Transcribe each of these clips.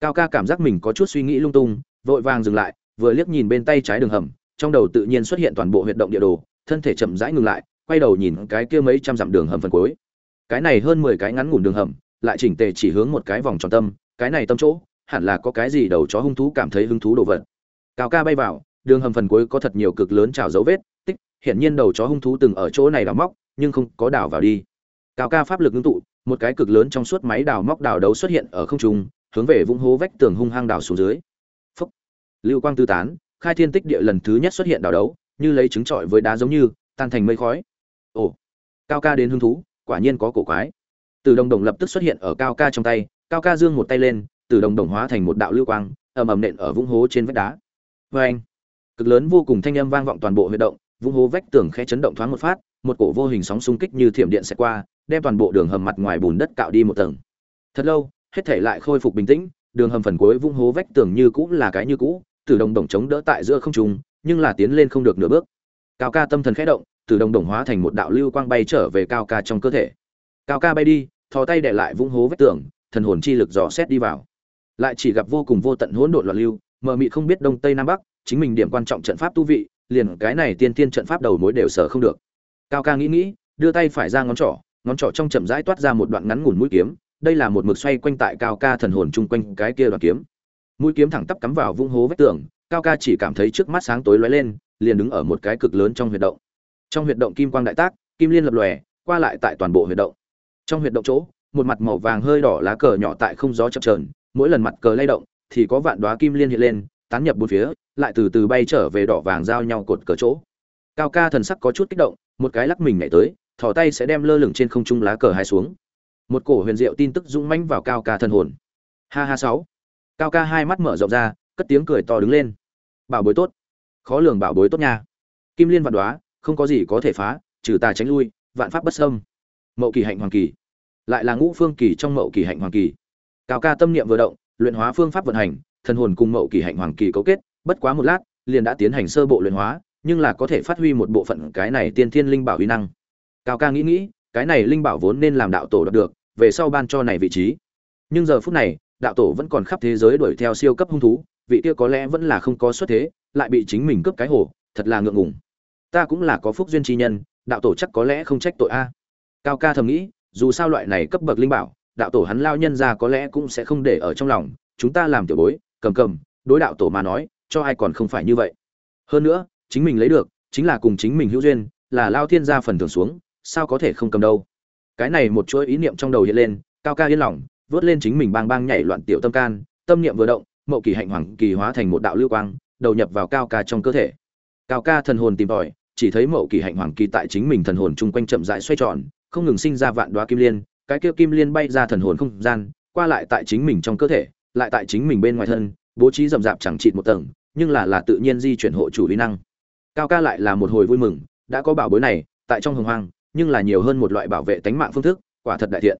cao ca cảm giác mình có chút suy nghĩ lung tung, vội vàng dừng lại, vừa liếc nhìn bên tay trái đường hầm, trong đầu tự nhiên xuất hiện toàn bộ huyệt động địa đồ, thân thể chậm rãi ngừng lại, quay đầu nhìn cái kia mấy trăm dặm đường hầm phần cuối. Cái này hơn mười cái ngắn ngủn đường hầm, lại chỉnh tề chỉ hướng một cái vòng tròn tâm, cái này tâm chỗ, hẳn là có cái gì đầu chó hung thú cảm thấy hứng thú đồ vật. Cao ca bay vào, đường hầm phần cuối có thật nhiều cực lớn trào dấu vết, tích, hiển nhiên đầu chó hung thú từng ở chỗ này đào móc, nhưng không có đào vào đi. Cao ca pháp lực ngưng tụ, một cái cực lớn trong suốt máy đào móc đào đấu xuất hiện ở không trung hướng về vũng hố vách tường hung hăng đào xuống dưới. Phúc. lưu quang tư tán, khai thiên tích địa lần thứ nhất xuất hiện đào đấu, như lấy trứng trọi với đá giống như, tan thành mây khói. Ồ. Cao ca đến hứng thú, quả nhiên có cổ quái. Từ đồng đồng lập tức xuất hiện ở cao ca trong tay, cao ca giương một tay lên, từ đồng đồng hóa thành một đạo lưu quang, ầm ầm nện ở vũng hố trên vách đá. Vê anh cực lớn vô cùng thanh âm vang vọng toàn bộ huy động, vũng hố vách tường khẽ chấn động thoáng một phát, một cổ vô hình sóng xung kích như thiểm điện sẽ qua, đem toàn bộ đường hầm mặt ngoài bùn đất cạo đi một tầng. Thật lâu hết thể lại khôi phục bình tĩnh, đường hầm phần cuối vung hố vách tường như cũ là cái như cũ, tử đồng đồng chống đỡ tại giữa không trung, nhưng là tiến lên không được nửa bước. Cao ca tâm thần khẽ động, tử đồng đồng hóa thành một đạo lưu quang bay trở về cao ca trong cơ thể. Cao ca bay đi, thò tay để lại vung hố vách tường, thần hồn chi lực dò xét đi vào. Lại chỉ gặp vô cùng vô tận hỗn độn loạn lưu, mờ mị không biết đông tây nam bắc, chính mình điểm quan trọng trận pháp tu vị, liền cái này tiên tiên trận pháp đầu mối đều sở không được. Cao ca nghĩ nghĩ, đưa tay phải ra ngón trỏ ngón trỏ trong chậm rãi toát ra một đoạn ngắn ngủn mũi kiếm đây là một mực xoay quanh tại cao ca thần hồn chung quanh cái kia đoạn kiếm. Mũi kiếm thẳng tắp cắm vào vung hố vách tường, cao ca chỉ cảm thấy trước mắt sáng tối lóe lên, liền đứng ở một cái cực lớn trong huyệt động. Trong huyệt động kim quang đại tác, kim liên lập lòe, qua lại tại toàn bộ huyệt động. Trong huyệt động chỗ, một mặt màu vàng hơi đỏ lá cờ nhỏ tại không gió chập trờn mỗi lần mặt cờ lay động, thì có vạn đoá kim liên hiện lên, tán nhập bốn phía, lại từ từ bay trở về đỏ vàng giao nhau cột cờ chỗ. Cao ca thần sắc có chút kích động, một cái lắc mình nhảy tới, thò tay sẽ đem lơ lửng trên không trung lá cờ hai xuống một cổ huyền diệu tin tức dũng mãnh vào cao ca thần hồn. Ha ha sáu. Cao ca hai mắt mở rộng ra, cất tiếng cười to đứng lên. Bảo bối tốt. Khó lường bảo bối tốt nha. Kim liên vạn đoá, không có gì có thể phá, trừ tà tránh lui, vạn pháp bất xâm. Mậu kỳ hạnh hoàng kỳ. Lại là ngũ phương kỳ trong mậu kỳ hạnh hoàng kỳ. Cao ca tâm niệm vừa động, luyện hóa phương pháp vận hành, thần hồn cùng mậu kỳ hạnh hoàng kỳ cấu kết, bất quá một lát, liền đã tiến hành sơ bộ luyện hóa, nhưng là có thể phát huy một bộ phận cái này tiên thiên linh bảo uy năng. Cao ca nghĩ nghĩ, cái này linh bảo vốn nên làm đạo tổ đạt được về sau ban cho này vị trí. Nhưng giờ phút này, đạo tổ vẫn còn khắp thế giới đuổi theo siêu cấp hung thú, vị kia có lẽ vẫn là không có xuất thế, lại bị chính mình cướp cái hổ thật là ngượng ngùng. Ta cũng là có phúc duyên chi nhân, đạo tổ chắc có lẽ không trách tội a. Cao ca thầm nghĩ, dù sao loại này cấp bậc linh bảo, đạo tổ hắn lao nhân ra có lẽ cũng sẽ không để ở trong lòng, chúng ta làm tiểu bối, cầm cầm, đối đạo tổ mà nói, cho ai còn không phải như vậy. Hơn nữa, chính mình lấy được, chính là cùng chính mình hữu duyên, là lao thiên gia phần thưởng xuống, sao có thể không cầm đâu? Cái này một chuỗi ý niệm trong đầu hiện lên, cao ca yên lòng, vớt lên chính mình bang bang nhảy loạn tiểu tâm can, tâm niệm vừa động, mậu kỳ hạnh hoàng kỳ hóa thành một đạo lưu quang, đầu nhập vào cao ca trong cơ thể. Cao ca thần hồn tìm tòi, chỉ thấy mậu kỳ hạnh hoàng kỳ tại chính mình thần hồn chung quanh chậm rãi xoay tròn, không ngừng sinh ra vạn đoá kim liên, cái kia kim liên bay ra thần hồn không gian, qua lại tại chính mình trong cơ thể, lại tại chính mình bên ngoài thân, bố trí rậm rạp chẳng trị một tầng, nhưng là là tự nhiên di chuyển hộ chủ lý năng. Cao ca lại là một hồi vui mừng, đã có bảo bối này, tại trong hồng hoang nhưng là nhiều hơn một loại bảo vệ tánh mạng phương thức, quả thật đại thiện.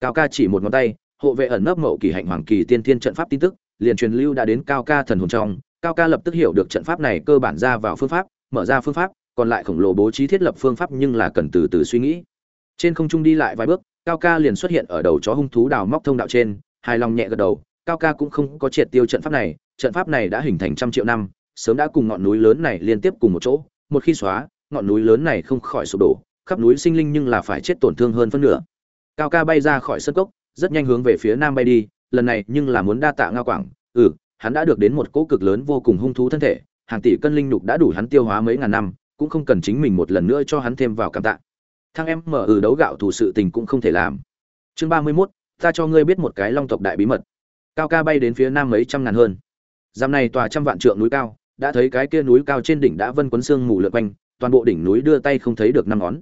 Cao ca chỉ một ngón tay, hộ vệ ẩn nấp mậu kỳ hạnh hoàng kỳ tiên thiên trận pháp tin tức, liền truyền lưu đã đến cao ca thần hồn trong, cao ca lập tức hiểu được trận pháp này cơ bản ra vào phương pháp, mở ra phương pháp, còn lại khổng lồ bố trí thiết lập phương pháp nhưng là cần từ từ suy nghĩ. Trên không trung đi lại vài bước, cao ca liền xuất hiện ở đầu chó hung thú đào móc thông đạo trên, hài lòng nhẹ gật đầu, cao ca cũng không có triệt tiêu trận pháp này, trận pháp này đã hình thành trăm triệu năm, sớm đã cùng ngọn núi lớn này liên tiếp cùng một chỗ, một khi xóa, ngọn núi lớn này không khỏi sụp đổ khắp núi sinh linh nhưng là phải chết tổn thương hơn phân nửa. Cao ca bay ra khỏi sân cốc rất nhanh hướng về phía nam bay đi lần này nhưng là muốn đa tạ ngao quảng. Ừ hắn đã được đến một cỗ cực lớn vô cùng hung thú thân thể hàng tỷ cân linh nhục đã đủ hắn tiêu hóa mấy ngàn năm cũng không cần chính mình một lần nữa cho hắn thêm vào cảm tạ. Thằng em mở ừ đấu gạo thủ sự tình cũng không thể làm. Chương ba mươi 31, ta cho ngươi biết một cái long tộc đại bí mật. Cao ca bay đến phía nam mấy trăm ngàn hơn. Giam này tòa trăm vạn trượng núi cao đã thấy cái kia núi cao trên đỉnh đã vân quấn xương mù lượn quanh toàn bộ đỉnh núi đưa tay không thấy được năm ngón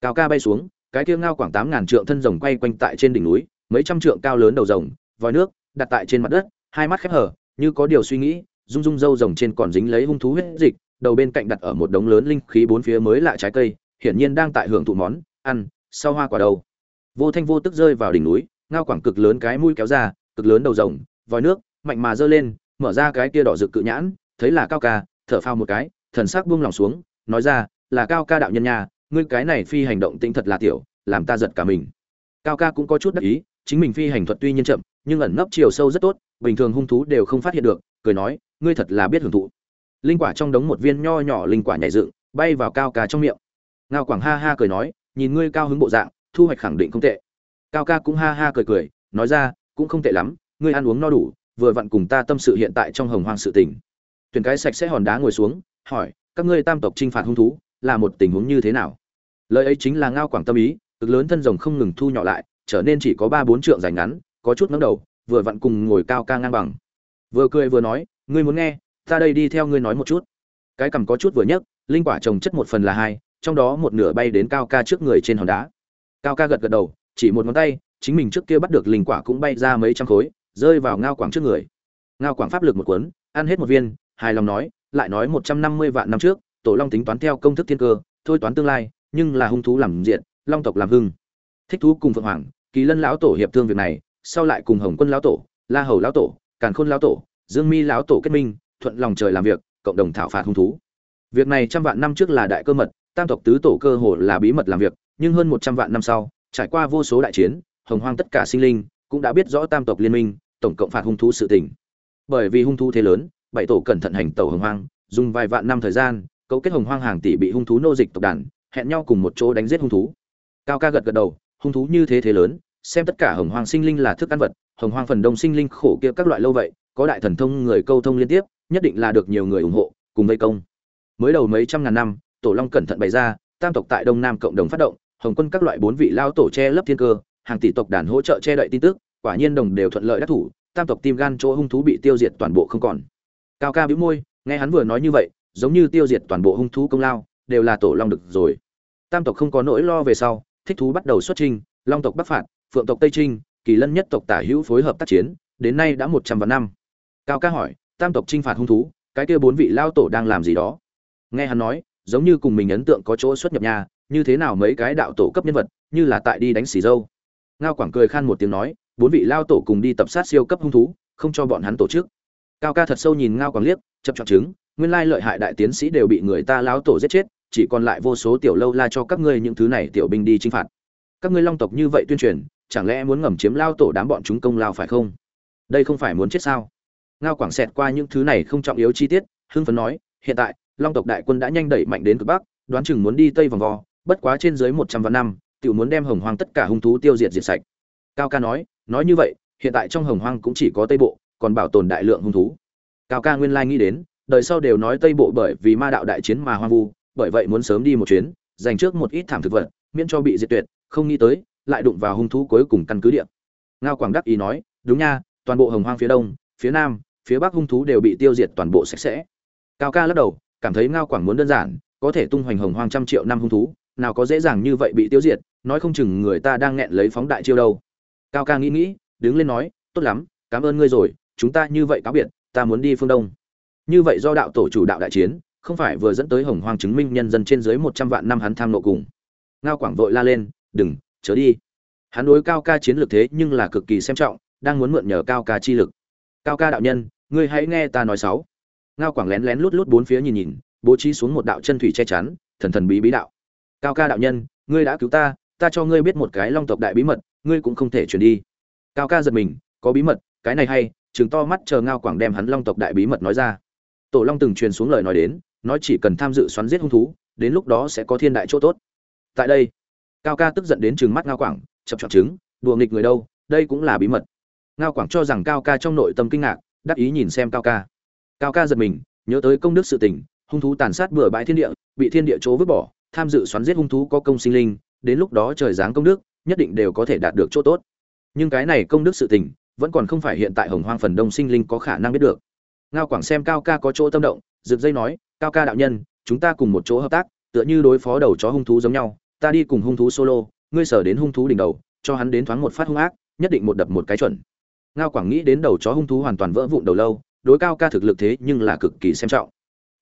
cao ca bay xuống, cái kia ngao khoảng tám ngàn trượng thân rồng quay quanh tại trên đỉnh núi, mấy trăm trượng cao lớn đầu rồng, vòi nước, đặt tại trên mặt đất, hai mắt khép hở như có điều suy nghĩ, rung rung râu rồng trên còn dính lấy hung thú huyết dịch, đầu bên cạnh đặt ở một đống lớn linh khí bốn phía mới lạ trái cây, hiển nhiên đang tại hưởng thụ món ăn, sau hoa quả đầu. Vô thanh vô tức rơi vào đỉnh núi, ngao quảng cực lớn cái mũi kéo ra, cực lớn đầu rồng, vòi nước, mạnh mà giơ lên, mở ra cái kia đỏ rực cự nhãn, thấy là cao ca, thở phao một cái, thần sắc buông lòng xuống, nói ra, là cao ca đạo nhân nhà ngươi cái này phi hành động tinh thật là tiểu, làm ta giật cả mình. Cao ca cũng có chút đắc ý, chính mình phi hành thuật tuy nhiên chậm, nhưng ẩn nấp chiều sâu rất tốt, bình thường hung thú đều không phát hiện được, cười nói, ngươi thật là biết hưởng thụ. Linh quả trong đống một viên nho nhỏ linh quả nhảy dựng, bay vào cao ca trong miệng. Ngao quảng ha ha cười nói, nhìn ngươi cao hứng bộ dạng, thu hoạch khẳng định không tệ. Cao ca cũng ha ha cười cười, nói ra, cũng không tệ lắm, ngươi ăn uống no đủ, vừa vặn cùng ta tâm sự hiện tại trong hồng hoang sự tình. Tuyển cái sạch sẽ hòn đá ngồi xuống, hỏi, các ngươi tam tộc t r i n h phạt hung thú là một tình huống như thế nào? Lời ấy chính là ngao quảng tâm ý, cực lớn thân rồng không ngừng thu nhỏ lại, trở nên chỉ có ba bốn trượng dài ngắn, có chút ngấm đầu, vừa vặn cùng ngồi cao ca ngang bằng. Vừa cười vừa nói, ngươi muốn nghe, ta đây đi theo ngươi nói một chút. Cái cằm có chút vừa nhấc, linh quả trồng chất một phần là hai, trong đó một nửa bay đến cao ca trước người trên hòn đá. Cao ca gật gật đầu, chỉ một ngón tay, chính mình trước kia bắt được linh quả cũng bay ra mấy trăm khối, rơi vào ngao quảng trước người. Ngao quảng pháp lực một cuốn, ăn hết một viên, hài lòng nói, lại nói một trăm năm mươi vạn năm trước tổ long tính toán theo công thức thiên cơ, thôi toán tương lai, nhưng là hung thú làm diện, long tộc làm hưng. Thích thú cùng phượng hoàng, kỳ lân lão tổ hiệp thương việc này, sau lại cùng hồng quân lão tổ, la hầu lão tổ, càn khôn lão tổ, dương mi lão tổ kết minh, thuận lòng trời làm việc, cộng đồng thảo phạt hung thú. Việc này trăm vạn năm trước là đại cơ mật, tam tộc tứ tổ cơ hồ là bí mật làm việc, nhưng hơn một trăm vạn năm sau, trải qua vô số đại chiến, hồng hoang tất cả sinh linh cũng đã biết rõ tam tộc liên minh, tổng cộng phạt hung thú sự tình. Bởi vì hung thú thế lớn, bảy tổ cẩn thận hành tẩu hồng hoang, dùng vài vạn năm thời gian cấu kết hồng hoang hàng tỷ bị hung thú nô dịch tộc đàn, hẹn nhau cùng một chỗ đánh giết hung thú. Cao ca gật gật đầu, hung thú như thế thế lớn, xem tất cả hồng hoang sinh linh là thức ăn vật, hồng hoang phần đông sinh linh khổ kia các loại lâu vậy, có đại thần thông người câu thông liên tiếp, nhất định là được nhiều người ủng hộ, cùng vây công. Mới đầu mấy trăm ngàn năm, tổ long cẩn thận bày ra, tam tộc tại đông nam cộng đồng phát động, hồng quân các loại bốn vị lao tổ che lấp thiên cơ, hàng tỷ tộc đàn hỗ trợ che đậy tin tức, quả nhiên đồng đều thuận lợi đắc thủ, tam tộc tim gan chỗ hung thú bị tiêu diệt toàn bộ không còn. Cao ca bĩu môi, nghe hắn vừa nói như vậy giống như tiêu diệt toàn bộ hung thú công lao, đều là tổ long được rồi. Tam tộc không có nỗi lo về sau, thích thú bắt đầu xuất trình long tộc bắc phạt, phượng tộc tây trinh, kỳ lân nhất tộc tả hữu phối hợp tác chiến, đến nay đã một trăm vạn năm. Cao ca hỏi, tam tộc chinh phạt hung thú, cái kia bốn vị lao tổ đang làm gì đó? Nghe hắn nói, giống như cùng mình ấn tượng có chỗ xuất nhập nhà như thế nào mấy cái đạo tổ cấp nhân vật, như là tại đi đánh xì dâu. Ngao quảng cười khan một tiếng nói, bốn vị lao tổ cùng đi tập sát siêu cấp hung thú, không cho bọn hắn tổ chức. Cao ca thật sâu nhìn ngao quảng liếc chập chọn chứng nguyên lai lợi hại đại tiến sĩ đều bị người ta láo tổ giết chết, chỉ còn lại vô số tiểu lâu la cho các ngươi những thứ này tiểu binh đi chinh phạt. Các ngươi long tộc như vậy tuyên truyền, chẳng lẽ muốn ngầm chiếm lao tổ đám bọn chúng công lao phải không? Đây không phải muốn chết sao? Ngao quảng xẹt qua những thứ này không trọng yếu chi tiết, hưng phấn nói, hiện tại, long tộc đại quân đã nhanh đẩy mạnh đến cực bắc, đoán chừng muốn đi tây vòng vò bất quá trên dưới một trăm vạn năm, tiểu muốn đem hồng hoang tất cả hung thú tiêu diệt diệt sạch. Cao ca nói nói như vậy, hiện tại trong hồng hoang cũng chỉ có tây bộ, còn bảo tồn đại lượng hung thú. Cao ca nguyên lai nghĩ đến đời sau đều nói tây bộ bởi vì ma đạo đại chiến mà hoang vu, bởi vậy muốn sớm đi một chuyến, dành trước một ít thảm thực vật, miễn cho bị diệt tuyệt, không nghĩ tới, lại đụng vào hung thú cuối cùng căn cứ địa. Ngao quảng đắc ý nói, đúng nha, toàn bộ hồng hoang phía đông, phía nam, phía bắc hung thú đều bị tiêu diệt toàn bộ sạch sẽ. Cao ca lắc đầu, cảm thấy ngao quảng muốn đơn giản, có thể tung hoành hồng hoang trăm triệu năm hung thú, nào có dễ dàng như vậy bị tiêu diệt, nói không chừng người ta đang nghẹn lấy phóng đại chiêu đâu. Cao ca nghĩ nghĩ, đứng lên nói, tốt lắm, cảm ơn ngươi rồi, chúng ta như vậy cáo biệt, ta muốn đi phương đông như vậy do đạo tổ chủ đạo đại chiến, không phải vừa dẫn tới hồng hoang chứng minh nhân dân trên dưới một trăm vạn năm hắn tham nộ cùng. Ngao quảng vội la lên, đừng, chớ đi. Hắn đối cao ca chiến lược thế nhưng là cực kỳ xem trọng, đang muốn mượn nhờ cao ca chi lực. Cao ca đạo nhân, ngươi hãy nghe ta nói sáu. Ngao quảng lén lén lút lút bốn phía nhìn nhìn, bố trí xuống một đạo chân thủy che chắn, thần thần bí bí đạo. Cao ca đạo nhân, ngươi đã cứu ta ta cho ngươi biết một cái long tộc đại bí mật, ngươi cũng không thể chuyển đi. Cao ca giật mình, có bí mật, cái này hay. Chừng to mắt chờ ngao quảng đem hắn long tộc đại bí mật nói ra tổ long từng truyền xuống lời nói đến, nói chỉ cần tham dự xoắn giết hung thú, đến lúc đó sẽ có thiên đại chỗ tốt. Tại đây, cao ca tức giận đến chừng mắt ngao quảng, chập chọc trứng, đùa nghịch người đâu, đây cũng là bí mật. Ngao quảng cho rằng cao ca trong nội tâm kinh ngạc, đắc ý nhìn xem cao ca. Cao ca giật mình, nhớ tới công đức sự tình, hung thú tàn sát bừa bãi thiên địa, bị thiên địa chỗ vứt bỏ, tham dự xoắn giết hung thú có công sinh linh, đến lúc đó trời giáng công đức, nhất định đều có thể đạt được chỗ tốt. Nhưng cái này công đức sự tình, vẫn còn không phải hiện tại hồng hoang phần đông sinh linh có khả năng biết được ngao quảng xem cao ca có chỗ tâm động, rực dây nói, cao ca đạo nhân, chúng ta cùng một chỗ hợp tác, tựa như đối phó đầu chó hung thú giống nhau, ta đi cùng hung thú solo, ngươi sở đến hung thú đỉnh đầu, cho hắn đến thoáng một phát hung ác, nhất định một đập một cái chuẩn. Ngao quảng nghĩ đến đầu chó hung thú hoàn toàn vỡ vụn đầu lâu, đối cao ca thực lực thế nhưng là cực kỳ xem trọng.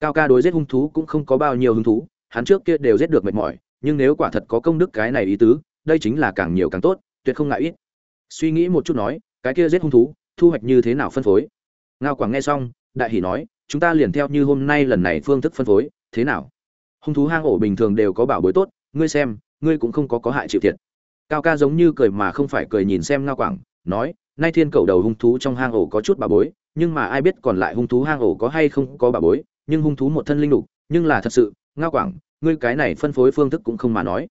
Cao ca đối giết hung thú cũng không có bao nhiêu hung thú, hắn trước kia đều giết được mệt mỏi, nhưng nếu quả thật có công đức cái này ý tứ, đây chính là càng nhiều càng tốt, tuyệt không ngại ít. Suy nghĩ một chút nói, cái kia giết hung thú, thu hoạch như thế nào phân phối? Ngao quảng nghe xong đại hỷ nói, chúng ta liền theo như hôm nay lần này phương thức phân phối, thế nào? Hung thú hang ổ bình thường đều có bảo bối tốt, ngươi xem, ngươi cũng không có có hại chịu thiệt. Cao ca giống như cười mà không phải cười nhìn xem ngao quảng, nói, nay thiên cầu đầu hung thú trong hang ổ có chút bà bối, nhưng mà ai biết còn lại hung thú hang ổ có hay không có bà bối, nhưng hung thú một thân linh đục nhưng là thật sự, ngao quảng, ngươi cái này phân phối phương thức cũng không mà nói.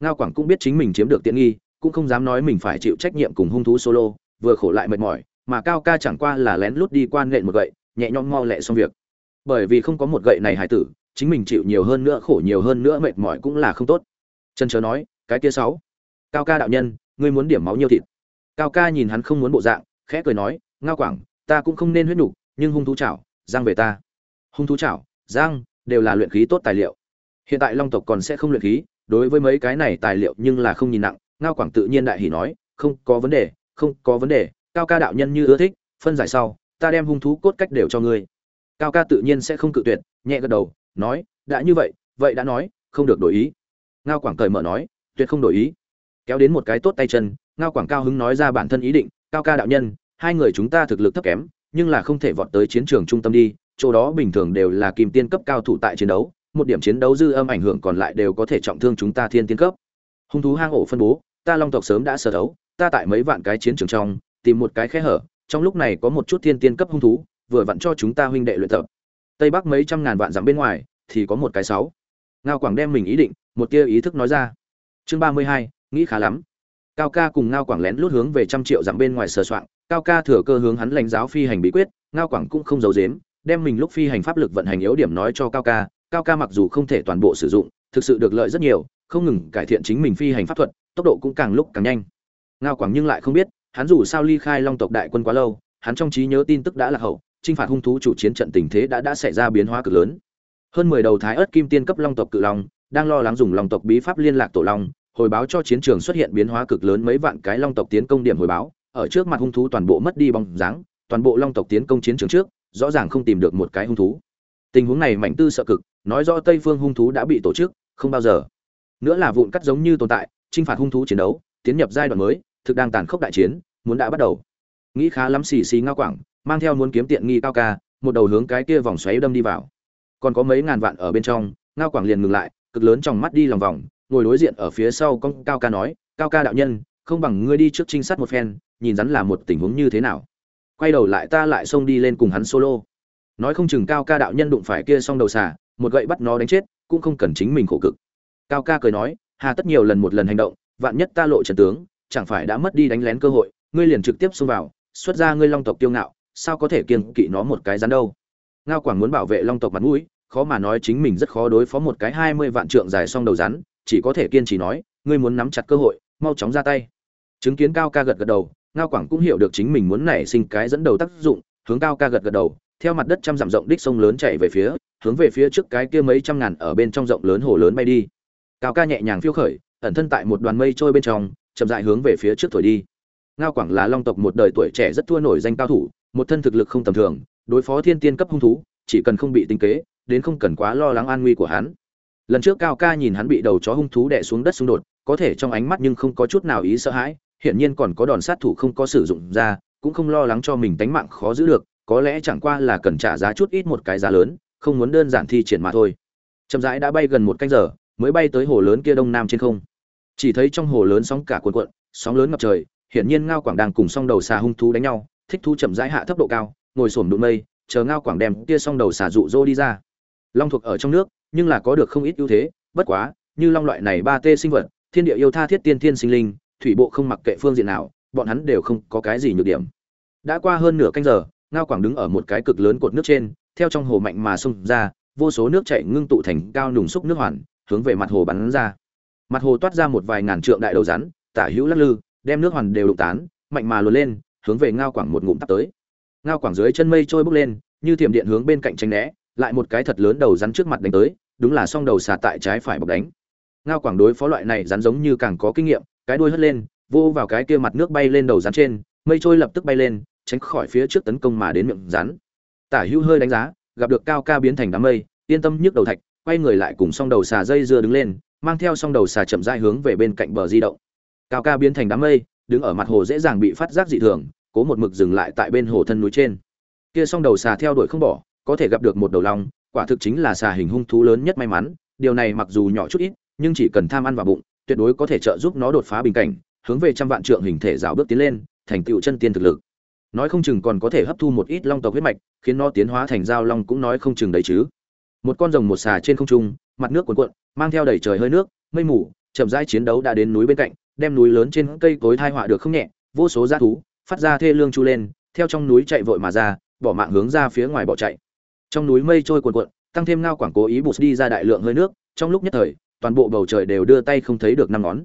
Ngao quảng cũng biết chính mình chiếm được tiện nghi, cũng không dám nói mình phải chịu trách nhiệm cùng hung thú solo, vừa khổ lại mệt mỏi, mà cao ca chẳng qua là lén lút đi quan nện một gậy nhẹ nhõm mau lẹ xong việc. Bởi vì không có một gậy này hải tử, chính mình chịu nhiều hơn nữa, khổ nhiều hơn nữa, mệt mỏi cũng là không tốt. Trần chớ nói, cái kia sáu. Cao ca đạo nhân, ngươi muốn điểm máu nhiều thịt. Cao ca nhìn hắn không muốn bộ dạng, khẽ cười nói, ngao quảng, ta cũng không nên huyết nhục, nhưng hung thú chảo, giang về ta. Hung thú chảo, giang, đều là luyện khí tốt tài liệu. Hiện tại long tộc còn sẽ không luyện khí, đối với mấy cái này tài liệu nhưng là không nhìn nặng, ngao quảng tự nhiên đại hỉ nói, không có vấn đề, không có vấn đề, cao ca đạo nhân như ưa thích, phân giải sau ta đem hung thú cốt cách đều cho ngươi. Cao ca tự nhiên sẽ không cự tuyệt, nhẹ gật đầu, nói, đã như vậy vậy đã nói, không được đổi ý. Ngao quảng cởi mở nói, tuyệt không đổi ý. Kéo đến một cái tốt tay chân, ngao quảng cao hứng nói ra bản thân ý định, cao ca đạo nhân, hai người chúng ta thực lực thấp kém, nhưng là không thể vọt tới chiến trường trung tâm đi, chỗ đó bình thường đều là kim tiên cấp cao thủ tại chiến đấu, một điểm chiến đấu dư âm ảnh hưởng còn lại đều có thể trọng thương chúng ta thiên tiên cấp. Hung thú hang ổ phân bố, ta long tộc sớm đã sở đấu, ta tại mấy vạn cái chiến trường trong, tìm một cái khe hở trong lúc này có một chút thiên tiên cấp hung thú, vừa vặn cho chúng ta huynh đệ luyện tập. Tây bắc mấy trăm ngàn vạn dặm bên ngoài, thì có một cái sáu. Ngao quảng đem mình ý định, một tia ý thức nói ra. Chương ba mươi hai, nghĩ khá lắm. Cao ca cùng ngao quảng lén lút hướng về trăm triệu dặm bên ngoài sờ soạng, cao ca thừa cơ hướng hắn lãnh giáo phi hành bí quyết, ngao quảng cũng không giấu dếm đem mình lúc phi hành pháp lực vận hành yếu điểm nói cho cao ca. Cao ca mặc dù không thể toàn bộ sử dụng, thực sự được lợi rất nhiều, không ngừng cải thiện chính mình phi hành pháp thuật, tốc độ cũng càng lúc càng nhanh. Ngao quảng nhưng lại không biết hắn dù sao ly khai long tộc đại quân quá lâu, hắn trong trí nhớ tin tức đã là hậu, chinh phạt hung thú chủ chiến trận tình thế đã đã xảy ra biến hóa cực lớn. Hơn mười đầu thái ớt kim tiên cấp long tộc cự long, đang lo lắng dùng long tộc bí pháp liên lạc tổ long, hồi báo cho chiến trường xuất hiện biến hóa cực lớn mấy vạn cái long tộc tiến công điểm hồi báo, ở trước mặt hung thú toàn bộ mất đi bóng dáng, toàn bộ long tộc tiến công chiến trường trước, rõ ràng không tìm được một cái hung thú. Tình huống này mạnh tư sợ cực, nói rõ tây phương hung thú đã bị tổ chức, không bao giờ. Nữa là vụn cắt giống như tồn tại, chinh phạt hung thú chiến đấu, tiến nhập giai đoạn mới thực đang tàn khốc đại chiến, muốn đã bắt đầu. Nghĩ khá lắm xì xì ngao quảng, mang theo muốn kiếm tiện nghi cao ca, một đầu hướng cái kia vòng xoáy đâm đi vào. Còn có mấy ngàn vạn ở bên trong, ngao quảng liền ngừng lại, cực lớn trong mắt đi lòng vòng, ngồi đối diện ở phía sau con cao ca nói, cao ca đạo nhân, không bằng ngươi đi trước trinh sát một phen, nhìn rắn là một tình huống như thế nào. Quay đầu lại ta lại xông đi lên cùng hắn solo. Nói không chừng cao ca đạo nhân đụng phải kia xong đầu xà, một gậy bắt nó đánh chết, cũng không cần chính mình khổ cực. Cao ca cười nói, hà tất nhiều lần một lần hành động, vạn nhất ta lộ trần tướng chẳng phải đã mất đi đánh lén cơ hội, ngươi liền trực tiếp xông vào, xuất ra ngươi long tộc tiêu ngạo, sao có thể kiên kỵ nó một cái rắn đâu? Ngao quảng muốn bảo vệ long tộc mặt mũi, khó mà nói chính mình rất khó đối phó một cái hai mươi vạn trượng dài song đầu rắn, chỉ có thể kiên trì nói, ngươi muốn nắm chặt cơ hội, mau chóng ra tay. Chứng kiến cao ca gật gật đầu, ngao quảng cũng hiểu được chính mình muốn nảy sinh cái dẫn đầu tác dụng, hướng cao ca gật gật đầu, theo mặt đất trăm dặm rộng đích sông lớn chạy về phía, hướng về phía trước cái kia mấy trăm ngàn ở bên trong rộng lớn hồ lớn bay đi. Cao ca nhẹ nhàng phiêu khởi, ẩn thân tại một đoàn mây trôi bên trong chậm dại hướng về phía trước thổi đi. Ngao quảng là long tộc một đời tuổi trẻ rất thua nổi danh cao thủ, một thân thực lực không tầm thường, đối phó thiên tiên cấp hung thú, chỉ cần không bị tinh kế, đến không cần quá lo lắng an nguy của hắn. Lần trước cao ca nhìn hắn bị đầu chó hung thú đè xuống đất xung đột, có thể trong ánh mắt nhưng không có chút nào ý sợ hãi, hiển nhiên còn có đòn sát thủ không có sử dụng ra, cũng không lo lắng cho mình tánh mạng khó giữ được, có lẽ chẳng qua là cần trả giá chút ít một cái giá lớn, không muốn đơn giản thi triển mà thôi. Chậm rãi đã bay gần một canh giờ, mới bay tới hồ lớn kia đông nam trên không chỉ thấy trong hồ lớn sóng cả cuộn cuộn, sóng lớn ngập trời, hiển nhiên ngao quảng đang cùng song đầu xà hung thú đánh nhau, thích thú chậm rãi hạ thấp độ cao, ngồi xổm đụng mây, chờ ngao quảng đem kia song đầu xà dụ dỗ đi ra. Long thuộc ở trong nước, nhưng là có được không ít ưu thế, bất quá, như long loại này ba tê sinh vật, thiên địa yêu tha thiết tiên thiên sinh linh, thủy bộ không mặc kệ phương diện nào, bọn hắn đều không có cái gì nhược điểm. Đã qua hơn nửa canh giờ, ngao quảng đứng ở một cái cực lớn cột nước trên, theo trong hồ mạnh mà xông ra, vô số nước chảy ngưng tụ thành cao nùng xúc nước hoàn, hướng về mặt hồ bắn ra mặt hồ toát ra một vài ngàn trượng đại đầu rắn, tả hữu lắc lư, đem nước hoàn đều đụng tán, mạnh mà luồn lên, hướng về ngao quảng một ngụm tắp tới. Ngao quảng dưới chân mây trôi bốc lên, như thiểm điện hướng bên cạnh tránh né, lại một cái thật lớn đầu rắn trước mặt đánh tới, đúng là song đầu xà tại trái phải bọc đánh. Ngao quảng đối phó loại này rắn giống như càng có kinh nghiệm, cái đuôi hất lên, vô vào cái kia mặt nước bay lên đầu rắn trên, mây trôi lập tức bay lên, tránh khỏi phía trước tấn công mà đến miệng rắn. Tả hữu hơi đánh giá, gặp được cao ca biến thành đám mây, yên tâm nhức đầu thạch, quay người lại cùng song đầu xà dây dưa đứng lên mang theo song đầu xà chậm rãi hướng về bên cạnh bờ di động. Cao ca biến thành đám mây, đứng ở mặt hồ dễ dàng bị phát giác dị thường, cố một mực dừng lại tại bên hồ thân núi trên. Kia song đầu xà theo đuổi không bỏ, có thể gặp được một đầu long, quả thực chính là xà hình hung thú lớn nhất may mắn, điều này mặc dù nhỏ chút ít, nhưng chỉ cần tham ăn vào bụng, tuyệt đối có thể trợ giúp nó đột phá bình cảnh, hướng về trăm vạn trượng hình thể rào bước tiến lên, thành tựu chân tiên thực lực. Nói không chừng còn có thể hấp thu một ít long tộc huyết mạch, khiến nó tiến hóa thành giao long cũng nói không chừng đấy chứ. Một con rồng một xà trên không trung mặt nước cuồn cuộn, mang theo đầy trời hơi nước, mây mù, chậm rãi chiến đấu đã đến núi bên cạnh, đem núi lớn trên cây cối thai họa được không nhẹ, vô số dã thú phát ra thê lương chu lên, theo trong núi chạy vội mà ra, bỏ mạng hướng ra phía ngoài bỏ chạy. Trong núi mây trôi cuồn cuộn, tăng thêm ngao quảng cố ý bụt đi ra đại lượng hơi nước, trong lúc nhất thời, toàn bộ bầu trời đều đưa tay không thấy được năm ngón.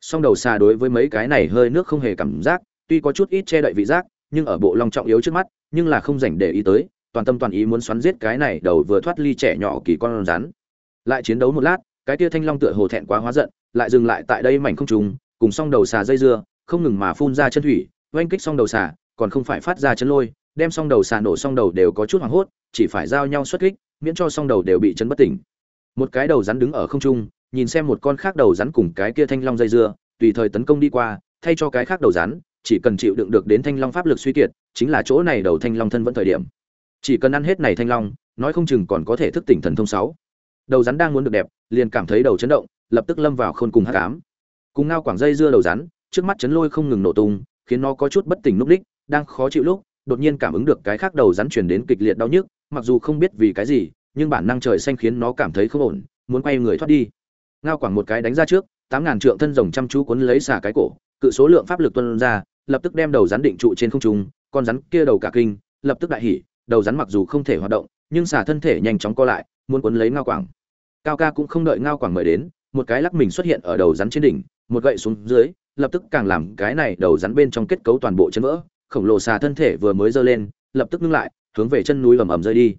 Song đầu xà đối với mấy cái này hơi nước không hề cảm giác, tuy có chút ít che đậy vị giác, nhưng ở bộ long trọng yếu trước mắt, nhưng là không rảnh để ý tới, toàn tâm toàn ý muốn xoắn giết cái này đầu vừa thoát ly trẻ nhỏ kỳ con rắn lại chiến đấu một lát, cái tia thanh long tựa hồ thẹn quá hóa giận, lại dừng lại tại đây mảnh không trùng, cùng song đầu xà dây dưa, không ngừng mà phun ra chân thủy, oanh kích song đầu xà, còn không phải phát ra chân lôi, đem song đầu xà nổ song đầu đều có chút hoảng hốt, chỉ phải giao nhau xuất kích, miễn cho song đầu đều bị chấn bất tỉnh. Một cái đầu rắn đứng ở không trung, nhìn xem một con khác đầu rắn cùng cái kia thanh long dây dưa, tùy thời tấn công đi qua, thay cho cái khác đầu rắn, chỉ cần chịu đựng được đến thanh long pháp lực suy kiệt, chính là chỗ này đầu thanh long thân vẫn thời điểm. Chỉ cần ăn hết này thanh long, nói không chừng còn có thể thức tỉnh thần thông sáu đầu rắn đang muốn được đẹp, liền cảm thấy đầu chấn động, lập tức lâm vào khôn cùng hát cám cùng ngao quảng dây dưa đầu rắn, trước mắt chấn lôi không ngừng nổ tung, khiến nó có chút bất tỉnh núp đích, đang khó chịu lúc, đột nhiên cảm ứng được cái khác đầu rắn truyền đến kịch liệt đau nhức, mặc dù không biết vì cái gì, nhưng bản năng trời xanh khiến nó cảm thấy không ổn, muốn quay người thoát đi. Ngao quảng một cái đánh ra trước, tám ngàn trượng thân rồng chăm chú cuốn lấy xả cái cổ, cự số lượng pháp lực tuân ra, lập tức đem đầu rắn định trụ trên không trung, con rắn kia đầu cả kinh, lập tức đại hỉ, đầu rắn mặc dù không thể hoạt động, nhưng xả thân thể nhanh chóng co lại muốn cuốn lấy ngao quảng. Cao ca cũng không đợi ngao quảng mời đến, một cái lắc mình xuất hiện ở đầu rắn trên đỉnh, một gậy xuống dưới, lập tức càng làm cái này đầu rắn bên trong kết cấu toàn bộ chân vỡ, khổng lồ xà thân thể vừa mới giơ lên, lập tức ngưng lại, hướng về chân núi ầm ầm rơi đi.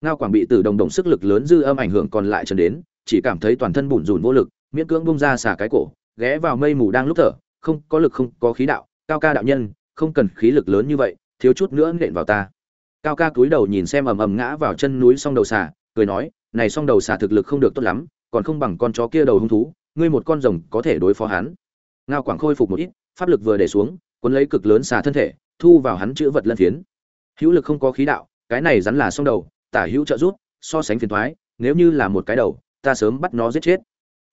Ngao quảng bị từ đồng đồng sức lực lớn dư âm ảnh hưởng còn lại chân đến, chỉ cảm thấy toàn thân bủn rủn vô lực, miễn cưỡng bung ra xà cái cổ, ghé vào mây mù đang lúc thở, không, có lực không, có khí đạo, cao ca đạo nhân, không cần khí lực lớn như vậy, thiếu chút nữa nện vào ta. Cao ca cúi đầu nhìn xem ầm ầm ngã vào chân núi song đầu xà cười nói, này song đầu xà thực lực không được tốt lắm, còn không bằng con chó kia đầu hung thú, ngươi một con rồng có thể đối phó hắn. Ngao quảng khôi phục một ít, pháp lực vừa để xuống, cuốn lấy cực lớn xà thân thể, thu vào hắn chữ vật lân phiến. Hữu lực không có khí đạo, cái này rắn là song đầu, tả hữu trợ rút so sánh phiền thoái nếu như là một cái đầu, ta sớm bắt nó giết chết.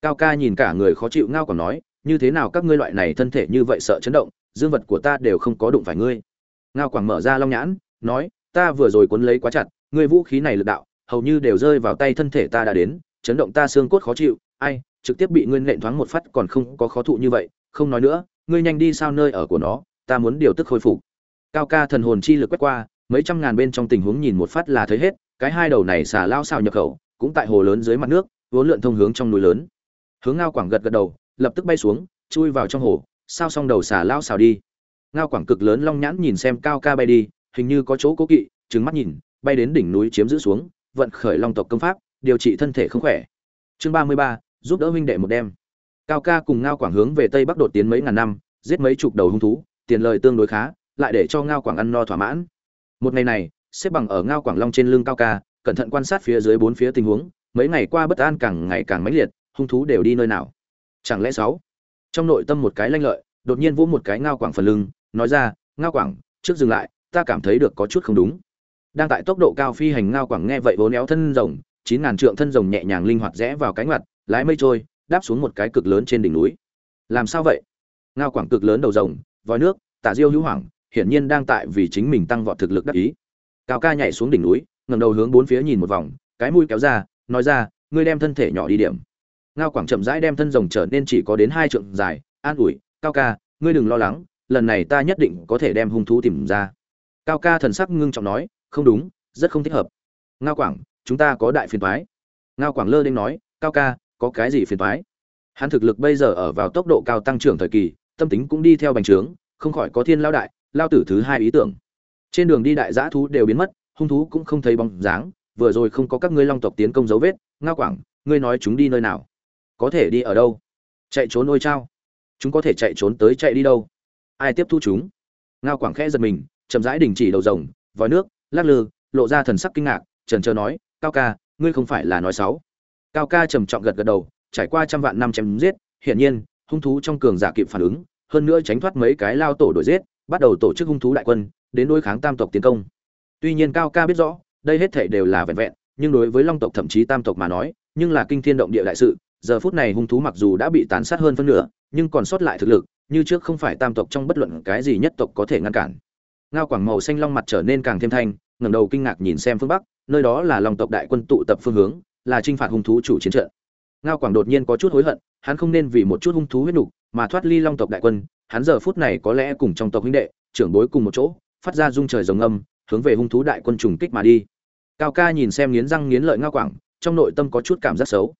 Cao ca nhìn cả người khó chịu ngao còn nói, như thế nào các ngươi loại này thân thể như vậy sợ chấn động, dương vật của ta đều không có đụng phải ngươi. Ngao quảng mở ra long nhãn, nói, ta vừa rồi cuốn lấy quá chặt, ngươi vũ khí này lực đạo hầu như đều rơi vào tay thân thể ta đã đến, chấn động ta xương cốt khó chịu, ai, trực tiếp bị ngươi nện thoáng một phát còn không có khó thụ như vậy, không nói nữa, ngươi nhanh đi sao nơi ở của nó, ta muốn điều tức khôi phục. Cao ca thần hồn chi lực quét qua, mấy trăm ngàn bên trong tình huống nhìn một phát là thấy hết, cái hai đầu này xả lao xào nhập khẩu, cũng tại hồ lớn dưới mặt nước, vốn lượn thông hướng trong núi lớn. Hướng ngao quảng gật gật đầu, lập tức bay xuống, chui vào trong hồ, sao xong đầu xả lao xào đi. Ngao quảng cực lớn long nhãn nhìn xem cao ca bay đi, hình như có chỗ cố kỵ trứng mắt nhìn, bay đến đỉnh núi chiếm giữ xuống vận khởi long tộc công pháp, điều trị thân thể không khỏe. Chương ba mươi ba, giúp đỡ huynh đệ một đêm. Cao ca cùng ngao quảng hướng về tây bắc đột tiến mấy ngàn năm, giết mấy chục đầu hung thú, tiền lời tương đối khá, lại để cho ngao quảng ăn no thỏa mãn. Một ngày này, xếp bằng ở ngao quảng long trên lưng cao ca, cẩn thận quan sát phía dưới bốn phía tình huống, mấy ngày qua bất an càng ngày càng mãnh liệt, hung thú đều đi nơi nào? Chẳng lẽ sáu? Trong nội tâm một cái lanh lợi, đột nhiên vỗ một cái ngao quảng phần lưng, nói ra, ngao quảng, trước dừng lại, ta cảm thấy được có chút không đúng đang tại tốc độ cao phi hành ngao quảng nghe vậy vốn éo thân rồng, chín ngàn trượng thân rồng nhẹ nhàng linh hoạt rẽ vào cánh mặt lái mây trôi, đáp xuống một cái cực lớn trên đỉnh núi. Làm sao vậy? Ngao quảng cực lớn đầu rồng, vòi nước tả diêu hữu hoảng, hiển nhiên đang tại vì chính mình tăng vọt thực lực đắc ý. Cao ca nhảy xuống đỉnh núi, ngẩng đầu hướng bốn phía nhìn một vòng, cái mũi kéo ra, nói ra, ngươi đem thân thể nhỏ đi điểm. Ngao quảng chậm rãi đem thân rồng trở nên chỉ có đến hai trượng dài, an ủi, cao ca, ngươi đừng lo lắng, lần này ta nhất định có thể đem hung thú tìm ra. Cao ca thần sắc ngưng trọng nói không đúng, rất không thích hợp. Ngao quảng, chúng ta có đại phiền toái. Ngao quảng lơ đênh nói, cao ca, có cái gì phiền toái? Hắn thực lực bây giờ ở vào tốc độ cao tăng trưởng thời kỳ, tâm tính cũng đi theo bành trướng, không khỏi có thiên lao đại, lao tử thứ hai ý tưởng. Trên đường đi đại giã thú đều biến mất, hung thú cũng không thấy bóng dáng, vừa rồi không có các ngươi long tộc tiến công dấu vết. Ngao quảng, ngươi nói chúng đi nơi nào? Có thể đi ở đâu? Chạy trốn ôi trao. Chúng có thể chạy trốn tới chạy đi đâu? Ai tiếp thu chúng? Ngao quảng khẽ giật mình, chậm rãi đình chỉ đầu rồng, vòi nước lắc lư, lộ ra thần sắc kinh ngạc, trần trờ nói, cao ca, ngươi không phải là nói xấu. Cao ca trầm trọng gật gật đầu, trải qua trăm vạn năm chém giết, hiển nhiên, hung thú trong cường giả kịp phản ứng, hơn nữa tránh thoát mấy cái lao tổ đổi giết, bắt đầu tổ chức hung thú đại quân, đến đối kháng tam tộc tiến công. Tuy nhiên cao ca biết rõ, đây hết thể đều là vẹn vẹn, nhưng đối với long tộc thậm chí tam tộc mà nói, nhưng là kinh thiên động địa đại sự, giờ phút này hung thú mặc dù đã bị tàn sát hơn phân nửa, nhưng còn sót lại thực lực, như trước không phải tam tộc trong bất luận cái gì nhất tộc có thể ngăn cản. Ngao quảng màu xanh long mặt trở nên càng thêm thanh ngẩng đầu kinh ngạc nhìn xem phương bắc, nơi đó là long tộc đại quân tụ tập phương hướng, là trinh phạt hung thú chủ chiến trận. Ngao quảng đột nhiên có chút hối hận, hắn không nên vì một chút hung thú huyết nục mà thoát ly long tộc đại quân, hắn giờ phút này có lẽ cùng trong tộc huynh đệ, trưởng bối cùng một chỗ, phát ra rung trời rồng âm hướng về hung thú đại quân trùng kích mà đi. Cao ca nhìn xem nghiến răng nghiến lợi ngao quảng, trong nội tâm có chút cảm giác xấu.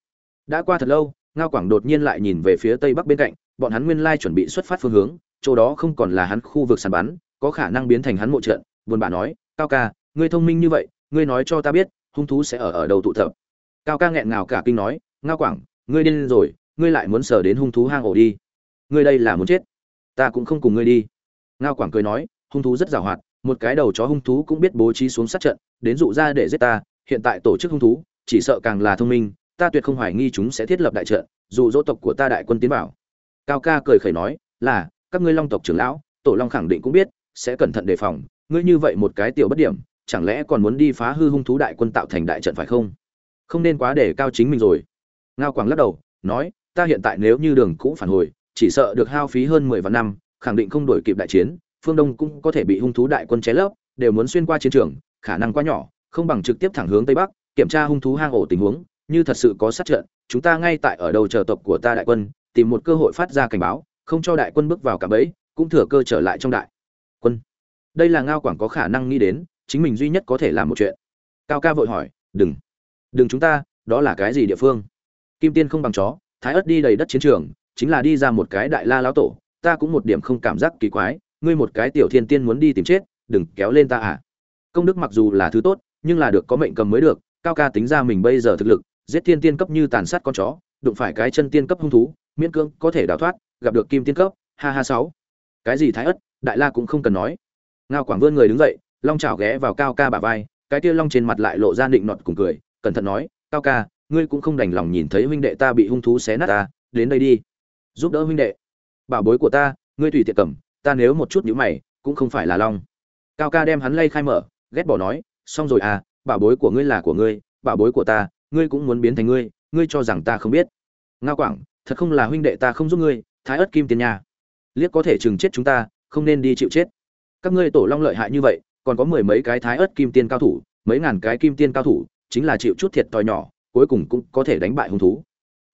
Đã qua thật lâu, ngao quảng đột nhiên lại nhìn về phía tây bắc bên cạnh, bọn hắn nguyên lai chuẩn bị xuất phát phương hướng, chỗ đó không còn là hắn khu vực săn bắn, có khả năng biến thành hắn mộ trận, buồn bã nói, cao ca ngươi thông minh như vậy, ngươi nói cho ta biết, hung thú sẽ ở ở đầu tụ tập. Cao ca nghẹn ngào cả kinh nói, ngao quảng, ngươi điên rồi, ngươi lại muốn sờ đến hung thú hang ổ đi. Ngươi đây là muốn chết. Ta cũng không cùng ngươi đi. Ngao quảng cười nói, hung thú rất giàu hoạt, một cái đầu chó hung thú cũng biết bố trí xuống sát trận, đến dụ ra để giết ta. Hiện tại tổ chức hung thú, chỉ sợ càng là thông minh, ta tuyệt không hoài nghi chúng sẽ thiết lập đại trận, dụ dỗ tộc của ta đại quân tiến vào. Cao ca cười khẩy nói, là, các ngươi long tộc trưởng lão, tổ long khẳng định cũng biết, sẽ cẩn thận đề phòng, ngươi như vậy một cái tiểu bất điểm chẳng lẽ còn muốn đi phá hư hung thú đại quân tạo thành đại trận phải không? Không nên quá để cao chính mình rồi. Ngao quảng lắc đầu, nói, ta hiện tại nếu như đường cũ phản hồi, chỉ sợ được hao phí hơn mười vạn năm, khẳng định không đổi kịp đại chiến, phương đông cũng có thể bị hung thú đại quân chế lấp, đều muốn xuyên qua chiến trường, khả năng quá nhỏ, không bằng trực tiếp thẳng hướng tây bắc, kiểm tra hung thú hang ổ tình huống, như thật sự có sát trận, chúng ta ngay tại ở đầu chờ tộc của ta đại quân, tìm một cơ hội phát ra cảnh báo, không cho đại quân bước vào cả bẫy, cũng thừa cơ trở lại trong đại quân. Đây là ngao quảng có khả năng nghĩ đến chính mình duy nhất có thể làm một chuyện. Cao ca vội hỏi, đừng đừng chúng ta, đó là cái gì địa phương? Kim tiên không bằng chó, thái ớt đi đầy đất chiến trường, chính là đi ra một cái đại la lão tổ, ta cũng một điểm không cảm giác kỳ quái, ngươi một cái tiểu thiên tiên muốn đi tìm chết, đừng kéo lên ta à. Công đức mặc dù là thứ tốt, nhưng là được có mệnh cầm mới được, cao ca tính ra mình bây giờ thực lực, giết thiên tiên cấp như tàn sát con chó, đụng phải cái chân tiên cấp hung thú, miễn cưỡng có thể đào thoát, gặp được kim tiên cấp, ha ha sáu. Cái gì thái ất, đại la cũng không cần nói. Ngao quảng vươn người đứng dậy long chảo ghé vào cao ca bả vai, cái kia long trên mặt lại lộ ra định nọt cùng cười, cẩn thận nói, cao ca, ngươi cũng không đành lòng nhìn thấy huynh đệ ta bị hung thú xé nát ta, đến đây đi. Giúp đỡ huynh đệ. Bảo bối của ta, ngươi tùy tiện cầm, ta nếu một chút nhữ mày, cũng không phải là long. Cao ca đem hắn lay khai mở, ghét bỏ nói, xong rồi à bảo bối của ngươi là của ngươi, bảo bối của ta, ngươi cũng muốn biến thành ngươi ngươi cho rằng ta không biết. Ngao quảng, thật không là huynh đệ ta không giúp ngươi, thái ớt kim tiền nhà. Liếc có thể chừng chết chúng ta, không nên đi chịu chết. Các ngươi tổ long lợi hại như vậy còn có mười mấy cái thái ớt kim tiên cao thủ, mấy ngàn cái kim tiên cao thủ, chính là chịu chút thiệt to nhỏ, cuối cùng cũng có thể đánh bại hung thú.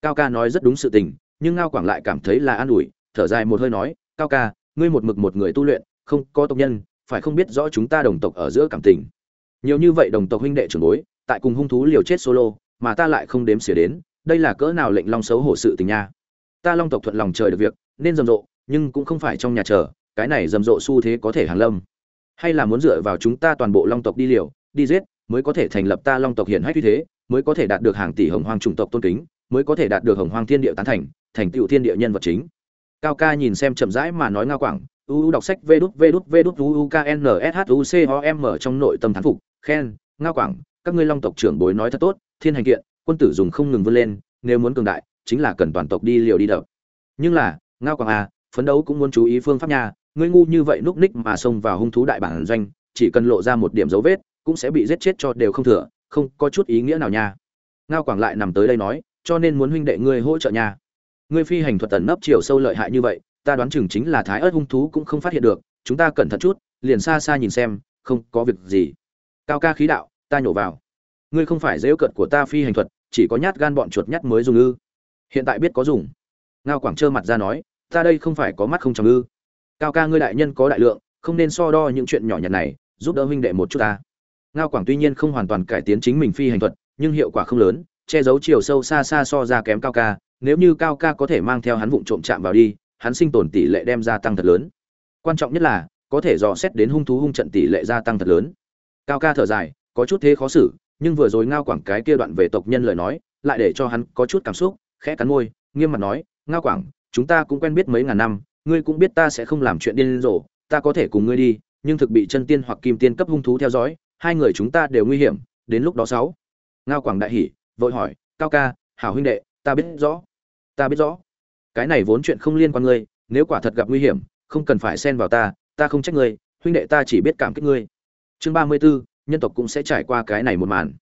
Cao ca nói rất đúng sự tình, nhưng ngao quảng lại cảm thấy là an ủi, thở dài một hơi nói, cao ca, ngươi một mực một người tu luyện, không, có tộc nhân, phải không biết rõ chúng ta đồng tộc ở giữa cảm tình. Nhiều như vậy đồng tộc huynh đệ trưởng bối, tại cùng hung thú liều chết solo, mà ta lại không đếm xỉa đến, đây là cỡ nào lệnh long xấu hổ sự tình nha. Ta long tộc thuận lòng trời được việc, nên rầm rộ, nhưng cũng không phải trong nhà chờ, cái này rầm rộ xu thế có thể hàng lâm hay là muốn dựa vào chúng ta toàn bộ long tộc đi liều, đi giết, mới có thể thành lập ta long tộc hiển hách như thế, mới có thể đạt được hàng tỷ hồng hoang chủng tộc tôn kính, mới có thể đạt được hồng hoang thiên địa tán thành thành tựu thiên địa nhân vật chính. Cao ca nhìn xem chậm rãi mà nói ngao quảng, u đọc sách vê đút vê đút vê đút u k n s h u c o m trong nội tâm thán phục, khen, ngao quảng, các ngươi long tộc trưởng bối nói thật tốt, thiên hành kiện, quân tử dùng không ngừng vươn lên, nếu muốn cường đại, chính là cần toàn tộc đi liều đi đập. Nhưng là, ngao quảng à phấn đấu cũng muốn chú ý phương pháp nha ngươi ngu như vậy núp ních mà xông vào hung thú đại bản doanh, chỉ cần lộ ra một điểm dấu vết, cũng sẽ bị giết chết cho đều không thừa, không có chút ý nghĩa nào nha. Ngao quảng lại nằm tới đây nói, cho nên muốn huynh đệ ngươi hỗ trợ nha. Ngươi phi hành thuật tần nấp chiều sâu lợi hại như vậy, ta đoán chừng chính là thái ớt hung thú cũng không phát hiện được, chúng ta cẩn thận chút, liền xa xa nhìn xem, không có việc gì. Cao ca khí đạo, ta nhổ vào. Ngươi không phải dễu cận của ta phi hành thuật, chỉ có nhát gan bọn chuột nhát mới dùng ư. Hiện tại biết có dùng. Ngao quảng trơ mặt ra nói, ta đây không phải có mắt không trong ư cao ca ngươi đại nhân có đại lượng, không nên so đo những chuyện nhỏ nhặt này, giúp đỡ huynh đệ một chút ta. Ngao quảng tuy nhiên không hoàn toàn cải tiến chính mình phi hành thuật, nhưng hiệu quả không lớn, che giấu chiều sâu xa xa so ra kém cao ca, nếu như cao ca có thể mang theo hắn vụng trộm chạm vào đi, hắn sinh tồn tỷ lệ đem gia tăng thật lớn. Quan trọng nhất là, có thể dò xét đến hung thú hung trận tỷ lệ gia tăng thật lớn. Cao ca thở dài, có chút thế khó xử, nhưng vừa rồi ngao quảng cái kia đoạn về tộc nhân lời nói, lại để cho hắn có chút cảm xúc, khẽ cắn môi, nghiêm mặt nói, ngao quảng, chúng ta cũng quen biết mấy ngàn năm ngươi cũng biết ta sẽ không làm chuyện điên rồ ta có thể cùng ngươi đi nhưng thực bị chân tiên hoặc kim tiên cấp hung thú theo dõi hai người chúng ta đều nguy hiểm đến lúc đó sáu. Ngao quảng đại hỉ vội hỏi cao ca hảo huynh đệ ta biết rõ ta biết rõ. Cái này vốn chuyện không liên quan ngươi nếu quả thật gặp nguy hiểm không cần phải xen vào ta ta không trách ngươi huynh đệ ta chỉ biết cảm kích ngươi. Chương ba mươi 34, nhân tộc cũng sẽ trải qua cái này một màn.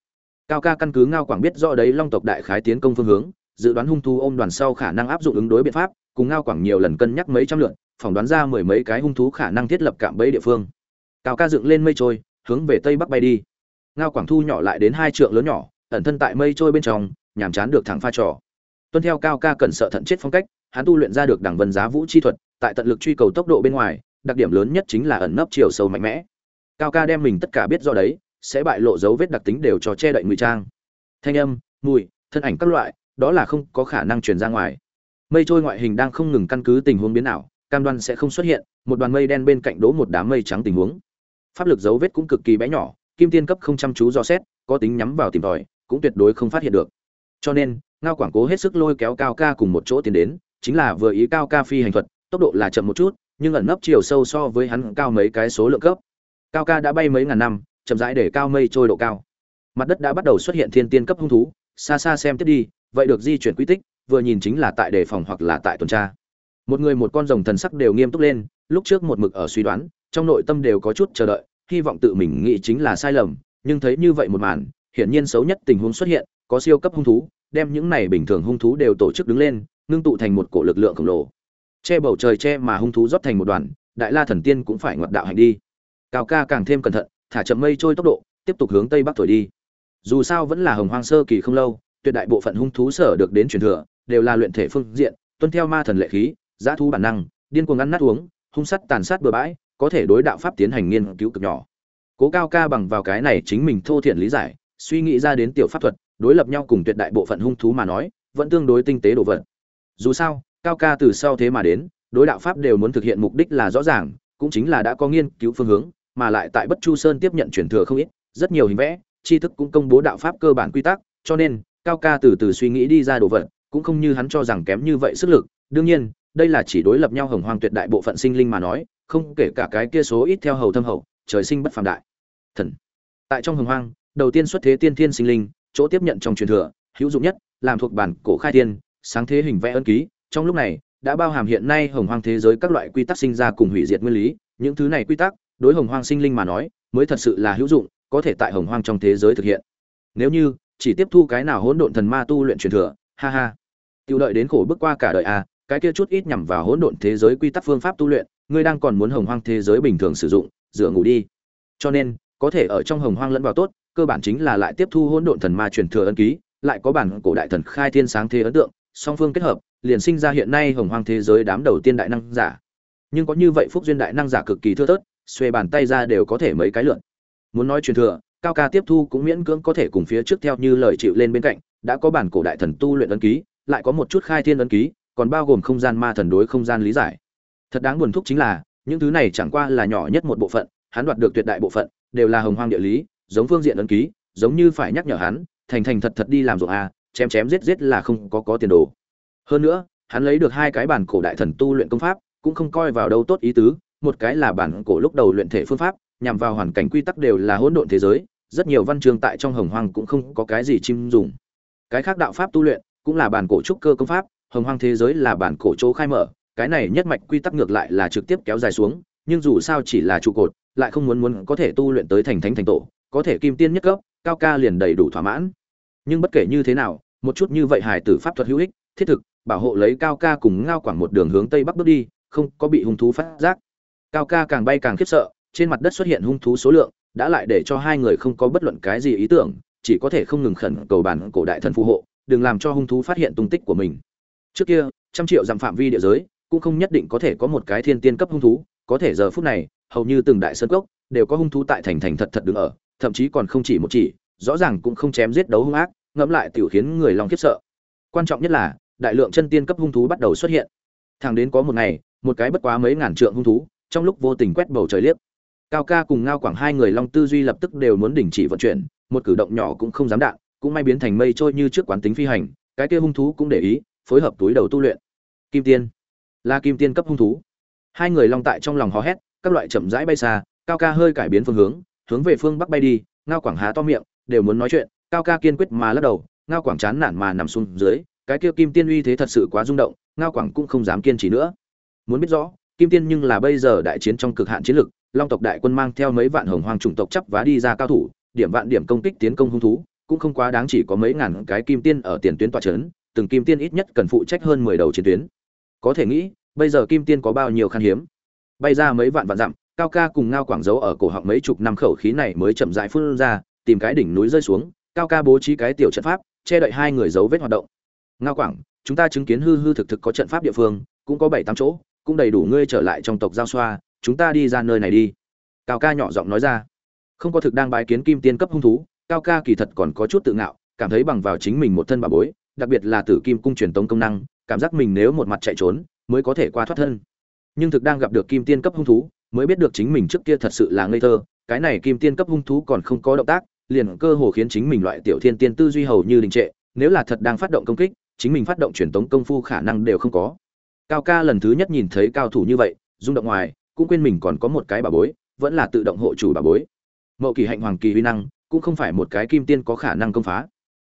Cao ca căn cứ ngao quảng biết rõ đấy long tộc đại khái tiến công phương hướng dự đoán hung thú ôm đoàn sau khả năng áp dụng ứng đối biện pháp cùng ngao quảng nhiều lần cân nhắc mấy trăm lượt, phỏng đoán ra mười mấy cái hung thú khả năng thiết lập cạm bẫy địa phương. Cao ca dựng lên mây trôi, hướng về tây bắc bay đi. Ngao quảng thu nhỏ lại đến hai trượng lớn nhỏ, ẩn thân tại mây trôi bên trong, nhàm chán được thẳng pha trò. Tuân theo cao ca cần sợ thận chết phong cách, hắn tu luyện ra được đẳng vân giá vũ chi thuật, tại tận lực truy cầu tốc độ bên ngoài, đặc điểm lớn nhất chính là ẩn nấp chiều sâu mạnh mẽ. Cao ca đem mình tất cả biết do đấy, sẽ bại lộ dấu vết đặc tính đều cho che đậy ngụy trang. Thanh âm, mùi, thân ảnh các loại, đó là không có khả năng truyền ra ngoài mây trôi ngoại hình đang không ngừng căn cứ tình huống biến ảo, cam đoan sẽ không xuất hiện, một đoàn mây đen bên cạnh đỗ một đám mây trắng tình huống. Pháp lực dấu vết cũng cực kỳ bé nhỏ, kim tiên cấp không chăm chú do xét, có tính nhắm vào tìm tòi, cũng tuyệt đối không phát hiện được. Cho nên, ngao quảng cố hết sức lôi kéo cao ca cùng một chỗ tiến đến, chính là vừa ý cao ca phi hành thuật, tốc độ là chậm một chút, nhưng ẩn nấp chiều sâu so với hắn cao mấy cái số lượng cấp. Cao ca đã bay mấy ngàn năm, chậm rãi để cao mây trôi độ cao. Mặt đất đã bắt đầu xuất hiện thiên tiên cấp hung thú, xa xa xem tiếp đi, vậy được di chuyển quy tích vừa nhìn chính là tại đề phòng hoặc là tại tuần tra. Một người một con rồng thần sắc đều nghiêm túc lên, lúc trước một mực ở suy đoán, trong nội tâm đều có chút chờ đợi, hy vọng tự mình nghĩ chính là sai lầm, nhưng thấy như vậy một màn, hiển nhiên xấu nhất tình huống xuất hiện, có siêu cấp hung thú, đem những này bình thường hung thú đều tổ chức đứng lên, ngưng tụ thành một cổ lực lượng khổng lồ. Che bầu trời che mà hung thú rót thành một đoàn, đại la thần tiên cũng phải ngoặt đạo hành đi. Cao ca càng thêm cẩn thận, thả chậm mây trôi tốc độ, tiếp tục hướng tây bắc thổi đi. Dù sao vẫn là hồng hoang sơ kỳ không lâu, tuyệt đại bộ phận hung thú sở được đến truyền thừa đều là luyện thể phương diện, tuân theo ma thần lệ khí giá thú bản năng, điên cuồng ăn nát uống, hung sắt tàn sát bừa bãi, có thể đối đạo pháp tiến hành nghiên cứu cực nhỏ. Cố cao ca bằng vào cái này chính mình thô thiện lý giải, suy nghĩ ra đến tiểu pháp thuật, đối lập nhau cùng tuyệt đại bộ phận hung thú mà nói, vẫn tương đối tinh tế đồ vật. Dù sao, cao ca từ sau thế mà đến, đối đạo pháp đều muốn thực hiện mục đích là rõ ràng, cũng chính là đã có nghiên cứu phương hướng, mà lại tại bất chu sơn tiếp nhận truyền thừa không ít, rất nhiều hình vẽ, tri thức cũng công bố đạo pháp cơ bản quy tắc, cho nên, cao ca từ từ suy nghĩ đi ra đồ vật cũng không như hắn cho rằng kém như vậy sức lực. Đương nhiên, đây là chỉ đối lập nhau hồng hoang tuyệt đại bộ phận sinh linh mà nói, không kể cả cái kia số ít theo hầu thâm hậu, trời sinh bất phàm đại. Thần. Tại trong hồng hoang, đầu tiên xuất thế tiên thiên sinh linh, chỗ tiếp nhận trong truyền thừa, hữu dụng nhất, làm thuộc bản cổ khai thiên, sáng thế hình vẽ ân ký. Trong lúc này, đã bao hàm hiện nay hồng hoang thế giới các loại quy tắc sinh ra cùng hủy diệt nguyên lý. Những thứ này quy tắc, đối hồng hoang sinh linh mà nói, mới thật sự là hữu dụng, có thể tại hồng hoang trong thế giới thực hiện. Nếu như, chỉ tiếp thu cái nào hỗn độn thần ma tu luyện truyền thừa ha ha. Tiêu đợi đến khổ bước qua cả đời a à, cái kia chút ít nhằm vào hỗn độn thế giới quy tắc phương pháp tu luyện ngươi đang còn muốn hồng hoang thế giới bình thường sử dụng dựa ngủ đi. Cho nên có thể ở trong hồng hoang lẫn vào tốt cơ bản chính là lại tiếp thu hỗn độn thần ma truyền thừa ấn ký lại có bản cổ đại thần khai thiên sáng thế ấn tượng song phương kết hợp liền sinh ra hiện nay hồng hoang thế giới đám đầu tiên đại năng giả. Nhưng có như vậy phúc duyên đại năng giả cực kỳ thưa thớt xuê bàn tay ra đều có thể mấy cái lượn. Muốn nói truyền thừa cao ca tiếp thu cũng miễn cưỡng có thể cùng phía trước theo như lời chịu lên bên cạnh đã có bản cổ đại thần tu luyện ấn ký, lại có một chút khai thiên ấn ký, còn bao gồm không gian ma thần đối không gian lý giải. Thật đáng buồn thúc chính là, những thứ này chẳng qua là nhỏ nhất một bộ phận, hắn đoạt được tuyệt đại bộ phận, đều là hồng hoang địa lý, giống phương diện ấn ký, giống như phải nhắc nhở hắn, thành thành thật thật đi làm ruộng a, chém chém giết giết là không có có tiền đồ. Hơn nữa, hắn lấy được hai cái bản cổ đại thần tu luyện công pháp, cũng không coi vào đâu tốt ý tứ, một cái là bản cổ lúc đầu luyện thể phương pháp, nhằm vào hoàn cảnh quy tắc đều là hỗn độn thế giới, rất nhiều văn chương tại trong hồng hoang cũng không có cái gì chim dùng cái khác đạo pháp tu luyện cũng là bản cổ trúc cơ công pháp, hồng hoang thế giới là bản cổ chỗ khai mở, cái này nhất mạch quy tắc ngược lại là trực tiếp kéo dài xuống, nhưng dù sao chỉ là trụ cột, lại không muốn muốn có thể tu luyện tới thành thánh thành tổ, có thể kim tiên nhất cấp, cao ca liền đầy đủ thỏa mãn. Nhưng bất kể như thế nào, một chút như vậy hải tử pháp thuật hữu ích, thiết thực, bảo hộ lấy cao ca cùng ngao quảng một đường hướng tây bắc bước đi, không có bị hung thú phát giác. Cao ca càng bay càng khiếp sợ, trên mặt đất xuất hiện hung thú số lượng, đã lại để cho hai người không có bất luận cái gì ý tưởng chỉ có thể không ngừng khẩn cầu bản cổ đại thần phù hộ, đừng làm cho hung thú phát hiện tung tích của mình. Trước kia, trăm triệu dặm phạm vi địa giới, cũng không nhất định có thể có một cái thiên tiên cấp hung thú, có thể giờ phút này, hầu như từng đại sơn cốc đều có hung thú tại thành thành thật thật đứng ở, thậm chí còn không chỉ một chỉ, rõ ràng cũng không chém giết đấu hung ác, ngẫm lại tiểu khiến người lòng khiếp sợ. Quan trọng nhất là, đại lượng chân tiên cấp hung thú bắt đầu xuất hiện. Thẳng đến có một ngày, một cái bất quá mấy ngàn trượng hung thú, trong lúc vô tình quét bầu trời liếc. Cao ca cùng ngao quảng hai người long tư duy lập tức đều muốn đình chỉ vận chuyển một cử động nhỏ cũng không dám đạn, cũng may biến thành mây trôi như trước quán tính phi hành, cái kia hung thú cũng để ý, phối hợp túi đầu tu luyện. Kim tiên. Là kim tiên cấp hung thú. Hai người long tại trong lòng hò hét, các loại chậm rãi bay xa, cao ca hơi cải biến phương hướng hướng về phương bắc bay đi, ngao quảng há to miệng, đều muốn nói chuyện, cao ca kiên quyết mà lắc đầu, ngao quảng chán nản mà nằm xuống dưới, cái kia kim tiên uy thế thật sự quá rung động, ngao quảng cũng không dám kiên trì nữa. Muốn biết rõ, kim tiên nhưng là bây giờ đại chiến trong cực hạn chiến lực, long tộc đại quân mang theo mấy vạn hồng hoàng chủng tộc chấp vá đi ra cao thủ điểm vạn điểm công kích tiến công hung thú, cũng không quá đáng chỉ có mấy ngàn cái kim tiên ở tiền tuyến tọa trấn từng kim tiên ít nhất cần phụ trách hơn mười đầu chiến tuyến. Có thể nghĩ, bây giờ kim tiên có bao nhiêu khan hiếm. Bay ra mấy vạn vạn dặm, cao ca cùng ngao quảng giấu ở cổ họng mấy chục năm khẩu khí này mới chậm rãi phun ra, tìm cái đỉnh núi rơi xuống, cao ca bố trí cái tiểu trận pháp, che đậy hai người giấu vết hoạt động. Ngao quảng, chúng ta chứng kiến hư hư thực thực có trận pháp địa phương, cũng có bảy tám chỗ, cũng đầy đủ ngươi trở lại trong tộc giao xoa, chúng ta đi ra nơi này đi. Cao ca nhỏ giọng nói ra không có thực đang bài kiến kim tiên cấp hung thú, cao ca kỳ thật còn có chút tự ngạo, cảm thấy bằng vào chính mình một thân bà bối, đặc biệt là tử kim cung truyền tống công năng, cảm giác mình nếu một mặt chạy trốn, mới có thể qua thoát thân. Nhưng thực đang gặp được kim tiên cấp hung thú, mới biết được chính mình trước kia thật sự là ngây thơ, cái này kim tiên cấp hung thú còn không có động tác, liền cơ hồ khiến chính mình loại tiểu thiên tiên tư duy hầu như đình trệ, nếu là thật đang phát động công kích, chính mình phát động truyền tống công phu khả năng đều không có. Cao ca lần thứ nhất nhìn thấy cao thủ như vậy, rung động ngoài, cũng quên mình còn có một cái bà bối, vẫn là tự động hộ chủ bà bối mậu kỳ hạnh hoàng kỳ uy năng, cũng không phải một cái kim tiên có khả năng công phá.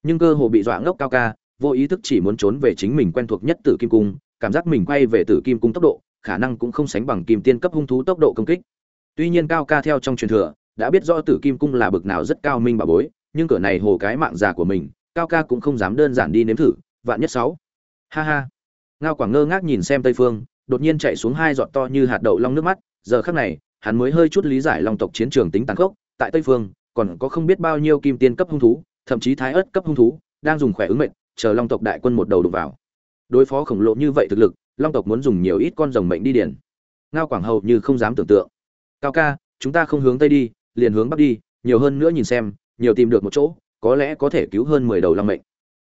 Nhưng cơ hồ bị dọa ngốc cao ca, vô ý thức chỉ muốn trốn về chính mình quen thuộc nhất tử kim cung, cảm giác mình quay về tử kim cung tốc độ, khả năng cũng không sánh bằng kim tiên cấp hung thú tốc độ công kích. Tuy nhiên cao ca theo trong truyền thừa, đã biết rõ tử kim cung là bực nào rất cao minh bà bối, nhưng cửa này hồ cái mạng già của mình, cao ca cũng không dám đơn giản đi nếm thử, vạn nhất sáu. Ha ha. Ngao quảng ngơ ngác nhìn xem tây phương, đột nhiên chạy xuống hai giọt to như hạt đậu long nước mắt, giờ khắc này, hắn mới hơi chút lý giải long tộc chiến trường tính tàn khốc tại tây phương, còn có không biết bao nhiêu kim tiên cấp hung thú, thậm chí thái ớt cấp hung thú, đang dùng khỏe ứng mệnh, chờ long tộc đại quân một đầu đục vào. Đối phó khổng lồ như vậy thực lực, long tộc muốn dùng nhiều ít con rồng mệnh đi điển ngao quảng hầu như không dám tưởng tượng. Cao ca, chúng ta không hướng tây đi, liền hướng bắc đi, nhiều hơn nữa nhìn xem, nhiều tìm được một chỗ, có lẽ có thể cứu hơn mười đầu long mệnh.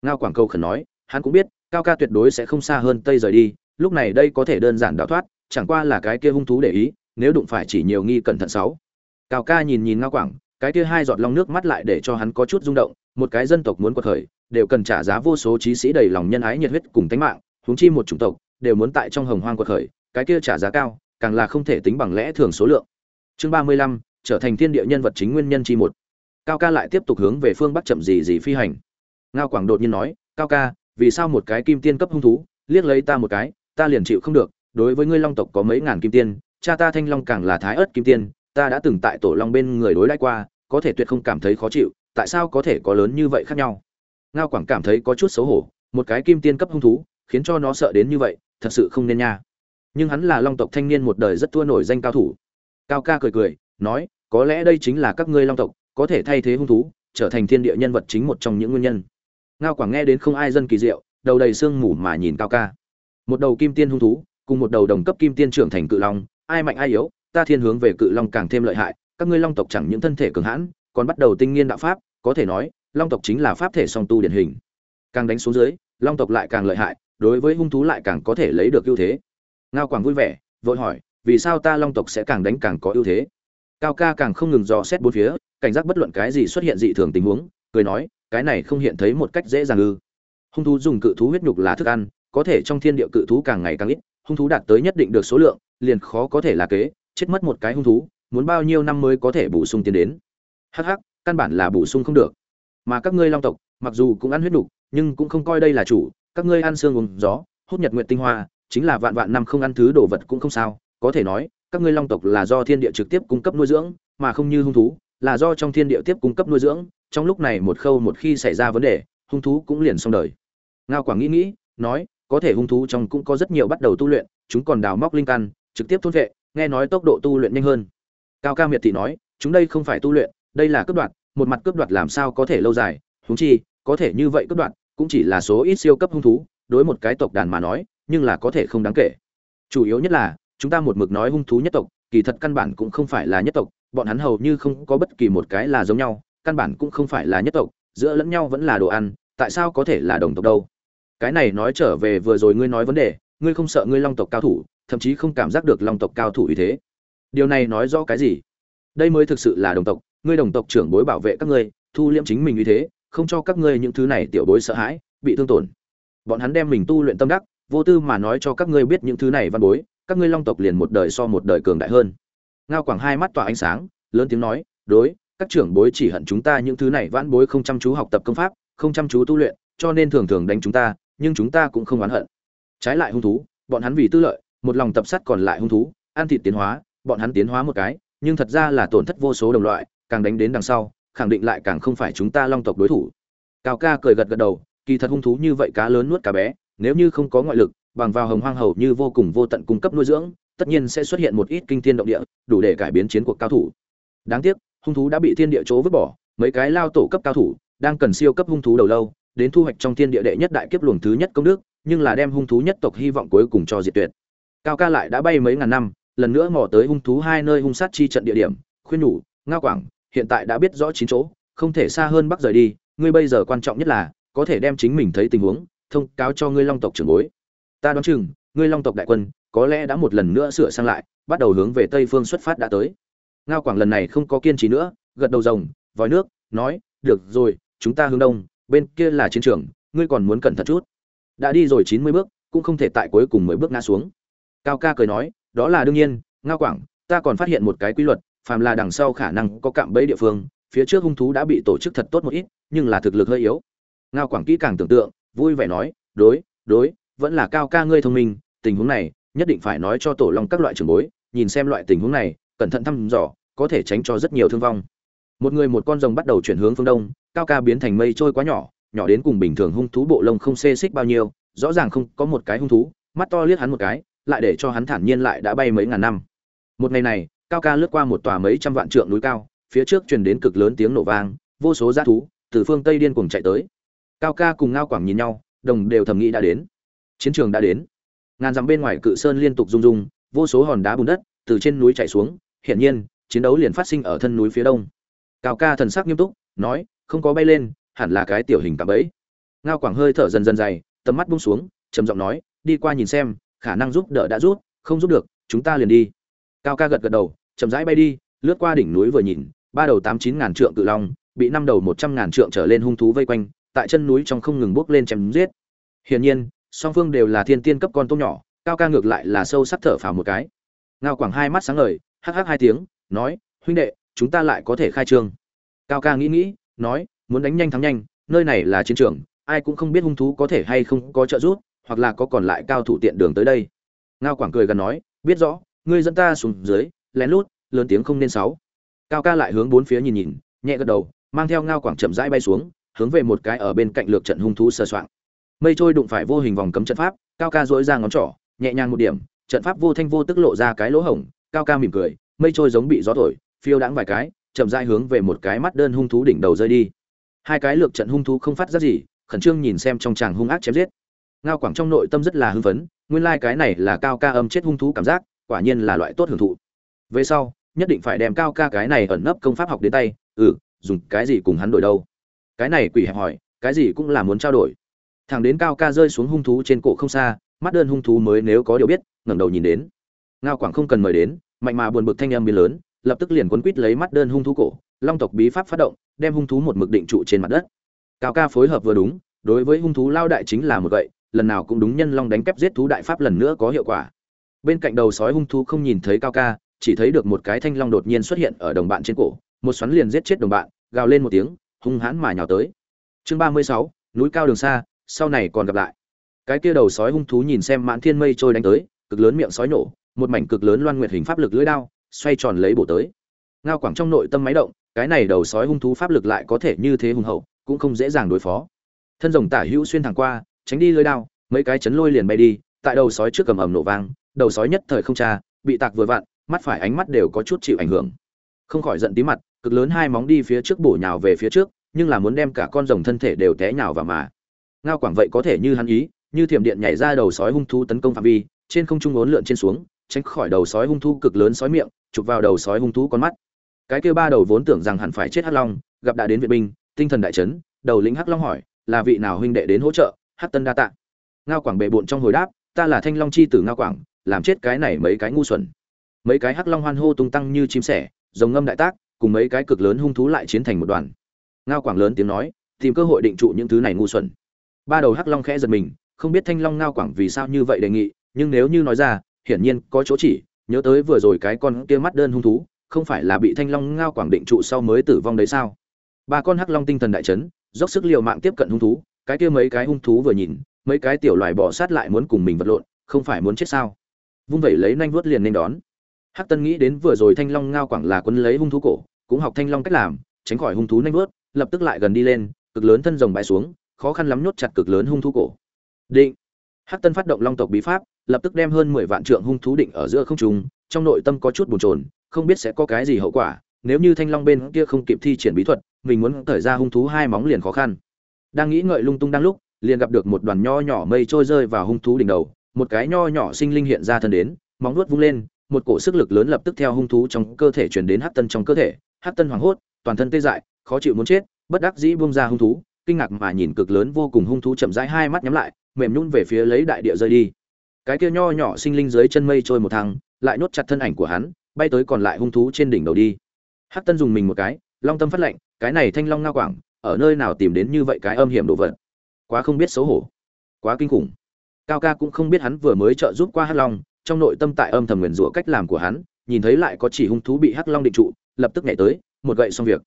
Ngao quảng câu khẩn nói, hắn cũng biết, cao ca tuyệt đối sẽ không xa hơn tây rời đi, lúc này đây có thể đơn giản đào thoát, chẳng qua là cái kia hung thú để ý, nếu đụng phải chỉ nhiều nghi cẩn thận sáu cao ca nhìn nhìn ngao quảng, cái kia hai giọt long nước mắt lại để cho hắn có chút rung động, một cái dân tộc muốn quật khởi, đều cần trả giá vô số trí sĩ đầy lòng nhân ái nhiệt huyết cùng tánh mạng, huống chi một chủng tộc, đều muốn tại trong hồng hoang quật khởi, cái kia trả giá cao, càng là không thể tính bằng lẽ thường số lượng. Chương ba mươi lăm, trở thành thiên địa nhân vật chính nguyên nhân chi một. Cao ca lại tiếp tục hướng về phương bắc chậm gì gì phi hành. Ngao quảng đột nhiên nói, cao ca, vì sao một cái kim tiên cấp hung thú, liếc lấy ta một cái, ta liền chịu không được, đối với ngươi long tộc có mấy ngàn kim tiên, cha ta thanh long càng là thái ớt kim tiên ta đã từng tại tổ long bên người đối đãi qua, có thể tuyệt không cảm thấy khó chịu, tại sao có thể có lớn như vậy khác nhau? Ngao quảng cảm thấy có chút xấu hổ, một cái kim tiên cấp hung thú, khiến cho nó sợ đến như vậy, thật sự không nên nha. Nhưng hắn là long tộc thanh niên một đời rất thua nổi danh cao thủ. Cao ca cười cười, nói, có lẽ đây chính là các ngươi long tộc, có thể thay thế hung thú, trở thành thiên địa nhân vật chính một trong những nguyên nhân. Ngao quảng nghe đến không ai dân kỳ diệu, đầu đầy sương mù mà nhìn cao ca. Một đầu kim tiên hung thú, cùng một đầu đồng cấp kim tiên trưởng thành cự long, ai mạnh ai yếu ta thiên hướng về cự long càng thêm lợi hại, các ngươi long tộc chẳng những thân thể cường hãn, còn bắt đầu tinh nghiên đạo pháp, có thể nói, long tộc chính là pháp thể song tu điển hình. Càng đánh xuống dưới, long tộc lại càng lợi hại, đối với hung thú lại càng có thể lấy được ưu thế. Ngao quảng vui vẻ, vội hỏi, vì sao ta long tộc sẽ càng đánh càng có ưu thế? Cao ca càng không ngừng dò xét bốn phía, cảnh giác bất luận cái gì xuất hiện dị thường tình huống, cười nói, cái này không hiện thấy một cách dễ dàng ư. Hung thú dùng cự thú huyết nhục là thức ăn, có thể trong thiên địa cự thú càng ngày càng ít, hung thú đạt tới nhất định được số lượng, liền khó có thể là kế chết mất một cái hung thú muốn bao nhiêu năm mới có thể bổ sung tiến đến? Hắc hắc căn bản là bổ sung không được. Mà các ngươi long tộc mặc dù cũng ăn huyết đủ, nhưng cũng không coi đây là chủ các ngươi ăn xương uống gió hút nhật nguyện tinh hoa chính là vạn vạn năm không ăn thứ đồ vật cũng không sao. Có thể nói các ngươi long tộc là do thiên địa trực tiếp cung cấp nuôi dưỡng mà không như hung thú là do trong thiên địa tiếp cung cấp nuôi dưỡng. Trong lúc này một khâu một khi xảy ra vấn đề hung thú cũng liền xong đời. Ngao quảng nghĩ nghĩ nói có thể hung thú trong cũng có rất nhiều bắt đầu tu luyện chúng còn đào móc linh căn trực tiếp thôn vệ nghe nói tốc độ tu luyện nhanh hơn. Cao ca miệt thị nói, chúng đây không phải tu luyện, đây là cướp đoạt, một mặt cướp đoạt làm sao có thể lâu dài húng chi, có thể như vậy cướp đoạt, cũng chỉ là số ít siêu cấp hung thú, đối một cái tộc đàn mà nói, nhưng là có thể không đáng kể. Chủ yếu nhất là, chúng ta một mực nói hung thú nhất tộc, kỳ thật căn bản cũng không phải là nhất tộc, bọn hắn hầu như không có bất kỳ một cái là giống nhau, căn bản cũng không phải là nhất tộc, giữa lẫn nhau vẫn là đồ ăn, tại sao có thể là đồng tộc đâu? Cái này nói trở về vừa rồi ngươi nói vấn đề, ngươi không sợ ngươi long tộc cao thủ thậm chí không cảm giác được long tộc cao thủ uy thế. Điều này nói rõ cái gì? Đây mới thực sự là đồng tộc, ngươi đồng tộc trưởng bối bảo vệ các ngươi, thu liễm chính mình uy thế, không cho các ngươi những thứ này tiểu bối sợ hãi, bị thương tổn. Bọn hắn đem mình tu luyện tâm đắc, vô tư mà nói cho các ngươi biết những thứ này văn bối, các ngươi long tộc liền một đời so một đời cường đại hơn. Ngao quảng hai mắt tỏa ánh sáng, lớn tiếng nói, đối, các trưởng bối chỉ hận chúng ta những thứ này vãn bối không chăm chú học tập công pháp, không chăm chú tu luyện, cho nên thường thường đánh chúng ta, nhưng chúng ta cũng không oán hận. Trái lại hung thú, bọn hắn vì tư lợi một lòng tập sát còn lại hung thú, ăn thịt tiến hóa, bọn hắn tiến hóa một cái, nhưng thật ra là tổn thất vô số đồng loại, càng đánh đến đằng sau, khẳng định lại càng không phải chúng ta long tộc đối thủ. Cao ca cười gật gật đầu, kỳ thật hung thú như vậy cá lớn nuốt cá bé, nếu như không có ngoại lực, bằng vào hồng hoang hầu như vô cùng vô tận cung cấp nuôi dưỡng, tất nhiên sẽ xuất hiện một ít kinh thiên động địa, đủ để cải biến chiến cuộc cao thủ. Đáng tiếc, hung thú đã bị thiên địa chỗ vứt bỏ, mấy cái lao tổ cấp cao thủ đang cần siêu cấp hung thú đầu lâu, đến thu hoạch trong thiên địa đệ nhất đại kiếp luồng thứ nhất công đức, nhưng là đem hung thú nhất tộc hy vọng cuối cùng cho diệt tuyệt cao ca lại đã bay mấy ngàn năm, lần nữa mò tới hung thú hai nơi hung sát chi trận địa điểm, khuyên nhủ, ngao quảng, hiện tại đã biết rõ chín chỗ, không thể xa hơn bắc rời đi, ngươi bây giờ quan trọng nhất là, có thể đem chính mình thấy tình huống, thông cáo cho ngươi long tộc trưởng bối. Ta đoán chừng, ngươi long tộc đại quân, có lẽ đã một lần nữa sửa sang lại, bắt đầu hướng về tây phương xuất phát đã tới. Ngao quảng lần này không có kiên trì nữa, gật đầu rồng, vòi nước, nói, được rồi, chúng ta hướng đông, bên kia là chiến trường, ngươi còn muốn cẩn thận chút. Đã đi rồi chín mươi bước, cũng không thể tại cuối cùng mười bước ngã xuống cao ca cười nói, đó là đương nhiên ngao quảng, ta còn phát hiện một cái quy luật, phàm là đằng sau khả năng có cạm bẫy địa phương, phía trước hung thú đã bị tổ chức thật tốt một ít, nhưng là thực lực hơi yếu. Ngao quảng kỹ càng tưởng tượng, vui vẻ nói, đối đối, vẫn là cao ca ngươi thông minh, tình huống này, nhất định phải nói cho tổ long các loại trường bối, nhìn xem loại tình huống này, cẩn thận thăm dò, có thể tránh cho rất nhiều thương vong. Một người một con rồng bắt đầu chuyển hướng phương đông, cao ca biến thành mây trôi quá nhỏ nhỏ đến cùng bình thường hung thú bộ lông không xê xích bao nhiêu, rõ ràng không có một cái hung thú, mắt to liếc hắn một cái lại để cho hắn thản nhiên lại đã bay mấy ngàn năm. Một ngày này, cao ca lướt qua một tòa mấy trăm vạn trượng núi cao, phía trước truyền đến cực lớn tiếng nổ vang, vô số g thú từ phương tây điên cuồng chạy tới. Cao ca cùng ngao quảng nhìn nhau, đồng đều thầm nghĩ đã đến. Chiến trường đã đến. Ngàn dặm bên ngoài cự sơn liên tục rung rung, vô số hòn đá bùn đất từ trên núi chạy xuống, hiển nhiên, chiến đấu liền phát sinh ở thân núi phía đông. Cao ca thần sắc nghiêm túc, nói, không có bay lên, hẳn là cái tiểu hình cạm bẫy. Ngao quảng hơi thở dần dần dày, tầm mắt bung xuống, trầm giọng nói, đi qua nhìn xem khả năng giúp đỡ đã rút, không giúp được, chúng ta liền đi. Cao ca gật gật đầu, chậm rãi bay đi, lướt qua đỉnh núi vừa nhìn, ba đầu tám chín ngàn trượng cự long, bị năm đầu một trăm ngàn trượng trở lên hung thú vây quanh, tại chân núi trong không ngừng bốc lên chém giết. Hiển nhiên, song phương đều là thiên tiên cấp con tôm nhỏ, cao ca ngược lại là sâu sắc thở phào một cái. Ngao quảng hai mắt sáng ngời, hắc hắc hai tiếng, nói, huynh đệ, chúng ta lại có thể khai trương. Cao ca nghĩ nghĩ, nói, muốn đánh nhanh thắng nhanh, nơi này là chiến trường, ai cũng không biết hung thú có thể hay không có trợ giúp hoặc là có còn lại cao thủ tiện đường tới đây. Ngao quảng cười gần nói, biết rõ, ngươi dẫn ta xuống dưới, lén lút, lớn tiếng không nên sáu. Cao ca lại hướng bốn phía nhìn nhìn, nhẹ gật đầu, mang theo ngao quảng chậm rãi bay xuống, hướng về một cái ở bên cạnh lược trận hung thú sơ soạn mây trôi đụng phải vô hình vòng cấm trận pháp, cao ca dỗi ra ngón trỏ, nhẹ nhàng một điểm, trận pháp vô thanh vô tức lộ ra cái lỗ hổng, cao ca mỉm cười, mây trôi giống bị gió thổi, phiêu đãng vài cái, chậm rãi hướng về một cái mắt đơn hung thú đỉnh đầu rơi đi. Hai cái lược trận hung thú không phát ra gì, khẩn trương nhìn xem trong tràng hung ác chém giết ngao quảng trong nội tâm rất là hưng phấn, nguyên lai cái này là cao ca âm chết hung thú cảm giác, quả nhiên là loại tốt hưởng thụ. Về sau, nhất định phải đem cao ca cái này ẩn nấp công pháp học đến tay ừ dùng cái gì cùng hắn đổi đâu? Cái này quỷ hẹp hỏi, cái gì cũng là muốn trao đổi. Thằng đến cao ca rơi xuống hung thú trên cổ không xa, mắt đơn hung thú mới nếu có điều biết, ngẩng đầu nhìn đến. Ngao quảng không cần mời đến, mạnh mà buồn bực thanh âm biến lớn, lập tức liền quấn quít lấy mắt đơn hung thú cổ, long tộc bí pháp phát động, đem hung thú một mực định trụ trên mặt đất. Cao ca phối hợp vừa đúng, đối với hung thú lao đại chính là một vậy lần nào cũng đúng nhân long đánh kép giết thú đại pháp lần nữa có hiệu quả. Bên cạnh đầu sói hung thú không nhìn thấy cao ca, chỉ thấy được một cái thanh long đột nhiên xuất hiện ở đồng bạn trên cổ, một xoắn liền giết chết đồng bạn, gào lên một tiếng, hung hãn mà nhào tới. Chương ba mươi sáu, núi cao đường xa, sau này còn gặp lại. Cái kia đầu sói hung thú nhìn xem mãn thiên mây trôi đánh tới, cực lớn miệng sói nổ, một mảnh cực lớn loan nguyệt hình pháp lực lưỡi đao, xoay tròn lấy bổ tới. Ngao quảng trong nội tâm máy động, cái này đầu sói hung thú pháp lực lại có thể như thế hùng hậu, cũng không dễ dàng đối phó. Thân rồng tả hữu xuyên thẳng qua tránh đi lưỡi đao, mấy cái chấn lôi liền bay đi, tại đầu sói trước cầm ầm nổ vang, đầu sói nhất thời không cha bị tạc vừa vặn, mắt phải ánh mắt đều có chút chịu ảnh hưởng. Không khỏi giận tí mặt, cực lớn hai móng đi phía trước bổ nhào về phía trước, nhưng là muốn đem cả con rồng thân thể đều té nhào vào mà. Ngao quảng vậy có thể như hắn ý, như thiểm điện nhảy ra đầu sói hung thú tấn công phạm vi, trên không trung ốn lượn trên xuống, tránh khỏi đầu sói hung thú cực lớn sói miệng, chụp vào đầu sói hung thú con mắt. Cái kia ba đầu vốn tưởng rằng hẳn phải chết hắc long, gặp đã đến viện binh, tinh thần đại chấn, đầu lĩnh hắc long hỏi, là vị nào huynh đệ đến hỗ trợ? Hắc tân đa tạ. Ngao quảng bệ bộn trong hồi đáp, ta là thanh long chi tử ngao quảng, làm chết cái này mấy cái ngu xuẩn. Mấy cái hắc long hoan hô tung tăng như chim sẻ rồng ngâm đại tác, cùng mấy cái cực lớn hung thú lại chiến thành một đoàn. Ngao quảng lớn tiếng nói, tìm cơ hội định trụ những thứ này ngu xuẩn. Ba đầu hắc long khẽ giật mình, không biết thanh long ngao quảng vì sao như vậy đề nghị, nhưng nếu như nói ra, hiển nhiên có chỗ chỉ, nhớ tới vừa rồi cái con kia mắt đơn hung thú, không phải là bị thanh long ngao quảng định trụ sau mới tử vong đấy sao? Ba con hắc long tinh thần đại chấn, dốc sức liều mạng tiếp cận hung thú cái kia mấy cái hung thú vừa nhìn, mấy cái tiểu loài bò sát lại muốn cùng mình vật lộn, không phải muốn chết sao? Vung vẩy lấy nanh vuốt liền nên đón. Hắc tân nghĩ đến vừa rồi thanh long ngao quảng là quấn lấy hung thú cổ, cũng học thanh long cách làm, tránh khỏi hung thú nanh vuốt, lập tức lại gần đi lên, cực lớn thân rồng bãi xuống, khó khăn lắm nhốt chặt cực lớn hung thú cổ. Định. Hắc tân phát động long tộc bí pháp, lập tức đem hơn mười vạn trượng hung thú định ở giữa không trung, trong nội tâm có chút bồn chồn, không biết sẽ có cái gì hậu quả, nếu như thanh long bên kia không kịp thi triển bí thuật, mình muốn thời ra hung thú hai móng liền khó khăn đang nghĩ ngợi lung tung đang lúc, liền gặp được một đoàn nho nhỏ mây trôi rơi vào hung thú đỉnh đầu, một cái nho nhỏ sinh linh hiện ra thân đến, móng nuốt vung lên, một cổ sức lực lớn lập tức theo hung thú trong cơ thể truyền đến hắc tân trong cơ thể. Hắc tân hoảng hốt, toàn thân tê dại, khó chịu muốn chết, bất đắc dĩ buông ra hung thú, kinh ngạc mà nhìn cực lớn vô cùng hung thú chậm rãi hai mắt nhắm lại, mềm nhún về phía lấy đại địa rơi đi. Cái kia nho nhỏ sinh linh dưới chân mây trôi một thang lại nuốt chặt thân ảnh của hắn, bay tới còn lại hung thú trên đỉnh đầu đi. Hắc tân dùng mình một cái, long tâm phát lệnh, cái này thanh long nga quảng ở nơi nào tìm đến như vậy cái âm hiểm đồ vật. Quá không biết xấu hổ. Quá kinh khủng. Cao ca cũng không biết hắn vừa mới trợ giúp qua hắc long, trong nội tâm tại âm thầm nguyền rủa cách làm của hắn, nhìn thấy lại có chỉ hung thú bị hắc long định trụ, lập tức nhảy tới, một gậy xong việc.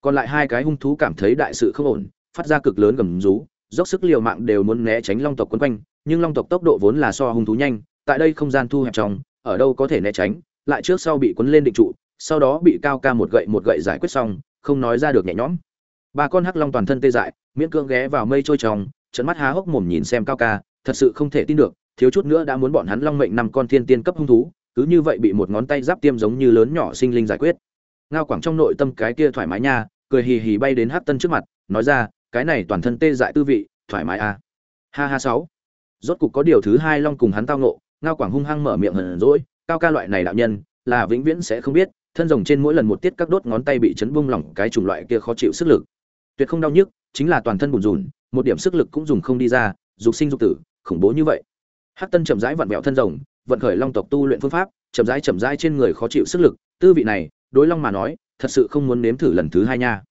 Còn lại hai cái hung thú cảm thấy đại sự không ổn, phát ra cực lớn gầm rú, dốc sức liều mạng đều muốn né tránh long tộc quấn quanh, nhưng long tộc tốc độ vốn là so hung thú nhanh, tại đây không gian thu hẹp trong, ở đâu có thể né tránh, lại trước sau bị quấn lên định trụ, sau đó bị cao ca một gậy một gậy giải quyết xong, không nói ra được nhẹ nhõm ba con hắc long toàn thân tê dại, miễn cưỡng ghé vào mây trôi tròng trận mắt há hốc mồm nhìn xem cao ca, thật sự không thể tin được, thiếu chút nữa đã muốn bọn hắn long mệnh năm con thiên tiên cấp hung thú, cứ như vậy bị một ngón tay giáp tiêm giống như lớn nhỏ sinh linh giải quyết. Ngao quảng trong nội tâm cái kia thoải mái nha, cười hì hì bay đến hắc tân trước mặt, nói ra, cái này toàn thân tê dại tư vị, thoải mái à. ha ha sáu. Rốt cục có điều thứ hai long cùng hắn tao nộ ngao quảng hung hăng mở miệng hờn rỗi cao ca loại này đạo nhân, là vĩnh viễn sẽ không biết, thân rồng trên mỗi lần một tiết các đốt ngón tay bị chấn bung lỏng cái chủng loại kia khó chịu sức lực tuyệt không đau nhức, chính là toàn thân bùn rùn, một điểm sức lực cũng dùng không đi ra, dục sinh dục tử, khủng bố như vậy. Hắc tân chậm rãi vặn vẹo thân rồng, vận khởi long tộc tu luyện phương pháp, chậm rãi chậm rãi trên người khó chịu sức lực, tư vị này, đối long mà nói, thật sự không muốn nếm thử lần thứ hai nha.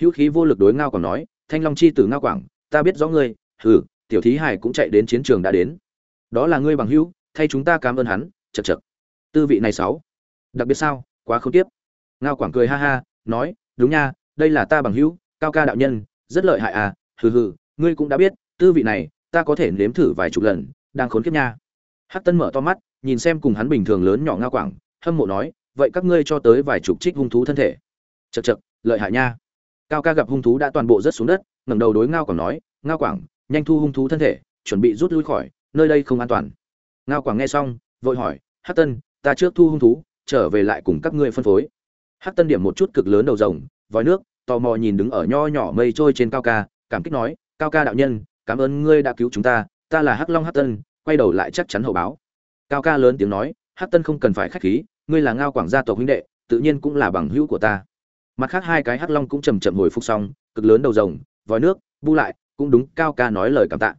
Hữu khí vô lực đối ngao còn nói, thanh long chi từ ngao quảng, ta biết rõ ngươi, hừ, tiểu thí hải cũng chạy đến chiến trường đã đến. Đó là ngươi bằng hữu, thay chúng ta cảm ơn hắn chật chật tư vị này sáu. Đặc biệt sao? Quá không tiếp ngao quảng cười ha ha, nói, đúng nha, đây là ta bằng hữu cao ca đạo nhân, rất lợi hại à hừ hừ, ngươi cũng đã biết, tư vị này, ta có thể nếm thử vài chục lần, đang khốn kiếp nha. Hắc tân mở to mắt, nhìn xem cùng hắn bình thường lớn nhỏ ngao quảng, hâm mộ nói, vậy các ngươi cho tới vài chục trích hung thú thân thể. Chật chật lợi hại nha. Cao ca gặp hung thú đã toàn bộ rớt xuống đất, ngẩng đầu đối ngao quảng nói, ngao quảng, nhanh thu hung thú thân thể, chuẩn bị rút lui khỏi, nơi đây không an toàn. Ngao quảng nghe xong, vội hỏi, hắc tân, ta trước thu hung thú, trở về lại cùng các ngươi phân phối. Hắc tân điểm một chút cực lớn đầu rồng, vòi nước tò mò nhìn đứng ở nho nhỏ mây trôi trên cao ca, cảm kích nói, cao ca đạo nhân, cảm ơn ngươi đã cứu chúng ta ta là hắc long hắc tân, quay đầu lại chắc chắn hậu báo. Cao ca lớn tiếng nói, hắc tân không cần phải khách khí, ngươi là ngao quảng gia tộc huynh đệ, tự nhiên cũng là bằng hữu của ta. Mặt khác hai cái hắc long cũng chầm chậm hồi phục xong, cực lớn đầu rồng, vòi nước, bu lại, cũng đúng, cao ca nói lời cảm tạ.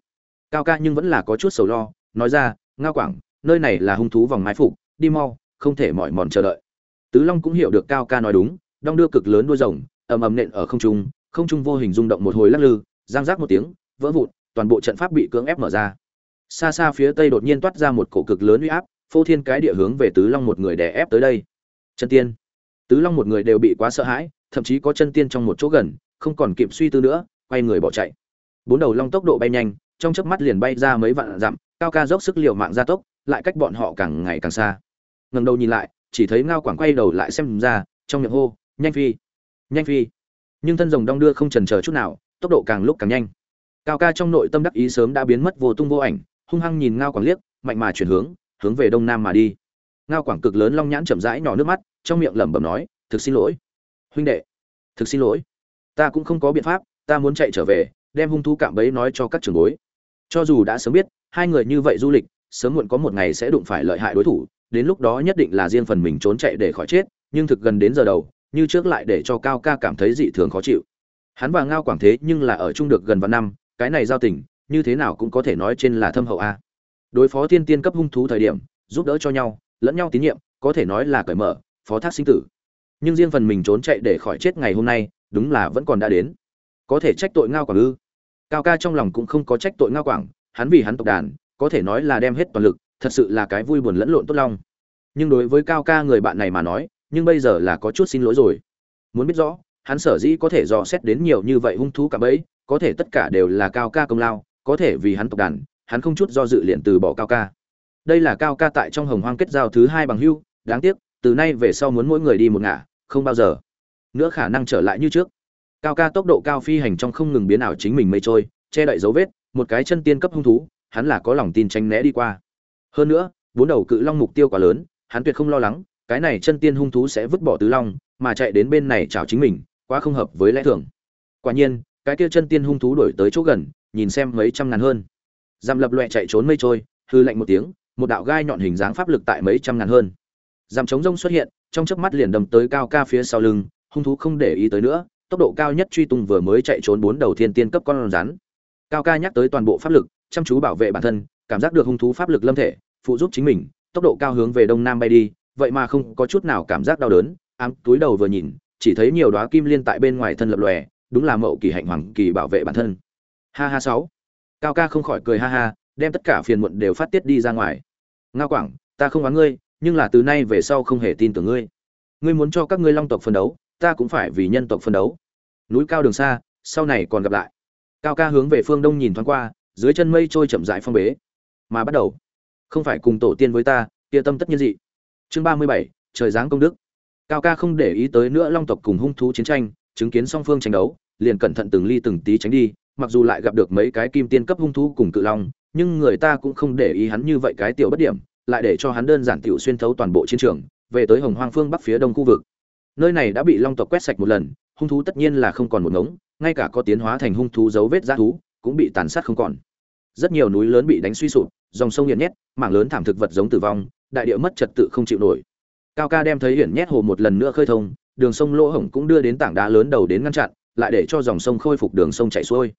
Cao ca nhưng vẫn là có chút sầu lo, nói ra, ngao quảng, nơi này là hung thú vòng mái phục, đi mau, không thể mỏi mòn chờ đợi. Tứ long cũng hiểu được cao ca nói đúng, đong đưa cực lớn đuôi rồng ầm ầm nện ở không trung không trung vô hình rung động một hồi lắc lư, giang rác một tiếng, vỡ vụn, toàn bộ trận pháp bị cưỡng ép mở ra. Xa xa phía tây đột nhiên toát ra một cổ cực lớn uy áp, phô thiên cái địa hướng về tứ long một người đè ép tới đây. Chân tiên. Tứ long một người đều bị quá sợ hãi, thậm chí có chân tiên trong một chỗ gần, không còn kịp suy tư nữa, quay người bỏ chạy. Bốn đầu long tốc độ bay nhanh, trong chớp mắt liền bay ra mấy vạn dặm, cao ca dốc sức liều mạng gia tốc, lại cách bọn họ càng ngày càng xa. Ngẩng đầu nhìn lại, chỉ thấy ngao quảng quay đầu lại xem ra, trong miệng hô, nhanh phi nhanh phi. Nhưng thân rồng đong đưa không chần chờ chút nào, tốc độ càng lúc càng nhanh. Cao ca trong nội tâm đắc ý sớm đã biến mất vô tung vô ảnh, hung hăng nhìn ngao quảng liếc, mạnh mà chuyển hướng hướng về đông nam mà đi. Ngao quảng cực lớn long nhãn chậm rãi nhỏ nước mắt, trong miệng lẩm bẩm nói, thực xin lỗi. Huynh đệ. Thực xin lỗi. Ta cũng không có biện pháp, ta muốn chạy trở về, đem hung thú cạm bẫy nói cho các trường bối. Cho dù đã sớm biết, hai người như vậy du lịch, sớm muộn có một ngày sẽ đụng phải lợi hại đối thủ, đến lúc đó nhất định là riêng phần mình trốn chạy để khỏi chết, nhưng thực gần đến giờ đầu như trước lại để cho cao ca cảm thấy dị thường khó chịu. Hắn và ngao quảng thế nhưng là ở chung được gần vạn năm, cái này giao tình, như thế nào cũng có thể nói trên là thâm hậu a. Đối phó thiên tiên cấp hung thú thời điểm, giúp đỡ cho nhau, lẫn nhau tín nhiệm, có thể nói là cởi mở, phó thác sinh tử. Nhưng riêng phần mình trốn chạy để khỏi chết ngày hôm nay, đúng là vẫn còn đã đến. Có thể trách tội ngao quảng ư? Cao ca trong lòng cũng không có trách tội ngao quảng, hắn vì hắn tộc đàn, có thể nói là đem hết toàn lực, thật sự là cái vui buồn lẫn lộn tốt long. Nhưng đối với cao ca người bạn này mà nói nhưng bây giờ là có chút xin lỗi rồi. Muốn biết rõ, hắn sở dĩ có thể dò xét đến nhiều như vậy hung thú cả bấy có thể tất cả đều là cao ca công lao, có thể vì hắn tộc đàn, hắn không chút do dự liền từ bỏ cao ca. Đây là cao ca tại trong hồng hoang kết giao thứ hai bằng hưu, đáng tiếc, từ nay về sau muốn mỗi người đi một ngả, không bao giờ. Nữa khả năng trở lại như trước. Cao ca tốc độ cao phi hành trong không ngừng biến ảo chính mình mây trôi, che đậy dấu vết, một cái chân tiên cấp hung thú, hắn là có lòng tin tránh né đi qua. Hơn nữa, bốn đầu cự long mục tiêu quá lớn, hắn tuyệt không lo lắng cái này chân tiên hung thú sẽ vứt bỏ tứ long, mà chạy đến bên này chào chính mình, quá không hợp với lẽ thường. Quả nhiên, cái kia chân tiên hung thú đổi tới chỗ gần, nhìn xem mấy trăm ngàn hơn. Giam lập loẹ chạy trốn mây trôi, hư lạnh một tiếng, một đạo gai nhọn hình dáng pháp lực tại mấy trăm ngàn hơn. Giam chống rông xuất hiện, trong chớp mắt liền đâm tới cao ca phía sau lưng, hung thú không để ý tới nữa, tốc độ cao nhất truy tung vừa mới chạy trốn bốn đầu thiên tiên cấp con rắn. Cao ca nhắc tới toàn bộ pháp lực, chăm chú bảo vệ bản thân, cảm giác được hung thú pháp lực lâm thể, phụ giúp chính mình, tốc độ cao hướng về đông nam bay đi vậy mà không có chút nào cảm giác đau đớn, ám túi đầu vừa nhìn, chỉ thấy nhiều đóa kim liên tại bên ngoài thân lập lòe, đúng là mậu kỳ hạnh hoàng kỳ bảo vệ bản thân. Ha ha sáu. Cao ca không khỏi cười ha ha, đem tất cả phiền muộn đều phát tiết đi ra ngoài. Ngao quảng, ta không oán ngươi, nhưng là từ nay về sau không hề tin tưởng ngươi. Ngươi muốn cho các ngươi long tộc phân đấu, ta cũng phải vì nhân tộc phân đấu. Núi cao đường xa, sau này còn gặp lại. Cao ca hướng về phương đông nhìn thoáng qua, dưới chân mây trôi chậm rãi phong bế. Mà bắt đầu, không phải cùng tổ tiên với ta, kia tâm tất nhiên dị chương ba mươi bảy, trời giáng công đức. Cao ca không để ý tới nữa long tộc cùng hung thú chiến tranh, chứng kiến song phương tranh đấu, liền cẩn thận từng ly từng tí tránh đi, mặc dù lại gặp được mấy cái kim tiên cấp hung thú cùng cự long, nhưng người ta cũng không để ý hắn như vậy cái tiểu bất điểm, lại để cho hắn đơn giản tiểu xuyên thấu toàn bộ chiến trường, về tới hồng hoang phương bắc phía đông khu vực. Nơi này đã bị long tộc quét sạch một lần, hung thú tất nhiên là không còn một ngống, ngay cả có tiến hóa thành hung thú dấu vết giá thú, cũng bị tàn sát không còn. Rất nhiều núi lớn bị đánh suy sụp, dòng sông nghiền nhét mảng lớn thảm thực vật giống tử vong đại địa mất trật tự không chịu nổi. Cao ca đem thấy hiển nhét hồ một lần nữa khơi thông, đường sông lỗ hổng cũng đưa đến tảng đá lớn đầu đến ngăn chặn, lại để cho dòng sông khôi phục đường sông chảy xuôi.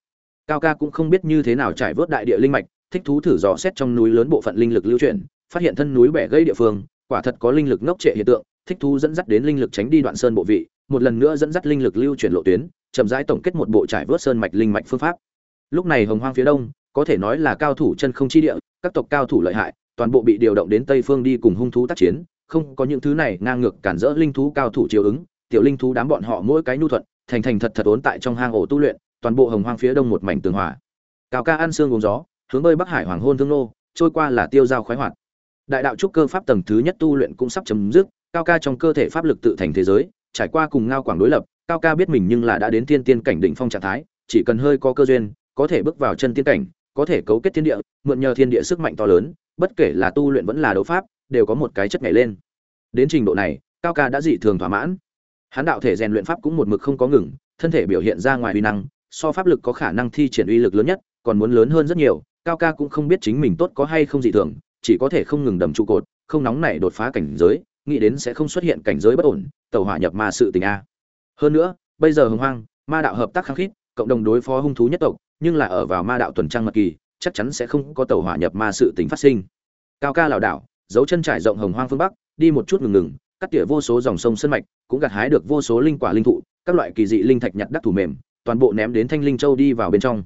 Cao ca cũng không biết như thế nào trải vớt đại địa linh mạch, thích thú thử dò xét trong núi lớn bộ phận linh lực lưu chuyển, phát hiện thân núi bẻ gây địa phương, quả thật có linh lực ngốc trệ hiện tượng, thích thú dẫn dắt đến linh lực tránh đi đoạn sơn bộ vị, một lần nữa dẫn dắt linh lực lưu chuyển lộ tuyến, chậm rãi tổng kết một bộ trải vớt sơn mạch linh mạch phương pháp. Lúc này hồng hoang phía đông, có thể nói là cao thủ chân không chi địa, các tộc cao thủ lợi hại toàn bộ bị điều động đến tây phương đi cùng hung thú tác chiến, không có những thứ này ngang ngược cản rỡ linh thú cao thủ chiều ứng, tiểu linh thú đám bọn họ mỗi cái nhu thuận, thành thành thật thật ốn tại trong hang ổ tu luyện, toàn bộ hồng hoang phía đông một mảnh tường hòa. Cao ca ăn xương uống gió, hướng bơi bắc hải hoàng hôn thương nô, trôi qua là tiêu giao khoái hoạt. Đại đạo trúc cơ pháp tầng thứ nhất tu luyện cũng sắp chấm dứt, cao ca trong cơ thể pháp lực tự thành thế giới, trải qua cùng ngao quảng đối lập, cao ca biết mình nhưng là đã đến thiên tiên cảnh đỉnh phong trạng thái, chỉ cần hơi có cơ duyên, có thể bước vào chân tiên cảnh, có thể cấu kết thiên địa, mượn nhờ thiên địa sức mạnh to lớn bất kể là tu luyện vẫn là đấu pháp, đều có một cái chất nhảy lên. Đến trình độ này, cao ca đã dị thường thỏa mãn. Hắn đạo thể rèn luyện pháp cũng một mực không có ngừng, thân thể biểu hiện ra ngoài uy năng, so pháp lực có khả năng thi triển uy lực lớn nhất, còn muốn lớn hơn rất nhiều, cao ca cũng không biết chính mình tốt có hay không dị thường, chỉ có thể không ngừng đầm trụ cột, không nóng nảy đột phá cảnh giới, nghĩ đến sẽ không xuất hiện cảnh giới bất ổn tàu hỏa nhập ma sự tình a. Hơn nữa, bây giờ hồng hoang, ma đạo hợp tác khăng khít, cộng đồng đối phó hung thú nhất tộc, nhưng là ở vào ma đạo tuần trăng mật kỳ chắc chắn sẽ không có tàu hỏa nhập ma sự tình phát sinh. Cao ca lảo đảo dấu chân trải rộng hồng hoang phương bắc đi một chút ngừng ngừng cắt tỉa vô số dòng sông sân mạch cũng gặt hái được vô số linh quả linh thụ các loại kỳ dị linh thạch nhặt đắc thủ mềm toàn bộ ném đến thanh linh châu đi vào bên trong.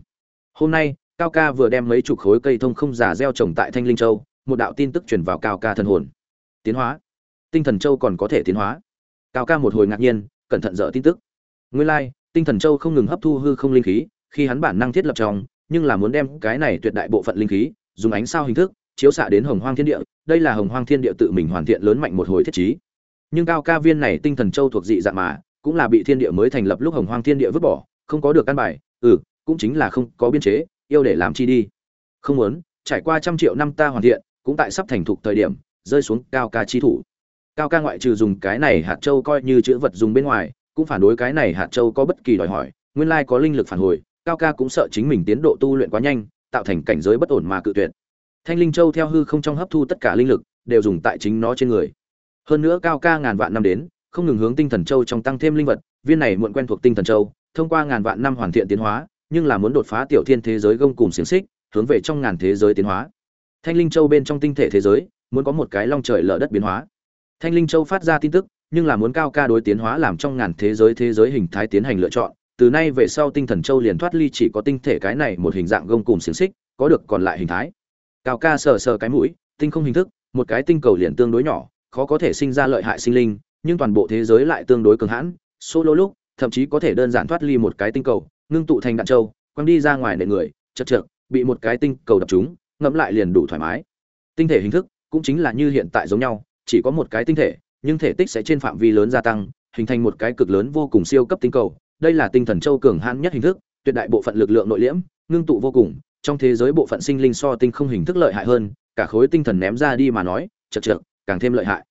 Hôm nay cao ca vừa đem mấy chục khối cây thông không giả gieo trồng tại thanh linh châu một đạo tin tức truyền vào cao ca thần hồn. Tiến hóa. Tinh thần châu còn có thể tiến hóa. Cao ca một hồi ngạc nhiên cẩn thận dở tin tức. Nguyên lai、like, tinh thần châu không ngừng hấp thu hư không linh khí khi hắn bản năng thiết lập trong nhưng là muốn đem cái này tuyệt đại bộ phận linh khí, dùng ánh sao hình thức, chiếu xạ đến hồng hoang thiên địa, đây là hồng hoang thiên địa tự mình hoàn thiện lớn mạnh một hồi thiết trí. Nhưng cao ca viên này tinh thần châu thuộc dị dạng mà, cũng là bị thiên địa mới thành lập lúc hồng hoang thiên địa vứt bỏ, không có được căn bài ừ cũng chính là không có biên chế, yêu để làm chi đi. Không muốn, trải qua trăm triệu năm ta hoàn thiện, cũng tại sắp thành thục thời điểm, rơi xuống cao ca chi thủ. Cao ca ngoại trừ dùng cái này hạt châu coi như chữ vật dùng bên ngoài, cũng phản đối cái này hạt châu có bất kỳ đòi hỏi, nguyên lai có linh lực phản hồi cao ca cũng sợ chính mình tiến độ tu luyện quá nhanh, tạo thành cảnh giới bất ổn mà cự tuyệt. Thanh linh châu theo hư không trong hấp thu tất cả linh lực, đều dùng tại chính nó trên người. Hơn nữa cao ca ngàn vạn năm đến, không ngừng hướng tinh thần châu trong tăng thêm linh vật, viên này muộn quen thuộc tinh thần châu, thông qua ngàn vạn năm hoàn thiện tiến hóa, nhưng là muốn đột phá tiểu thiên thế giới gông cùng xiềng xích, hướng về trong ngàn thế giới tiến hóa. Thanh linh châu bên trong tinh thể thế giới, muốn có một cái long trời lở đất biến hóa. Thanh linh châu phát ra tin tức, nhưng là muốn cao ca đối tiến hóa làm trong ngàn thế giới thế giới hình thái tiến hành lựa chọn từ nay về sau tinh thần châu liền thoát ly chỉ có tinh thể cái này một hình dạng gông cùng xiềng xích, có được còn lại hình thái. Cao ca sờ sờ cái mũi, tinh không hình thức, một cái tinh cầu liền tương đối nhỏ, khó có thể sinh ra lợi hại sinh linh, nhưng toàn bộ thế giới lại tương đối cường hãn. Solo lúc, thậm chí có thể đơn giản thoát ly một cái tinh cầu, ngưng tụ thành đạn châu, quăng đi ra ngoài nệ người, chật trượt bị một cái tinh cầu đập chúng ngẫm lại liền đủ thoải mái. Tinh thể hình thức cũng chính là như hiện tại giống nhau, chỉ có một cái tinh thể, nhưng thể tích sẽ trên phạm vi lớn gia tăng, hình thành một cái cực lớn vô cùng siêu cấp tinh cầu đây là tinh thần châu cường hãn nhất hình thức, tuyệt đại bộ phận lực lượng nội liễm, ngưng tụ vô cùng, trong thế giới bộ phận sinh linh so tinh không hình thức lợi hại hơn, cả khối tinh thần ném ra đi mà nói, chật chật càng thêm lợi hại.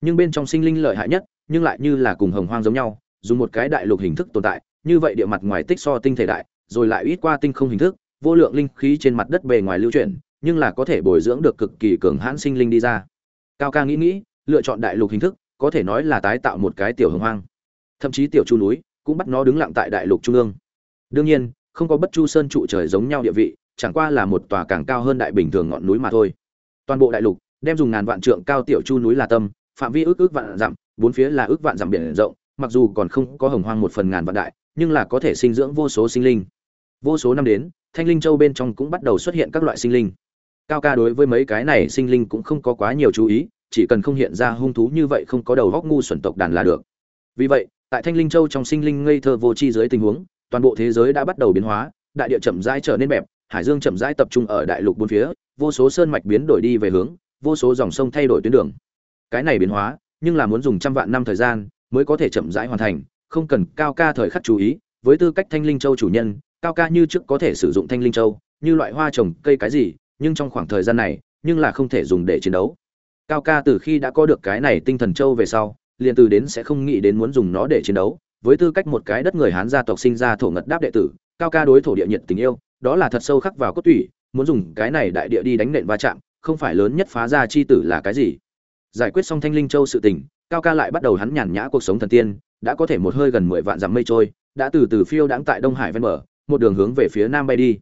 Nhưng bên trong sinh linh lợi hại nhất, nhưng lại như là cùng hồng hoang giống nhau, dùng một cái đại lục hình thức tồn tại, như vậy địa mặt ngoài tích so tinh thể đại, rồi lại ít qua tinh không hình thức, vô lượng linh khí trên mặt đất bề ngoài lưu chuyển, nhưng là có thể bồi dưỡng được cực kỳ cường hãn sinh linh đi ra. Cao ca nghĩ nghĩ, lựa chọn đại lục hình thức, có thể nói là tái tạo một cái tiểu hồng hoang. Thậm chí tiểu chu núi cũng bắt nó đứng lặng tại đại lục trung ương. Đương nhiên, không có bất chu sơn trụ trời giống nhau địa vị, chẳng qua là một tòa càng cao hơn đại bình thường ngọn núi mà thôi. Toàn bộ đại lục, đem dùng ngàn vạn trượng cao tiểu chu núi là tâm, phạm vi ước ước vạn dặm, bốn phía là ước vạn dặm biển rộng, mặc dù còn không có hồng hoang một phần ngàn vạn đại, nhưng là có thể sinh dưỡng vô số sinh linh. Vô số năm đến, thanh linh châu bên trong cũng bắt đầu xuất hiện các loại sinh linh. Cao ca đối với mấy cái này sinh linh cũng không có quá nhiều chú ý, chỉ cần không hiện ra hung thú như vậy không có đầu góc ngu xuẩn tộc đàn là được. Vì vậy tại thanh linh châu trong sinh linh ngây thơ vô tri dưới tình huống, toàn bộ thế giới đã bắt đầu biến hóa, đại địa chậm rãi trở nên bẹp, hải dương chậm rãi tập trung ở đại lục bốn phía, vô số sơn mạch biến đổi đi về hướng, vô số dòng sông thay đổi tuyến đường. Cái này biến hóa, nhưng là muốn dùng trăm vạn năm thời gian mới có thể chậm rãi hoàn thành, không cần cao ca thời khắc chú ý, với tư cách thanh linh châu chủ nhân, cao ca như trước có thể sử dụng thanh linh châu, như loại hoa trồng, cây cái gì, nhưng trong khoảng thời gian này, nhưng là không thể dùng để chiến đấu. Cao ca từ khi đã có được cái này tinh thần châu về sau liền từ đến sẽ không nghĩ đến muốn dùng nó để chiến đấu. Với tư cách một cái đất người hán gia tộc sinh ra thổ ngật đáp đệ tử, cao ca đối thổ địa nhiệt tình yêu, đó là thật sâu khắc vào cốt tủy, muốn dùng cái này đại địa đi đánh nện va chạm, không phải lớn nhất phá ra chi tử là cái gì? Giải quyết xong thanh linh châu sự tình, cao ca lại bắt đầu hắn nhàn nhã cuộc sống thần tiên, đã có thể một hơi gần mười vạn dặm mây trôi, đã từ từ phiêu đãng tại đông hải ven bờ, một đường hướng về phía nam bay đi.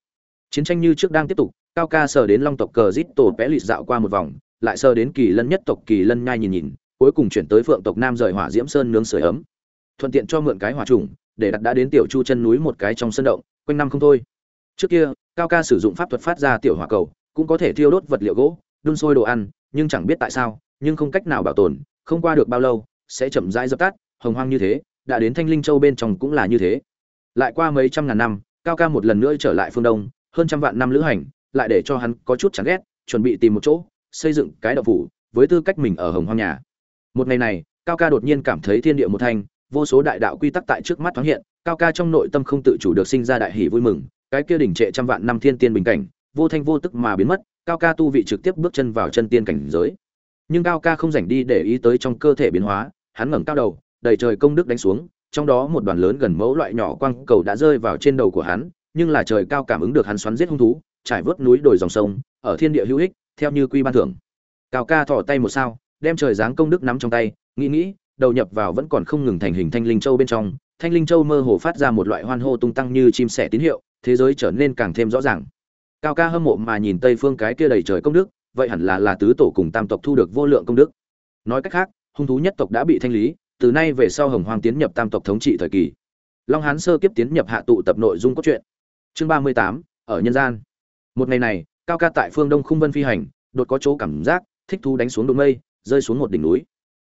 Chiến tranh như trước đang tiếp tục, cao ca sờ đến long tộc cờ rít tổ vẽ lịt dạo qua một vòng, lại sờ đến kỳ lân nhất tộc kỳ lân nhai nhìn nhìn cuối cùng chuyển tới phượng tộc nam rời hỏa diễm sơn nướng sưởi ấm. Thuận tiện cho mượn cái hỏa trùng, để đặt đã đến tiểu chu chân núi một cái trong sân động, quanh năm không thôi. Trước kia, cao ca sử dụng pháp thuật phát ra tiểu hỏa cầu, cũng có thể thiêu đốt vật liệu gỗ, đun sôi đồ ăn, nhưng chẳng biết tại sao, nhưng không cách nào bảo tồn, không qua được bao lâu, sẽ chậm rãi dập tắt, hồng hoang như thế, đã đến thanh linh châu bên trong cũng là như thế. Lại qua mấy trăm ngàn năm, cao ca một lần nữa trở lại phương đông, hơn trăm vạn năm lữ hành, lại để cho hắn có chút chán ghét, chuẩn bị tìm một chỗ, xây dựng cái đậu phủ, với tư cách mình ở hồng hoang nhà một ngày này, cao ca đột nhiên cảm thấy thiên địa một thanh, vô số đại đạo quy tắc tại trước mắt thoáng hiện, cao ca trong nội tâm không tự chủ được sinh ra đại hỷ vui mừng, cái kia đỉnh trệ trăm vạn năm thiên tiên bình cảnh, vô thanh vô tức mà biến mất, cao ca tu vị trực tiếp bước chân vào chân tiên cảnh giới. Nhưng cao ca không rảnh đi để ý tới trong cơ thể biến hóa, hắn ngẩng cao đầu, đầy trời công đức đánh xuống, trong đó một đoàn lớn gần mẫu loại nhỏ quang cầu đã rơi vào trên đầu của hắn, nhưng là trời cao cảm ứng được hắn xoắn giết hung thú, trải vớt núi đồi dòng sông, ở thiên địa hữu ích, theo như quy ban thưởng. Cao ca thò tay một sao đem trời giáng công đức nắm trong tay, nghĩ nghĩ, đầu nhập vào vẫn còn không ngừng thành hình thanh linh châu bên trong. Thanh linh châu mơ hồ phát ra một loại hoan hô tung tăng như chim sẻ tín hiệu, thế giới trở nên càng thêm rõ ràng. Cao ca hâm mộ mà nhìn tây phương cái kia đầy trời công đức, vậy hẳn là là tứ tổ cùng tam tộc thu được vô lượng công đức. Nói cách khác, hung thú nhất tộc đã bị thanh lý, từ nay về sau hồng hoàng tiến nhập tam tộc thống trị thời kỳ. Long hán sơ kiếp tiến nhập hạ tụ tập nội dung cốt truyện. Chương ba mươi tám, ở nhân gian. Một ngày này, cao ca tại phương đông khung vân phi hành, đột có chỗ cảm giác, thích thú đánh xuống đụng mây rơi xuống một đỉnh núi.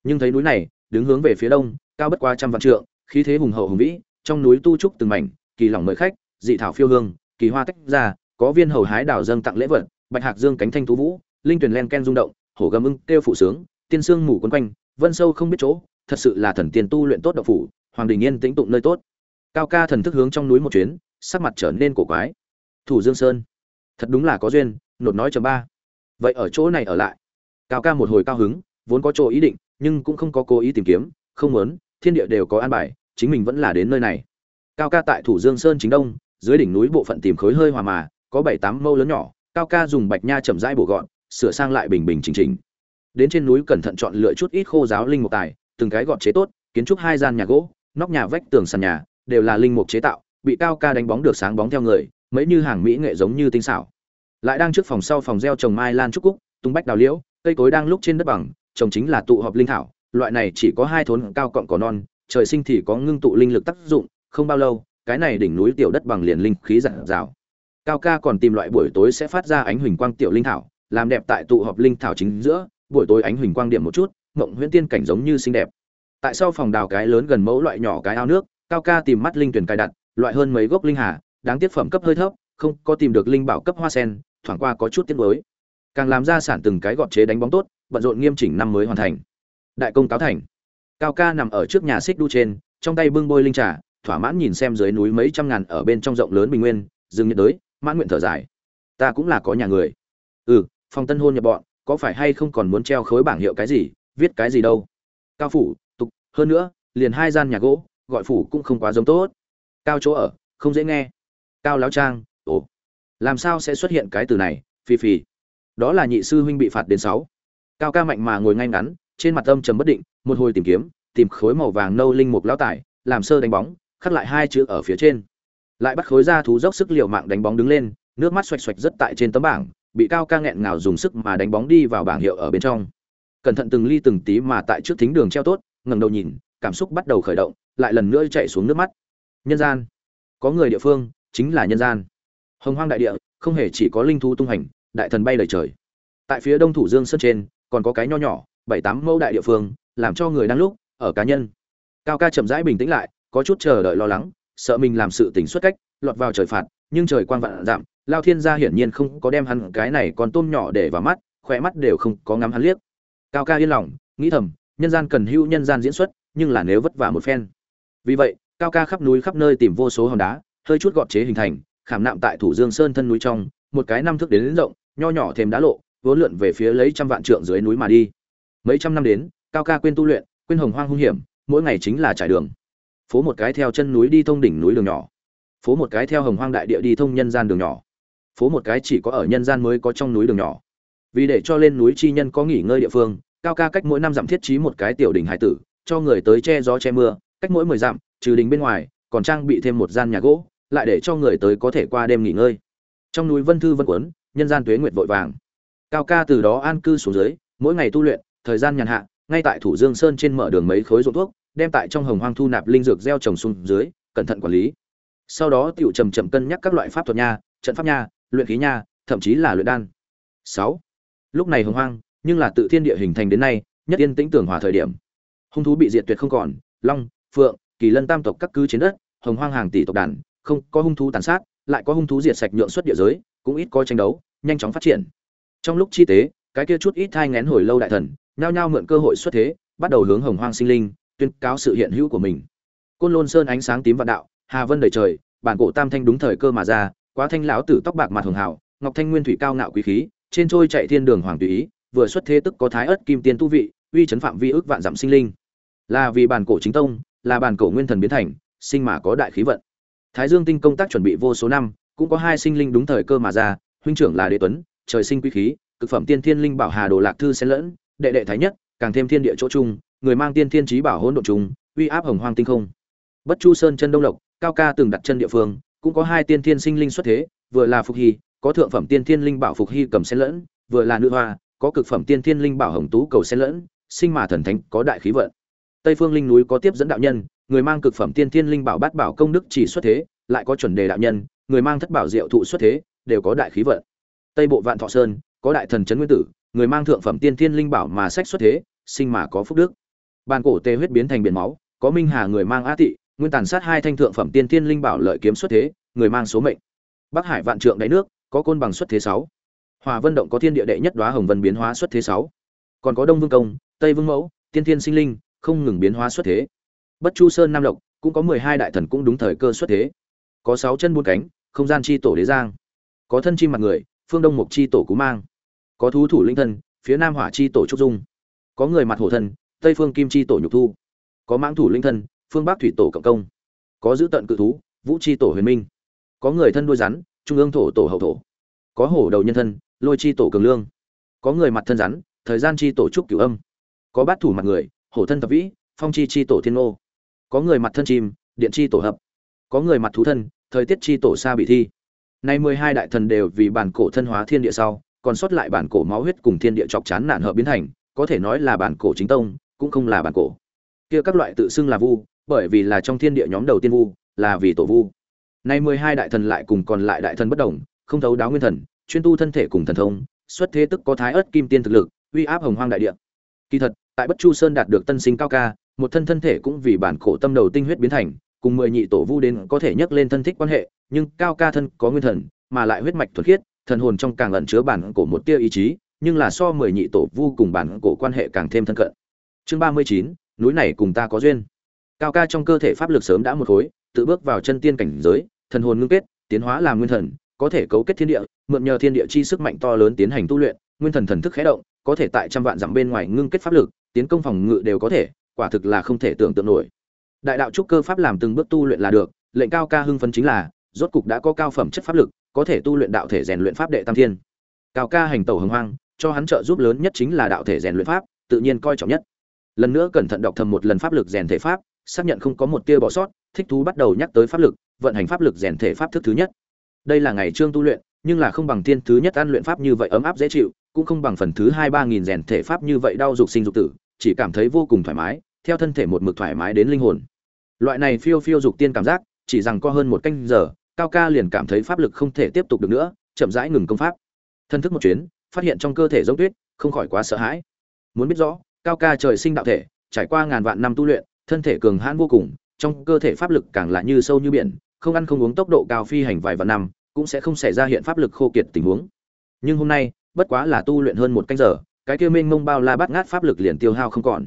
Nhưng thấy núi này, đứng hướng về phía đông, cao bất quá trăm vạn trượng, khí thế hùng hậu hùng vĩ, trong núi tu trúc từng mảnh, kỳ lỏng mời khách, dị thảo phiêu hương, kỳ hoa tách ra, có viên hầu hái đào dâng tặng lễ vật, bạch hạc dương cánh thanh thú vũ, linh tuyển len ken rung động, hổ gầm ưng kêu phụ sướng, tiên sương mù quấn quanh, vân sâu không biết chỗ, thật sự là thần tiên tu luyện tốt độc phủ, hoàng đình yên tĩnh tụng nơi tốt. Cao ca thần thức hướng trong núi một chuyến, sắc mặt trở nên cổ quái. Thủ dương sơn, thật đúng là có duyên, nột nói chấm ba. Vậy ở chỗ này ở lại cao ca một hồi cao hứng, vốn có chỗ ý định, nhưng cũng không có cố ý tìm kiếm, không muốn, thiên địa đều có an bài, chính mình vẫn là đến nơi này. Cao ca tại thủ dương sơn chính đông, dưới đỉnh núi bộ phận tìm khối hơi hòa mà, có bảy tám mâu lớn nhỏ, cao ca dùng bạch nha chậm rãi bổ gọn, sửa sang lại bình bình chỉnh chỉnh. Đến trên núi cẩn thận chọn lựa chút ít khô giáo linh mục tài, từng cái gọn chế tốt, kiến trúc hai gian nhà gỗ, nóc nhà vách tường sàn nhà, đều là linh mục chế tạo, bị cao ca đánh bóng được sáng bóng theo người, mấy như hàng mỹ nghệ giống như tinh xảo. Lại đang trước phòng sau phòng gieo trồng mai lan trúc cúc, tung bách đào liễu cây cối đang lúc trên đất bằng, trồng chính là tụ họp linh thảo, loại này chỉ có hai thốn cao cọng cỏ non, trời sinh thì có ngưng tụ linh lực tác dụng, không bao lâu, cái này đỉnh núi tiểu đất bằng liền linh khí giản rào. Cao ca còn tìm loại buổi tối sẽ phát ra ánh huỳnh quang tiểu linh thảo, làm đẹp tại tụ họp linh thảo chính giữa, buổi tối ánh huỳnh quang điểm một chút, mộng huyễn tiên cảnh giống như xinh đẹp. Tại sau phòng đào cái lớn gần mẫu loại nhỏ cái ao nước, cao ca tìm mắt linh tuyển cài đặt, loại hơn mấy gốc linh hà, đáng tiếc phẩm cấp hơi thấp, không có tìm được linh bảo cấp hoa sen, thoảng qua có chút tiếc mới càng làm ra sản từng cái gọt chế đánh bóng tốt, bận rộn nghiêm chỉnh năm mới hoàn thành. Đại công cáo thành. Cao ca nằm ở trước nhà xích đu trên, trong tay bưng bôi linh trà, thỏa mãn nhìn xem dưới núi mấy trăm ngàn ở bên trong rộng lớn bình nguyên, dừng nhiệt đới, mãn nguyện thở dài. Ta cũng là có nhà người. Ừ phòng tân hôn nhập bọn, có phải hay không còn muốn treo khối bảng hiệu cái gì, viết cái gì đâu? Cao phủ, tục, hơn nữa, liền hai gian nhà gỗ, gọi phủ cũng không quá giống tốt. Cao chỗ ở, không dễ nghe. Cao láo trang, ồ, làm sao sẽ xuất hiện cái từ này phi phi đó là nhị sư huynh bị phạt đến sáu. Cao ca mạnh mà ngồi ngay ngắn, trên mặt âm trầm bất định, một hồi tìm kiếm, tìm khối màu vàng nâu linh mục lão tải làm sơ đánh bóng, khắc lại hai chữ ở phía trên. Lại bắt khối ra thú dốc sức liều mạng đánh bóng đứng lên, nước mắt xoạch xoạch rất tại trên tấm bảng, bị cao ca nghẹn ngào dùng sức mà đánh bóng đi vào bảng hiệu ở bên trong. Cẩn thận từng ly từng tí mà tại trước thính đường treo tốt, ngẩng đầu nhìn, cảm xúc bắt đầu khởi động, lại lần nữa chạy xuống nước mắt. Nhân gian. Có người địa phương, chính là nhân gian. Hồng hoang đại địa, không hề chỉ có linh thú tung hành đại thần bay lời trời. Tại phía đông thủ dương sơn trên còn có cái nho nhỏ bảy tám mẫu đại địa phương làm cho người đang lúc ở cá nhân. Cao ca chậm rãi bình tĩnh lại có chút chờ đợi lo lắng sợ mình làm sự tình xuất cách lọt vào trời phạt nhưng trời quang vạn giảm lao thiên gia hiển nhiên không có đem hắn cái này còn tôm nhỏ để vào mắt khỏe mắt đều không có ngắm hắn liếc. Cao ca yên lòng nghĩ thầm nhân gian cần hữu nhân gian diễn xuất nhưng là nếu vất vả một phen. Vì vậy cao ca khắp núi khắp nơi tìm vô số hòn đá hơi chút gọt chế hình thành khảm nạm tại thủ dương sơn thân núi trong một cái năm thước đến, đến rộng nho nhỏ thêm đá lộ, vốn lượn về phía lấy trăm vạn trượng dưới núi mà đi. Mấy trăm năm đến, cao ca quên tu luyện, quên hồng hoang hung hiểm, mỗi ngày chính là trải đường. Phố một cái theo chân núi đi thông đỉnh núi đường nhỏ. Phố một cái theo hồng hoang đại địa đi thông nhân gian đường nhỏ. Phố một cái chỉ có ở nhân gian mới có trong núi đường nhỏ. Vì để cho lên núi chi nhân có nghỉ ngơi địa phương, cao ca cách mỗi năm dặm thiết trí một cái tiểu đỉnh hải tử, cho người tới che gió che mưa, cách mỗi mười dặm, trừ đình bên ngoài, còn trang bị thêm một gian nhà gỗ, lại để cho người tới có thể qua đêm nghỉ ngơi. Trong núi vân thư vân quấn nhân gian tuế nguyệt vội vàng. Cao ca từ đó an cư xuống dưới, mỗi ngày tu luyện, thời gian nhàn hạ, ngay tại thủ dương sơn trên mở đường mấy khối ruộng thuốc, đem tại trong hồng hoang thu nạp linh dược gieo trồng xuống dưới, cẩn thận quản lý. Sau đó tiểu trầm trầm cân nhắc các loại pháp thuật nha, trận pháp nha, luyện khí nha, thậm chí là luyện đan. Sáu. Lúc này hồng hoang, nhưng là tự thiên địa hình thành đến nay, nhất yên tĩnh tưởng hòa thời điểm. Hung thú bị diệt tuyệt không còn, long, phượng, kỳ lân tam tộc các cứ trên đất, hồng hoang hàng tỷ tộc đàn, không có hung thú tàn sát, lại có hung thú diệt sạch nhượng xuất địa giới cũng ít có tranh đấu, nhanh chóng phát triển. Trong lúc chi tế, cái kia chút ít thai ngén hồi lâu đại thần, nhao nhao mượn cơ hội xuất thế, bắt đầu hướng hồng hoang sinh linh, tuyên cáo sự hiện hữu của mình. Côn lôn sơn ánh sáng tím vạn đạo, hà vân đầy trời, bản cổ tam thanh đúng thời cơ mà ra, quá thanh lão tử tóc bạc mặt hường hảo ngọc thanh nguyên thủy cao ngạo quý khí, trên trôi chạy thiên đường hoàng tùy ý, vừa xuất thế tức có thái ớt kim tiên tu vị, uy chấn phạm vi ước vạn dặm sinh linh. Là vì bản cổ chính tông, là bản cổ nguyên thần biến thành, sinh mà có đại khí vận. Thái dương tinh công tác chuẩn bị vô số năm cũng có hai sinh linh đúng thời cơ mà ra, huynh trưởng là đế tuấn, trời sinh quý khí, cực phẩm tiên thiên linh bảo hà đồ lạc thư xen lẫn, đệ đệ thái nhất, càng thêm thiên địa chỗ chung người mang tiên thiên trí bảo hỗn độ chung uy áp hồng hoang tinh không. Bất chu sơn chân đông lộc, cao ca từng đặt chân địa phương, cũng có hai tiên thiên sinh linh xuất thế, vừa là phục hy, có thượng phẩm tiên thiên linh bảo phục hy cầm xen lẫn, vừa là nữ hoa, có cực phẩm tiên thiên linh bảo hồng tú cầu xen lẫn, sinh mà thần thánh có đại khí vận. Tây phương linh núi có tiếp dẫn đạo nhân, người mang cực phẩm tiên thiên linh bảo bát bảo công đức chỉ xuất thế, lại có chuẩn đề đạo nhân người mang thất bảo diệu thụ xuất thế, đều có đại khí vận. Tây bộ vạn thọ sơn, có đại thần trấn nguyên tử, người mang thượng phẩm tiên thiên linh bảo mà sách xuất thế, sinh mà có phúc đức. Bàn cổ tê huyết biến thành biển máu, có minh hà người mang á tị, nguyên tàn sát hai thanh thượng phẩm tiên thiên linh bảo lợi kiếm xuất thế, người mang số mệnh. Bắc hải vạn trượng đáy nước, có côn bằng xuất thế sáu. Hòa vân động có thiên địa đệ nhất đoá hồng vân biến hóa xuất thế sáu. Còn có đông vương công, tây vương mẫu, tiên thiên sinh linh, không ngừng biến hóa xuất thế. Bất chu sơn nam lộc, cũng có mười hai đại thần cũng đúng thời cơ xuất thế. Có sáu chân buôn cánh không gian chi tổ đế giang. Có thân chim mặt người, phương đông mục chi tổ cú mang. Có thú thủ linh thân, phía nam hỏa chi tổ trúc dung. Có người mặt hổ thân, tây phương kim chi tổ nhục thu. Có mãng thủ linh thân, phương bắc thủy tổ cộng công. Có giữ tận cự thú, vũ chi tổ huyền minh. Có người thân đuôi rắn, trung ương thổ tổ hậu thổ. Có hổ đầu nhân thân, lôi chi tổ cường lương. Có người mặt thân rắn, thời gian chi tổ trúc cửu âm. Có bát thủ mặt người, hổ thân thập vĩ, phong chi chi tổ thiên ô có người mặt thân chim, điện chi tổ hợp. Có người mặt thú thân thời tiết chi tổ sa bị thi. Nay mười hai đại thần đều vì bản cổ thân hóa thiên địa sau, còn sót lại bản cổ máu huyết cùng thiên địa chọc chán nạn hợp biến thành, có thể nói là bản cổ chính tông, cũng không là bản cổ. Kia các loại tự xưng là vu, bởi vì là trong thiên địa nhóm đầu tiên vu, là vì tổ vu. Nay mười hai đại thần lại cùng còn lại đại thần bất đồng, không thấu đáo nguyên thần, chuyên tu thân thể cùng thần thông, xuất thế tức có thái ớt kim tiên thực lực, uy áp hồng hoang đại địa. Kỳ thật, tại bất chu sơn đạt được tân sinh cao ca, một thân thân thể cũng vì bản cổ tâm đầu tinh huyết biến thành cùng mười nhị tổ vu đến có thể nhắc lên thân thích quan hệ, nhưng cao ca thân có nguyên thần, mà lại huyết mạch thuật khiết, thần hồn trong càng ẩn chứa bản cổ một tia ý chí, nhưng là so mười nhị tổ vu cùng bản cổ quan hệ càng thêm thân cận. Chương ba mươi chín, núi này cùng ta có duyên. Cao ca trong cơ thể pháp lực sớm đã một khối, tự bước vào chân tiên cảnh giới, thần hồn ngưng kết, tiến hóa làm nguyên thần, có thể cấu kết thiên địa, mượn nhờ thiên địa chi sức mạnh to lớn tiến hành tu luyện, nguyên thần thần thức khé động, có thể tại trăm vạn dặm bên ngoài ngưng kết pháp lực, tiến công phòng ngự đều có thể, quả thực là không thể tưởng tượng nổi đại đạo trúc cơ pháp làm từng bước tu luyện là được, lệnh cao ca hưng phấn chính là, rốt cục đã có cao phẩm chất pháp lực, có thể tu luyện đạo thể rèn luyện pháp đệ tam thiên. Cao ca hành tẩu hưng hoang, cho hắn trợ giúp lớn nhất chính là đạo thể rèn luyện pháp, tự nhiên coi trọng nhất. Lần nữa cẩn thận đọc thầm một lần pháp lực rèn thể pháp, xác nhận không có một tia bỏ sót, thích thú bắt đầu nhắc tới pháp lực, vận hành pháp lực rèn thể pháp thức thứ nhất. Đây là ngày trương tu luyện, nhưng là không bằng tiên thứ nhất ăn luyện pháp như vậy ấm áp dễ chịu, cũng không bằng phần thứ hai ba nghìn rèn thể pháp như vậy đau dục sinh dục tử, chỉ cảm thấy vô cùng thoải mái theo thân thể một mực thoải mái đến linh hồn. Loại này phiêu phiêu dục tiên cảm giác, chỉ rằng có hơn một canh giờ, cao ca liền cảm thấy pháp lực không thể tiếp tục được nữa, chậm rãi ngừng công pháp. Thân thức một chuyến, phát hiện trong cơ thể giống tuyết, không khỏi quá sợ hãi. Muốn biết rõ, cao ca trời sinh đạo thể, trải qua ngàn vạn năm tu luyện, thân thể cường hãn vô cùng, trong cơ thể pháp lực càng là như sâu như biển, không ăn không uống tốc độ cao phi hành vài vạn năm, cũng sẽ không xảy ra hiện pháp lực khô kiệt tình huống. Nhưng hôm nay, bất quá là tu luyện hơn một canh giờ, cái kia mênh mông bao la bát ngát pháp lực liền tiêu hao không còn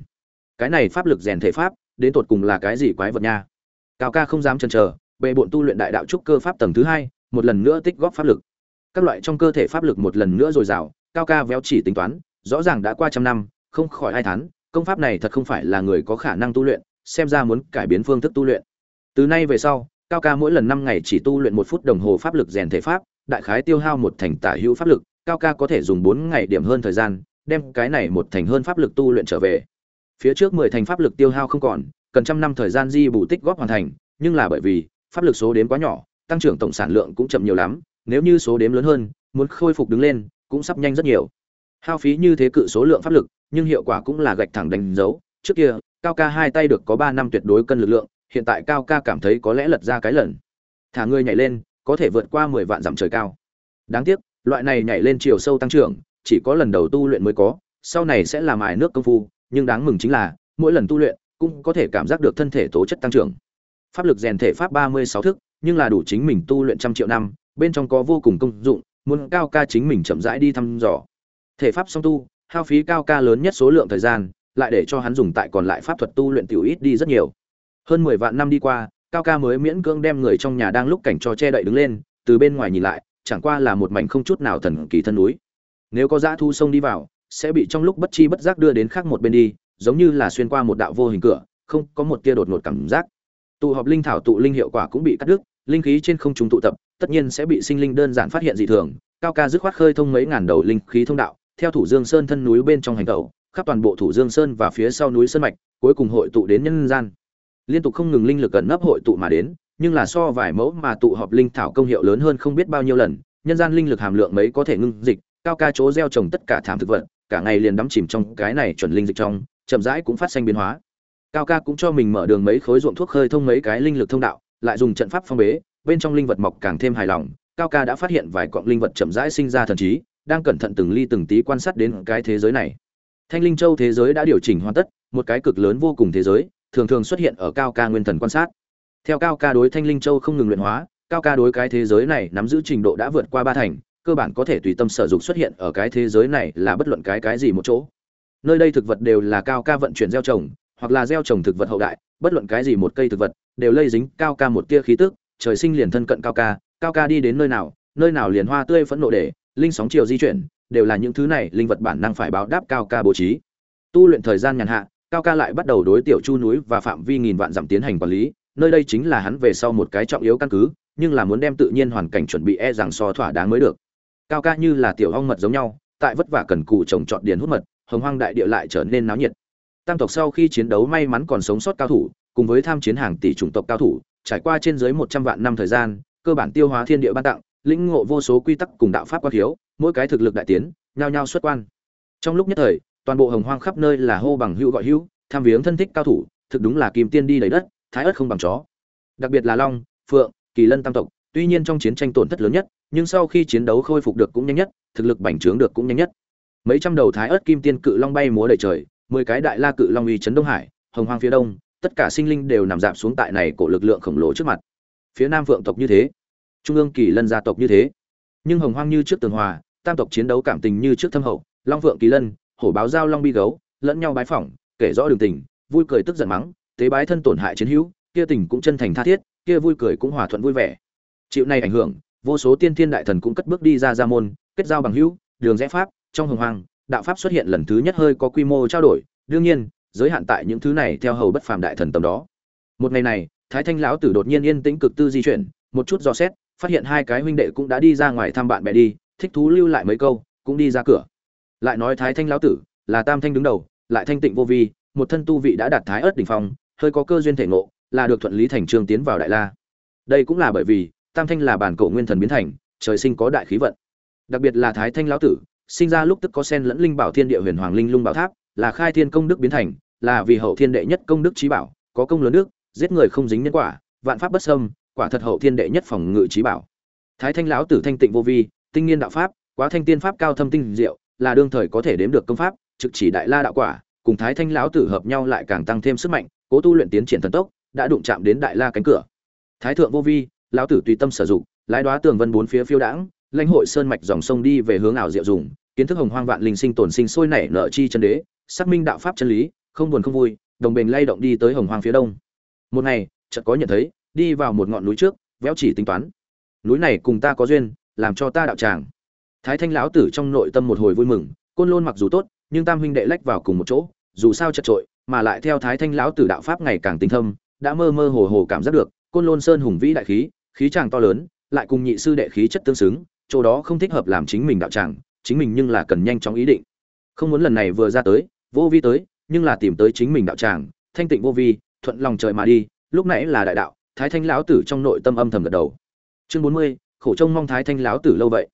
cái này pháp lực rèn thể pháp, đến tột cùng là cái gì quái vật nha? Cao ca không dám chần chờ, bệ bộn tu luyện đại đạo trúc cơ pháp tầng thứ hai, một lần nữa tích góp pháp lực. Các loại trong cơ thể pháp lực một lần nữa dồi dào, cao ca véo chỉ tính toán, rõ ràng đã qua trăm năm, không khỏi ai thán, công pháp này thật không phải là người có khả năng tu luyện, xem ra muốn cải biến phương thức tu luyện. Từ nay về sau, cao ca mỗi lần năm ngày chỉ tu luyện một phút đồng hồ pháp lực rèn thể pháp, đại khái tiêu hao một thành tả hữu pháp lực, cao ca có thể dùng bốn ngày điểm hơn thời gian, đem cái này một thành hơn pháp lực tu luyện trở về phía trước mười thành pháp lực tiêu hao không còn, cần trăm năm thời gian di bù tích góp hoàn thành, nhưng là bởi vì, pháp lực số đếm quá nhỏ, tăng trưởng tổng sản lượng cũng chậm nhiều lắm, nếu như số đếm lớn hơn, muốn khôi phục đứng lên, cũng sắp nhanh rất nhiều. Hao phí như thế cự số lượng pháp lực, nhưng hiệu quả cũng là gạch thẳng đánh dấu. Trước kia, cao ca hai tay được có ba năm tuyệt đối cân lực lượng, hiện tại cao ca cảm thấy có lẽ lật ra cái lần. Thả người nhảy lên, có thể vượt qua mười vạn dặm trời cao. Đáng tiếc, loại này nhảy lên chiều sâu tăng trưởng, chỉ có lần đầu tu luyện mới có, sau này sẽ làm ải nước công phu nhưng đáng mừng chính là, mỗi lần tu luyện cũng có thể cảm giác được thân thể tố chất tăng trưởng. Pháp lực rèn thể pháp ba mươi sáu thức, nhưng là đủ chính mình tu luyện trăm triệu năm, bên trong có vô cùng công dụng, muốn cao ca chính mình chậm rãi đi thăm dò. Thể pháp song tu, hao phí cao ca lớn nhất số lượng thời gian, lại để cho hắn dùng tại còn lại pháp thuật tu luyện tiểu ít đi rất nhiều. Hơn mười vạn năm đi qua, cao ca mới miễn cưỡng đem người trong nhà đang lúc cảnh cho che đậy đứng lên, từ bên ngoài nhìn lại, chẳng qua là một mảnh không chút nào thần kỳ thân núi. Nếu có dã thu sông đi vào sẽ bị trong lúc bất chi bất giác đưa đến khác một bên đi, giống như là xuyên qua một đạo vô hình cửa, không có một tia đột ngột cảm giác. Tụ họp linh thảo tụ linh hiệu quả cũng bị cắt đứt, linh khí trên không trung tụ tập, tất nhiên sẽ bị sinh linh đơn giản phát hiện dị thường. Cao ca dứt khoát khơi thông mấy ngàn đầu linh khí thông đạo, theo thủ dương sơn thân núi bên trong hành tẩu, khắp toàn bộ thủ dương sơn và phía sau núi sơn mạch, cuối cùng hội tụ đến nhân gian. Liên tục không ngừng linh lực ẩn nấp hội tụ mà đến, nhưng là so vài mẫu mà tụ họp linh thảo công hiệu lớn hơn không biết bao nhiêu lần, nhân gian linh lực hàm lượng mấy có thể ngưng dịch, cao ca chỗ gieo trồng tất cả thảm thực vật cả ngày liền đắm chìm trong cái này chuẩn linh dịch trong, chậm rãi cũng phát sinh biến hóa. Cao ca cũng cho mình mở đường mấy khối ruộng thuốc khơi thông mấy cái linh lực thông đạo, lại dùng trận pháp phong bế, bên trong linh vật mọc càng thêm hài lòng. Cao ca đã phát hiện vài cọng linh vật chậm rãi sinh ra thần trí, đang cẩn thận từng ly từng tí quan sát đến cái thế giới này. Thanh linh châu thế giới đã điều chỉnh hoàn tất, một cái cực lớn vô cùng thế giới, thường thường xuất hiện ở cao ca nguyên thần quan sát. Theo cao ca đối thanh linh châu không ngừng luyện hóa, cao ca đối cái thế giới này nắm giữ trình độ đã vượt qua ba thành cơ bản có thể tùy tâm sở dục xuất hiện ở cái thế giới này là bất luận cái cái gì một chỗ. Nơi đây thực vật đều là cao ca vận chuyển gieo trồng, hoặc là gieo trồng thực vật hậu đại, bất luận cái gì một cây thực vật, đều lây dính cao ca một tia khí tức, trời sinh liền thân cận cao ca cao ca đi đến nơi nào nơi nào liền hoa tươi phẫn nộ để, linh sóng chiều di chuyển, đều là những thứ này linh vật bản năng phải báo đáp cao ca bố trí. Tu luyện thời gian nhàn hạ, cao ca lại bắt đầu đối tiểu chu núi và phạm vi nghìn vạn dặm tiến hành quản lý, nơi đây chính là hắn về sau một cái trọng yếu căn cứ, nhưng là muốn đem tự nhiên hoàn cảnh chuẩn bị e rằng so thỏa đáng mới được cao ca như là tiểu ong mật giống nhau, tại vất vả cần cù trồng trọt điền hút mật, hồng hoang đại địa lại trở nên náo nhiệt. Tam tộc sau khi chiến đấu may mắn còn sống sót cao thủ, cùng với tham chiến hàng tỷ chủng tộc cao thủ, trải qua trên dưới một trăm vạn năm thời gian, cơ bản tiêu hóa thiên địa ban tặng, lĩnh ngộ vô số quy tắc cùng đạo pháp quan hiếu mỗi cái thực lực đại tiến, nhao nhao xuất quan. Trong lúc nhất thời, toàn bộ hồng hoang khắp nơi là hô bằng hữu gọi hữu, tham viếng thân thích cao thủ, thực đúng là kim tiên đi đầy đất, thái ớt không bằng chó. Đặc biệt là long, phượng, kỳ lân tam tộc, tuy nhiên trong chiến tranh tổn thất lớn nhất nhưng sau khi chiến đấu khôi phục được cũng nhanh nhất, thực lực bành trướng được cũng nhanh nhất. Mấy trăm đầu thái ớt kim tiên cự long bay múa đầy trời, mười cái đại la cự long uy chấn đông hải, hồng hoang phía đông, tất cả sinh linh đều nằm rạp xuống tại này cổ lực lượng khổng lồ trước mặt. Phía nam phượng tộc như thế, trung ương kỳ lân gia tộc như thế. Nhưng hồng hoang như trước tường hòa, tam tộc chiến đấu cảm tình như trước thâm hậu, long phượng kỳ lân, hổ báo giao long bi gấu, lẫn nhau bái phỏng, kể rõ đường tình, vui cười tức giận mắng, tế bái thân tổn hại chiến hữu, kia tình cũng chân thành tha thiết, kia vui cười cũng hòa thuận vui vẻ. Chịu này ảnh hưởng vô số tiên thiên đại thần cũng cất bước đi ra ra môn kết giao bằng hữu đường rẽ pháp trong hồng hoàng, đạo pháp xuất hiện lần thứ nhất hơi có quy mô trao đổi. Đương nhiên giới hạn tại những thứ này theo hầu bất phàm đại thần tầm đó. Một ngày này thái thanh lão tử đột nhiên yên tĩnh cực tư di chuyển một chút dò xét phát hiện hai cái huynh đệ cũng đã đi ra ngoài thăm bạn bè đi thích thú lưu lại mấy câu cũng đi ra cửa. Lại nói thái thanh lão tử là tam thanh đứng đầu lại thanh tịnh vô vi một thân tu vị đã đạt thái ớt đỉnh phong hơi có cơ duyên thể ngộ là được thuận lý thành trương tiến vào đại la. Đây cũng là bởi vì tam thanh là bản cổ nguyên thần biến thành, trời sinh có đại khí vận. Đặc biệt là thái thanh lão tử, sinh ra lúc tức có sen lẫn linh bảo thiên địa huyền hoàng linh lung bảo tháp, là khai thiên công đức biến thành, là vì hậu thiên đệ nhất công đức trí bảo, có công lớn nước, giết người không dính nhân quả, vạn pháp bất sâm quả thật hậu thiên đệ nhất phòng ngự trí bảo. Thái thanh lão tử thanh tịnh vô vi, tinh nghiên đạo pháp, quá thanh tiên pháp cao thâm tinh diệu, là đương thời có thể đếm được công pháp, trực chỉ đại la đạo quả, cùng thái thanh lão tử hợp nhau lại càng tăng thêm sức mạnh, cố tu luyện tiến triển thần tốc, đã đụng chạm đến đại la cánh cửa. Thái thượng vô vi lão tử tùy tâm sử dụng, lái đóa tường vân bốn phía phiêu đãng, lãnh hội sơn mạch dòng sông đi về hướng ảo diệu dùng, kiến thức hồng hoang vạn linh sinh tồn sinh sôi nảy nợ chi chân đế, xác minh đạo pháp chân lý, không buồn không vui, đồng bền lay động đi tới hồng hoang phía đông. Một ngày, chợt có nhận thấy, đi vào một ngọn núi trước, véo chỉ tính toán. Núi này cùng ta có duyên, làm cho ta đạo tràng. Thái thanh lão tử trong nội tâm một hồi vui mừng, côn lôn mặc dù tốt, nhưng tam huynh đệ lách vào cùng một chỗ, dù sao chật trội, mà lại theo thái thanh lão tử đạo pháp ngày càng tinh thâm, đã mơ mơ hồ hồ cảm giác được, côn lôn sơn hùng vĩ đại khí khí tràng to lớn, lại cùng nhị sư đệ khí chất tương xứng, chỗ đó không thích hợp làm chính mình đạo tràng, chính mình nhưng là cần nhanh chóng ý định. Không muốn lần này vừa ra tới, vô vi tới, nhưng là tìm tới chính mình đạo tràng, thanh tịnh vô vi, thuận lòng trời mà đi, lúc nãy là đại đạo, thái thanh lão tử trong nội tâm âm thầm gật đầu. Chương bốn mươi, khổ trông mong thái thanh lão tử lâu vậy.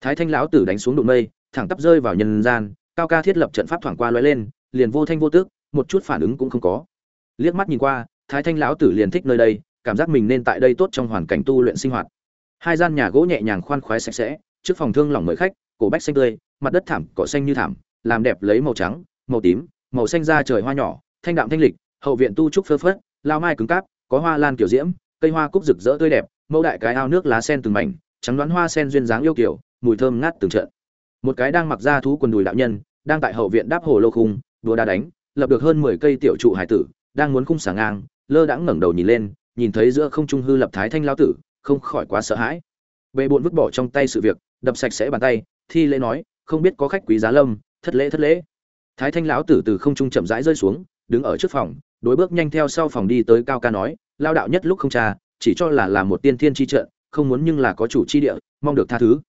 Thái thanh lão tử đánh xuống đụng mây, thẳng tắp rơi vào nhân gian, cao ca thiết lập trận pháp thoảng qua lóe lên, liền vô thanh vô tước một chút phản ứng cũng không có. Liếc mắt nhìn qua, thái thanh lão tử liền thích nơi đây cảm giác mình nên tại đây tốt trong hoàn cảnh tu luyện sinh hoạt. Hai gian nhà gỗ nhẹ nhàng khoan khoái sạch sẽ, trước phòng thương lòng mời khách, cổ bách xanh tươi, mặt đất thảm, cỏ xanh như thảm, làm đẹp lấy màu trắng, màu tím, màu xanh da trời hoa nhỏ, thanh đạm thanh lịch, hậu viện tu trúc phơ phất lao mai cứng cáp, có hoa lan kiểu diễm, cây hoa cúc rực rỡ tươi đẹp, mẫu đại cái ao nước lá sen từng mảnh, trắng đoán hoa sen duyên dáng yêu kiểu, mùi thơm ngát từng trận. Một cái đang mặc ra thú quần đùi đạo nhân, đang tại hậu viện đáp hồ lô khung, đùa đá đánh, lập được hơn mười cây tiểu trụ hải tử, đang muốn khung xả ngang, lơ đãng ngẩng đầu nhìn lên nhìn thấy giữa không trung hư lập thái thanh lao tử, không khỏi quá sợ hãi. Bệ bộn vứt bỏ trong tay sự việc, đập sạch sẽ bàn tay, thi lễ nói, không biết có khách quý giá lâm, thất lễ thất lễ. Thái thanh lão tử từ không trung chậm rãi rơi xuống, đứng ở trước phòng, đối bước nhanh theo sau phòng đi tới cao ca nói, lao đạo nhất lúc không trà, chỉ cho là là một tiên thiên chi trận, không muốn nhưng là có chủ chi địa, mong được tha thứ.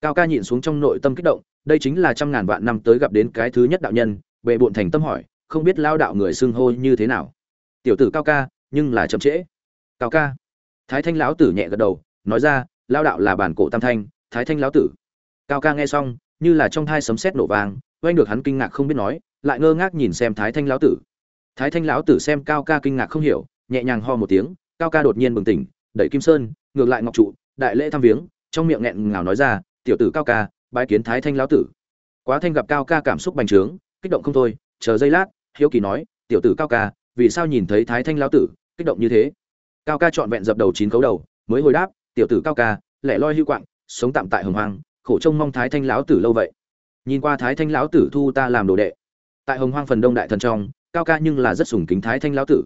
Cao ca nhịn xuống trong nội tâm kích động, đây chính là trăm ngàn vạn năm tới gặp đến cái thứ nhất đạo nhân, bệ bộn thành tâm hỏi, không biết lao đạo người xưng hô như thế nào. Tiểu tử cao ca, nhưng là chậm trễ cao ca. Thái thanh lão tử nhẹ gật đầu nói ra lao đạo là bản cổ tam thanh thái thanh lão tử. Cao ca nghe xong như là trong thai sấm sét nổ vàng, oanh được hắn kinh ngạc không biết nói lại ngơ ngác nhìn xem thái thanh lão tử. Thái thanh lão tử xem cao ca kinh ngạc không hiểu nhẹ nhàng ho một tiếng cao ca đột nhiên bừng tỉnh đẩy kim sơn ngược lại ngọc trụ đại lễ thăm viếng trong miệng nghẹn ngào nói ra tiểu tử cao ca bái kiến thái thanh lão tử. Quá thanh gặp cao ca cảm xúc bành trướng kích động không thôi chờ giây lát hiếu kỳ nói tiểu tử cao ca vì sao nhìn thấy thái thanh lão tử kích động như thế? Cao ca trọn vẹn dập đầu chín cấu đầu, mới hồi đáp, tiểu tử cao ca, lẻ loi hưu quạng, sống tạm tại hồng hoang, khổ trông mong thái thanh lão tử lâu vậy. Nhìn qua thái thanh lão tử thu ta làm đồ đệ. Tại hồng hoang phần đông đại thần trong, cao ca nhưng là rất sùng kính thái thanh lão tử.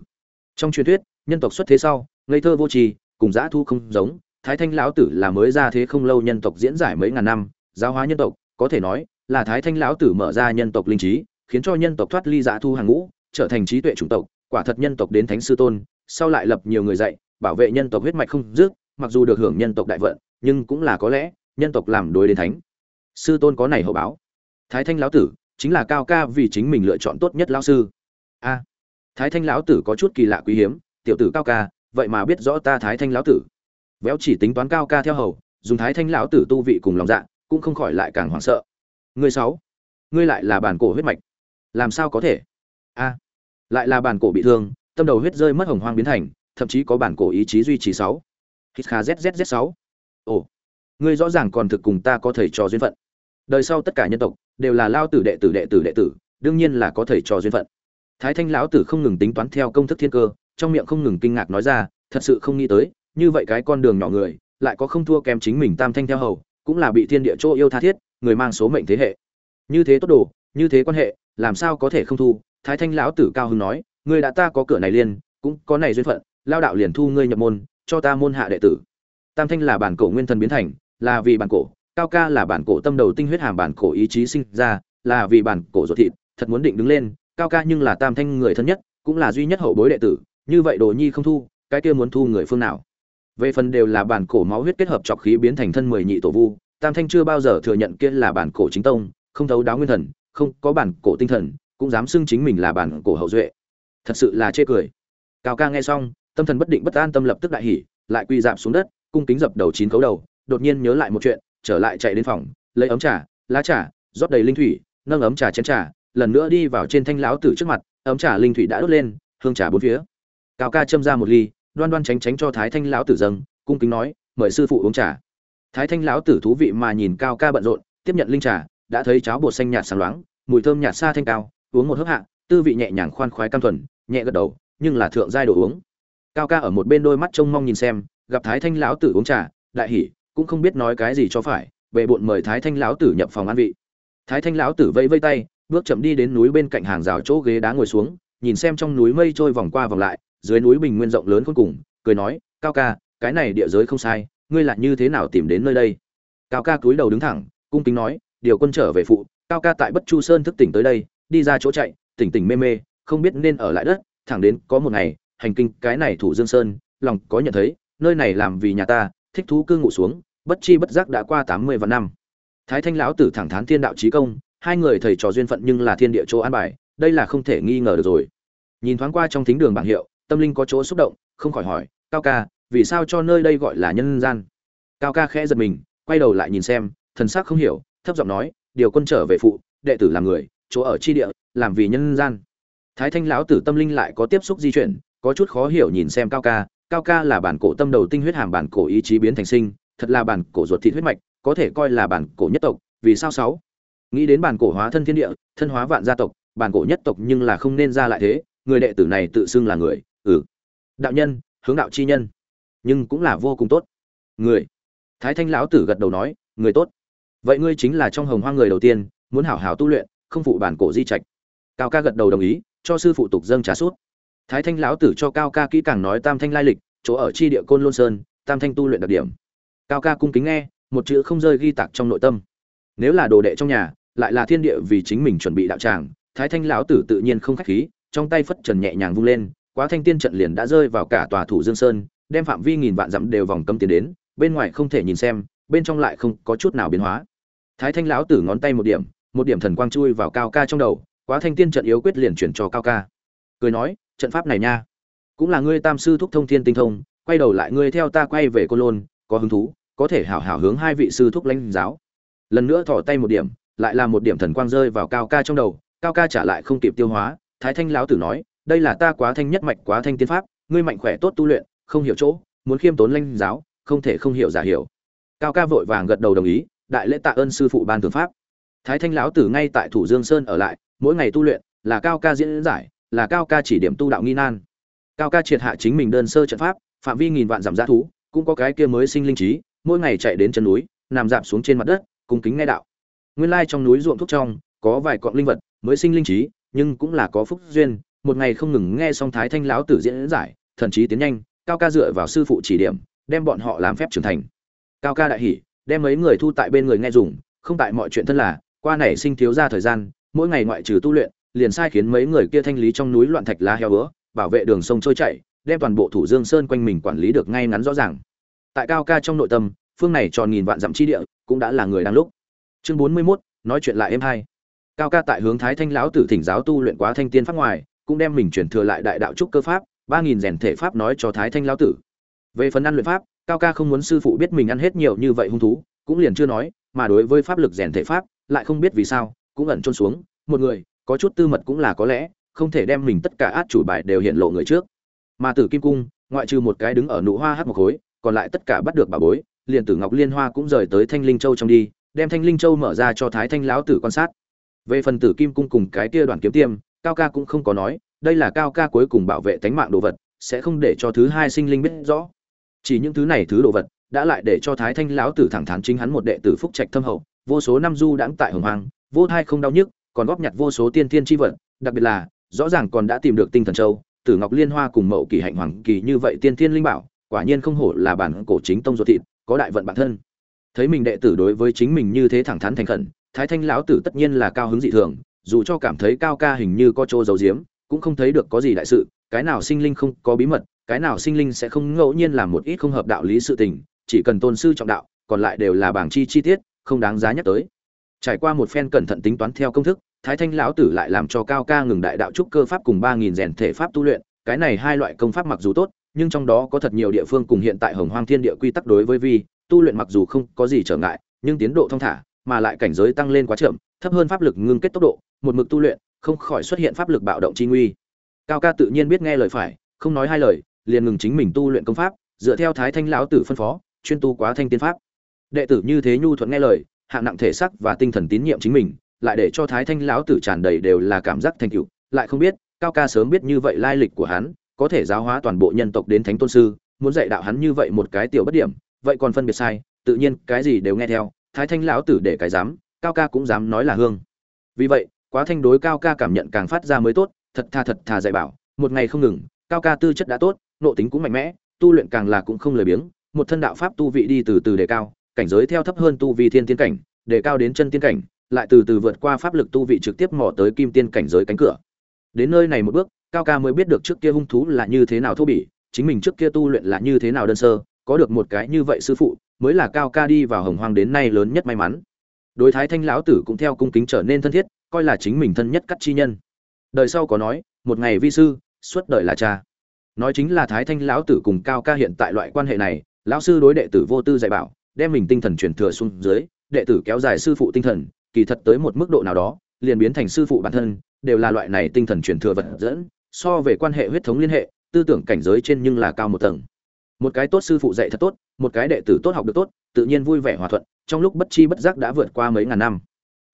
Trong truyền thuyết, nhân tộc xuất thế sau, ngây thơ vô tri, cùng dã thu không giống, thái thanh lão tử là mới ra thế không lâu nhân tộc diễn giải mấy ngàn năm, giáo hóa nhân tộc, có thể nói là thái thanh lão tử mở ra nhân tộc linh trí, khiến cho nhân tộc thoát ly dã thu hàng ngũ, trở thành trí tuệ chủng tộc, quả thật nhân tộc đến thánh sư tôn sau lại lập nhiều người dạy, bảo vệ nhân tộc huyết mạch không dứt, mặc dù được hưởng nhân tộc đại vận, nhưng cũng là có lẽ, nhân tộc làm đối đến thánh. Sư tôn có này hậu báo. Thái thanh lão tử, chính là cao ca vì chính mình lựa chọn tốt nhất lão sư. A. Thái thanh lão tử có chút kỳ lạ quý hiếm, tiểu tử cao ca, vậy mà biết rõ ta thái thanh lão tử. Véo chỉ tính toán cao ca theo hầu, dùng thái thanh lão tử tu vị cùng lòng dạ cũng không khỏi lại càng hoảng sợ. Ngươi sáu, ngươi lại là bản cổ huyết mạch. Làm sao có thể? A. Lại là bản cổ bị thương tâm đầu huyết rơi mất hồng hoang biến thành, thậm chí có bản cổ ý chí duy trì sáu. Hít kha zzz sáu. Ồ, ngươi rõ ràng còn thực cùng ta có thầy trò duyên phận. Đời sau tất cả nhân tộc đều là lao tử đệ tử đệ tử đệ tử, đương nhiên là có thầy trò duyên phận. Thái thanh lão tử không ngừng tính toán theo công thức thiên cơ, trong miệng không ngừng kinh ngạc nói ra, thật sự không nghĩ tới, như vậy cái con đường nhỏ người, lại có không thua kém chính mình tam thanh theo hầu, cũng là bị thiên địa chỗ yêu tha thiết, người mang số mệnh thế hệ. Như thế tốt đồ, như thế quan hệ, làm sao có thể không thu? Thái thanh lão tử cao hưng nói ngươi đã ta có cửa này liên, cũng có này duyên phận, lao đạo liền thu ngươi nhập môn, cho ta môn hạ đệ tử. Tam thanh là bản cổ nguyên thần biến thành, là vì bản cổ, cao ca là bản cổ tâm đầu tinh huyết hàm bản cổ ý chí sinh ra, là vì bản cổ ruột thịt, thật muốn định đứng lên, cao ca nhưng là tam thanh người thân nhất, cũng là duy nhất hậu bối đệ tử, như vậy đồ nhi không thu, cái kia muốn thu người phương nào? Về phần đều là bản cổ máu huyết kết hợp trọc khí biến thành thân mười nhị tổ vu, tam thanh chưa bao giờ thừa nhận kia là bản cổ chính tông, không thấu đáo nguyên thần, không có bản cổ tinh thần, cũng dám xưng chính mình là bản cổ hậu duệ thật sự là chê cười. Cao ca nghe xong, tâm thần bất định bất an tâm lập tức đại hỉ, lại quỳ giảm xuống đất, cung kính dập đầu chín cấu đầu, đột nhiên nhớ lại một chuyện, trở lại chạy đến phòng, lấy ấm trà, lá trà, rót đầy linh thủy, nâng ấm trà chén trà, lần nữa đi vào trên thanh lão tử trước mặt, ấm trà linh thủy đã đốt lên, hương trà bốn phía. Cao ca châm ra một ly, đoan đoan tránh tránh cho thái thanh lão tử dâng, cung kính nói, mời sư phụ uống trà. Thái thanh lão tử thú vị mà nhìn cao ca bận rộn, tiếp nhận linh trà, đã thấy cháo bột xanh nhạt sáng loáng, mùi thơm nhạt xa thanh cao, uống một hớp hạ tư vị nhẹ nhàng khoan khoái cam thuần, nhẹ gật đầu, nhưng là thượng giai đồ uống. Cao ca ở một bên đôi mắt trông mong nhìn xem, gặp thái thanh lão tử uống trà, đại hỉ, cũng không biết nói cái gì cho phải, về bộn mời thái thanh lão tử nhập phòng ăn vị. Thái thanh lão tử vẫy vây tay, bước chậm đi đến núi bên cạnh hàng rào chỗ ghế đá ngồi xuống, nhìn xem trong núi mây trôi vòng qua vòng lại, dưới núi bình nguyên rộng lớn khôn cùng, cười nói, cao ca, cái này địa giới không sai, ngươi là như thế nào tìm đến nơi đây? Cao ca cúi đầu đứng thẳng, cung kính nói, điều quân trở về phụ, cao ca tại bất chu sơn thức tỉnh tới đây, đi ra chỗ chạy tỉnh tỉnh mê mê, không biết nên ở lại đất, thẳng đến có một ngày, hành kinh cái này thủ dương sơn, lòng có nhận thấy, nơi này làm vì nhà ta, thích thú cư ngụ xuống, bất chi bất giác đã qua tám mươi vạn năm. Thái thanh lão tử thẳng thắn thiên đạo trí công, hai người thầy trò duyên phận nhưng là thiên địa chỗ an bài, đây là không thể nghi ngờ được rồi. Nhìn thoáng qua trong thính đường bảng hiệu, tâm linh có chỗ xúc động, không khỏi hỏi, cao ca, vì sao cho nơi đây gọi là nhân gian? Cao ca khẽ giật mình, quay đầu lại nhìn xem, thần sắc không hiểu, thấp giọng nói, điều quân trở về phụ, đệ tử làm người chỗ ở chi địa, làm vì nhân gian. Thái thanh lão tử tâm linh lại có tiếp xúc di chuyển, có chút khó hiểu nhìn xem cao ca. Cao ca là bản cổ tâm đầu tinh huyết hàm bản cổ ý chí biến thành sinh, thật là bản cổ ruột thịt huyết mạch, có thể coi là bản cổ nhất tộc, vì sao sáu? Nghĩ đến bản cổ hóa thân thiên địa, thân hóa vạn gia tộc, bản cổ nhất tộc nhưng là không nên ra lại thế, người đệ tử này tự xưng là người ừ. Đạo nhân, hướng đạo chi nhân, nhưng cũng là vô cùng tốt. Người. Thái thanh lão tử gật đầu nói, người tốt. Vậy ngươi chính là trong hồng hoang người đầu tiên, muốn hảo hảo tu luyện không phụ bản cổ di trạch. Cao ca gật đầu đồng ý, cho sư phụ tục dâng trà suốt thái thanh lão tử cho cao ca kỹ càng nói tam thanh lai lịch, chỗ ở chi địa côn lôn sơn, tam thanh tu luyện đặc điểm. Cao ca cung kính nghe, một chữ không rơi ghi tạc trong nội tâm. Nếu là đồ đệ trong nhà, lại là thiên địa vì chính mình chuẩn bị đạo tràng, thái thanh lão tử tự nhiên không khách khí, trong tay phất trần nhẹ nhàng vung lên, quá thanh tiên trận liền đã rơi vào cả tòa thủ dương sơn, đem phạm vi nghìn vạn dặm đều vòng cấm tiến đến, bên ngoài không thể nhìn xem, bên trong lại không có chút nào biến hóa. Thái thanh lão tử ngón tay một điểm một điểm thần quang chui vào cao ca trong đầu, quá thanh tiên trận yếu quyết liền chuyển cho cao ca. Cười nói, trận pháp này nha, cũng là ngươi tam sư thúc thông thiên tinh thông, quay đầu lại ngươi theo ta quay về cô lôn, có hứng thú, có thể hảo hảo hướng hai vị sư thúc lãnh giáo. Lần nữa thỏ tay một điểm, lại là một điểm thần quang rơi vào cao ca trong đầu, cao ca trả lại không kịp tiêu hóa, thái thanh lão tử nói, đây là ta quá thanh nhất mạch, quá thanh tiên pháp, ngươi mạnh khỏe tốt tu luyện, không hiểu chỗ, muốn khiêm tốn lãnh giáo, không thể không hiểu giả hiểu. Cao ca vội vàng gật đầu đồng ý, đại lễ tạ ơn sư phụ ban thượng pháp thái thanh lão tử ngay tại thủ dương sơn ở lại, mỗi ngày tu luyện, là cao ca diễn giải, là cao ca chỉ điểm tu đạo nghi nan. Cao ca triệt hạ chính mình đơn sơ trận pháp, phạm vi nghìn vạn giảm giá thú, cũng có cái kia mới sinh linh trí, mỗi ngày chạy đến chân núi, nằm dạp xuống trên mặt đất, cung kính nghe đạo. Nguyên lai trong núi ruộng thuốc trong, có vài cọng linh vật, mới sinh linh trí, nhưng cũng là có phúc duyên, một ngày không ngừng nghe xong thái thanh lão tử diễn giải, thần trí tiến nhanh, cao ca dựa vào sư phụ chỉ điểm, đem bọn họ làm phép trưởng thành. Cao ca đại hỉ, đem mấy người thu tại bên người nghe dùng, không tại mọi chuyện thân là qua này sinh thiếu ra thời gian mỗi ngày ngoại trừ tu luyện liền sai khiến mấy người kia thanh lý trong núi loạn thạch lá heo bữa bảo vệ đường sông trôi chảy đem toàn bộ thủ dương sơn quanh mình quản lý được ngay ngắn rõ ràng. Tại cao ca trong nội tâm phương này tròn nghìn vạn dặm chi địa cũng đã là người đang lúc. Chương bốn mươi 41, nói chuyện lại em hai cao ca tại hướng thái thanh lão tử thỉnh giáo tu luyện quá thanh tiên pháp ngoài cũng đem mình chuyển thừa lại đại đạo trúc cơ pháp ba nghìn rèn thể pháp nói cho thái thanh lão tử. Về phần ăn luyện pháp cao ca không muốn sư phụ biết mình ăn hết nhiều như vậy hung thú cũng liền chưa nói mà đối với pháp lực rèn thể pháp lại không biết vì sao, cũng ẩn trôn xuống. Một người, có chút tư mật cũng là có lẽ, không thể đem mình tất cả át chủ bài đều hiện lộ người trước. Mà tử kim cung, ngoại trừ một cái đứng ở nụ hoa hát một khối, còn lại tất cả bắt được bà bối, liền tử ngọc liên hoa cũng rời tới thanh linh châu trong đi, đem thanh linh châu mở ra cho thái thanh lão tử quan sát. Về phần tử kim cung cùng cái kia đoàn kiếm tiêm, cao ca cũng không có nói, đây là cao ca cuối cùng bảo vệ tánh mạng đồ vật, sẽ không để cho thứ hai sinh linh biết rõ. Chỉ những thứ này thứ đồ vật, đã lại để cho thái thanh lão tử thẳng thắn chính hắn một đệ tử phúc trạch thâm hậu vô số năm du đãng tại hồng hoàng vô thai không đau nhức, còn góp nhặt vô số tiên thiên chi vật, đặc biệt là, rõ ràng còn đã tìm được tinh thần châu, tử ngọc liên hoa cùng mậu kỳ hạnh hoàng kỳ như vậy tiên thiên linh bảo, quả nhiên không hổ là bản cổ chính tông ruột thịt, có đại vận bản thân. Thấy mình đệ tử đối với chính mình như thế thẳng thắn thành khẩn, thái thanh lão tử tất nhiên là cao hứng dị thường, dù cho cảm thấy cao ca hình như có chỗ giấu giếm, cũng không thấy được có gì đại sự, cái nào sinh linh không có bí mật, cái nào sinh linh sẽ không ngẫu nhiên làm một ít không hợp đạo lý sự tình, chỉ cần tôn sư trọng đạo, còn lại đều là bảng chi chi tiết không đáng giá nhắc tới. Trải qua một phen cẩn thận tính toán theo công thức, thái thanh lão tử lại làm cho cao ca ngừng đại đạo trúc cơ pháp cùng ba nghìn rèn thể pháp tu luyện. Cái này hai loại công pháp mặc dù tốt, nhưng trong đó có thật nhiều địa phương cùng hiện tại hồng hoang thiên địa quy tắc đối với vi, tu luyện mặc dù không có gì trở ngại, nhưng tiến độ thong thả, mà lại cảnh giới tăng lên quá chậm, thấp hơn pháp lực ngưng kết tốc độ, một mực tu luyện, không khỏi xuất hiện pháp lực bạo động chi nguy. Cao ca tự nhiên biết nghe lời phải, không nói hai lời, liền ngừng chính mình tu luyện công pháp, dựa theo thái thanh lão tử phân phó, chuyên tu quá thanh tiên pháp đệ tử như thế nhu thuận nghe lời, hạng nặng thể sắc và tinh thần tín nhiệm chính mình, lại để cho thái thanh lão tử tràn đầy đều là cảm giác thành tựu, lại không biết, cao ca sớm biết như vậy lai lịch của hắn, có thể giáo hóa toàn bộ nhân tộc đến thánh tôn sư, muốn dạy đạo hắn như vậy một cái tiểu bất điểm, vậy còn phân biệt sai, tự nhiên cái gì đều nghe theo, thái thanh lão tử để cái dám cao ca cũng dám nói là hương. Vì vậy, quá thanh đối cao ca cảm nhận càng phát ra mới tốt, thật tha thật thà dạy bảo, một ngày không ngừng, cao ca tư chất đã tốt nộ tính cũng mạnh mẽ, tu luyện càng là cũng không lười biếng, một thân đạo pháp tu vị đi từ từ đề cao cảnh giới theo thấp hơn tu vi thiên tiên cảnh, đề cao đến chân tiên cảnh, lại từ từ vượt qua pháp lực tu vị trực tiếp mò tới kim tiên cảnh giới cánh cửa. Đến nơi này một bước, cao ca mới biết được trước kia hung thú là như thế nào thô bỉ, chính mình trước kia tu luyện là như thế nào đơn sơ, có được một cái như vậy sư phụ, mới là cao ca đi vào hồng hoang đến nay lớn nhất may mắn. Đối thái thanh lão tử cũng theo cung kính trở nên thân thiết, coi là chính mình thân nhất cắt chi nhân. Đời sau có nói, một ngày vi sư, suốt đời là cha. Nói chính là thái thanh lão tử cùng cao ca hiện tại loại quan hệ này, lão sư đối đệ tử vô tư dạy bảo đem mình tinh thần truyền thừa xuống dưới, đệ tử kéo dài sư phụ tinh thần, kỳ thật tới một mức độ nào đó, liền biến thành sư phụ bản thân, đều là loại này tinh thần truyền thừa vật dẫn, so về quan hệ huyết thống liên hệ, tư tưởng cảnh giới trên nhưng là cao một tầng. Một cái tốt sư phụ dạy thật tốt, một cái đệ tử tốt học được tốt, tự nhiên vui vẻ hòa thuận, trong lúc bất chi bất giác đã vượt qua mấy ngàn năm.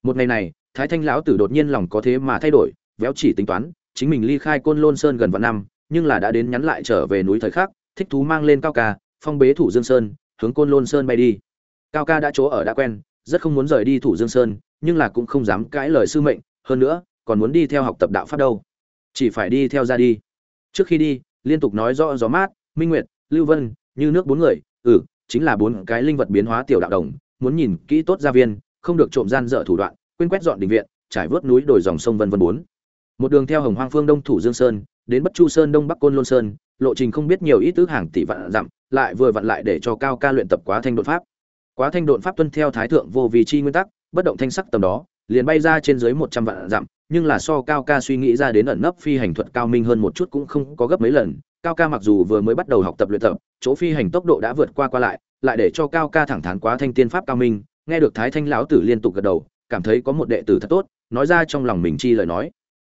Một ngày này, thái thanh lão tử đột nhiên lòng có thế mà thay đổi, véo chỉ tính toán, chính mình ly khai côn lôn sơn gần vạn năm, nhưng là đã đến nhắn lại trở về núi thời khắc, thích thú mang lên cao ca, phong bế thủ dương sơn hướng côn lôn sơn bay đi. Cao ca đã chỗ ở đã quen, rất không muốn rời đi thủ dương sơn, nhưng là cũng không dám cãi lời sư mệnh, hơn nữa, còn muốn đi theo học tập đạo pháp đâu. Chỉ phải đi theo ra đi. Trước khi đi, liên tục nói rõ gió mát, minh nguyệt, lưu vân, như nước bốn người ừ chính là bốn cái linh vật biến hóa tiểu đạo đồng, muốn nhìn kỹ tốt gia viên, không được trộm gian dở thủ đoạn, quên quét dọn đình viện, trải vớt núi đồi dòng sông vân vân bốn. Một đường theo hồng hoang phương đông thủ dương sơn, đến bất chu sơn đông bắc côn lôn sơn, lộ trình không biết nhiều ít tứ hàng tỷ vạn dặm lại vừa vặn lại để cho cao ca luyện tập quá thanh đột pháp. Quá thanh đột pháp tuân theo thái thượng vô vị chi nguyên tắc, bất động thanh sắc tầm đó, liền bay ra trên dưới một trăm vạn dặm, nhưng là so cao ca suy nghĩ ra đến ẩn nấp phi hành thuật cao minh hơn một chút cũng không có gấp mấy lần, cao ca mặc dù vừa mới bắt đầu học tập luyện tập, chỗ phi hành tốc độ đã vượt qua qua lại lại để cho cao ca thẳng thắn quá thanh tiên pháp cao minh, nghe được thái thanh lão tử liên tục gật đầu, cảm thấy có một đệ tử thật tốt, nói ra trong lòng mình chi lời nói.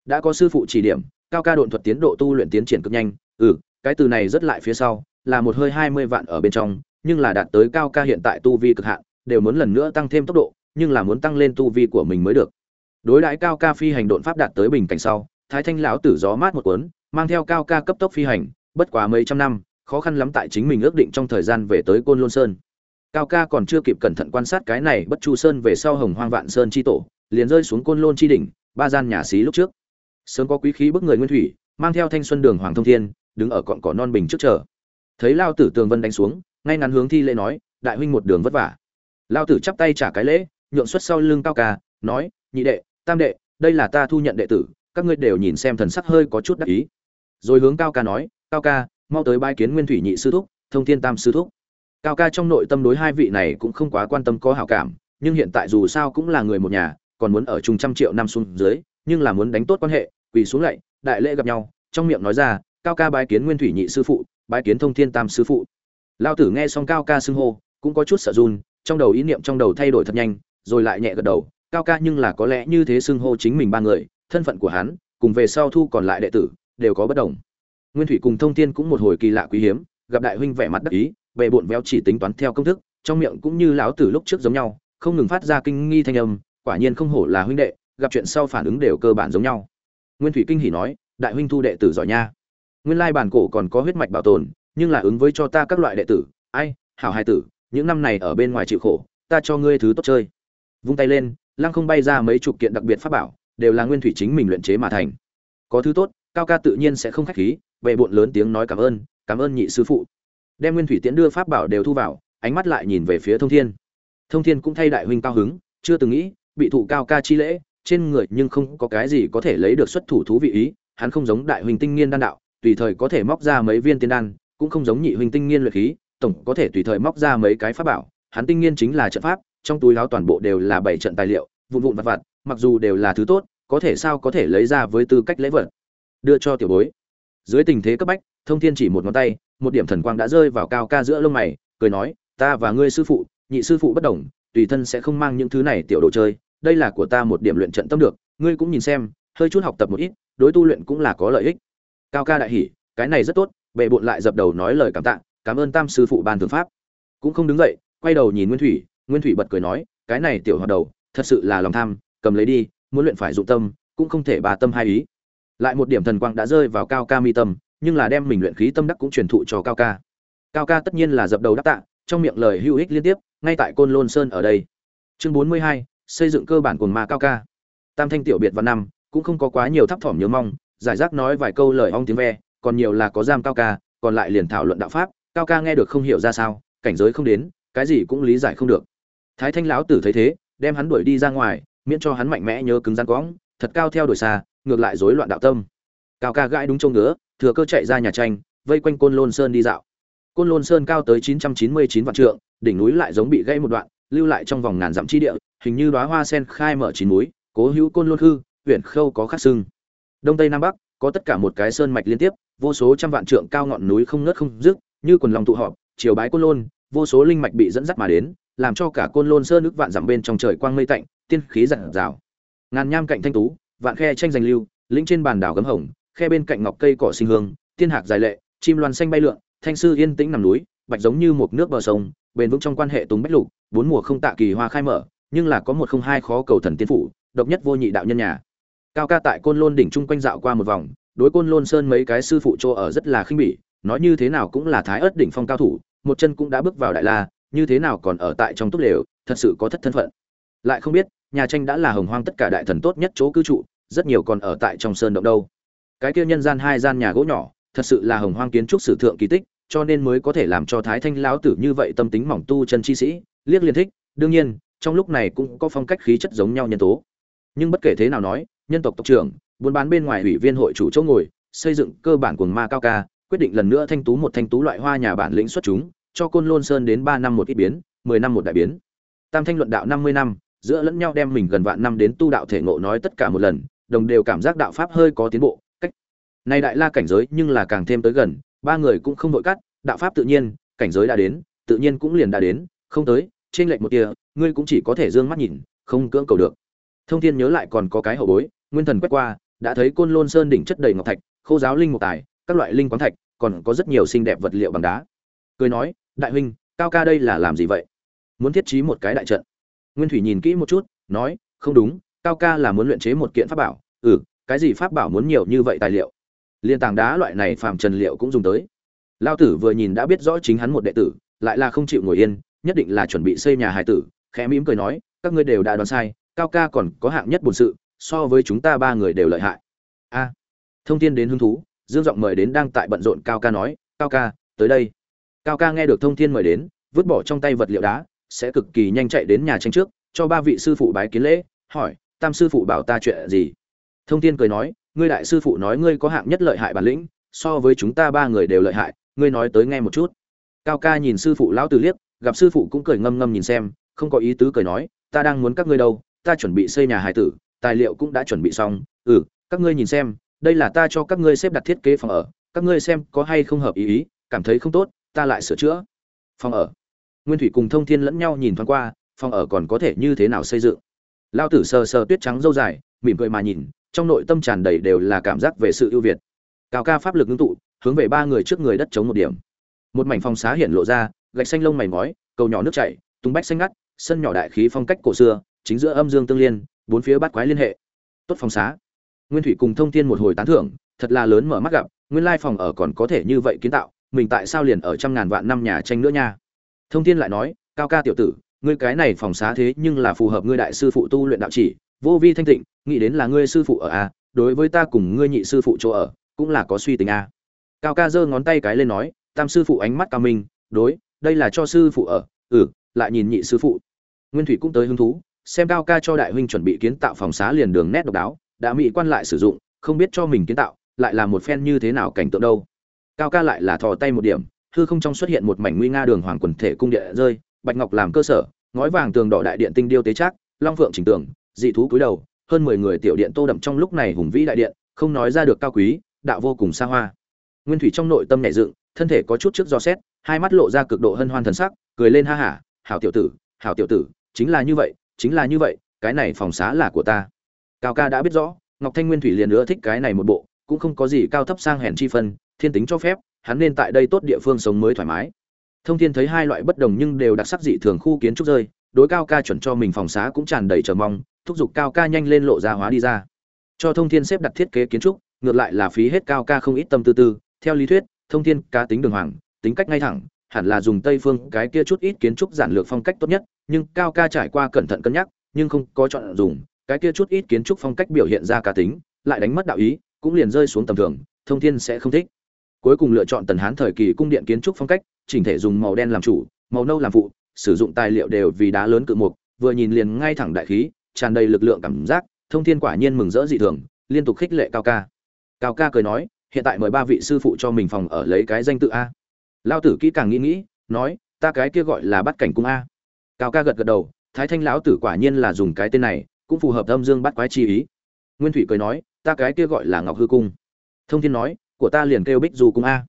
Đã có sư phụ chỉ điểm, cao ca độn thuật tiến độ tu luyện tiến triển cực nhanh ừ cái từ này rất lại phía sau là một hơi hai mươi vạn ở bên trong, nhưng là đạt tới cao ca hiện tại tu vi cực hạn, đều muốn lần nữa tăng thêm tốc độ, nhưng là muốn tăng lên tu vi của mình mới được. Đối đãi cao ca phi hành độn pháp đạt tới bình cảnh sau, thái thanh lão tử gió mát một cuốn, mang theo cao ca cấp tốc phi hành, bất quá mấy trăm năm, khó khăn lắm tại chính mình ước định trong thời gian về tới côn lôn sơn. Cao ca còn chưa kịp cẩn thận quan sát cái này bất chu sơn về sau hồng hoang vạn sơn chi tổ, liền rơi xuống côn lôn chi đỉnh, ba gian nhà xí lúc trước. Sớm có quý khí bức người nguyên thủy, mang theo thanh xuân đường hoàng thông thiên, đứng ở cọn cỏ non bình trước chờ thấy lao tử tường vân đánh xuống, ngay ngắn hướng thi lễ nói, đại huynh một đường vất vả. Lao tử chắp tay trả cái lễ, nhượng xuất sau lưng cao ca, nói, nhị đệ, tam đệ, đây là ta thu nhận đệ tử, các ngươi đều nhìn xem thần sắc hơi có chút đắc ý. Rồi hướng cao ca nói, cao ca, mau tới bái kiến nguyên thủy nhị sư thúc, thông thiên tam sư thúc. Cao ca trong nội tâm đối hai vị này cũng không quá quan tâm có hảo cảm, nhưng hiện tại dù sao cũng là người một nhà, còn muốn ở chung trăm triệu năm xuống dưới, nhưng là muốn đánh tốt quan hệ, quỳ xuống lạy đại lễ gặp nhau, trong miệng nói ra, cao ca bái kiến nguyên thủy nhị sư phụ bái kiến thông thiên tam sư phụ. Lao tử nghe xong cao ca xưng hô, cũng có chút sợ run, trong đầu ý niệm trong đầu thay đổi thật nhanh, rồi lại nhẹ gật đầu. Cao ca nhưng là có lẽ như thế xưng hô chính mình ba người, thân phận của hắn, cùng về sau thu còn lại đệ tử, đều có bất đồng. Nguyên thủy cùng thông thiên cũng một hồi kỳ lạ quý hiếm, gặp đại huynh vẻ mặt đắc ý về bộn véo chỉ tính toán theo công thức, trong miệng cũng như lão tử lúc trước giống nhau, không ngừng phát ra kinh nghi thanh âm, quả nhiên không hổ là huynh đệ, gặp chuyện sau phản ứng đều cơ bản giống nhau. Nguyên thủy kinh hỉ nói, đại huynh thu đệ tử giỏi nha nguyên lai bản cổ còn có huyết mạch bảo tồn, nhưng là ứng với cho ta các loại đệ tử. Ai, hảo hai tử, những năm này ở bên ngoài chịu khổ, ta cho ngươi thứ tốt chơi. Vung tay lên, lăng không bay ra mấy chục kiện đặc biệt pháp bảo, đều là nguyên thủy chính mình luyện chế mà thành. Có thứ tốt, cao ca tự nhiên sẽ không khách khí về bộn lớn tiếng nói cảm ơn cảm ơn nhị sư phụ. Đem nguyên thủy tiễn đưa pháp bảo đều thu vào, ánh mắt lại nhìn về phía thông thiên. Thông thiên cũng thay đại huynh cao hứng, chưa từng nghĩ, bị thụ cao ca chi lễ, trên người nhưng không có cái gì có thể lấy được xuất thủ thú vị ý, hắn không giống đại huynh tinh nghiên đan đạo tùy thời có thể móc ra mấy viên tiên đan, cũng không giống nhị huynh tinh nghiên luyện khí, tổng có thể tùy thời móc ra mấy cái pháp bảo. Hắn tinh nghiên chính là trận pháp, trong túi áo toàn bộ đều là bảy trận tài liệu, vụn vụn vặt vặt, mặc dù đều là thứ tốt, có thể sao có thể lấy ra với tư cách lễ vật. Đưa cho tiểu bối. Dưới tình thế cấp bách, thông thiên chỉ một ngón tay, một điểm thần quang đã rơi vào cao ca giữa lông mày, cười nói, ta và ngươi sư phụ, nhị sư phụ bất đồng, tùy thân sẽ không mang những thứ này tiểu đồ chơi, đây là của ta một điểm luyện trận tâm được, ngươi cũng nhìn xem, hơi chút học tập một ít, đối tu luyện cũng là có lợi ích cao ca đại hỉ, cái này rất tốt, bệ bộn lại dập đầu nói lời cảm tạ, cảm ơn tam sư phụ ban thượng pháp. Cũng không đứng dậy, quay đầu nhìn nguyên thủy nguyên thủy bật cười nói, cái này tiểu hoạt đầu, thật sự là lòng tham, cầm lấy đi, muốn luyện phải dụng tâm, cũng không thể bà tâm hai ý. Lại một điểm thần quang đã rơi vào cao ca mi tâm, nhưng là đem mình luyện khí tâm đắc cũng truyền thụ cho cao ca. Cao ca tất nhiên là dập đầu đáp tạ, trong miệng lời hữu ích liên tiếp, ngay tại côn lôn sơn ở đây. Chương bốn mươi hai, xây dựng cơ bản cồn ma cao ca. Tam thanh tiểu biệt văn năm, cũng không có quá nhiều thấp thỏm nhớ mong giải rác nói vài câu lời ong tiếng ve, còn nhiều là có giam cao ca, còn lại liền thảo luận đạo pháp, cao ca nghe được không hiểu ra sao, cảnh giới không đến, cái gì cũng lý giải không được. Thái thanh lão tử thấy thế, đem hắn đuổi đi ra ngoài, miễn cho hắn mạnh mẽ nhớ cứng rắn quõng, thật cao theo đuổi xa, ngược lại rối loạn đạo tâm. Cao ca gãi đúng trông ngứa, thừa cơ chạy ra nhà tranh, vây quanh côn lôn sơn đi dạo. Côn lôn sơn cao tới 999 vạn trượng, đỉnh núi lại giống bị gãy một đoạn, lưu lại trong vòng ngàn dặm chi địa, hình như đóa hoa sen khai mở chín núi, cố hữu côn lôn hư huyện khâu có khắc sưng đông tây nam bắc, có tất cả một cái sơn mạch liên tiếp, vô số trăm vạn trượng cao ngọn núi không ngớt không dứt, như quần lòng tụ họp, chiều bái côn lôn, vô số linh mạch bị dẫn dắt mà đến, làm cho cả côn lôn sơn nước vạn dặm bên trong trời quang mây tạnh, tiên khí rạng rào. Ngàn nham cạnh thanh tú, vạn khe tranh giành lưu, lĩnh trên bàn đảo gấm hồng, khe bên cạnh ngọc cây cỏ sinh hương, tiên hạc dài lệ, chim loan xanh bay lượn, thanh sư yên tĩnh nằm núi, bạch giống như một nước bờ sông, bền vững trong quan hệ tùng bách lục, bốn mùa không tạ kỳ hoa khai mở, nhưng là có một không hai khó cầu thần tiên phủ, độc nhất vô nhị đạo nhân nhà cao ca tại côn lôn đỉnh trung quanh dạo qua một vòng, đối côn lôn sơn mấy cái sư phụ chỗ ở rất là khinh bỉ, nói như thế nào cũng là thái ớt đỉnh phong cao thủ, một chân cũng đã bước vào đại la, như thế nào còn ở tại trong túc lều, thật sự có thất thân phận. Lại không biết, nhà tranh đã là hồng hoang tất cả đại thần tốt nhất chỗ cư trụ, rất nhiều còn ở tại trong sơn động đâu. Cái kia nhân gian hai gian nhà gỗ nhỏ, thật sự là hồng hoang kiến trúc sử thượng kỳ tích, cho nên mới có thể làm cho thái thanh lão tử như vậy tâm tính mỏng tu chân chi sĩ, liếc liên thích, đương nhiên, trong lúc này cũng có phong cách khí chất giống nhau nhân tố. Nhưng bất kể thế nào nói nhân tộc tộc trưởng, buôn bán bên ngoài ủy viên hội chủ chỗ ngồi, xây dựng cơ bản cuồng ma cao ca, quyết định lần nữa thanh tú một thanh tú loại hoa nhà bản lĩnh xuất chúng, cho côn lôn sơn đến ba năm một ít biến, mười năm một đại biến. Tam thanh luận đạo năm mươi năm, giữa lẫn nhau đem mình gần vạn năm đến tu đạo thể ngộ nói tất cả một lần, đồng đều cảm giác đạo pháp hơi có tiến bộ, cách. Này đại la cảnh giới nhưng là càng thêm tới gần, ba người cũng không vội cắt, đạo pháp tự nhiên, cảnh giới đã đến, tự nhiên cũng liền đã đến, không tới trên lệnh một tia, ngươi cũng chỉ có thể dương mắt nhìn, không cưỡng cầu được. Thông thiên nhớ lại còn có cái hậu bối nguyên thần quét qua, đã thấy côn lôn sơn đỉnh chất đầy ngọc thạch, khô giáo linh mục tài, các loại linh quán thạch, còn có rất nhiều xinh đẹp vật liệu bằng đá. Cười nói, đại huynh, cao ca đây là làm gì vậy? Muốn thiết trí một cái đại trận. Nguyên thủy nhìn kỹ một chút, nói, không đúng, cao ca là muốn luyện chế một kiện pháp bảo. Ừ cái gì pháp bảo muốn nhiều như vậy tài liệu? Liên tảng đá loại này phàm trần liệu cũng dùng tới. Lao tử vừa nhìn đã biết rõ chính hắn một đệ tử, lại là không chịu ngồi yên, nhất định là chuẩn bị xây nhà hải tử, khẽ mỉm cười nói, các ngươi đều đã đoán sai, cao ca còn có hạng nhất bổn sự so với chúng ta ba người đều lợi hại. A, thông thiên đến hứng thú, dương giọng mời đến đang tại bận rộn cao ca nói, cao ca, tới đây. Cao ca nghe được thông thiên mời đến, vứt bỏ trong tay vật liệu đá, sẽ cực kỳ nhanh chạy đến nhà tranh trước, cho ba vị sư phụ bái kiến lễ, hỏi, tam sư phụ bảo ta chuyện gì? Thông thiên cười nói, ngươi đại sư phụ nói ngươi có hạng nhất lợi hại bản lĩnh, so với chúng ta ba người đều lợi hại, ngươi nói tới nghe một chút. Cao ca nhìn sư phụ lão tử liếc, gặp sư phụ cũng cười ngâm ngâm nhìn xem, không có ý tứ cười nói, ta đang muốn các ngươi đâu, ta chuẩn bị xây nhà hải tử tài liệu cũng đã chuẩn bị xong. Ừ các ngươi nhìn xem, đây là ta cho các ngươi xếp đặt thiết kế phòng ở. Các ngươi xem có hay không hợp ý ý, cảm thấy không tốt, ta lại sửa chữa. Phòng ở. Nguyên thủy cùng thông thiên lẫn nhau nhìn thoáng qua, phòng ở còn có thể như thế nào xây dựng? Lao tử sờ sờ tuyết trắng dâu dài, mỉm cười mà nhìn, trong nội tâm tràn đầy đều là cảm giác về sự ưu việt. Cao ca pháp lực ngưng tụ, hướng về ba người trước người đất chống một điểm. Một mảnh phòng xá hiện lộ ra, gạch xanh lông mày ngói, cầu nhỏ nước chảy, tung bách xanh ngắt, sân nhỏ đại khí phong cách cổ xưa, chính giữa âm dương tương liên bốn phía bắt quái liên hệ. Tốt phòng xá. Nguyên thủy cùng thông thiên một hồi tán thưởng, thật là lớn mở mắt gặp, nguyên lai phòng ở còn có thể như vậy kiến tạo, mình tại sao liền ở trăm ngàn vạn năm nhà tranh nữa nha? Thông thiên lại nói, cao ca tiểu tử, ngươi cái này phòng xá thế nhưng là phù hợp ngươi đại sư phụ tu luyện đạo chỉ, vô vi thanh tịnh, nghĩ đến là ngươi sư phụ ở a đối với ta cùng ngươi nhị sư phụ chỗ ở, cũng là có suy tính a cao ca giơ ngón tay cái lên nói, tam sư phụ ánh mắt cao minh, đối, đây là cho sư phụ ở ừ lại nhìn nhị sư phụ. Nguyên thủy cũng tới hứng thú xem cao ca cho đại huynh chuẩn bị kiến tạo phòng xá liền đường nét độc đáo, đã mỹ quan lại sử dụng, không biết cho mình kiến tạo, lại là một phen như thế nào cảnh tượng đâu. Cao ca lại là thò tay một điểm, hư không trong xuất hiện một mảnh nguy nga đường hoàng quần thể cung địa rơi, bạch ngọc làm cơ sở, ngói vàng tường đỏ đại điện tinh điêu tế trác, long phượng chỉnh tường, dị thú cúi đầu, hơn mười người tiểu điện tô đậm trong lúc này hùng vĩ đại điện, không nói ra được cao quý, đạo vô cùng xa hoa. Nguyên thủy trong nội tâm nhẹ dựng, thân thể có chút trước do xét, hai mắt lộ ra cực độ hân hoan thần sắc, cười lên ha hả hảo tiểu tử, hảo tiểu tử, chính là như vậy chính là như vậy, cái này phòng xá là của ta. Cao ca đã biết rõ, ngọc thanh nguyên thủy liền nữa thích cái này một bộ, cũng không có gì cao thấp sang hèn chi phân, thiên tính cho phép, hắn nên tại đây tốt địa phương sống mới thoải mái. Thông thiên thấy hai loại bất đồng nhưng đều đặc sắc dị thường khu kiến trúc rơi, đối cao ca chuẩn cho mình phòng xá cũng tràn đầy chờ mong, thúc giục cao ca nhanh lên lộ ra hóa đi ra. Cho thông thiên xếp đặt thiết kế kiến trúc, ngược lại là phí hết cao ca không ít tâm tư tư, theo lý thuyết, thông thiên cá tính đường hoàng, tính cách ngay thẳng hẳn là dùng tây phương cái kia chút ít kiến trúc giản lược phong cách tốt nhất, nhưng cao ca trải qua cẩn thận cân nhắc, nhưng không có chọn dùng, cái kia chút ít kiến trúc phong cách biểu hiện ra cá tính, lại đánh mất đạo ý, cũng liền rơi xuống tầm thường, thông thiên sẽ không thích. Cuối cùng lựa chọn tần hán thời kỳ cung điện kiến trúc phong cách, chỉnh thể dùng màu đen làm chủ, màu nâu làm phụ, sử dụng tài liệu đều vì đá lớn cự mục, vừa nhìn liền ngay thẳng đại khí, tràn đầy lực lượng cảm giác, thông thiên quả nhiên mừng rỡ dị thường, liên tục khích lệ cao ca. Cao ca cười nói, hiện tại mời ba vị sư phụ cho mình phòng ở lấy cái danh tự a lao tử kỹ càng nghĩ nghĩ, nói, ta cái kia gọi là bắt cảnh cung a. Cao ca gật gật đầu, thái thanh lão tử quả nhiên là dùng cái tên này, cũng phù hợp âm dương bắt quái chi ý. Nguyên thủy cười nói, ta cái kia gọi là ngọc hư cung. Thông thiên nói, của ta liền kêu bích du cung a.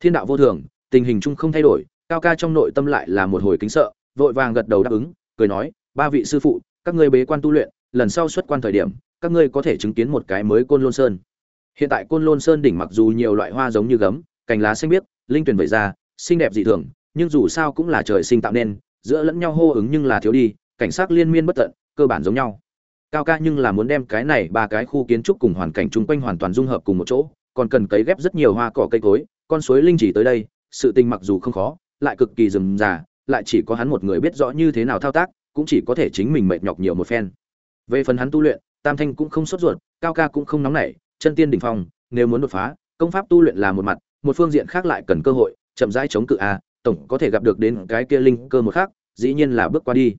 Thiên đạo vô thường, tình hình chung không thay đổi, cao ca trong nội tâm lại là một hồi kính sợ, vội vàng gật đầu đáp ứng, cười nói, ba vị sư phụ, các ngươi bế quan tu luyện, lần sau xuất quan thời điểm, các ngươi có thể chứng kiến một cái mới côn lôn sơn. Hiện tại côn lôn sơn đỉnh mặc dù nhiều loại hoa giống như gấm, cành lá xanh biếc, linh tuyển vẩy ra xinh đẹp dị thường, nhưng dù sao cũng là trời sinh tạo nên, giữa lẫn nhau hô ứng nhưng là thiếu đi, cảnh sát liên miên bất tận, cơ bản giống nhau. Cao ca nhưng là muốn đem cái này ba cái khu kiến trúc cùng hoàn cảnh chung quanh hoàn toàn dung hợp cùng một chỗ, còn cần cấy ghép rất nhiều hoa cỏ cây cối, con suối linh chỉ tới đây, sự tình mặc dù không khó, lại cực kỳ rườm rà, lại chỉ có hắn một người biết rõ như thế nào thao tác, cũng chỉ có thể chính mình mệt nhọc nhiều một phen. Về phần hắn tu luyện, tam thanh cũng không sốt ruột, cao ca cũng không nóng nảy, chân tiên đỉnh phong, nếu muốn đột phá, công pháp tu luyện là một mặt, một phương diện khác lại cần cơ hội chậm rãi chống cự a tổng có thể gặp được đến cái kia linh cơ một khác dĩ nhiên là bước qua đi.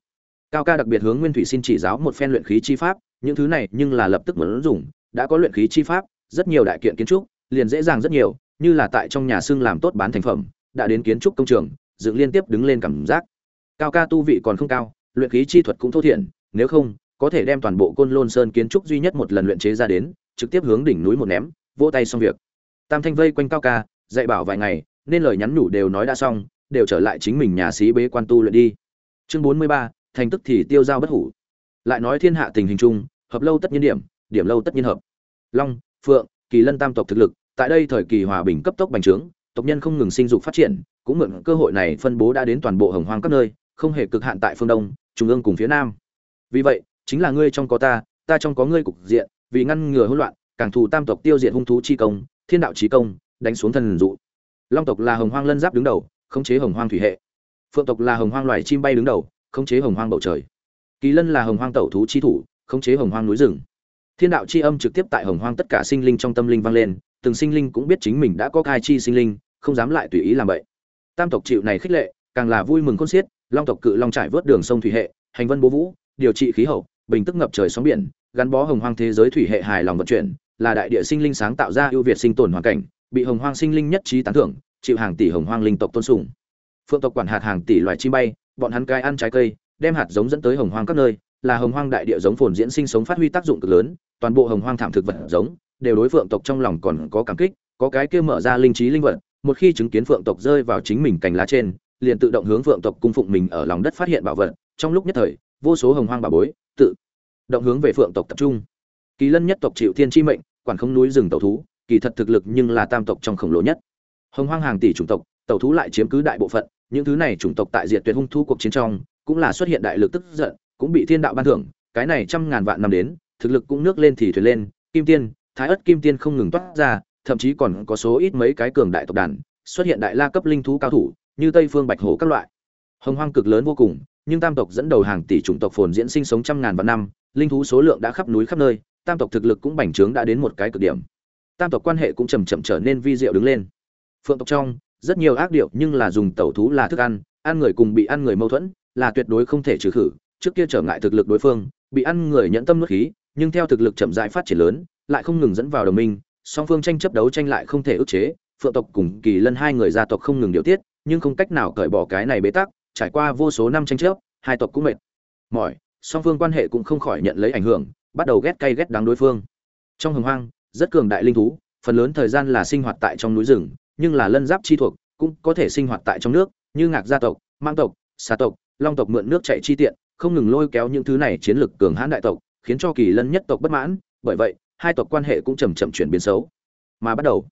Cao ca đặc biệt hướng nguyên thủy xin chỉ giáo một phen luyện khí chi pháp, những thứ này nhưng là lập tức muốn dùng đã có luyện khí chi pháp, rất nhiều đại kiện kiến trúc, liền dễ dàng rất nhiều, như là tại trong nhà xương làm tốt bán thành phẩm, đã đến kiến trúc công trường, dựng liên tiếp đứng lên cảm giác. Cao ca tu vị còn không cao, luyện khí chi thuật cũng thô thiển, nếu không, có thể đem toàn bộ côn lôn sơn kiến trúc duy nhất một lần luyện chế ra đến, trực tiếp hướng đỉnh núi một ném, vỗ tay xong việc. Tam thanh vây quanh cao ca, dạy bảo vài ngày nên lời nhắn nhủ đều nói đã xong, đều trở lại chính mình nhà sĩ bế quan tu luyện đi. Chương bốn mươi ba, thành tức thì tiêu giao bất hủ. Lại nói thiên hạ tình hình chung, hợp lâu tất nhiên điểm điểm lâu tất nhiên hợp. Long, phượng, kỳ lân tam tộc thực lực, tại đây thời kỳ hòa bình cấp tốc bành trướng, tộc nhân không ngừng sinh dục phát triển, cũng mượn cơ hội này phân bố đã đến toàn bộ hồng hoang các nơi, không hề cực hạn tại phương đông, trung ương cùng phía nam. Vì vậy, chính là ngươi trong có ta ta trong có ngươi cục diện, vì ngăn ngừa hỗn loạn, càng thù tam tộc tiêu diệt hung thú chi công, thiên đạo chí công, đánh xuống thần dụ long tộc là hồng hoang lân giáp đứng đầu, khống chế hồng hoang thủy hệ. Phượng tộc là hồng hoang loài chim bay đứng đầu, khống chế hồng hoang bầu trời. Kỳ lân là hồng hoang tẩu thú chi thủ, khống chế hồng hoang núi rừng. Thiên đạo chi âm trực tiếp tại hồng hoang tất cả sinh linh trong tâm linh vang lên, từng sinh linh cũng biết chính mình đã có cai chi sinh linh, không dám lại tùy ý làm vậy tam tộc chịu này khích lệ, càng là vui mừng khôn xiết, long tộc cự long trải vớt đường sông thủy hệ, hành vân bố vũ, điều trị khí hậu, bình tức ngập trời sóng biển, gắn bó hồng hoang thế giới thủy hệ hài lòng vận chuyển, là đại địa sinh linh sáng tạo ra ưu việt sinh tồn hoàn cảnh bị hồng hoang sinh linh nhất trí tán thưởng, chịu hàng tỷ hồng hoang linh tộc tôn sùng. Phượng tộc quản hạt hàng tỷ loài chim bay, bọn hắn cai ăn trái cây, đem hạt giống dẫn tới hồng hoang các nơi, là hồng hoang đại địa giống phồn diễn sinh sống phát huy tác dụng cực lớn, toàn bộ hồng hoang thảm thực vật giống, đều đối phượng tộc trong lòng còn có cảm kích, có cái kia mở ra linh trí linh vật, một khi chứng kiến phượng tộc rơi vào chính mình cành lá trên, liền tự động hướng phượng tộc cung phụng mình ở lòng đất phát hiện bảo vật, trong lúc nhất thời, vô số hồng hoang bảo bối, tự động hướng về phượng tộc tập trung. Kỳ lân nhất tộc chịu thiên chi mệnh, quản không núi rừng tẩu thú kỳ thật thực lực nhưng là tam tộc trong khổng lồ nhất. Hồng hoang hàng tỷ chủng tộc, tẩu thú lại chiếm cứ đại bộ phận, những thứ này chủng tộc tại diệt tuyệt hung thu cuộc chiến trong, cũng là xuất hiện đại lực tức giận, cũng bị thiên đạo ban thưởng, cái này trăm ngàn vạn năm đến, thực lực cũng nước lên thì thuyền lên, kim tiên, thái ất kim tiên không ngừng toát ra, thậm chí còn có số ít mấy cái cường đại tộc đàn, xuất hiện đại la cấp linh thú cao thủ, như tây phương bạch hổ các loại. Hồng hoang cực lớn vô cùng, nhưng tam tộc dẫn đầu hàng tỷ chủng tộc phồn diễn sinh sống trăm ngàn vạn năm, linh thú số lượng đã khắp núi khắp nơi, tam tộc thực lực cũng bành trướng đã đến một cái cực điểm tam tộc quan hệ cũng chầm chậm trở nên vi diệu đứng lên. Phượng tộc trong, rất nhiều ác điệu nhưng là dùng tẩu thú là thức ăn ăn người cùng bị ăn người mâu thuẫn, là tuyệt đối không thể trừ khử. Trước kia trở ngại thực lực đối phương, bị ăn người nhẫn tâm nuốt khí, nhưng theo thực lực chậm rãi phát triển lớn, lại không ngừng dẫn vào đồng minh, song phương tranh chấp đấu tranh lại không thể ức chế. Phượng tộc cùng kỳ lân hai người gia tộc không ngừng điều tiết, nhưng không cách nào cởi bỏ cái này bế tắc, trải qua vô số năm tranh chấp, hai tộc cũng mệt mỏi, song phương quan hệ cũng không khỏi nhận lấy ảnh hưởng, bắt đầu ghét cay ghét đắng đối phương. Trong hồng hoang rất cường đại linh thú, phần lớn thời gian là sinh hoạt tại trong núi rừng, nhưng là lân giáp chi thuộc cũng có thể sinh hoạt tại trong nước, như ngạc gia tộc mang tộc, xà tộc, long tộc mượn nước chạy chi tiện, không ngừng lôi kéo những thứ này chiến lực cường hãn đại tộc, khiến cho kỳ lân nhất tộc bất mãn, bởi vậy, hai tộc quan hệ cũng chậm chậm chuyển biến xấu. Mà bắt đầu,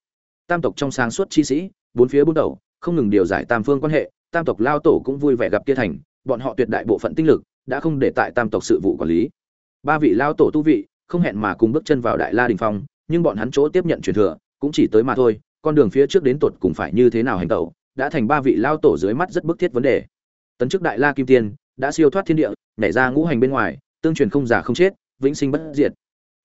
tam tộc trong sáng suốt chi sĩ, bốn phía bốn đầu, không ngừng điều giải tam phương quan hệ, tam tộc lao tổ cũng vui vẻ gặp kia thành, bọn họ tuyệt đại bộ phận tinh lực đã không để tại tam tộc sự vụ quản lý. Ba vị lao tổ tu vị, không hẹn mà cùng bước chân vào đại la đình phong nhưng bọn hắn chỗ tiếp nhận truyền thừa, cũng chỉ tới mà thôi, con đường phía trước đến tột cùng phải như thế nào hành tẩu, đã thành ba vị lao tổ dưới mắt rất bức thiết vấn đề. Tấn chức đại la kim tiên, đã siêu thoát thiên địa, nhảy ra ngũ hành bên ngoài, tương truyền không già không chết, vĩnh sinh bất diệt.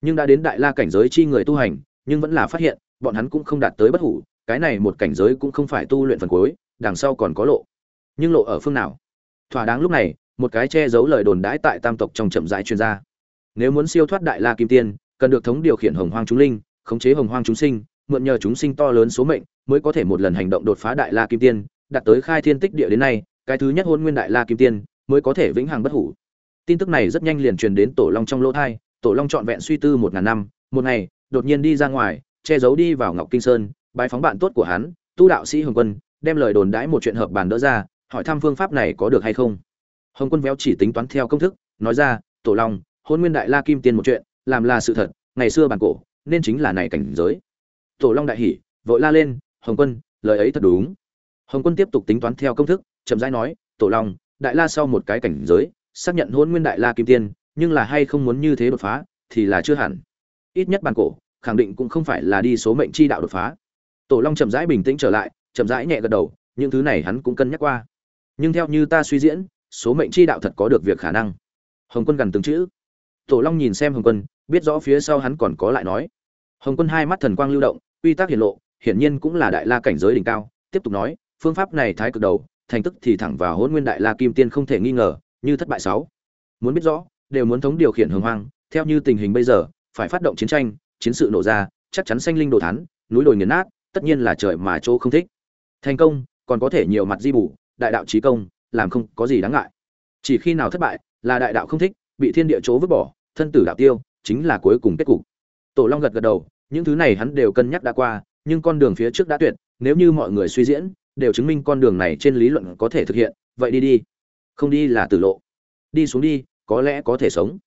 Nhưng đã đến đại la cảnh giới chi người tu hành, nhưng vẫn là phát hiện, bọn hắn cũng không đạt tới bất hủ, cái này một cảnh giới cũng không phải tu luyện phần cuối, đằng sau còn có lộ. Nhưng lộ ở phương nào? Thỏa đáng lúc này, một cái che giấu lời đồn đãi tại tam tộc trong chậm rãi chuyên gia nếu muốn siêu thoát đại la kim tiên cần được thống điều khiển hồng hoang chúng linh, khống chế hồng hoang chúng sinh, mượn nhờ chúng sinh to lớn số mệnh mới có thể một lần hành động đột phá đại la kim tiên, đạt tới khai thiên tích địa đến nay, cái thứ nhất hôn nguyên đại la kim tiên mới có thể vĩnh hằng bất hủ. Tin tức này rất nhanh liền truyền đến tổ long trong lỗ thai, tổ long trọn vẹn suy tư một ngàn năm, một ngày, đột nhiên đi ra ngoài, che giấu đi vào ngọc kinh sơn, bái phóng bạn tốt của hắn, tu đạo sĩ hồng quân, đem lời đồn đãi một chuyện hợp bàn đỡ ra, hỏi thăm phương pháp này có được hay không. Hồng quân véo chỉ tính toán theo công thức, nói ra, tổ long, hôn nguyên đại la kim tiên một chuyện làm là sự thật, ngày xưa bản cổ, nên chính là này cảnh giới. Tổ long đại hỉ vội la lên, hồng quân, lời ấy thật đúng. Hồng quân tiếp tục tính toán theo công thức, chậm rãi nói, tổ long, đại la sau một cái cảnh giới, xác nhận hôn nguyên đại la kim tiên, nhưng là hay không muốn như thế đột phá, thì là chưa hẳn. Ít nhất bản cổ, khẳng định cũng không phải là đi số mệnh chi đạo đột phá. Tổ long chậm rãi bình tĩnh trở lại, chậm rãi nhẹ gật đầu, những thứ này hắn cũng cân nhắc qua. Nhưng theo như ta suy diễn, số mệnh chi đạo thật có được việc khả năng. Hồng quân gần từng chữ tổ long nhìn xem hồng quân, biết rõ phía sau hắn còn có lại nói. Hồng quân hai mắt thần quang lưu động, quy tắc hiển lộ, hiển nhiên cũng là đại la cảnh giới đỉnh cao, tiếp tục nói, phương pháp này thái cực đầu, thành tức thì thẳng vào Hỗn nguyên đại la kim tiên không thể nghi ngờ, như thất bại sáu. Muốn biết rõ, đều muốn thống điều khiển hồng hoang, theo như tình hình bây giờ, phải phát động chiến tranh, chiến sự nổ ra, chắc chắn sanh linh đồ thán, núi đồi nghiền nát, tất nhiên là trời mà chỗ không thích. Thành công, còn có thể nhiều mặt di bù, đại đạo trí công, làm không có gì đáng ngại. Chỉ khi nào thất bại, là đại đạo không thích bị thiên địa chỗ vứt bỏ, thân tử đạo tiêu, chính là cuối cùng kết cục. Tổ long gật gật đầu, những thứ này hắn đều cân nhắc đã qua, nhưng con đường phía trước đã tuyệt, nếu như mọi người suy diễn, đều chứng minh con đường này trên lý luận có thể thực hiện, vậy đi đi. Không đi là tử lộ. Đi xuống đi, có lẽ có thể sống.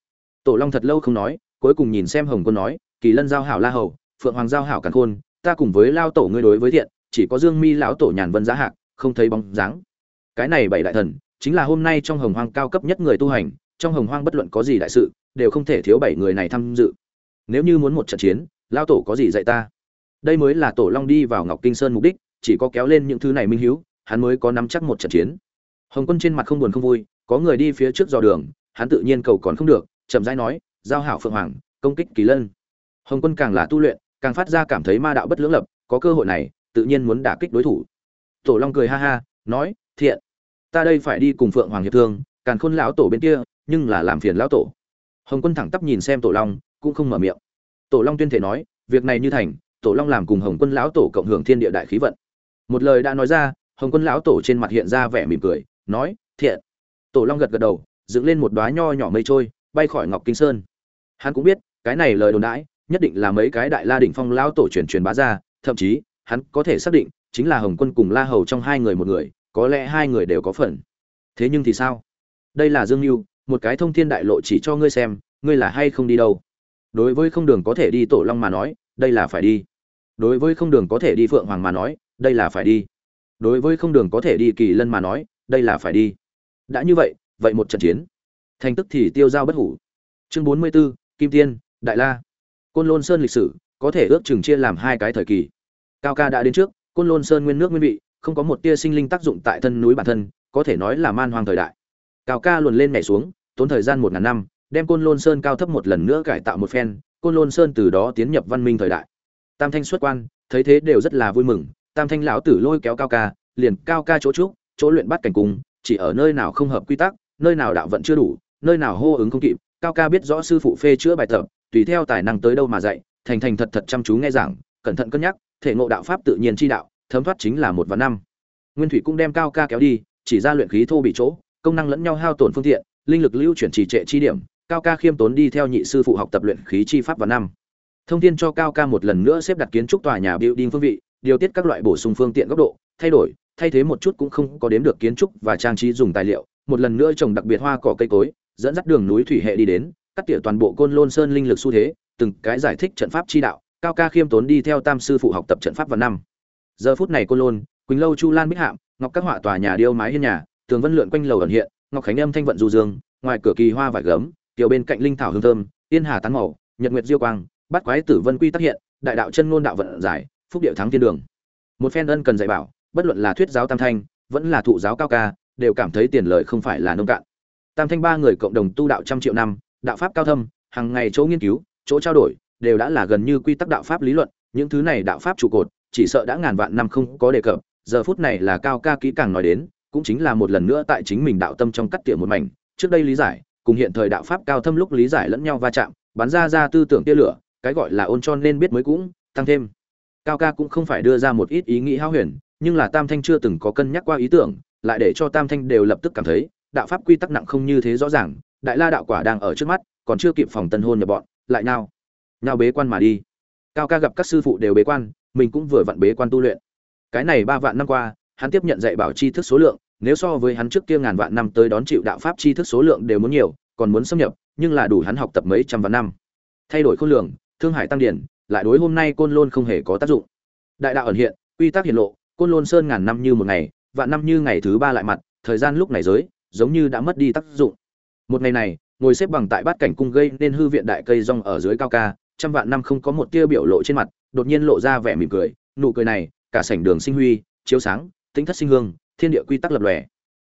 Tổ long thật lâu không nói, cuối cùng nhìn xem hồng quân nói, kỳ lân giao hảo la hầu, phượng hoàng giao hảo càn khôn, ta cùng với lao tổ ngươi đối với thiện, chỉ có dương mi lão tổ nhàn vân giá hạc, không thấy bóng dáng. Cái này bảy đại thần, chính là hôm nay trong hồng hoang cao cấp nhất người tu hành trong hồng hoang bất luận có gì đại sự, đều không thể thiếu bảy người này tham dự. Nếu như muốn một trận chiến lao tổ có gì dạy ta? Đây mới là tổ long đi vào ngọc kinh sơn mục đích, chỉ có kéo lên những thứ này minh hiếu, hắn mới có nắm chắc một trận chiến. Hồng quân trên mặt không buồn không vui, có người đi phía trước dò đường, hắn tự nhiên cầu còn không được, chậm rãi nói, giao hảo phượng hoàng, công kích kỳ lân. Hồng quân càng là tu luyện, càng phát ra cảm thấy ma đạo bất lưỡng lập, có cơ hội này, tự nhiên muốn đả kích đối thủ. Tổ long cười ha ha, nói, thiện, ta đây phải đi cùng phượng hoàng hiệp thương, càn khôn lão tổ bên kia nhưng là làm phiền lão tổ. Hồng quân thẳng tắp nhìn xem tổ long, cũng không mở miệng. Tổ long tuyên thể nói, việc này như thành, tổ long làm cùng hồng quân lão tổ cộng hưởng thiên địa đại khí vận. Một lời đã nói ra, hồng quân lão tổ trên mặt hiện ra vẻ mỉm cười, nói, thiện. Tổ long gật gật đầu, dựng lên một đoá nho nhỏ mây trôi, bay khỏi ngọc kinh sơn. Hắn cũng biết, cái này lời đồn đãi, nhất định là mấy cái đại la đỉnh phong lão tổ truyền truyền bá ra, thậm chí, hắn có thể xác định, chính là hồng quân cùng la hầu trong hai người một người, có lẽ hai người đều có phần. Thế nhưng thì sao? Đây là dương mưu một cái thông thiên đại lộ chỉ cho ngươi xem ngươi là hay không đi đâu? Đối với không đường có thể đi tổ long mà nói đây là phải đi. Đối với không đường có thể đi phượng hoàng mà nói đây là phải đi. Đối với không đường có thể đi kỳ lân mà nói đây là phải đi. Đã như vậy vậy một trận chiến. Thành tức thì tiêu giao bất hủ. Chương bốn mươi 44, kim tiên đại la. Côn lôn sơn lịch sử có thể ước chừng chia làm hai cái thời kỳ. Cao ca đã đến trước côn lôn sơn nguyên nước nguyên vị không có một tia sinh linh tác dụng tại thân núi bản thân có thể nói là man hoang thời đại. Cao ca luồn lên nhảy xuống tốn thời gian một ngàn năm, đem côn lôn sơn cao thấp một lần nữa cải tạo một phen, côn lôn sơn từ đó tiến nhập văn minh thời đại. Tam thanh xuất quan, thấy thế đều rất là vui mừng, tam thanh lão tử lôi kéo cao ca, liền cao ca chỗ trúc, chỗ luyện bắt cảnh cung, chỉ ở nơi nào không hợp quy tắc, nơi nào đạo vận chưa đủ, nơi nào hô ứng không kịp, cao ca biết rõ sư phụ phê chữa bài tập, tùy theo tài năng tới đâu mà dạy, thành thành thật thật chăm chú nghe giảng, cẩn thận cân nhắc, thể ngộ đạo pháp tự nhiên chi đạo, thấm thoát chính là một và năm. Nguyên thủy cũng đem cao ca kéo đi, chỉ ra luyện khí thô bị chỗ, công năng lẫn nhau hao tổn phương tiện linh lực lưu chuyển trì trệ chi điểm, cao ca khiêm tốn đi theo nhị sư phụ học tập luyện khí chi pháp vào năm. Thông tin cho cao ca một lần nữa xếp đặt kiến trúc tòa nhà building phương vị, điều tiết các loại bổ sung phương tiện góc độ, thay đổi, thay thế một chút cũng không có đếm được kiến trúc và trang trí dùng tài liệu, một lần nữa trồng đặc biệt hoa cỏ cây cối, dẫn dắt đường núi thủy hệ đi đến, cắt tỉa toàn bộ côn lôn sơn linh lực xu thế, từng cái giải thích trận pháp chi đạo, cao ca khiêm tốn đi theo tam sư phụ học tập trận pháp vào năm. Giờ phút này côn lôn, quỳnh lâu chu lan bích hạm, ngọc các họa tòa nhà điêu mái hiên nhà, tường vân lượn quanh lầu ẩn hiện ngọc khánh âm thanh vận du dương, ngoài cửa kỳ hoa vải gấm, tiểu bên cạnh linh thảo hương thơm, yên hà tán màu, nhật nguyệt diêu quang bắt quái tử vân quy tác hiện, đại đạo chân ngôn đạo vận giải, phúc điệu thắng thiên đường. Một phen ân cần dạy bảo, bất luận là thuyết giáo tam thanh, vẫn là thụ giáo cao ca, đều cảm thấy tiền lời không phải là nông cạn. Tam thanh ba người cộng đồng tu đạo trăm triệu năm, đạo pháp cao thâm, hàng ngày chỗ nghiên cứu, chỗ trao đổi, đều đã là gần như quy tắc đạo pháp lý luận, những thứ này đạo pháp trụ cột, chỉ sợ đã ngàn vạn năm không có đề cập, giờ phút này là cao ca kỹ càng nói đến cũng chính là một lần nữa tại chính mình đạo tâm trong cắt tỉa một mảnh. Trước đây lý giải, cùng hiện thời đạo pháp cao thâm lúc lý giải lẫn nhau va chạm, bắn ra ra tư tưởng tia lửa, cái gọi là ôn cho nên biết mới cũng tăng thêm. Cao ca cũng không phải đưa ra một ít ý nghĩ hao huyền, nhưng là tam thanh chưa từng có cân nhắc qua ý tưởng, lại để cho tam thanh đều lập tức cảm thấy, đạo pháp quy tắc nặng không như thế rõ ràng, đại la đạo quả đang ở trước mắt, còn chưa kịp phòng tân hôn nhập bọn, lại nào nào bế quan mà đi. Cao ca gặp các sư phụ đều bế quan, mình cũng vừa vặn bế quan tu luyện. Cái này ba vạn năm qua hắn tiếp nhận dạy bảo tri thức số lượng, nếu so với hắn trước kia ngàn vạn năm tới đón chịu đạo pháp tri thức số lượng đều muốn nhiều, còn muốn xâm nhập, nhưng là đủ hắn học tập mấy trăm vạn năm. Thay đổi khối lượng thương hải tăng điển, lại đối hôm nay côn lôn không hề có tác dụng. Đại đạo ẩn hiện, quy tắc hiện lộ, côn lôn sơn ngàn năm như một ngày, vạn năm như ngày thứ ba lại mặt, thời gian lúc này giới, giống như đã mất đi tác dụng. Một ngày này, ngồi xếp bằng tại bát cảnh cung gây nên hư viện đại cây rong ở dưới cao ca, trăm vạn năm không có một tia biểu lộ trên mặt, đột nhiên lộ ra vẻ mỉm cười, nụ cười này, cả sảnh đường sinh huy, chiếu sáng tính thất sinh hương, thiên địa quy tắc lập lòe.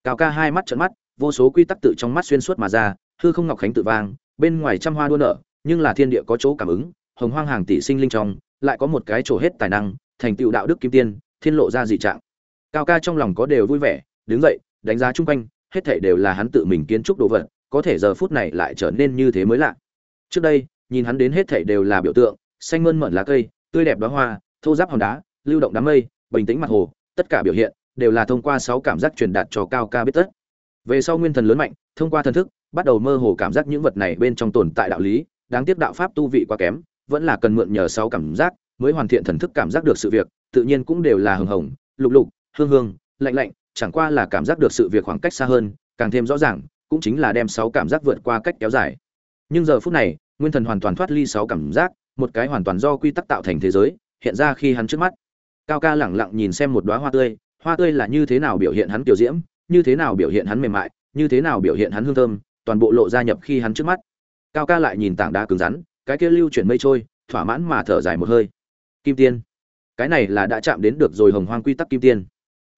Cao ca hai mắt trợn mắt, vô số quy tắc tự trong mắt xuyên suốt mà ra, hư không ngọc khánh tự vang, bên ngoài trăm hoa đua nở, nhưng là thiên địa có chỗ cảm ứng, hồng hoang hàng tỷ sinh linh trong, lại có một cái chỗ hết tài năng, thành tựu đạo đức kim tiên, thiên lộ ra dị trạng. Cao ca trong lòng có đều vui vẻ, đứng dậy, đánh giá chung quanh, hết thảy đều là hắn tự mình kiến trúc đồ vật, có thể giờ phút này lại trở nên như thế mới lạ. Trước đây, nhìn hắn đến hết thảy đều là biểu tượng, xanh mơn mởn lá cây, tươi đẹp đóa hoa, thô giáp hòn đá, lưu động đám mây, bình tĩnh mặt hồ tất cả biểu hiện đều là thông qua sáu cảm giác truyền đạt cho cao ca biết tất. Về sau nguyên thần lớn mạnh, thông qua thần thức, bắt đầu mơ hồ cảm giác những vật này bên trong tồn tại đạo lý, đáng tiếc đạo pháp tu vị quá kém, vẫn là cần mượn nhờ sáu cảm giác mới hoàn thiện thần thức cảm giác được sự việc, tự nhiên cũng đều là hừng hồng, lục lục, hương hương, lạnh lạnh, chẳng qua là cảm giác được sự việc khoảng cách xa hơn, càng thêm rõ ràng, cũng chính là đem sáu cảm giác vượt qua cách kéo dài. Nhưng giờ phút này, nguyên thần hoàn toàn thoát ly sáu cảm giác, một cái hoàn toàn do quy tắc tạo thành thế giới, hiện ra khi hắn trước mắt cao ca lẳng lặng nhìn xem một đóa hoa tươi hoa tươi là như thế nào biểu hiện hắn tiểu diễm, như thế nào biểu hiện hắn mềm mại, như thế nào biểu hiện hắn hương thơm, toàn bộ lộ ra nhập khi hắn trước mắt. Cao ca lại nhìn tảng đá cứng rắn, cái kia lưu chuyển mây trôi, thỏa mãn mà thở dài một hơi. Kim tiên, cái này là đã chạm đến được rồi hồng hoang quy tắc kim tiên.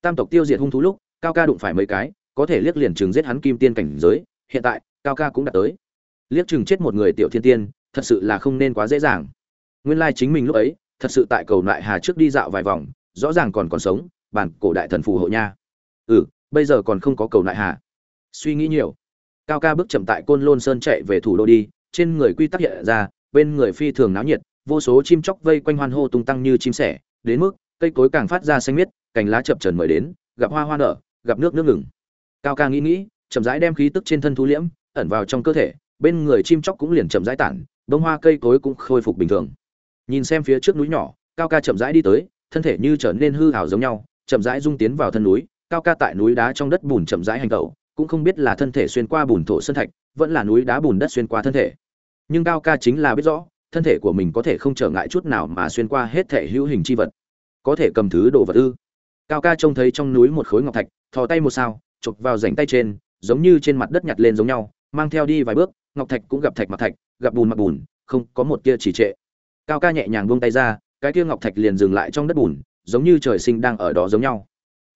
Tam tộc tiêu diệt hung thú lúc, cao ca đụng phải mấy cái, có thể liếc liền chừng giết hắn kim tiên cảnh giới, hiện tại, cao ca cũng đã tới. Liếc chừng chết một người tiểu thiên tiên, thật sự là không nên quá dễ dàng. Nguyên lai chính mình lúc ấy thật sự tại cầu nại hà trước đi dạo vài vòng, rõ ràng còn còn sống, bản cổ đại thần phù hộ nha. Ừ bây giờ còn không có cầu nại hà. Suy nghĩ nhiều. Cao ca bước chậm tại côn lôn sơn chạy về thủ đô đi, trên người quy tắc hiện ra, bên người phi thường náo nhiệt, vô số chim chóc vây quanh hoan hô tung tăng như chim sẻ, đến mức, cây cối càng phát ra xanh miết, cành lá chập trần mời đến, gặp hoa hoa nở, gặp nước nước ngừng. Cao ca nghĩ nghĩ, chậm rãi đem khí tức trên thân thu liễm, ẩn vào trong cơ thể, bên người chim chóc cũng liền chậm rãi tản, bông hoa cây cối cũng khôi phục bình thường nhìn xem phía trước núi nhỏ, cao ca chậm rãi đi tới, thân thể như trở nên hư hào giống nhau, chậm rãi rung tiến vào thân núi, cao ca tại núi đá trong đất bùn chậm rãi hành tẩu, cũng không biết là thân thể xuyên qua bùn thổ sơn thạch, vẫn là núi đá bùn đất xuyên qua thân thể. Nhưng cao ca chính là biết rõ, thân thể của mình có thể không trở ngại chút nào mà xuyên qua hết thể hữu hình chi vật, có thể cầm thứ đồ vật ư. Cao ca trông thấy trong núi một khối ngọc thạch, thò tay một sao, chụp vào rảnh tay trên, giống như trên mặt đất nhặt lên giống nhau, mang theo đi vài bước, ngọc thạch cũng gặp thạch mặt thạch, gặp bùn mặt bùn, không có một tia chỉ trệ cao ca nhẹ nhàng buông tay ra, cái kia ngọc thạch liền dừng lại trong đất bùn, giống như trời sinh đang ở đó giống nhau.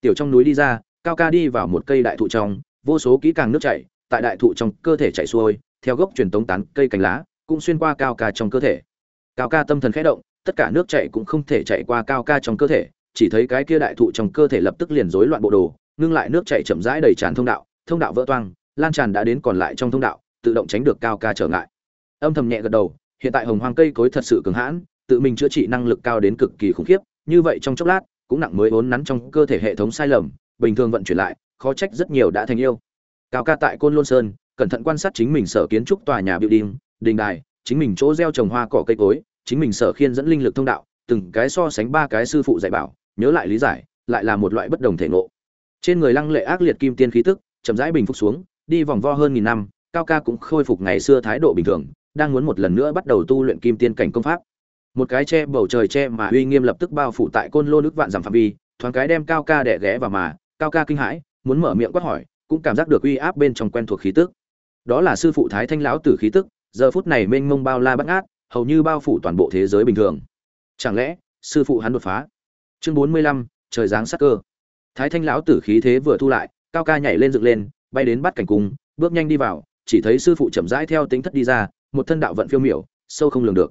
Tiểu trong núi đi ra, cao ca đi vào một cây đại thụ trong, vô số kỹ càng nước chảy, tại đại thụ trong cơ thể chảy xuôi, theo gốc truyền tống tán cây cành lá, cũng xuyên qua cao ca trong cơ thể. Cao ca tâm thần khẽ động, tất cả nước chảy cũng không thể chạy qua cao ca trong cơ thể, chỉ thấy cái kia đại thụ trong cơ thể lập tức liền rối loạn bộ đồ, ngưng lại nước chảy chậm rãi đầy tràn thông đạo thông đạo vỡ toang, lan tràn đã đến còn lại trong thông đạo, tự động tránh được cao ca trở ngại. Âm thầm nhẹ gật đầu hiện tại hồng hoang cây cối thật sự cứng hãn, tự mình chữa trị năng lực cao đến cực kỳ khủng khiếp, như vậy trong chốc lát, cũng nặng mới vốn nắn trong cơ thể hệ thống sai lầm, bình thường vận chuyển lại, khó trách rất nhiều đã thành yêu. Cao ca tại côn lôn sơn, cẩn thận quan sát chính mình sở kiến trúc tòa nhà biểu đình đình đài, chính mình chỗ gieo trồng hoa cỏ cây cối, chính mình sở khiên dẫn linh lực thông đạo, từng cái so sánh ba cái sư phụ dạy bảo, nhớ lại lý giải, lại là một loại bất đồng thể ngộ. Trên người lăng lệ ác liệt kim tiên khí tức, chậm rãi bình phục xuống, đi vòng vo hơn nghìn năm, cao ca cũng khôi phục ngày xưa thái độ bình thường đang muốn một lần nữa bắt đầu tu luyện kim tiên cảnh công pháp. Một cái che bầu trời che mà uy nghiêm lập tức bao phủ tại côn lô nước vạn dặm phạm vi, thoáng cái đem cao ca đẻ ghé vào mà, cao ca kinh hãi, muốn mở miệng quát hỏi, cũng cảm giác được uy áp bên trong quen thuộc khí tức. Đó là sư phụ thái thanh lão tử khí tức, giờ phút này mênh mông bao la bắt ngát, hầu như bao phủ toàn bộ thế giới bình thường. Chẳng lẽ, sư phụ hắn đột phá? Chương bốn mươi lăm, trời giáng sắc cơ. Thái thanh lão tử khí thế vừa thu lại, cao ca nhảy lên dựng lên, bay đến bắt cảnh cung, bước nhanh đi vào, chỉ thấy sư phụ chậm rãi theo tính thất đi ra một thân đạo vận phiêu miểu, sâu không lường được.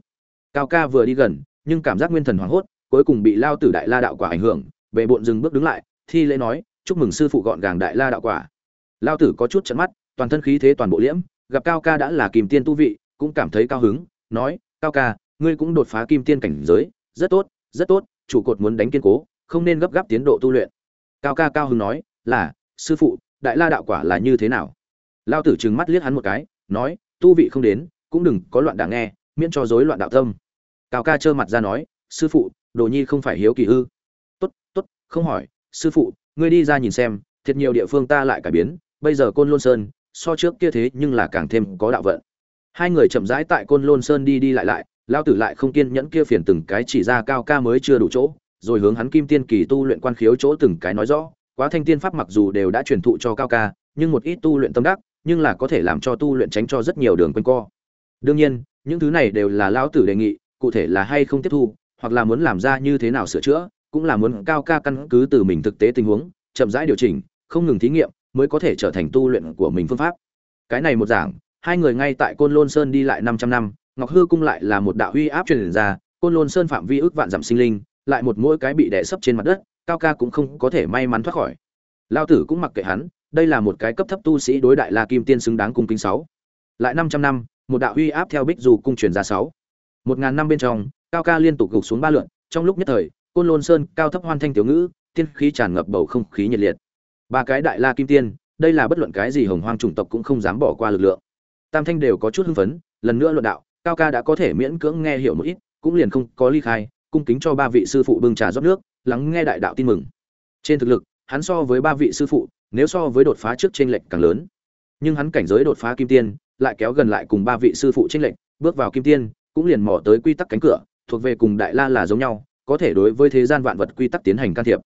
Cao ca vừa đi gần, nhưng cảm giác nguyên thần hoảng hốt, cuối cùng bị lao tử đại la đạo quả ảnh hưởng về bộn dừng bước đứng lại, thi lễ nói, chúc mừng sư phụ gọn gàng đại la đạo quả. Lao tử có chút trận mắt, toàn thân khí thế toàn bộ liễm, gặp cao ca đã là kìm tiên tu vị, cũng cảm thấy cao hứng, nói, cao ca, ngươi cũng đột phá kim tiên cảnh giới, rất tốt rất tốt, trụ cột muốn đánh kiên cố, không nên gấp gáp tiến độ tu luyện. Cao ca cao hứng nói, là, sư phụ, đại la đạo quả là như thế nào? Lao tử trừng mắt liếc hắn một cái, nói, tu vị không đến cũng đừng có loạn đảng nghe, miễn cho rối loạn đạo tâm. Cao ca trơ mặt ra nói, sư phụ, đồ nhi không phải hiếu kỳ ư? Tốt tốt, không hỏi. Sư phụ, ngươi đi ra nhìn xem, thiệt nhiều địa phương ta lại cải biến. Bây giờ côn lôn sơn, so trước kia thế nhưng là càng thêm có đạo vận. Hai người chậm rãi tại côn lôn sơn đi đi lại lại lao tử lại không kiên nhẫn kia phiền từng cái chỉ ra cao ca mới chưa đủ chỗ, rồi hướng hắn kim tiên kỳ tu luyện quan khiếu chỗ từng cái nói rõ. Quá thanh tiên pháp mặc dù đều đã truyền thụ cho cao ca, nhưng một ít tu luyện tâm đắc, nhưng là có thể làm cho tu luyện tránh cho rất nhiều đường quanh co đương nhiên, những thứ này đều là lão tử đề nghị, cụ thể là hay không tiếp thu, hoặc là muốn làm ra như thế nào sửa chữa, cũng là muốn cao ca căn cứ từ mình thực tế tình huống, chậm rãi điều chỉnh, không ngừng thí nghiệm, mới có thể trở thành tu luyện của mình phương pháp. Cái này một giảng, hai người ngay tại côn lôn sơn đi lại 500 năm, ngọc hư cung lại là một đạo huy áp truyền ra, côn lôn sơn phạm vi ước vạn giảm sinh linh, lại một mỗi cái bị đè sấp trên mặt đất, cao ca cũng không có thể may mắn thoát khỏi. Lao tử cũng mặc kệ hắn, đây là một cái cấp thấp tu sĩ đối đại la kim tiên xứng đáng cung kính sáu. Lại 500 năm một đạo uy áp theo bích dù cung truyền ra sáu. Một ngàn năm bên trong, cao ca liên tục gục xuống ba lượn, trong lúc nhất thời, côn lôn sơn cao thấp hoan thanh tiểu ngữ, tiên khí tràn ngập bầu không khí nhiệt liệt. Ba cái đại la kim tiên, đây là bất luận cái gì hồng hoang chủng tộc cũng không dám bỏ qua lực lượng. Tam thanh đều có chút hưng phấn, lần nữa luận đạo, cao ca đã có thể miễn cưỡng nghe hiểu một ít, cũng liền không có ly khai, cung kính cho ba vị sư phụ bưng trà rót nước, lắng nghe đại đạo tin mừng. Trên thực lực, hắn so với ba vị sư phụ, nếu so với đột phá trước trên lệnh càng lớn. Nhưng hắn cảnh giới đột phá kim tiên lại kéo gần lại cùng ba vị sư phụ trinh lệnh bước vào kim tiên, cũng liền mò tới quy tắc cánh cửa, thuộc về cùng đại la là giống nhau, có thể đối với thế gian vạn vật quy tắc tiến hành can thiệp.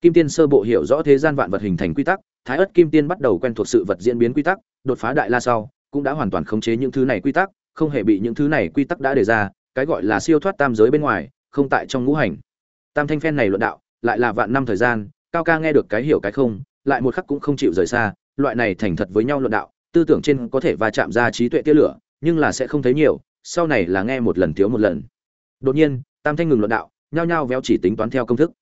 Kim tiên sơ bộ hiểu rõ thế gian vạn vật hình thành quy tắc, thái ất kim tiên bắt đầu quen thuộc sự vật diễn biến quy tắc, đột phá đại la sau, cũng đã hoàn toàn khống chế những thứ này quy tắc, không hề bị những thứ này quy tắc đã đề ra, cái gọi là siêu thoát tam giới bên ngoài, không tại trong ngũ hành. Tam thanh phen này luận đạo, lại là vạn năm thời gian, cao ca nghe được cái hiểu cái không, lại một khắc cũng không chịu rời xa, loại này thành thật với nhau luận đạo tư tưởng trên có thể va chạm ra trí tuệ tia lửa, nhưng là sẽ không thấy nhiều, sau này là nghe một lần thiếu một lần. Đột nhiên, tam thanh ngừng luận đạo, nhao nhao véo chỉ tính toán theo công thức.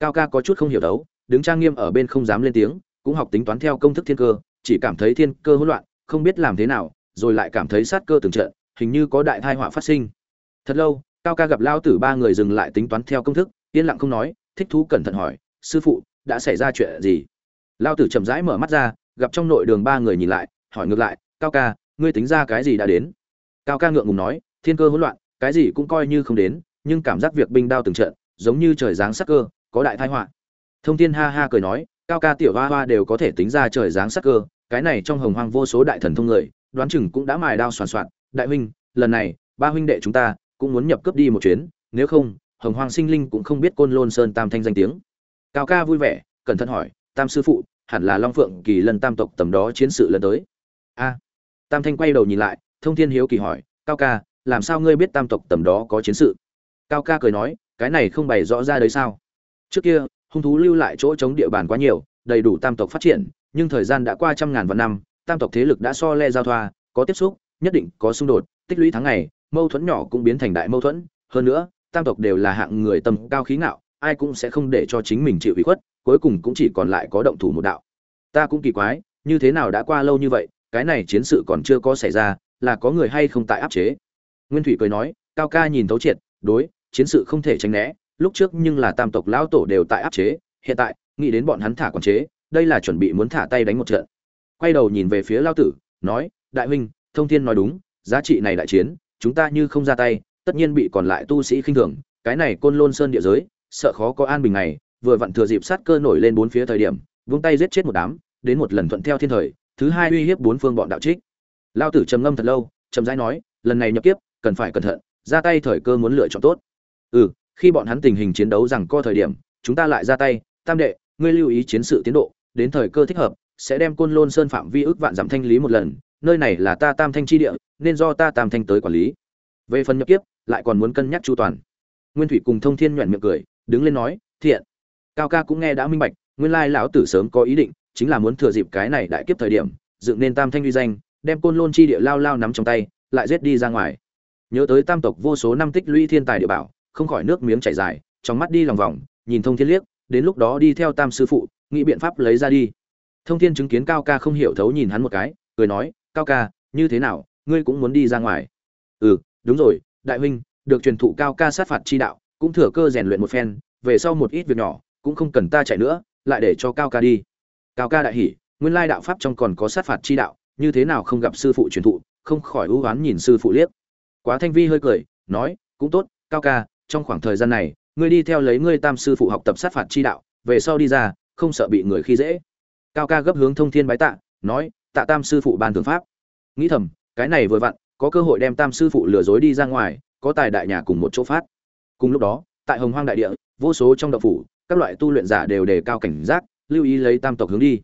Cao ca có chút không hiểu đấu, đứng trang nghiêm ở bên không dám lên tiếng, cũng học tính toán theo công thức thiên cơ, chỉ cảm thấy thiên cơ hỗn loạn, không biết làm thế nào, rồi lại cảm thấy sát cơ từng trận, hình như có đại thai họa phát sinh. Thật lâu, cao ca gặp lao tử ba người dừng lại tính toán theo công thức, yên lặng không nói, thích thú cẩn thận hỏi, sư phụ, đã xảy ra chuyện gì? Lao tử chậm rãi mở mắt ra, gặp trong nội đường ba người nhìn lại hỏi ngược lại, cao ca, ngươi tính ra cái gì đã đến? Cao ca ngượng ngùng nói, thiên cơ hỗn loạn, cái gì cũng coi như không đến, nhưng cảm giác việc binh đao từng trận, giống như trời giáng sắc cơ, có đại tai họa. Thông thiên ha ha cười nói, cao ca tiểu hoa hoa đều có thể tính ra trời giáng sắc cơ, cái này trong hồng hoang vô số đại thần thông người, đoán chừng cũng đã mài đao soàn soạn, đại huynh, lần này, ba huynh đệ chúng ta cũng muốn nhập cướp đi một chuyến, nếu không, hồng hoang sinh linh cũng không biết côn lôn sơn tam thanh danh tiếng. Cao ca vui vẻ, cẩn thận hỏi, tam sư phụ, hẳn là long phượng kỳ lần tam tộc tầm đó chiến sự lần tới? A. Tam thanh quay đầu nhìn lại, thông thiên hiếu kỳ hỏi, cao ca, làm sao ngươi biết tam tộc tầm đó có chiến sự? Cao ca cười nói, cái này không bày rõ ra đấy sao? Trước kia, hung thú lưu lại chỗ chống địa bàn quá nhiều, đầy đủ tam tộc phát triển, nhưng thời gian đã qua trăm ngàn vạn năm, tam tộc thế lực đã so le giao thoa, có tiếp xúc, nhất định có xung đột, tích lũy tháng ngày, mâu thuẫn nhỏ cũng biến thành đại mâu thuẫn. Hơn nữa, tam tộc đều là hạng người tầm cao khí ngạo, ai cũng sẽ không để cho chính mình chịu ủy khuất, cuối cùng cũng chỉ còn lại có động thủ một đạo. Ta cũng kỳ quái, như thế nào đã qua lâu như vậy cái này chiến sự còn chưa có xảy ra, là có người hay không tại áp chế? Nguyên thủy cười nói, cao ca nhìn thấu triệt, đối, chiến sự không thể tránh né, lúc trước nhưng là tam tộc lão tổ đều tại áp chế, hiện tại, nghĩ đến bọn hắn thả quản chế, đây là chuẩn bị muốn thả tay đánh một trận. Quay đầu nhìn về phía lao tử, nói, đại huynh, thông thiên nói đúng, giá trị này đại chiến, chúng ta như không ra tay, tất nhiên bị còn lại tu sĩ khinh thường, cái này côn lôn sơn địa giới, sợ khó có an bình này, vừa vặn thừa dịp sát cơ nổi lên bốn phía thời điểm, vung tay giết chết một đám, đến một lần thuận theo thiên thời thứ hai uy hiếp bốn phương bọn đạo trích. Lao tử trầm ngâm thật lâu trầm rãi nói, lần này nhập kiếp, cần phải cẩn thận, ra tay thời cơ muốn lựa chọn tốt. Ừ khi bọn hắn tình hình chiến đấu rằng co thời điểm, chúng ta lại ra tay, tam đệ, ngươi lưu ý chiến sự tiến độ, đến thời cơ thích hợp, sẽ đem côn lôn sơn phạm vi ước vạn giảm thanh lý một lần, nơi này là ta tam thanh chi địa, nên do ta tam thanh tới quản lý. Về phần nhập kiếp, lại còn muốn cân nhắc chu toàn. Nguyên thủy cùng thông thiên nhoẻn miệng cười, đứng lên nói, thiện. Cao ca cũng nghe đã minh bạch, nguyên lai lão tử sớm có ý định chính là muốn thừa dịp cái này đại kiếp thời điểm, dựng nên tam thanh uy danh, đem côn lôn chi địa lao lao nắm trong tay, lại giết đi ra ngoài. Nhớ tới tam tộc vô số năm tích lũy thiên tài địa bảo, không khỏi nước miếng chảy dài, trong mắt đi lòng vòng, nhìn thông thiên liếc, đến lúc đó đi theo tam sư phụ, nghĩ biện pháp lấy ra đi. Thông thiên chứng kiến cao ca không hiểu thấu nhìn hắn một cái, cười nói, cao ca, như thế nào, ngươi cũng muốn đi ra ngoài? Ừ đúng rồi, đại huynh, được truyền thụ cao ca sát phạt chi đạo, cũng thừa cơ rèn luyện một phen, về sau một ít việc nhỏ, cũng không cần ta chạy nữa, lại để cho cao ca đi cao ca đại hỉ, nguyên lai đạo pháp trong còn có sát phạt chi đạo, như thế nào không gặp sư phụ truyền thụ, không khỏi ưu oán nhìn sư phụ liếc. Quá thanh vi hơi cười, nói, cũng tốt, cao ca, trong khoảng thời gian này, ngươi đi theo lấy ngươi tam sư phụ học tập sát phạt chi đạo, về sau đi ra, không sợ bị người khi dễ. Cao ca gấp hướng thông thiên bái tạ, nói, tạ tam sư phụ ban thượng pháp. Nghĩ thầm, cái này vừa vặn, có cơ hội đem tam sư phụ lừa dối đi ra ngoài, có tài đại nhà cùng một chỗ phát. Cùng lúc đó, tại hồng hoang đại địa, vô số trong đậu phủ, các loại tu luyện giả đều đề cao cảnh giác lưu ý lấy tam tộc hướng đi.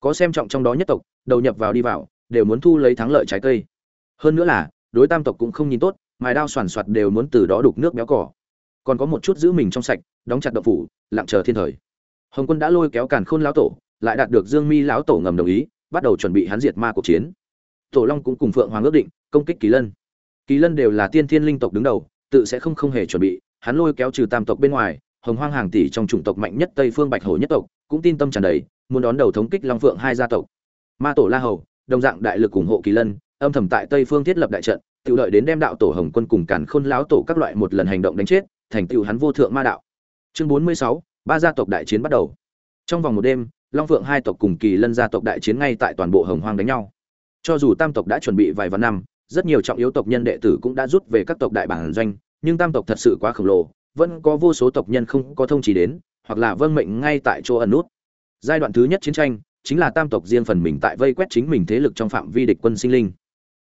Có xem trọng trong đó nhất tộc, đầu nhập vào đi vào, đều muốn thu lấy thắng lợi trái cây. Hơn nữa là, đối tam tộc cũng không nhìn tốt, mài đao soàn soạt đều muốn từ đó đục nước béo cỏ. Còn có một chút giữ mình trong sạch, đóng chặt đậu phủ, lặng chờ thiên thời. Hồng quân đã lôi kéo càn khôn lão tổ, lại đạt được dương mi lão tổ ngầm đồng ý, bắt đầu chuẩn bị hắn diệt ma cuộc chiến. Tổ long cũng cùng phượng hoàng ước định, công kích kỳ lân. Kỳ lân đều là tiên thiên linh tộc đứng đầu, tự sẽ không không hề chuẩn bị, hắn lôi kéo trừ tam tộc bên ngoài, hồng hoang hàng tỷ trong chủng tộc mạnh nhất tây phương bạch hổ nhất tộc cũng tin tâm tràn đầy, muốn đón đầu thống kích long phượng hai gia tộc. Ma tổ la hầu, đồng dạng đại lực ủng hộ kỳ lân, âm thầm tại tây phương thiết lập đại trận tự đợi đến đem đạo tổ hồng quân cùng càn khôn lão tổ các loại một lần hành động đánh chết, thành tựu hắn vô thượng ma đạo. Chương bốn mươi sáu, ba gia tộc đại chiến bắt đầu. Trong vòng một đêm, long phượng hai tộc cùng kỳ lân gia tộc đại chiến ngay tại toàn bộ hồng hoang đánh nhau. Cho dù tam tộc đã chuẩn bị vài vạn năm, rất nhiều trọng yếu tộc nhân đệ tử cũng đã rút về các tộc đại bản doanh, nhưng tam tộc thật sự quá khổng lồ, vẫn có vô số tộc nhân không có thông chỉ đến hoặc là vâng mệnh ngay tại chỗ ẩn nút. Giai đoạn thứ nhất chiến tranh chính là tam tộc riêng phần mình tại vây quét chính mình thế lực trong phạm vi địch quân sinh linh.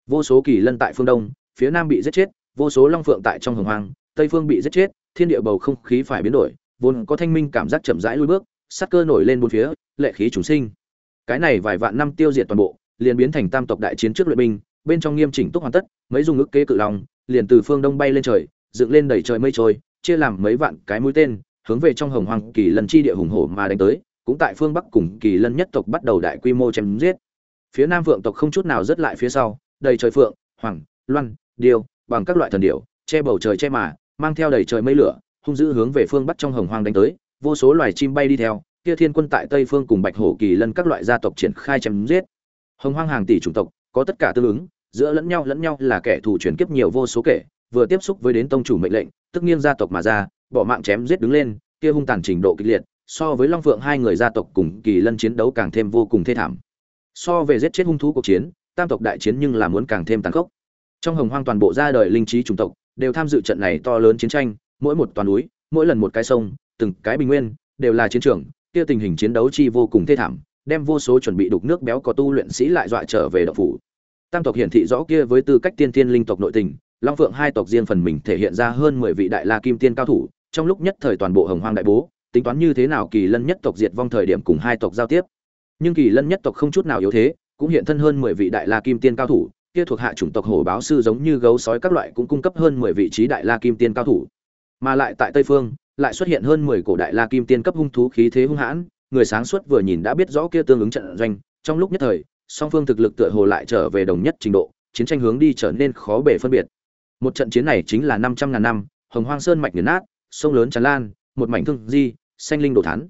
Vô số kỳ lân tại phương đông, phía nam bị giết chết, vô số long phượng tại trong hồng hoang, tây phương bị giết chết, thiên địa bầu không khí phải biến đổi, vốn có thanh minh cảm giác chậm rãi lui bước sắc cơ nổi lên bốn phía, lệ khí chúng sinh. Cái này vài vạn năm tiêu diệt toàn bộ, liền biến thành tam tộc đại chiến trước luyện binh, bên trong nghiêm chỉnh túc hoàn tất, mấy dùng ức kế cự long, liền từ phương đông bay lên trời, dựng lên đẩy trời mây trôi, chia làm mấy vạn cái mũi tên hướng về trong hồng hoang kỳ lân chi địa hùng hổ mà đánh tới, cũng tại phương bắc cùng kỳ lân nhất tộc bắt đầu đại quy mô chém giết. Phía nam vượng tộc không chút nào rớt lại phía sau, đầy trời phượng, hoàng, loan, điêu, bằng các loại thần điểu, che bầu trời che mà, mang theo đầy trời mây lửa, hung dữ hướng về phương bắc trong hồng hoang đánh tới, vô số loài chim bay đi theo, kia thiên quân tại tây phương cùng bạch hổ kỳ lân các loại gia tộc triển khai chém giết. Hồng hoang hàng tỷ chủng tộc, có tất cả tương ứng, giữa lẫn nhau lẫn nhau là kẻ thù chuyển kiếp nhiều vô số kể, vừa tiếp xúc với đến tông chủ mệnh lệnh, tức nghiêng gia tộc mà ra bỏ mạng chém giết đứng lên, kia hung tàn trình độ kịch liệt, so với long phượng hai người gia tộc cùng kỳ lân chiến đấu càng thêm vô cùng thê thảm. So về giết chết hung thú cuộc chiến, tam tộc đại chiến nhưng là muốn càng thêm tàn khốc. Trong hồng hoang toàn bộ ra đời linh trí chủng tộc, đều tham dự trận này to lớn chiến tranh, mỗi một toàn núi, mỗi lần một cái sông, từng cái bình nguyên, đều là chiến trường, kia tình hình chiến đấu chi vô cùng thê thảm, đem vô số chuẩn bị đục nước béo có tu luyện sĩ lại dọa trở về đậu phủ. Tam tộc hiển thị rõ kia với tư cách tiên tiên linh tộc nội tình, long phượng hai tộc riêng phần mình thể hiện ra hơn mười vị đại la kim tiên cao thủ trong lúc nhất thời toàn bộ hồng hoang đại bố, tính toán như thế nào kỳ lân nhất tộc diệt vong thời điểm cùng hai tộc giao tiếp. Nhưng kỳ lân nhất tộc không chút nào yếu thế, cũng hiện thân hơn mười vị đại la kim tiên cao thủ, kia thuộc hạ chủng tộc hổ báo sư giống như gấu sói các loại cũng cung cấp hơn mười vị trí đại la kim tiên cao thủ. Mà lại tại tây phương, lại xuất hiện hơn mười cổ đại la kim tiên cấp hung thú khí thế hung hãn, người sáng suốt vừa nhìn đã biết rõ kia tương ứng trận doanh. Trong lúc nhất thời, song phương thực lực tựa hồ lại trở về đồng nhất trình độ, chiến tranh hướng đi trở nên khó bể phân biệt. Một trận chiến này chính là năm trăm ngàn năm, hồng hoang sơn mạch nghiền nát sông lớn tràn lan, một mảnh thương di, xanh linh đổ thán.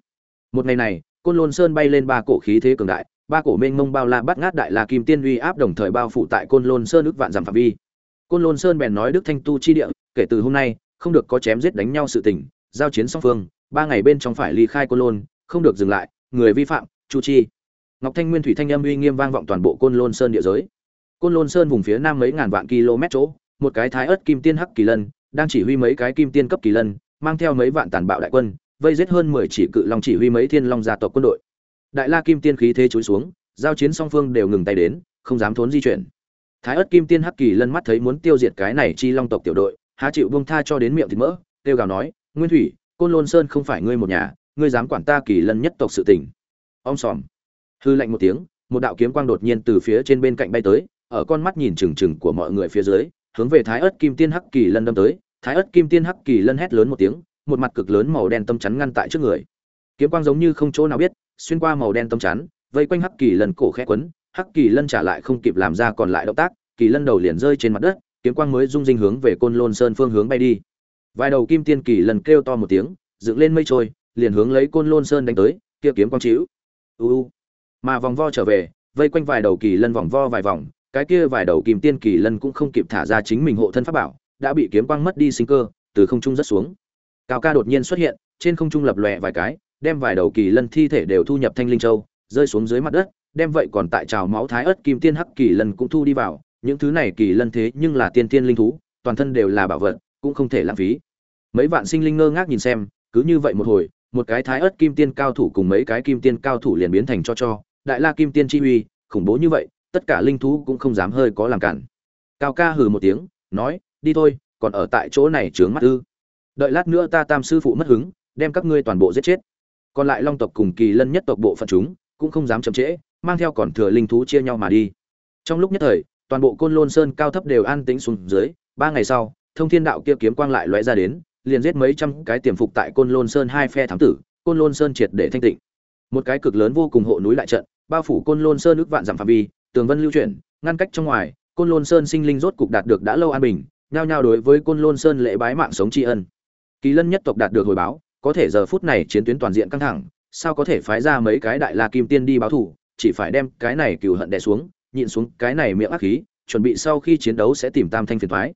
Một ngày này, côn lôn sơn bay lên ba cổ khí thế cường đại, ba cổ mênh mông bao la bắt ngát đại la kim tiên uy áp đồng thời bao phủ tại côn lôn sơn ước vạn dặm phạm vi. Côn lôn sơn bèn nói đức thanh tu chi địa, kể từ hôm nay, không được có chém giết đánh nhau sự tình, giao chiến song phương, ba ngày bên trong phải ly khai côn lôn, không được dừng lại, người vi phạm, chu chi. Ngọc thanh nguyên thủy thanh âm uy nghiêm vang vọng toàn bộ côn lôn sơn địa giới. Côn lôn sơn vùng phía nam mấy ngàn vạn km chỗ, một cái thái ớt kim tiên hắc kỳ lân, đang chỉ huy mấy cái kim tiên cấp kỳ lân mang theo mấy vạn tàn bạo đại quân, vây giết hơn mười chỉ cự long chỉ huy mấy thiên long gia tộc quân đội. Đại la kim tiên khí thế chối xuống, giao chiến song phương đều ngừng tay đến, không dám thốn di chuyển. Thái ất kim tiên hắc kỳ lân mắt thấy muốn tiêu diệt cái này chi long tộc tiểu đội, há chịu buông tha cho đến miệng thịt mỡ tiêu gào nói, nguyên thủy, côn lôn sơn không phải ngươi một nhà, ngươi dám quản ta kỳ lân nhất tộc sự tình. Ông sòm. Hư lạnh một tiếng, một đạo kiếm quang đột nhiên từ phía trên bên cạnh bay tới, ở con mắt nhìn chừng chừng của mọi người phía dưới, hướng về thái ớt kim tiên hắc kỳ lân đâm tới thái ớt kim tiên hắc kỳ lân hét lớn một tiếng một mặt cực lớn màu đen tâm chắn ngăn tại trước người. Kiếm quang giống như không chỗ nào biết xuyên qua màu đen tâm chắn vây quanh hắc kỳ lân cổ khẽ quấn hắc kỳ lân trả lại không kịp làm ra còn lại động tác kỳ lân đầu liền rơi trên mặt đất kiếm quang mới rung rinh hướng về côn lôn sơn phương hướng bay đi. Vài đầu kim tiên kỳ lần kêu to một tiếng dựng lên mây trôi liền hướng lấy côn lôn sơn đánh tới kia kiếm quang chiếu, uu, mà vòng vo trở về vây quanh vài đầu kỳ lân vòng vo vài vòng cái kia vài đầu kim tiên kỳ lân cũng không kịp thả ra chính mình hộ thân pháp bảo đã bị kiếm quang mất đi sinh cơ, từ không trung rất xuống. Cao ca đột nhiên xuất hiện, trên không trung lập lòe vài cái, đem vài đầu kỳ lân thi thể đều thu nhập thanh linh châu, rơi xuống dưới mặt đất, đem vậy còn tại trào máu thái ớt kim tiên hắc kỳ lân cũng thu đi vào. Những thứ này kỳ lân thế nhưng là tiên tiên linh thú, toàn thân đều là bảo vật, cũng không thể lãng phí. Mấy vạn sinh linh ngơ ngác nhìn xem, cứ như vậy một hồi, một cái thái ớt kim tiên cao thủ cùng mấy cái kim tiên cao thủ liền biến thành cho cho. Đại la kim tiên chi uy, khủng bố như vậy, tất cả linh thú cũng không dám hơi có làm cản. Cao ca hừ một tiếng, nói đi thôi, còn ở tại chỗ này trướng mắt ư. Đợi lát nữa ta tam sư phụ mất hứng, đem các ngươi toàn bộ giết chết. Còn lại long tộc cùng kỳ lân nhất tộc bộ phận chúng, cũng không dám chậm trễ, mang theo còn thừa linh thú chia nhau mà đi. Trong lúc nhất thời, toàn bộ côn lôn sơn cao thấp đều an tĩnh xuống dưới, ba ngày sau, thông thiên đạo kia kiếm quang lại lóe ra đến, liền giết mấy trăm cái tiềm phục tại côn lôn sơn hai phe thám tử, côn lôn sơn triệt để thanh tịnh. Một cái cực lớn vô cùng hộ núi lại trận, bao phủ côn lôn sơn ước vạn dặm phạm vi, tường vân lưu chuyển, ngăn cách trong ngoài, côn lôn sơn sinh linh rốt cục đạt được đã lâu an bình nhao nhao đối với côn lôn sơn lễ bái mạng sống tri ân. Kỳ lân nhất tộc đạt được hồi báo, có thể giờ phút này chiến tuyến toàn diện căng thẳng, sao có thể phái ra mấy cái đại la kim tiên đi báo thủ chỉ phải đem cái này cừu hận đè xuống, nhịn xuống cái này miệng ác khí, chuẩn bị sau khi chiến đấu sẽ tìm tam thanh phiền thoái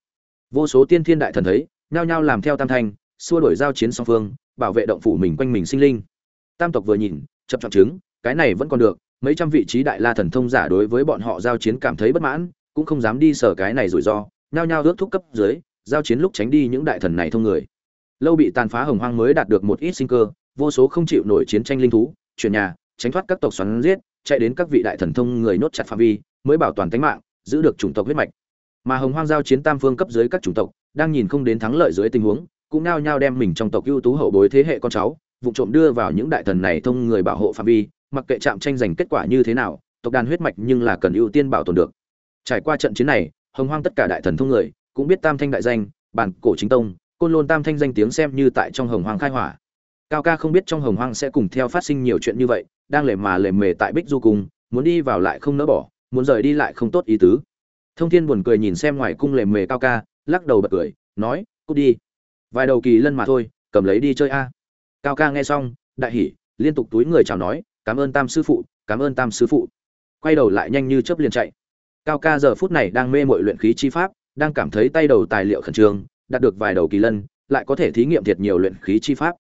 vô số tiên thiên đại thần thấy, nhao nhao làm theo tam thanh, xua đổi giao chiến song phương, bảo vệ động phủ mình quanh mình sinh linh. Tam tộc vừa nhìn, chập chọn chứng, cái này vẫn còn được, mấy trăm vị trí đại la thần thông giả đối với bọn họ giao chiến cảm thấy bất mãn, cũng không dám đi sở cái này rủi ro nhao nhao ước thúc cấp dưới, giao chiến lúc tránh đi những đại thần này thông người. Lâu bị tàn phá hồng hoang mới đạt được một ít sinh cơ, vô số không chịu nổi chiến tranh linh thú, chuyển nhà, tránh thoát các tộc xoắn giết, chạy đến các vị đại thần thông người nốt chặt phạm vi, mới bảo toàn tính mạng, giữ được chủng tộc huyết mạch. Mà hồng hoang giao chiến tam phương cấp dưới các chủng tộc, đang nhìn không đến thắng lợi dưới tình huống, cũng nao nhao đem mình trong tộc ưu tú hậu bối thế hệ con cháu, vụ trộm đưa vào những đại thần này thông người bảo hộ phạm vi, mặc kệ chạm tranh giành kết quả như thế nào, tộc đàn huyết mạch nhưng là cần ưu tiên bảo tồn được. Trải qua trận chiến này hồng hoang tất cả đại thần thông người, cũng biết tam thanh đại danh, bản cổ chính tông, côn lôn tam thanh danh tiếng xem như tại trong hồng hoang khai hỏa. Cao ca không biết trong hồng hoang sẽ cùng theo phát sinh nhiều chuyện như vậy, đang lề mà lề mề tại bích du cùng muốn đi vào lại không nỡ bỏ, muốn rời đi lại không tốt ý tứ. Thông thiên buồn cười nhìn xem ngoài cung lề mề cao ca, lắc đầu bật cười, nói, cút đi. Vài đầu kỳ lân mà thôi, cầm lấy đi chơi a. Cao ca nghe xong, đại hỉ, liên tục túi người chào nói, cảm ơn tam sư phụ, cảm ơn tam sư phụ. Quay đầu lại nhanh như chớp liền chạy cao ca giờ phút này đang mê mội luyện khí chi pháp, đang cảm thấy tay đầu tài liệu khẩn trương, đạt được vài đầu kỳ lân, lại có thể thí nghiệm thiệt nhiều luyện khí chi pháp.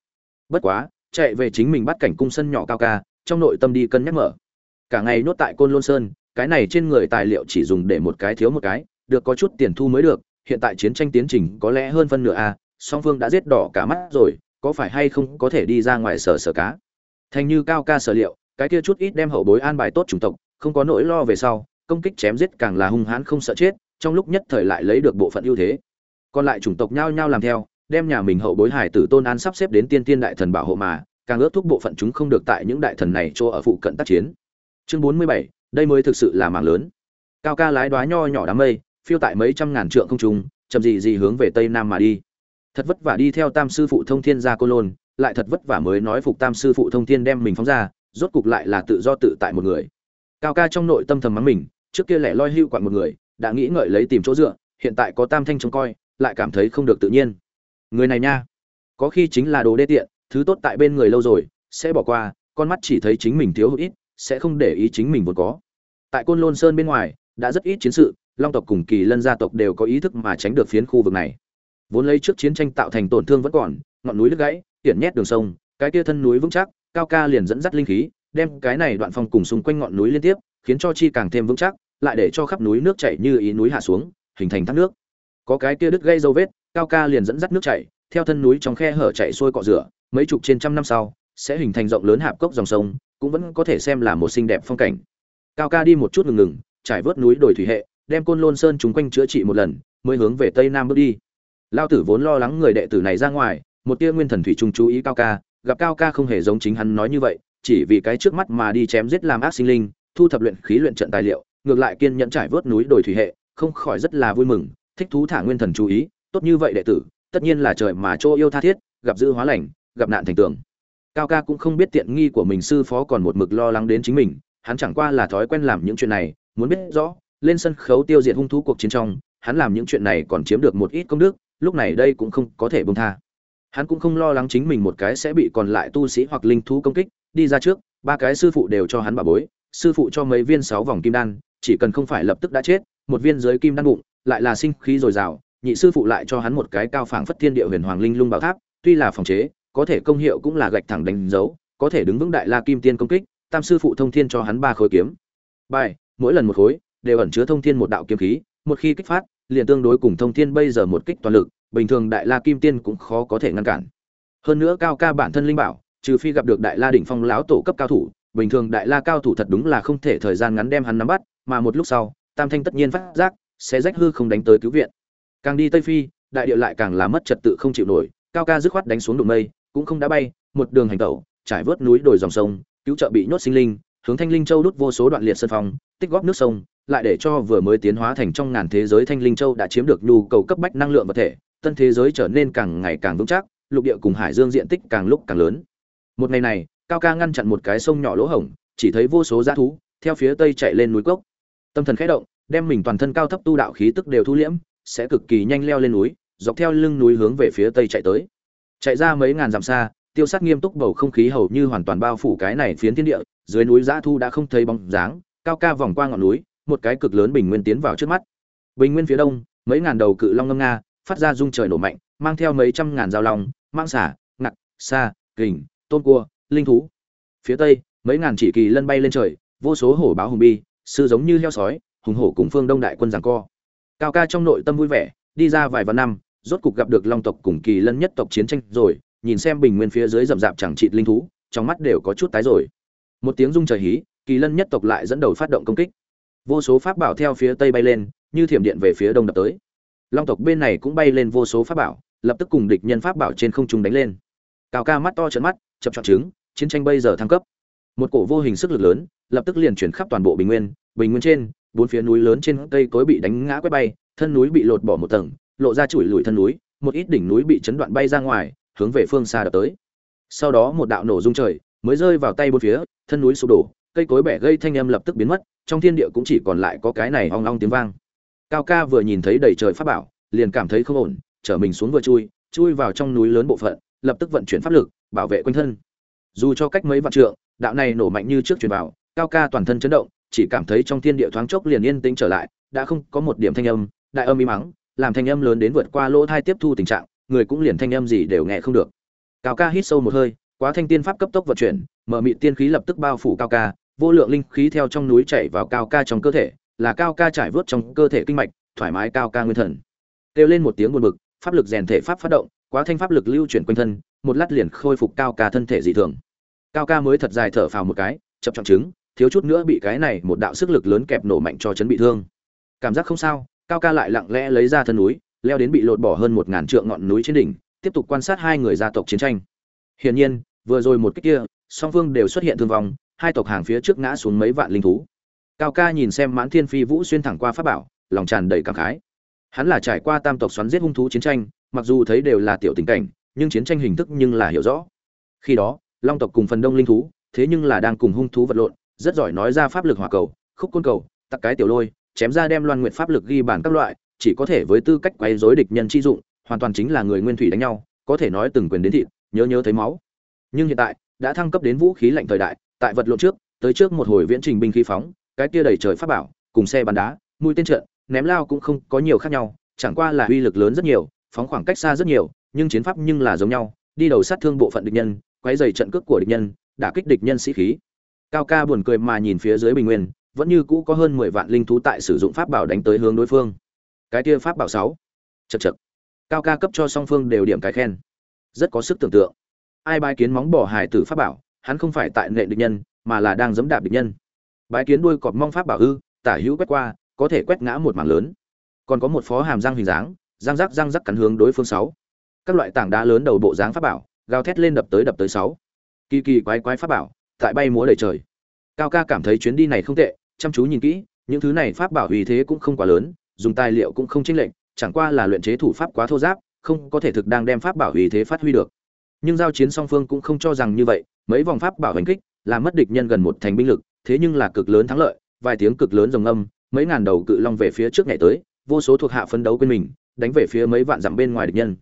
Bất quá, chạy về chính mình bắt cảnh cung sân nhỏ cao ca, trong nội tâm đi cân nhắc mở. Cả ngày nhốt tại côn lôn sơn, cái này trên người tài liệu chỉ dùng để một cái thiếu một cái, được có chút tiền thu mới được, hiện tại chiến tranh tiến trình có lẽ hơn phân nửa a, song phương đã giết đỏ cả mắt rồi, có phải hay không có thể đi ra ngoài sở sở cá? Thành như cao ca sở liệu, cái kia chút ít đem hậu bối an bài tốt chủng tộc, không có nỗi lo về sau công kích chém giết càng là hung hãn không sợ chết, trong lúc nhất thời lại lấy được bộ phận ưu thế. Còn lại chủng tộc nhao nhao làm theo, đem nhà mình hậu bối hải tử tôn an sắp xếp đến tiên tiên đại thần bảo hộ mà, càng ước thúc bộ phận chúng không được tại những đại thần này cho ở phụ cận tác chiến. Chương bốn mươi bảy, đây mới thực sự là mảng lớn. Cao ca lái đoá nho nhỏ đám mây, phiêu tại mấy trăm ngàn trượng không trung, chậm gì gì hướng về tây nam mà đi. Thật vất vả đi theo tam sư phụ thông thiên ra cô lôn, lại thật vất vả mới nói phục tam sư phụ thông thiên đem mình phóng ra, rốt cục lại là tự do tự tại một người. Cao ca trong nội tâm thầm mắng mình trước kia lẻ loi hưu quặn một người, đã nghĩ ngợi lấy tìm chỗ dựa, hiện tại có tam thanh trông coi, lại cảm thấy không được tự nhiên. Người này nha, có khi chính là đồ đê tiện, thứ tốt tại bên người lâu rồi, sẽ bỏ qua, con mắt chỉ thấy chính mình thiếu hụt ít, sẽ không để ý chính mình vốn có. Tại côn lôn sơn bên ngoài, đã rất ít chiến sự, long tộc cùng kỳ lân gia tộc đều có ý thức mà tránh được phiến khu vực này. Vốn lấy trước chiến tranh tạo thành tổn thương vẫn còn, ngọn núi đứt gãy tiện nhét đường sông, cái kia thân núi vững chắc, cao ca liền dẫn dắt linh khí, đem cái này đoạn phong cùng xung quanh ngọn núi liên tiếp khiến cho chi càng thêm vững chắc, lại để cho khắp núi nước chảy như ý núi hạ xuống, hình thành thác nước. Có cái kia đứt gây dấu vết, cao ca liền dẫn dắt nước chảy, theo thân núi trong khe hở chảy xuôi cọ rửa, mấy chục trên trăm năm sau, sẽ hình thành rộng lớn hạp cốc dòng sông, cũng vẫn có thể xem là một xinh đẹp phong cảnh. Cao ca đi một chút ngừng ngừng, trải vớt núi đồi thủy hệ, đem côn lôn sơn chúng quanh chữa trị một lần, mới hướng về tây nam bước đi. Lão tử vốn lo lắng người đệ tử này ra ngoài, một tia nguyên thần thủy trung chú ý cao ca, gặp cao ca không hề giống chính hắn nói như vậy, chỉ vì cái trước mắt mà đi chém giết làm ác sinh linh thu thập luyện khí luyện trận tài liệu, ngược lại kiên nhẫn trải vớt núi đồi thủy hệ, không khỏi rất là vui mừng, thích thú thả nguyên thần chú ý, tốt như vậy đệ tử, tất nhiên là trời mà chỗ yêu tha thiết, gặp dữ hóa lành, gặp nạn thành tường. Cao ca cũng không biết tiện nghi của mình sư phó còn một mực lo lắng đến chính mình, hắn chẳng qua là thói quen làm những chuyện này, muốn biết rõ, lên sân khấu tiêu diệt hung thú cuộc chiến trong, hắn làm những chuyện này còn chiếm được một ít công đức, lúc này đây cũng không có thể bông tha. Hắn cũng không lo lắng chính mình một cái sẽ bị còn lại tu sĩ hoặc linh thú công kích, đi ra trước, ba cái sư phụ đều cho hắn bà bối sư phụ cho mấy viên sáu vòng kim đan, chỉ cần không phải lập tức đã chết, một viên dưới kim đan bụng, lại là sinh khí dồi dào, nhị sư phụ lại cho hắn một cái cao phảng phất thiên địa huyền hoàng linh lung bảo tháp, tuy là phòng chế, có thể công hiệu cũng là gạch thẳng đánh dấu, có thể đứng vững đại la kim tiên công kích, tam sư phụ thông thiên cho hắn ba khối kiếm. Bài, mỗi lần một khối, đều ẩn chứa thông thiên một đạo kiếm khí, một khi kích phát, liền tương đối cùng thông thiên bây giờ một kích toàn lực, bình thường đại la kim tiên cũng khó có thể ngăn cản. Hơn nữa cao ca bản thân linh bảo, trừ phi gặp được đại la đỉnh phong lão tổ cấp cao thủ bình thường đại la cao thủ thật đúng là không thể thời gian ngắn đem hắn nắm bắt, mà một lúc sau, tam thanh tất nhiên phát giác, sẽ rách hư không đánh tới cứu viện. Càng đi tây phi, đại địa lại càng là mất trật tự không chịu nổi, cao ca dứt khoát đánh xuống đụng mây, cũng không đã bay, một đường hành tẩu, trải vớt núi đồi dòng sông, cứu trợ bị nhốt sinh linh, hướng thanh linh châu đút vô số đoạn liệt sân phong, tích góp nước sông, lại để cho vừa mới tiến hóa thành trong ngàn thế giới thanh linh châu đã chiếm được nhu cầu cấp bách năng lượng vật thể, tân thế giới trở nên càng ngày càng vững chắc, lục địa cùng hải dương diện tích càng lúc càng lớn. Một ngày này cao ca ngăn chặn một cái sông nhỏ lỗ hổng, chỉ thấy vô số g thú, theo phía tây chạy lên núi cốc. Tâm thần khẽ động, đem mình toàn thân cao thấp tu đạo khí tức đều thu liễm, sẽ cực kỳ nhanh leo lên núi, dọc theo lưng núi hướng về phía tây chạy tới. Chạy ra mấy ngàn dặm xa, tiêu sát nghiêm túc bầu không khí hầu như hoàn toàn bao phủ cái này phiến thiên địa, dưới núi giã thu đã không thấy bóng dáng, cao ca vòng qua ngọn núi, một cái cực lớn bình nguyên tiến vào trước mắt. Bình nguyên phía đông, mấy ngàn đầu cự long ngâm nga, phát ra rung trời nổ mạnh, mang theo mấy trăm ngàn dao long mang xả ngặt xa kình tôn cua linh thú. Phía tây, mấy ngàn chỉ kỳ lân bay lên trời, vô số hổ báo hùng bi, sư giống như heo sói, hùng hổ cùng phương đông đại quân giằng co. Cao ca trong nội tâm vui vẻ, đi ra vài vạn năm, rốt cục gặp được long tộc cùng kỳ lân nhất tộc chiến tranh rồi, nhìn xem bình nguyên phía dưới rậm rạp chẳng chịt linh thú, trong mắt đều có chút tái rồi. Một tiếng rung trời hí, kỳ lân nhất tộc lại dẫn đầu phát động công kích. Vô số pháp bảo theo phía tây bay lên, như thiểm điện về phía đông đập tới. Long tộc bên này cũng bay lên vô số pháp bảo, lập tức cùng địch nhân pháp bảo trên không trung đánh lên. Cao ca mắt to trợn mắt chập chọn trứng, chiến tranh bây giờ thăng cấp. Một cổ vô hình sức lực lớn, lập tức liền chuyển khắp toàn bộ bình nguyên. Bình nguyên trên, bốn phía núi lớn trên cây cối bị đánh ngã quét bay, thân núi bị lột bỏ một tầng, lộ ra chùi lùi thân núi, một ít đỉnh núi bị chấn đoạn bay ra ngoài, hướng về phương xa đập tới. Sau đó một đạo nổ rung trời, mới rơi vào tay bốn phía, thân núi sụp đổ, cây cối bẻ gây thanh âm lập tức biến mất, trong thiên địa cũng chỉ còn lại có cái này ong ong tiếng vang. Cao ca vừa nhìn thấy đầy trời pháp bảo, liền cảm thấy không ổn, trở mình xuống vừa chui chui vào trong núi lớn bộ phận lập tức vận chuyển pháp lực, bảo vệ quanh thân. Dù cho cách mấy vạn trượng, đạo này nổ mạnh như trước truyền vào, cao ca toàn thân chấn động, chỉ cảm thấy trong thiên địa thoáng chốc liền yên tĩnh trở lại, đã không có một điểm thanh âm, đại âm im mắng, làm thanh âm lớn đến vượt qua lỗ thai tiếp thu tình trạng, người cũng liền thanh âm gì đều nghe không được. Cao ca hít sâu một hơi, quá thanh tiên pháp cấp tốc vận chuyển, mở mị tiên khí lập tức bao phủ cao ca, vô lượng linh khí theo trong núi chảy vào cao ca trong cơ thể, là cao ca trải vớt trong cơ thể kinh mạch, thoải mái cao ca nguyên thần. Kêu lên một tiếng buồn bực, pháp lực rèn thể pháp phát động quá thanh pháp lực lưu chuyển quanh thân một lát liền khôi phục cao ca thân thể dị thường. Cao ca mới thật dài thở phào một cái chập trọng chứng, thiếu chút nữa bị cái này một đạo sức lực lớn kẹp nổ mạnh cho chấn bị thương. Cảm giác không sao cao ca lại lặng lẽ lấy ra thân núi leo đến bị lột bỏ hơn một ngàn trượng ngọn núi trên đỉnh tiếp tục quan sát hai người gia tộc chiến tranh. Hiển nhiên vừa rồi một cách kia song phương đều xuất hiện thương vong hai tộc hàng phía trước ngã xuống mấy vạn linh thú. Cao ca nhìn xem mãn thiên phi vũ xuyên thẳng qua pháp bảo lòng tràn đầy cảm khái. Hắn là trải qua tam tộc xoắn giết hung thú chiến tranh mặc dù thấy đều là tiểu tình cảnh nhưng chiến tranh hình thức nhưng là hiểu rõ. Khi đó long tộc cùng phần đông linh thú thế nhưng là đang cùng hung thú vật lộn rất giỏi nói ra pháp lực hỏa cầu khúc côn cầu tặc cái tiểu lôi chém ra đem loan nguyện pháp lực ghi bản các loại chỉ có thể với tư cách quấy rối địch nhân chi dụng hoàn toàn chính là người nguyên thủy đánh nhau có thể nói từng quyền đến thịt nhớ nhớ thấy máu. Nhưng hiện tại đã thăng cấp đến vũ khí lạnh thời đại tại vật lộn trước tới trước một hồi viễn trình binh khí phóng cái kia đầy trời pháp bảo cùng xe bắn đá mũi tên trợn, ném lao cũng không có nhiều khác nhau chẳng qua là uy lực lớn rất nhiều phóng khoảng cách xa rất nhiều, nhưng chiến pháp nhưng là giống nhau, đi đầu sát thương bộ phận địch nhân, quấy dày trận cước của địch nhân, đả kích địch nhân sĩ khí. Cao ca buồn cười mà nhìn phía dưới bình nguyên, vẫn như cũ có hơn mười vạn linh thú tại sử dụng pháp bảo đánh tới hướng đối phương. Cái kia pháp bảo sáu. Chật chật cao ca cấp cho song phương đều điểm cái khen. Rất có sức tưởng tượng. Ai bái kiến móng bỏ hài tử pháp bảo, hắn không phải tại nệ địch nhân, mà là đang giẫm đạp địch nhân. Bái kiến đuôi cọp mong pháp bảo ư tả hữu quét qua, có thể quét ngã một mảng lớn. Còn có một phó hàm răng hình dáng răng rắc răng rắc cắn hướng đối phương sáu. Các loại tảng đá lớn đầu bộ dáng pháp bảo, gào thét lên đập tới đập tới sáu. Kỳ kỳ quái quái pháp bảo, tại bay múa đầy trời. Cao ca cảm thấy chuyến đi này không tệ, chăm chú nhìn kỹ, những thứ này pháp bảo uy thế cũng không quá lớn, dùng tài liệu cũng không chênh lệch, chẳng qua là luyện chế thủ pháp quá thô giáp, không có thể thực đang đem pháp bảo uy thế phát huy được. Nhưng giao chiến song phương cũng không cho rằng như vậy, mấy vòng pháp bảo hành kích, làm mất địch nhân gần một thành binh lực, thế nhưng là cực lớn thắng lợi, vài tiếng cực lớn rồng âm mấy ngàn đầu cự long về phía trước nhảy tới, vô số thuộc hạ phấn đấu quên mình đánh về phía mấy vạn dặm bên ngoài địch nhân.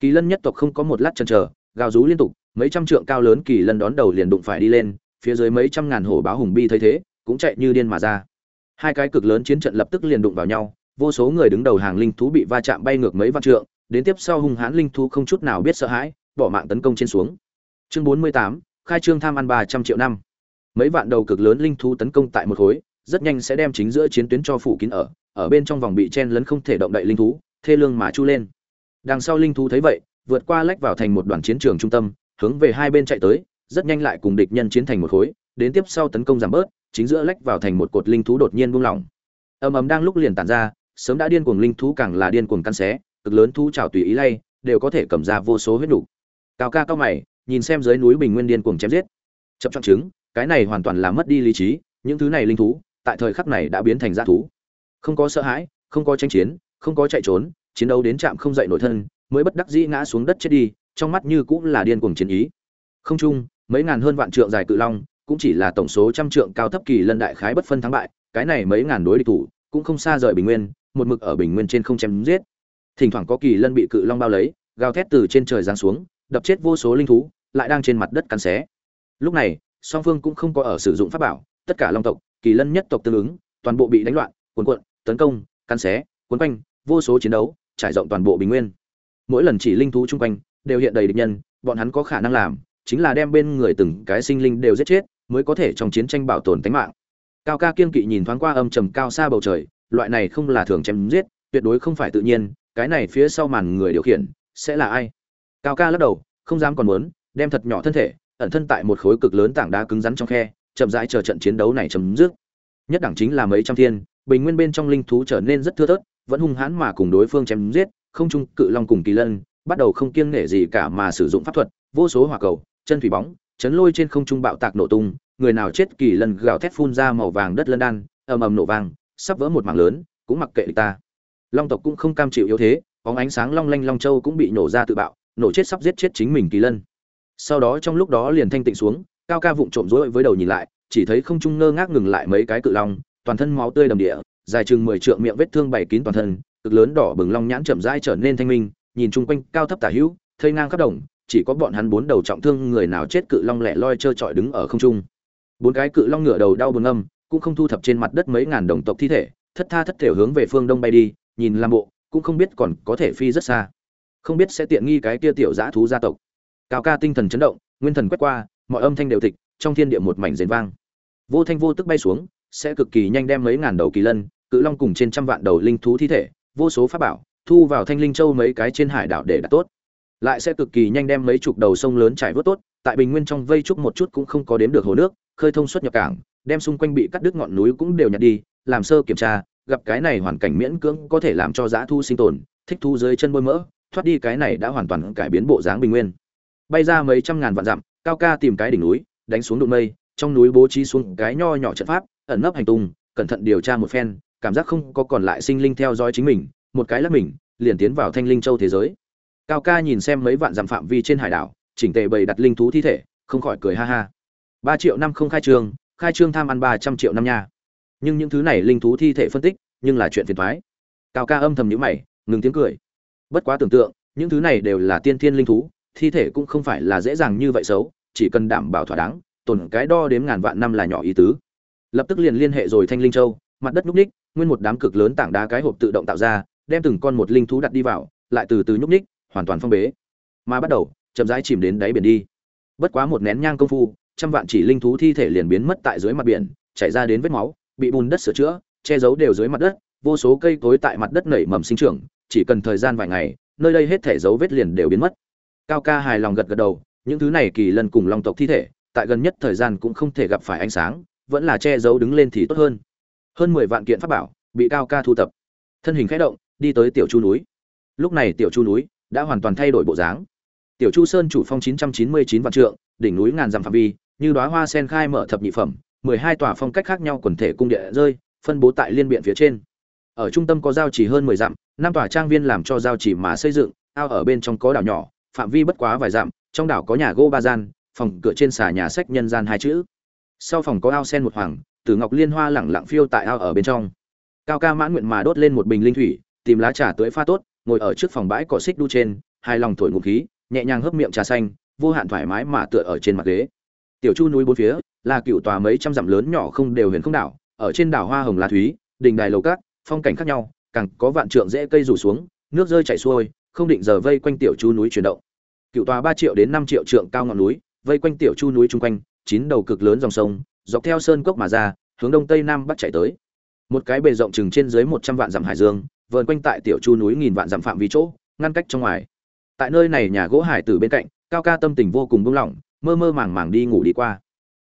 Kỳ lân nhất tộc không có một lát chần chờ, gào rú liên tục, mấy trăm trượng cao lớn kỳ lân đón đầu liền đụng phải đi lên, phía dưới mấy trăm ngàn hổ báo hùng bi thấy thế, cũng chạy như điên mà ra. Hai cái cực lớn chiến trận lập tức liền đụng vào nhau, vô số người đứng đầu hàng linh thú bị va chạm bay ngược mấy vạn trượng, đến tiếp sau hung hãn linh thú không chút nào biết sợ hãi, bỏ mạng tấn công trên xuống. Chương bốn mươi tám, khai trương tham ăn ba trăm triệu năm. Mấy vạn đầu cực lớn linh thú tấn công tại một khối, rất nhanh sẽ đem chính giữa chiến tuyến cho phủ kín ở ở bên trong vòng bị chen lấn không thể động đậy linh thú thê lương mà chu lên. Đằng sau linh thú thấy vậy, vượt qua lách vào thành một đoàn chiến trường trung tâm, hướng về hai bên chạy tới, rất nhanh lại cùng địch nhân chiến thành một khối, đến tiếp sau tấn công giảm bớt, chính giữa lách vào thành một cột linh thú đột nhiên buông lỏng. Ầm ầm đang lúc liền tản ra, sớm đã điên cuồng linh thú càng là điên cuồng căn xé, cực lớn thú chảo tùy ý lay, đều có thể cầm ra vô số huyết đủ cao ca cao mày, nhìn xem dưới núi bình nguyên điên cuồng chém giết. Chập chọn chứng, cái này hoàn toàn là mất đi lý trí, những thứ này linh thú, tại thời khắc này đã biến thành dã thú. Không có sợ hãi, không có tranh chiến không có chạy trốn, chiến đấu đến trạm không dậy nổi thân, mới bất đắc dĩ ngã xuống đất chết đi, trong mắt như cũng là điên cuồng chiến ý. Không chung, mấy ngàn hơn vạn trượng dài cự long, cũng chỉ là tổng số trăm trượng cao thấp kỳ lân đại khái bất phân thắng bại, cái này mấy ngàn đối địch thủ, cũng không xa rời bình nguyên, một mực ở bình nguyên trên không chém giết. Thỉnh thoảng có kỳ lân bị cự long bao lấy, gào thét từ trên trời giáng xuống, đập chết vô số linh thú, lại đang trên mặt đất cắn xé. Lúc này, song phương cũng không có ở sử dụng pháp bảo, tất cả long tộc, kỳ lân nhất tộc tương ứng, toàn bộ bị đánh loạn cuồn cuộn, tấn công, cắn xé, cuốn quanh vô số chiến đấu, trải rộng toàn bộ bình nguyên. Mỗi lần chỉ linh thú chung quanh, đều hiện đầy địch nhân, bọn hắn có khả năng làm, chính là đem bên người từng cái sinh linh đều giết chết, mới có thể trong chiến tranh bảo tồn tính mạng. Cao ca kiên kỵ nhìn thoáng qua âm trầm cao xa bầu trời, loại này không là thường chém giết, tuyệt đối không phải tự nhiên, cái này phía sau màn người điều khiển, sẽ là ai? Cao ca lắc đầu, không dám còn muốn, đem thật nhỏ thân thể, ẩn thân tại một khối cực lớn tảng đá cứng rắn trong khe, chậm rãi chờ trận chiến đấu này chấm dứt. Nhất đẳng chính là mấy trăm thiên, bình nguyên bên trong linh thú trở nên rất thưa thớt vẫn hung hãn mà cùng đối phương chém giết, không trung cự long cùng kỳ lân, bắt đầu không kiêng nể gì cả mà sử dụng pháp thuật, vô số hỏa cầu, chân thủy bóng, chấn lôi trên không trung bạo tạc nổ tung, người nào chết kỳ lân gào thét phun ra màu vàng đất lân đan, ầm ầm nổ vang, sắp vỡ một mảng lớn, cũng mặc kệ ta. Long tộc cũng không cam chịu yếu thế, bóng ánh sáng long lanh long châu cũng bị nổ ra tự bạo, nổ chết sắp giết chết chính mình kỳ lân. Sau đó trong lúc đó liền thanh tịnh xuống, cao ca vụng trộm rối với đầu nhìn lại, chỉ thấy không trung ngơ ngác ngừng lại mấy cái cự long, toàn thân máu tươi đầm địa dài chừng mười trượng miệng vết thương bảy kín toàn thân, cực lớn đỏ bừng long nhãn chậm rãi trở nên thanh minh, nhìn chung quanh cao thấp tả hữu, thây ngang khắp đồng, chỉ có bọn hắn bốn đầu trọng thương người nào chết cự long lẻ loi trơ trọi đứng ở không trung. Bốn cái cự long ngửa đầu đau bừng âm cũng không thu thập trên mặt đất mấy ngàn đồng tộc thi thể, thất tha thất thể hướng về phương đông bay đi, nhìn làm bộ, cũng không biết còn có thể phi rất xa. Không biết sẽ tiện nghi cái kia tiểu dã thú gia tộc. Cao ca tinh thần chấn động, nguyên thần quét qua, mọi âm thanh đều tịch, trong thiên địa một mảnh rền vang. Vô thanh vô tức bay xuống sẽ cực kỳ nhanh đem mấy ngàn đầu kỳ lân, cự long cùng trên trăm vạn đầu linh thú thi thể, vô số pháp bảo, thu vào thanh linh châu mấy cái trên hải đảo để đặt tốt. Lại sẽ cực kỳ nhanh đem mấy chục đầu sông lớn trải vớt tốt, tại bình nguyên trong vây trúc một chút cũng không có đếm được hồ nước, khơi thông suốt nhập cảng, đem xung quanh bị cắt đứt ngọn núi cũng đều nhặt đi, làm sơ kiểm tra, gặp cái này hoàn cảnh miễn cưỡng có thể làm cho dã thu sinh tồn, thích thu dưới chân bôi mỡ, thoát đi cái này đã hoàn toàn cải biến bộ dáng bình nguyên. Bay ra mấy trăm ngàn vạn dặm, cao ca tìm cái đỉnh núi, đánh xuống đụng mây, trong núi bố trí xuống cái nho nhỏ trận pháp ẩn nấp hành tung, cẩn thận điều tra một phen, cảm giác không có còn lại sinh linh theo dõi chính mình, một cái lắc mình, liền tiến vào thanh linh châu thế giới. Cao ca nhìn xem mấy vạn dặm phạm vi trên hải đảo, chỉnh tề bày đặt linh thú thi thể, không khỏi cười ha ha. Ba triệu năm không khai trương khai trương tham ăn ba trăm triệu năm nha. Nhưng những thứ này linh thú thi thể phân tích, nhưng là chuyện phiền thoái cao ca âm thầm nhữ mày, ngừng tiếng cười. Bất quá tưởng tượng, những thứ này đều là tiên thiên linh thú, thi thể cũng không phải là dễ dàng như vậy xấu, chỉ cần đảm bảo thỏa đáng tồn cái đo đếm ngàn vạn năm là nhỏ ý tứ lập tức liền liên hệ rồi thanh linh châu, mặt đất nhúc ních nguyên một đám cực lớn tảng đá cái hộp tự động tạo ra, đem từng con một linh thú đặt đi vào, lại từ từ nhúc ních hoàn toàn phong bế. Mà bắt đầu, chậm rãi chìm đến đáy biển đi. Bất quá một nén nhang công phu, trăm vạn chỉ linh thú thi thể liền biến mất tại dưới mặt biển, chảy ra đến vết máu, bị bùn đất sửa chữa, che giấu đều dưới mặt đất, vô số cây cối tại mặt đất nảy mầm sinh trưởng, chỉ cần thời gian vài ngày, nơi đây hết thể dấu vết liền đều biến mất. Cao ca hài lòng gật gật đầu, những thứ này kỳ lân cùng long tộc thi thể, tại gần nhất thời gian cũng không thể gặp phải ánh sáng vẫn là che giấu đứng lên thì tốt hơn. Hơn mười vạn kiện pháp bảo, bị cao ca thu tập. Thân hình khẽ động, đi tới tiểu chu núi. Lúc này tiểu chu núi đã hoàn toàn thay đổi bộ dáng. Tiểu chu sơn chủ phong chín trăm chín mươi chín vạn trượng, đỉnh núi ngàn dặm phạm vi, như đóa hoa sen khai mở thập nhị phẩm, mười hai tòa phong cách khác nhau quần thể cung địa rơi, phân bố tại liên biện phía trên. Ở trung tâm có giao chỉ hơn mười dặm, năm tòa trang viên làm cho giao chỉ mà xây dựng, ao ở bên trong có đảo nhỏ, phạm vi bất quá vài dặm, trong đảo có nhà gỗ ba gian, phòng cửa trên xà nhà sách nhân gian hai chữ sau phòng có ao sen một hoàng, tử ngọc liên hoa lẳng lặng phiêu tại ao ở bên trong. Cao ca mãn nguyện mà đốt lên một bình linh thủy, tìm lá trà tưới pha tốt, ngồi ở trước phòng bãi cỏ xích đu trên hai lòng thổi ngụm khí, nhẹ nhàng hớp miệng trà xanh, vô hạn thoải mái mà tựa ở trên mặt ghế. Tiểu chu núi bốn phía, là cựu tòa mấy trăm dặm lớn nhỏ không đều huyền không đảo, ở trên đảo hoa hồng lá thúy, đình đài lầu cát, phong cảnh khác nhau, càng có vạn trượng rễ cây rủ xuống, nước rơi chảy xuôi, không định giờ vây quanh tiểu chu núi chuyển động. Cựu tòa ba triệu đến năm triệu trượng cao ngọn núi, vây quanh tiểu chu núi chung quanh chín đầu cực lớn dòng sông, dọc theo sơn cốc mà ra, hướng đông tây nam bắc chạy tới. Một cái bề rộng chừng trên dưới một trăm vạn dặm hải dương, vờn quanh tại tiểu chu núi nghìn vạn dặm phạm vi chỗ, ngăn cách trong ngoài. Tại nơi này nhà gỗ hải tử bên cạnh, cao ca tâm tình vô cùng buông lỏng, mơ mơ màng màng đi ngủ đi qua.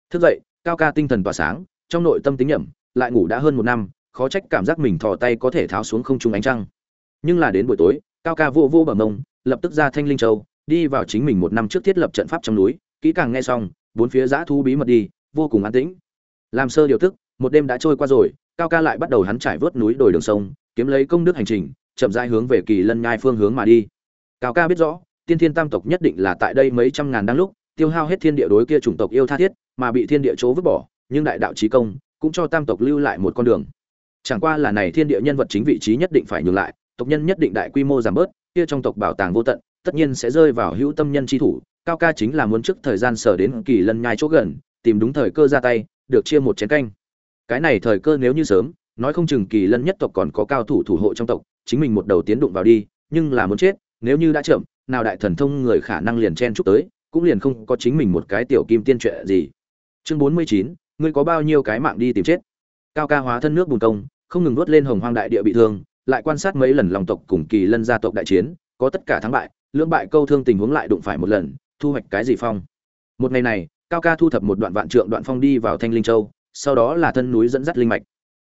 Thức dậy, cao ca tinh thần tỏa sáng, trong nội tâm tính nhẩm, lại ngủ đã hơn một năm, khó trách cảm giác mình thò tay có thể tháo xuống không trung ánh trăng. Nhưng là đến buổi tối, cao ca vô vô bờ mông, lập tức ra thanh linh châu, đi vào chính mình một năm trước thiết lập trận pháp trong núi, kỹ càng nghe xong bốn phía giã thu bí mật đi, vô cùng an tĩnh. Làm sơ điều tức, một đêm đã trôi qua rồi, cao ca lại bắt đầu hắn trải vớt núi đồi đường sông, kiếm lấy công đức hành trình, chậm rãi hướng về kỳ lân nhai phương hướng mà đi. Cao ca biết rõ, tiên thiên tam tộc nhất định là tại đây mấy trăm ngàn năm lúc, tiêu hao hết thiên địa đối kia chủng tộc yêu tha thiết, mà bị thiên địa chỗ vứt bỏ, nhưng đại đạo trí công cũng cho tam tộc lưu lại một con đường. Chẳng qua là này thiên địa nhân vật chính vị trí nhất định phải nhường lại, tộc nhân nhất định đại quy mô giảm bớt, kia trong tộc bảo tàng vô tận, tất nhiên sẽ rơi vào hữu tâm nhân chi thủ cao ca chính là muốn trước thời gian sở đến kỳ lân nhai chỗ gần, tìm đúng thời cơ ra tay, được chia một chén canh. Cái này thời cơ nếu như sớm, nói không chừng kỳ lân nhất tộc còn có cao thủ thủ hộ trong tộc, chính mình một đầu tiến đụng vào đi, nhưng là muốn chết, nếu như đã chậm, nào đại thần thông người khả năng liền chen chúc tới, cũng liền không có chính mình một cái tiểu kim tiên trệ gì. Chương bốn mươi chín, ngươi có bao nhiêu cái mạng đi tìm chết? Cao ca hóa thân nước bùn công, không ngừng nuốt lên hồng hoang đại địa bị thương, lại quan sát mấy lần lòng tộc cùng kỳ lân gia tộc đại chiến, có tất cả thắng bại, lưỡng bại câu thương tình huống lại đụng phải một lần thu hoạch cái gì phong? Một ngày này, cao ca thu thập một đoạn vạn trượng đoạn phong đi vào thanh linh châu, sau đó là thân núi dẫn dắt linh mạch.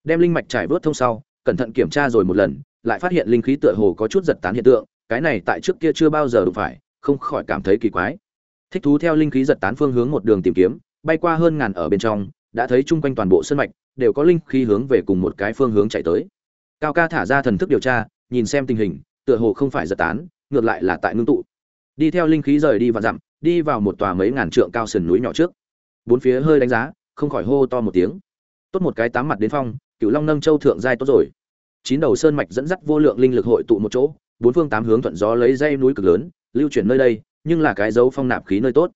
Đem linh mạch trải vớt thông sau, cẩn thận kiểm tra rồi một lần, lại phát hiện linh khí tựa hồ có chút giật tán hiện tượng, cái này tại trước kia chưa bao giờ đụng phải, không khỏi cảm thấy kỳ quái. Thích thú theo linh khí giật tán phương hướng một đường tìm kiếm, bay qua hơn ngàn ở bên trong, đã thấy chung quanh toàn bộ sân mạch, đều có linh khí hướng về cùng một cái phương hướng chạy tới. Cao ca thả ra thần thức điều tra, nhìn xem tình hình, tựa hồ không phải giật tán, ngược lại là tại ngưng tụ đi theo linh khí rời đi và dặm, đi vào một tòa mấy ngàn trượng cao sườn núi nhỏ trước. Bốn phía hơi đánh giá, không khỏi hô to một tiếng. Tốt một cái tám mặt đến phong cựu long nâng châu thượng giai tốt rồi. Chín đầu sơn mạch dẫn dắt vô lượng linh lực hội tụ một chỗ, bốn phương tám hướng thuận gió lấy dây núi cực lớn, lưu chuyển nơi đây, nhưng là cái dấu phong nạp khí nơi tốt.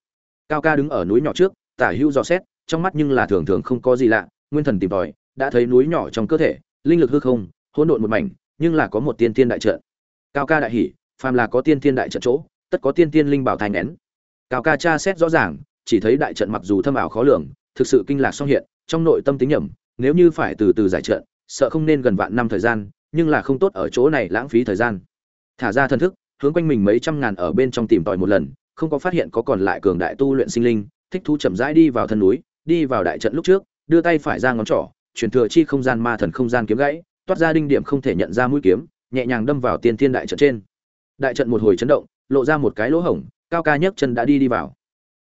Cao ca đứng ở núi nhỏ trước, tả hữu dò xét, trong mắt nhưng là thường thường không có gì lạ, nguyên thần tìm tòi, đã thấy núi nhỏ trong cơ thể, linh lực hư không, hỗn độn một mảnh, nhưng là có một tiên thiên đại trận. Cao ca đại hỉ, phàm là có tiên thiên đại trận chỗ tất có tiên tiên linh bảo thành nén cao ca tra xét rõ ràng, chỉ thấy đại trận mặc dù thâm ảo khó lường, thực sự kinh lạc song hiện, trong nội tâm tính nhầm nếu như phải từ từ giải trận, sợ không nên gần vạn năm thời gian, nhưng là không tốt ở chỗ này lãng phí thời gian. Thả ra thân thức, hướng quanh mình mấy trăm ngàn ở bên trong tìm tòi một lần, không có phát hiện có còn lại cường đại tu luyện sinh linh, thích thu chậm rãi đi vào thân núi, đi vào đại trận lúc trước, đưa tay phải ra ngón trỏ, truyền thừa chi không gian ma thần không gian kiếm gãy, toát ra đinh điểm không thể nhận ra mũi kiếm, nhẹ nhàng đâm vào tiên thiên đại trận trên. Đại trận một hồi chấn động lộ ra một cái lỗ hổng, cao ca nhấc chân đã đi đi vào.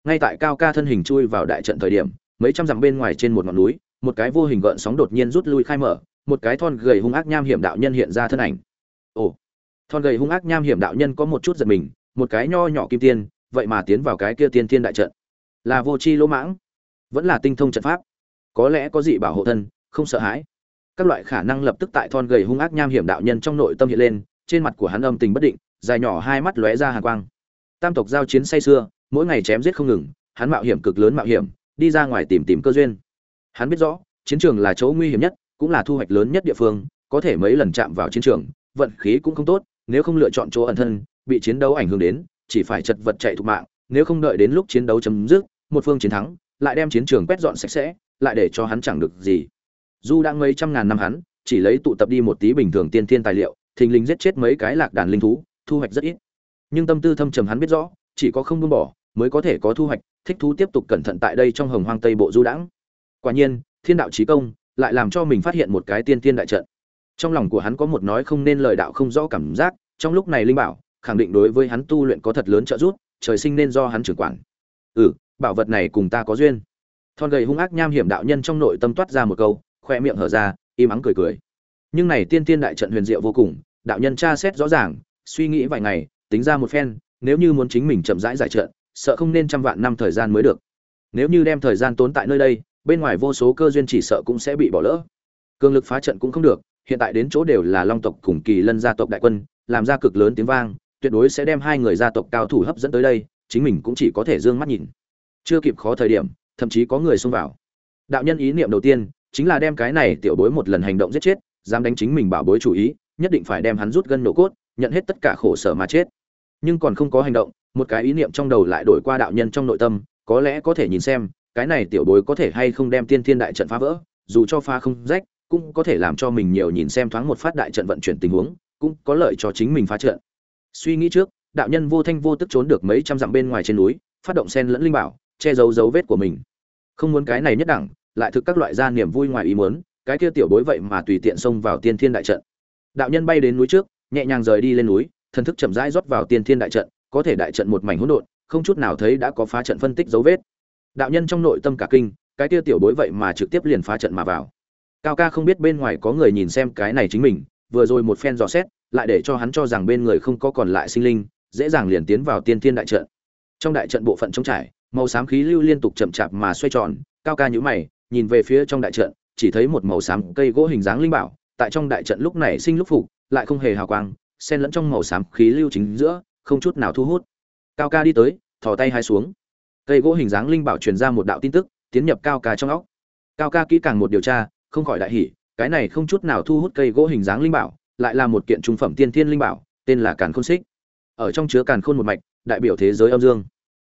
Ngay tại cao ca thân hình chui vào đại trận thời điểm, mấy trăm dặm bên ngoài trên một ngọn núi, một cái vô hình gợn sóng đột nhiên rút lui khai mở, một cái thon gầy hung ác nham hiểm đạo nhân hiện ra thân ảnh. Ồ, thon gầy hung ác nham hiểm đạo nhân có một chút giật mình, một cái nho nhỏ kim tiên, vậy mà tiến vào cái kia tiên thiên đại trận. Là vô chi lỗ mãng, vẫn là tinh thông trận pháp. Có lẽ có dị bảo hộ thân, không sợ hãi. Các loại khả năng lập tức tại thon gầy hung ác nham hiểm đạo nhân trong nội tâm hiện lên, trên mặt của hắn âm tình bất định dài nhỏ hai mắt lóe ra hàn quang. Tam tộc giao chiến say xưa mỗi ngày chém giết không ngừng, hắn mạo hiểm cực lớn mạo hiểm, đi ra ngoài tìm tìm cơ duyên. Hắn biết rõ, chiến trường là chỗ nguy hiểm nhất, cũng là thu hoạch lớn nhất địa phương, có thể mấy lần chạm vào chiến trường, vận khí cũng không tốt, nếu không lựa chọn chỗ ẩn thân, bị chiến đấu ảnh hưởng đến, chỉ phải chật vật chạy thục mạng, nếu không đợi đến lúc chiến đấu chấm dứt, một phương chiến thắng, lại đem chiến trường quét dọn sạch sẽ, lại để cho hắn chẳng được gì. Dù đã mấy trăm ngàn năm hắn, chỉ lấy tụ tập đi một tí bình thường tiên thiên tài liệu, thình lình giết chết mấy cái lạc đàn linh thú thu hoạch rất ít. Nhưng tâm tư thâm trầm hắn biết rõ, chỉ có không buông bỏ, mới có thể có thu hoạch, thích thú tiếp tục cẩn thận tại đây trong hồng hoang tây bộ du đãng. Quả nhiên, thiên đạo trí công lại làm cho mình phát hiện một cái tiên tiên đại trận. Trong lòng của hắn có một nói không nên lời đạo không rõ cảm giác, trong lúc này linh bảo khẳng định đối với hắn tu luyện có thật lớn trợ giúp, trời sinh nên do hắn trưởng quản. Ừ bảo vật này cùng ta có duyên. Thon gầy hung ác nham hiểm đạo nhân trong nội tâm toát ra một câu, khoe miệng hở ra, im ắng cười cười. Nhưng này tiên tiên đại trận huyền diệu vô cùng, đạo nhân tra xét rõ ràng suy nghĩ vài ngày, tính ra một phen, nếu như muốn chính mình chậm rãi giải trận sợ không nên trăm vạn năm thời gian mới được. Nếu như đem thời gian tốn tại nơi đây, bên ngoài vô số cơ duyên chỉ sợ cũng sẽ bị bỏ lỡ. Cường lực phá trận cũng không được, hiện tại đến chỗ đều là long tộc cùng kỳ lân gia tộc đại quân, làm ra cực lớn tiếng vang, tuyệt đối sẽ đem hai người gia tộc cao thủ hấp dẫn tới đây, chính mình cũng chỉ có thể dương mắt nhìn. Chưa kịp khó thời điểm, thậm chí có người xông vào. Đạo nhân ý niệm đầu tiên, chính là đem cái này tiểu bối một lần hành động giết chết, dám đánh chính mình bảo bối chủ ý, nhất định phải đem hắn rút gân nổ cốt nhận hết tất cả khổ sở mà chết. Nhưng còn không có hành động, một cái ý niệm trong đầu lại đổi qua đạo nhân trong nội tâm, có lẽ có thể nhìn xem, cái này tiểu bối có thể hay không đem tiên thiên đại trận phá vỡ, dù cho pha không rách, cũng có thể làm cho mình nhiều nhìn xem thoáng một phát đại trận vận chuyển tình huống, cũng có lợi cho chính mình phá trận. Suy nghĩ trước, đạo nhân vô thanh vô tức trốn được mấy trăm dặm bên ngoài trên núi, phát động sen lẫn linh bảo, che giấu dấu vết của mình. Không muốn cái này nhất đẳng, lại thực các loại gia niềm vui ngoài ý muốn, cái kia tiểu bối vậy mà tùy tiện xông vào tiên thiên đại trận. Đạo nhân bay đến núi trước nhẹ nhàng rời đi lên núi, thần thức chậm rãi rót vào tiên thiên đại trận, có thể đại trận một mảnh hỗn độn, không chút nào thấy đã có phá trận phân tích dấu vết. Đạo nhân trong nội tâm cả kinh, cái kia tiểu bối vậy mà trực tiếp liền phá trận mà vào. Cao ca không biết bên ngoài có người nhìn xem cái này chính mình, vừa rồi một phen dò xét, lại để cho hắn cho rằng bên người không có còn lại sinh linh, dễ dàng liền tiến vào tiên thiên đại trận. Trong đại trận bộ phận trống trải, màu xám khí lưu liên tục chậm chạp mà xoay tròn, cao ca nhíu mày, nhìn về phía trong đại trận, chỉ thấy một màu xám cây gỗ hình dáng linh bảo, tại trong đại trận lúc này sinh lúc phục lại không hề hào quang, xen lẫn trong màu xám khí lưu chính giữa, không chút nào thu hút. Cao ca đi tới, thò tay hai xuống. Cây gỗ hình dáng linh bảo truyền ra một đạo tin tức, tiến nhập cao ca trong óc. Cao ca kỹ càng một điều tra, không khỏi đại hỉ, cái này không chút nào thu hút cây gỗ hình dáng linh bảo, lại là một kiện trung phẩm tiên thiên linh bảo, tên là càn khôn xích. Ở trong chứa càn khôn một mạch, đại biểu thế giới âm dương.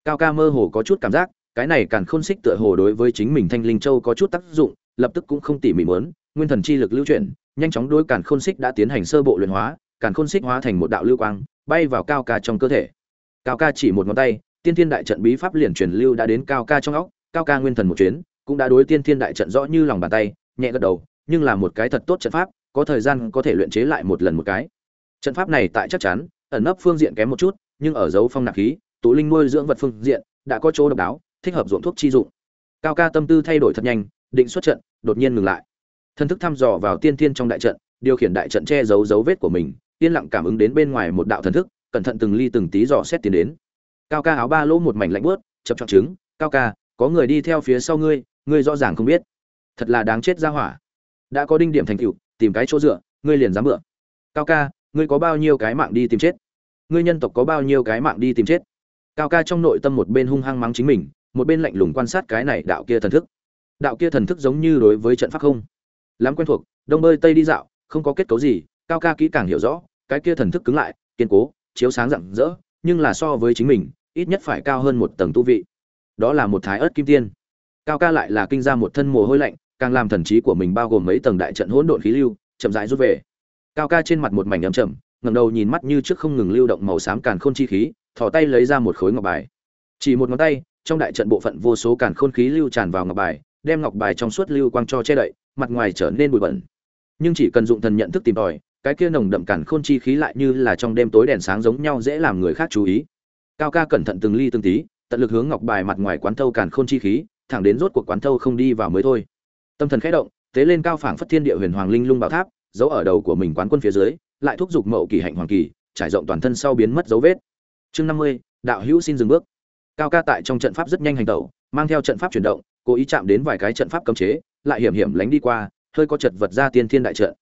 Cao ca mơ hồ có chút cảm giác, cái này càn khôn xích tựa hồ đối với chính mình thanh linh châu có chút tác dụng, lập tức cũng không tỉ mỉ muốn nguyên thần chi lực lưu chuyển, nhanh chóng đối càn khôn xích đã tiến hành sơ bộ luyện hóa, càn khôn xích hóa thành một đạo lưu quang, bay vào cao ca trong cơ thể. Cao ca chỉ một ngón tay, tiên thiên đại trận bí pháp liền truyền lưu đã đến cao ca trong óc, cao ca nguyên thần một chuyến, cũng đã đối tiên thiên đại trận rõ như lòng bàn tay, nhẹ gật đầu, nhưng là một cái thật tốt trận pháp, có thời gian có thể luyện chế lại một lần một cái. Trận pháp này tại chắc chắn, ẩn nấp phương diện kém một chút, nhưng ở dấu phong nạp khí, tụ linh nuôi dưỡng vật phương diện, đã có chỗ độc đáo, thích hợp dụng thuốc chi dụng. Cao ca tâm tư thay đổi thật nhanh, định xuất trận, đột nhiên ngừng lại thân thức thăm dò vào tiên thiên trong đại trận, điều khiển đại trận che giấu dấu vết của mình, yên lặng cảm ứng đến bên ngoài một đạo thần thức, cẩn thận từng ly từng tí dò xét tiến đến. Cao ca áo ba lỗ một mảnh lạnh bớt chập chọc trứng, cao ca, có người đi theo phía sau ngươi ngươi rõ ràng không biết. Thật là đáng chết ra hỏa. Đã có đinh điểm thành tựu, tìm cái chỗ dựa, ngươi liền dám mượn. cao ca, ngươi có bao nhiêu cái mạng đi tìm chết? Ngươi nhân tộc có bao nhiêu cái mạng đi tìm chết? Cao ca trong nội tâm một bên hung hăng mắng chính mình, một bên lạnh lùng quan sát cái này đạo kia thần thức. Đạo kia thần thức giống như đối với trận pháp không? Lắm quen thuộc, đông bơi tây đi dạo, không có kết cấu gì, cao ca kỹ càng hiểu rõ, cái kia thần thức cứng lại, kiên cố, chiếu sáng rạng rỡ, nhưng là so với chính mình, ít nhất phải cao hơn một tầng tu vị. Đó là một thái ớt kim tiên. Cao ca lại là kinh ra một thân mồ hôi lạnh, càng làm thần trí của mình bao gồm mấy tầng đại trận hỗn độn khí lưu, chậm rãi rút về. Cao ca trên mặt một mảnh ấm chậm ngẩng đầu nhìn mắt như trước không ngừng lưu động màu xám càn khôn chi khí, thò tay lấy ra một khối ngọc bài. Chỉ một ngón tay, trong đại trận bộ phận vô số càn khôn khí lưu tràn vào ngọc bài, đem ngọc bài trong suốt lưu quang cho che đậy mặt ngoài trở nên bụi bẩn. Nhưng chỉ cần dụng thần nhận thức tìm tòi, cái kia nồng đậm cản khôn chi khí lại như là trong đêm tối đèn sáng giống nhau dễ làm người khác chú ý. Cao ca cẩn thận từng ly từng tí, tận lực hướng ngọc bài mặt ngoài quán thâu cản khôn chi khí, thẳng đến rốt cuộc quán thâu không đi vào mới thôi. Tâm thần khẽ động tế lên cao phảng phất thiên địa huyền hoàng linh lung bảo tháp, giấu ở đầu của mình quán quân phía dưới, lại thúc giục mậu kỳ hạnh hoàng kỳ, trải rộng toàn thân sau biến mất dấu vết. Chương năm mươi, đạo hữu xin dừng bước. Cao ca tại trong trận pháp rất nhanh hành tẩu, mang theo trận pháp chuyển động, cố ý chạm đến vài cái trận pháp cấm chế lại hiểm hiểm lánh đi qua, hơi có chật vật ra tiên thiên đại trận.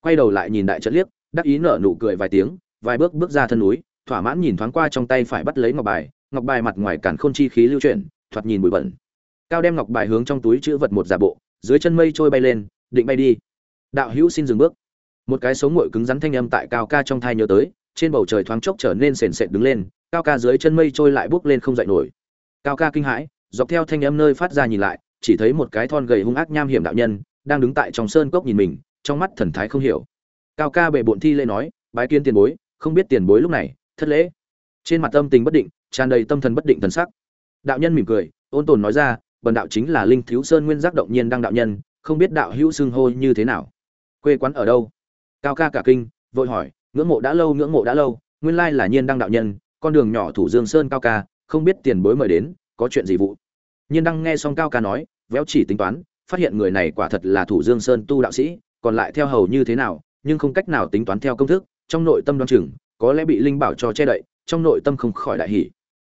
Quay đầu lại nhìn đại trận liếc, đắc ý nở nụ cười vài tiếng, vài bước bước ra thân núi, thỏa mãn nhìn thoáng qua trong tay phải bắt lấy ngọc bài ngọc bài mặt ngoài cản khôn chi khí lưu chuyển, thoạt nhìn bụi bẩn. Cao đem ngọc bài hướng trong túi chữ vật một giả bộ, dưới chân mây trôi bay lên, định bay đi. Đạo hữu xin dừng bước. Một cái sống nguội cứng rắn thanh âm tại cao ca trong thai nhớ tới, trên bầu trời thoáng chốc trở nên sền sệt đứng lên, cao ca dưới chân mây trôi lại bước lên không dậy nổi. Cao ca kinh hãi, dọc theo thanh âm nơi phát ra nhìn lại chỉ thấy một cái thon gầy hung ác nham hiểm đạo nhân đang đứng tại trong sơn cốc nhìn mình, trong mắt thần thái không hiểu. Cao ca bệ bộn thi lễ nói, bái kiến tiền bối, không biết tiền bối lúc này, thất lễ. Trên mặt tâm tình bất định, tràn đầy tâm thần bất định thần sắc. Đạo nhân mỉm cười, ôn tồn nói ra, bần đạo chính là linh thiếu sơn nguyên giác động nhiên đăng đạo nhân, không biết đạo hữu xưng hô như thế nào? Quê quán ở đâu? Cao ca cả kinh, vội hỏi, ngưỡng mộ đã lâu, ngưỡng mộ đã lâu, nguyên lai là nhiên đăng đạo nhân, con đường nhỏ thủ dương sơn cao ca, không biết tiền bối mời đến, có chuyện gì vụ? Nhiên đăng nghe xong cao ca nói, véo chỉ tính toán, phát hiện người này quả thật là thủ dương sơn tu đạo sĩ, còn lại theo hầu như thế nào, nhưng không cách nào tính toán theo công thức, trong nội tâm đoan chừng, có lẽ bị linh bảo cho che đậy, trong nội tâm không khỏi đại hỉ.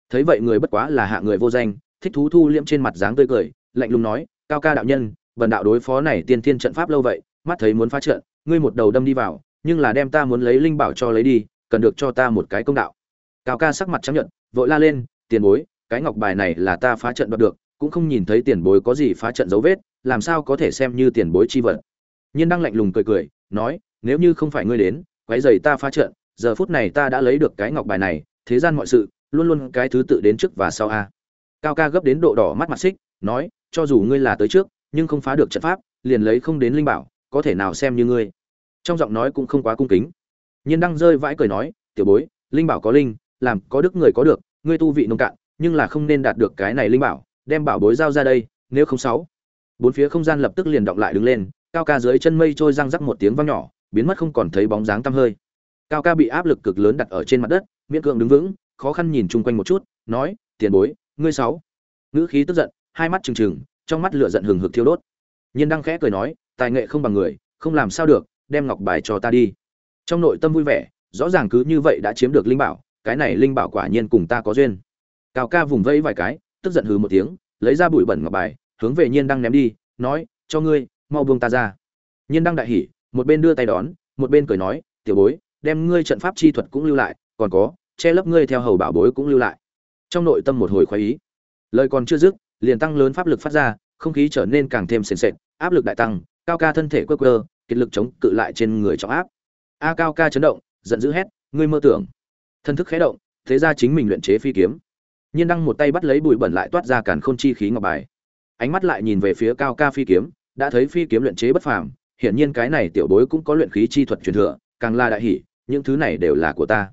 Thấy vậy người bất quá là hạ người vô danh, thích thú thu liễm trên mặt dáng tươi cười, lạnh lùng nói, cao ca đạo nhân, vần đạo đối phó này tiên thiên trận pháp lâu vậy, mắt thấy muốn phá trận, ngươi một đầu đâm đi vào, nhưng là đem ta muốn lấy linh bảo cho lấy đi, cần được cho ta một cái công đạo. Cao ca sắc mặt chấp nhận, vội la lên, tiền bối cái ngọc bài này là ta phá trận đoạt được, cũng không nhìn thấy tiền bối có gì phá trận dấu vết, làm sao có thể xem như tiền bối chi vật. Nhiên đang lạnh lùng cười cười, nói, nếu như không phải ngươi đến, quấy giày ta phá trận, giờ phút này ta đã lấy được cái ngọc bài này, thế gian mọi sự, luôn luôn cái thứ tự đến trước và sau a. Cao ca gấp đến độ đỏ mắt mặt xích, nói, cho dù ngươi là tới trước, nhưng không phá được trận pháp, liền lấy không đến linh bảo, có thể nào xem như ngươi. Trong giọng nói cũng không quá cung kính. Nhiên đang rơi vãi cười nói, tiểu bối, linh bảo có linh, làm có đức người có được, ngươi tu vị nông cạn nhưng là không nên đạt được cái này linh bảo, đem bảo bối giao ra đây, nếu không sáu. Bốn phía không gian lập tức liền động lại đứng lên, cao ca dưới chân mây trôi răng rắc một tiếng vang nhỏ, biến mất không còn thấy bóng dáng tăm hơi. Cao ca bị áp lực cực lớn đặt ở trên mặt đất, miễn cưỡng đứng vững, khó khăn nhìn chung quanh một chút, nói, tiền bối, ngươi sáu. Ngữ khí tức giận, hai mắt trừng trừng, trong mắt lửa giận hừng hực thiêu đốt. Nhiên đang khẽ cười nói, tài nghệ không bằng người, không làm sao được, đem ngọc bài cho ta đi. Trong nội tâm vui vẻ, rõ ràng cứ như vậy đã chiếm được linh bảo, cái này linh bảo quả nhiên cùng ta có duyên cao ca vùng vẫy vài cái, tức giận hừ một tiếng, lấy ra bụi bẩn ngọc bài, hướng về nhiên đang ném đi, nói, cho ngươi, mau buông ta ra. Nhiên đang đại hỉ, một bên đưa tay đón, một bên cười nói, tiểu bối, đem ngươi trận pháp chi thuật cũng lưu lại, còn có, che lấp ngươi theo hầu bảo bối cũng lưu lại. Trong nội tâm một hồi khoái ý. Lời còn chưa dứt, liền tăng lớn pháp lực phát ra, không khí trở nên càng thêm sền sệt, áp lực đại tăng, cao ca thân thể quơ quơ, kiệt lực chống cự lại trên người trọng áp. A cao ca chấn động, giận dữ hét, ngươi mơ tưởng. Thân thức khẽ động, thế ra chính mình luyện chế phi kiếm nhiên đăng một tay bắt lấy bụi bẩn lại toát ra càn khôn chi khí ngọc bài. Ánh mắt lại nhìn về phía cao ca phi kiếm, đã thấy phi kiếm luyện chế bất phàm, hiển nhiên cái này tiểu bối cũng có luyện khí chi thuật truyền thừa, càng là đại hỷ những thứ này đều là của ta.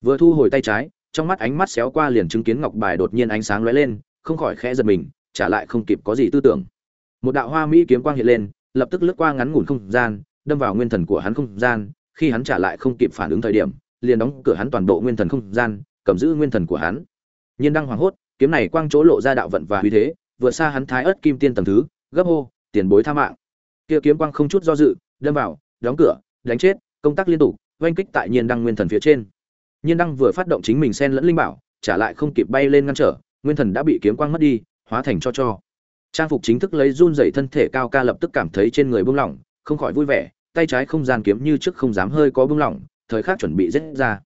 Vừa thu hồi tay trái, trong mắt ánh mắt xéo qua liền chứng kiến ngọc bài đột nhiên ánh sáng lóe lên, không khỏi khẽ giật mình trả lại không kịp có gì tư tưởng. Một đạo hoa mỹ kiếm quang hiện lên, lập tức lướt qua ngắn ngủn không gian, đâm vào nguyên thần của hắn không gian, khi hắn trả lại không kịp phản ứng thời điểm, liền đóng cửa hắn toàn bộ nguyên thần không gian, cầm giữ nguyên thần của hắn nhiên đăng hoàng hốt, kiếm này quang chỗ lộ ra đạo vận và uy thế, vượt xa hắn thái ớt kim tiên tầng thứ, gấp hô, tiền bối tha mạng. Kia kiếm quang không chút do dự, đâm vào, đóng cửa, đánh chết, công tác liên tục, oanh kích tại nhiên đăng nguyên thần phía trên. Nhiên đăng vừa phát động chính mình xen lẫn linh bảo, trả lại không kịp bay lên ngăn trở, nguyên thần đã bị kiếm quang mất đi, hóa thành cho cho. Trang phục chính thức lấy run rẩy thân thể cao ca lập tức cảm thấy trên người buông lỏng, không khỏi vui vẻ, tay trái không gian kiếm như trước không dám hơi có buông lỏng, thời khắc chuẩn bị rết ra.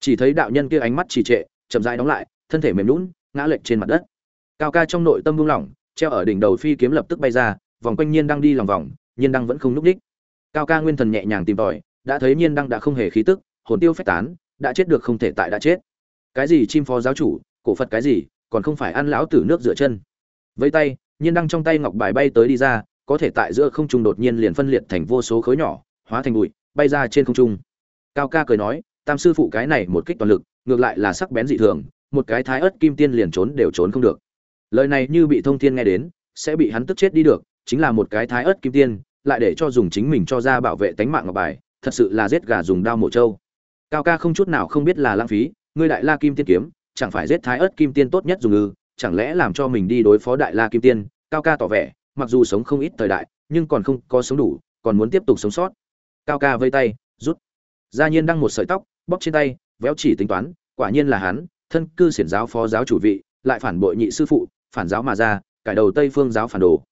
Chỉ thấy đạo nhân kia ánh mắt trì trệ, chậm rãi đóng lại thân thể mềm lún ngã lệch trên mặt đất. Cao ca trong nội tâm buông lỏng, treo ở đỉnh đầu phi kiếm lập tức bay ra, vòng quanh nhiên đang đi lòng vòng, nhiên đang vẫn không núp đích cao ca nguyên thần nhẹ nhàng tìm tòi, đã thấy nhiên đang đã không hề khí tức, hồn tiêu phách tán, đã chết được không thể tại đã chết. Cái gì chim phó giáo chủ, cổ phật cái gì, còn không phải ăn lão tử nước rửa chân. Vây tay, nhiên đăng trong tay ngọc bài bay tới đi ra, có thể tại giữa không trung đột nhiên liền phân liệt thành vô số khối nhỏ, hóa thành bụi, bay ra trên không trung. Cao ca cười nói, tam sư phụ cái này một kích toàn lực, ngược lại là sắc bén dị thường một cái thái ớt kim tiên liền trốn đều trốn không được. Lời này như bị thông thiên nghe đến, sẽ bị hắn tức chết đi được, chính là một cái thái ớt kim tiên, lại để cho dùng chính mình cho ra bảo vệ tánh mạng ngọc bài, thật sự là giết gà dùng đao mổ trâu. Cao ca không chút nào không biết là lãng phí, ngươi đại la kim tiên kiếm, chẳng phải giết thái ớt kim tiên tốt nhất dùng ư, chẳng lẽ làm cho mình đi đối phó đại la kim tiên? Cao ca tỏ vẻ, mặc dù sống không ít thời đại, nhưng còn không có sống đủ, còn muốn tiếp tục sống sót. Cao ca vây tay, rút. Gia nhiên đăng một sợi tóc bóc trên tay, véo chỉ tính toán, quả nhiên là hắn thân cư xiển giáo phó giáo chủ vị, lại phản bội nhị sư phụ, phản giáo mà ra, cải đầu tây phương giáo phản đồ.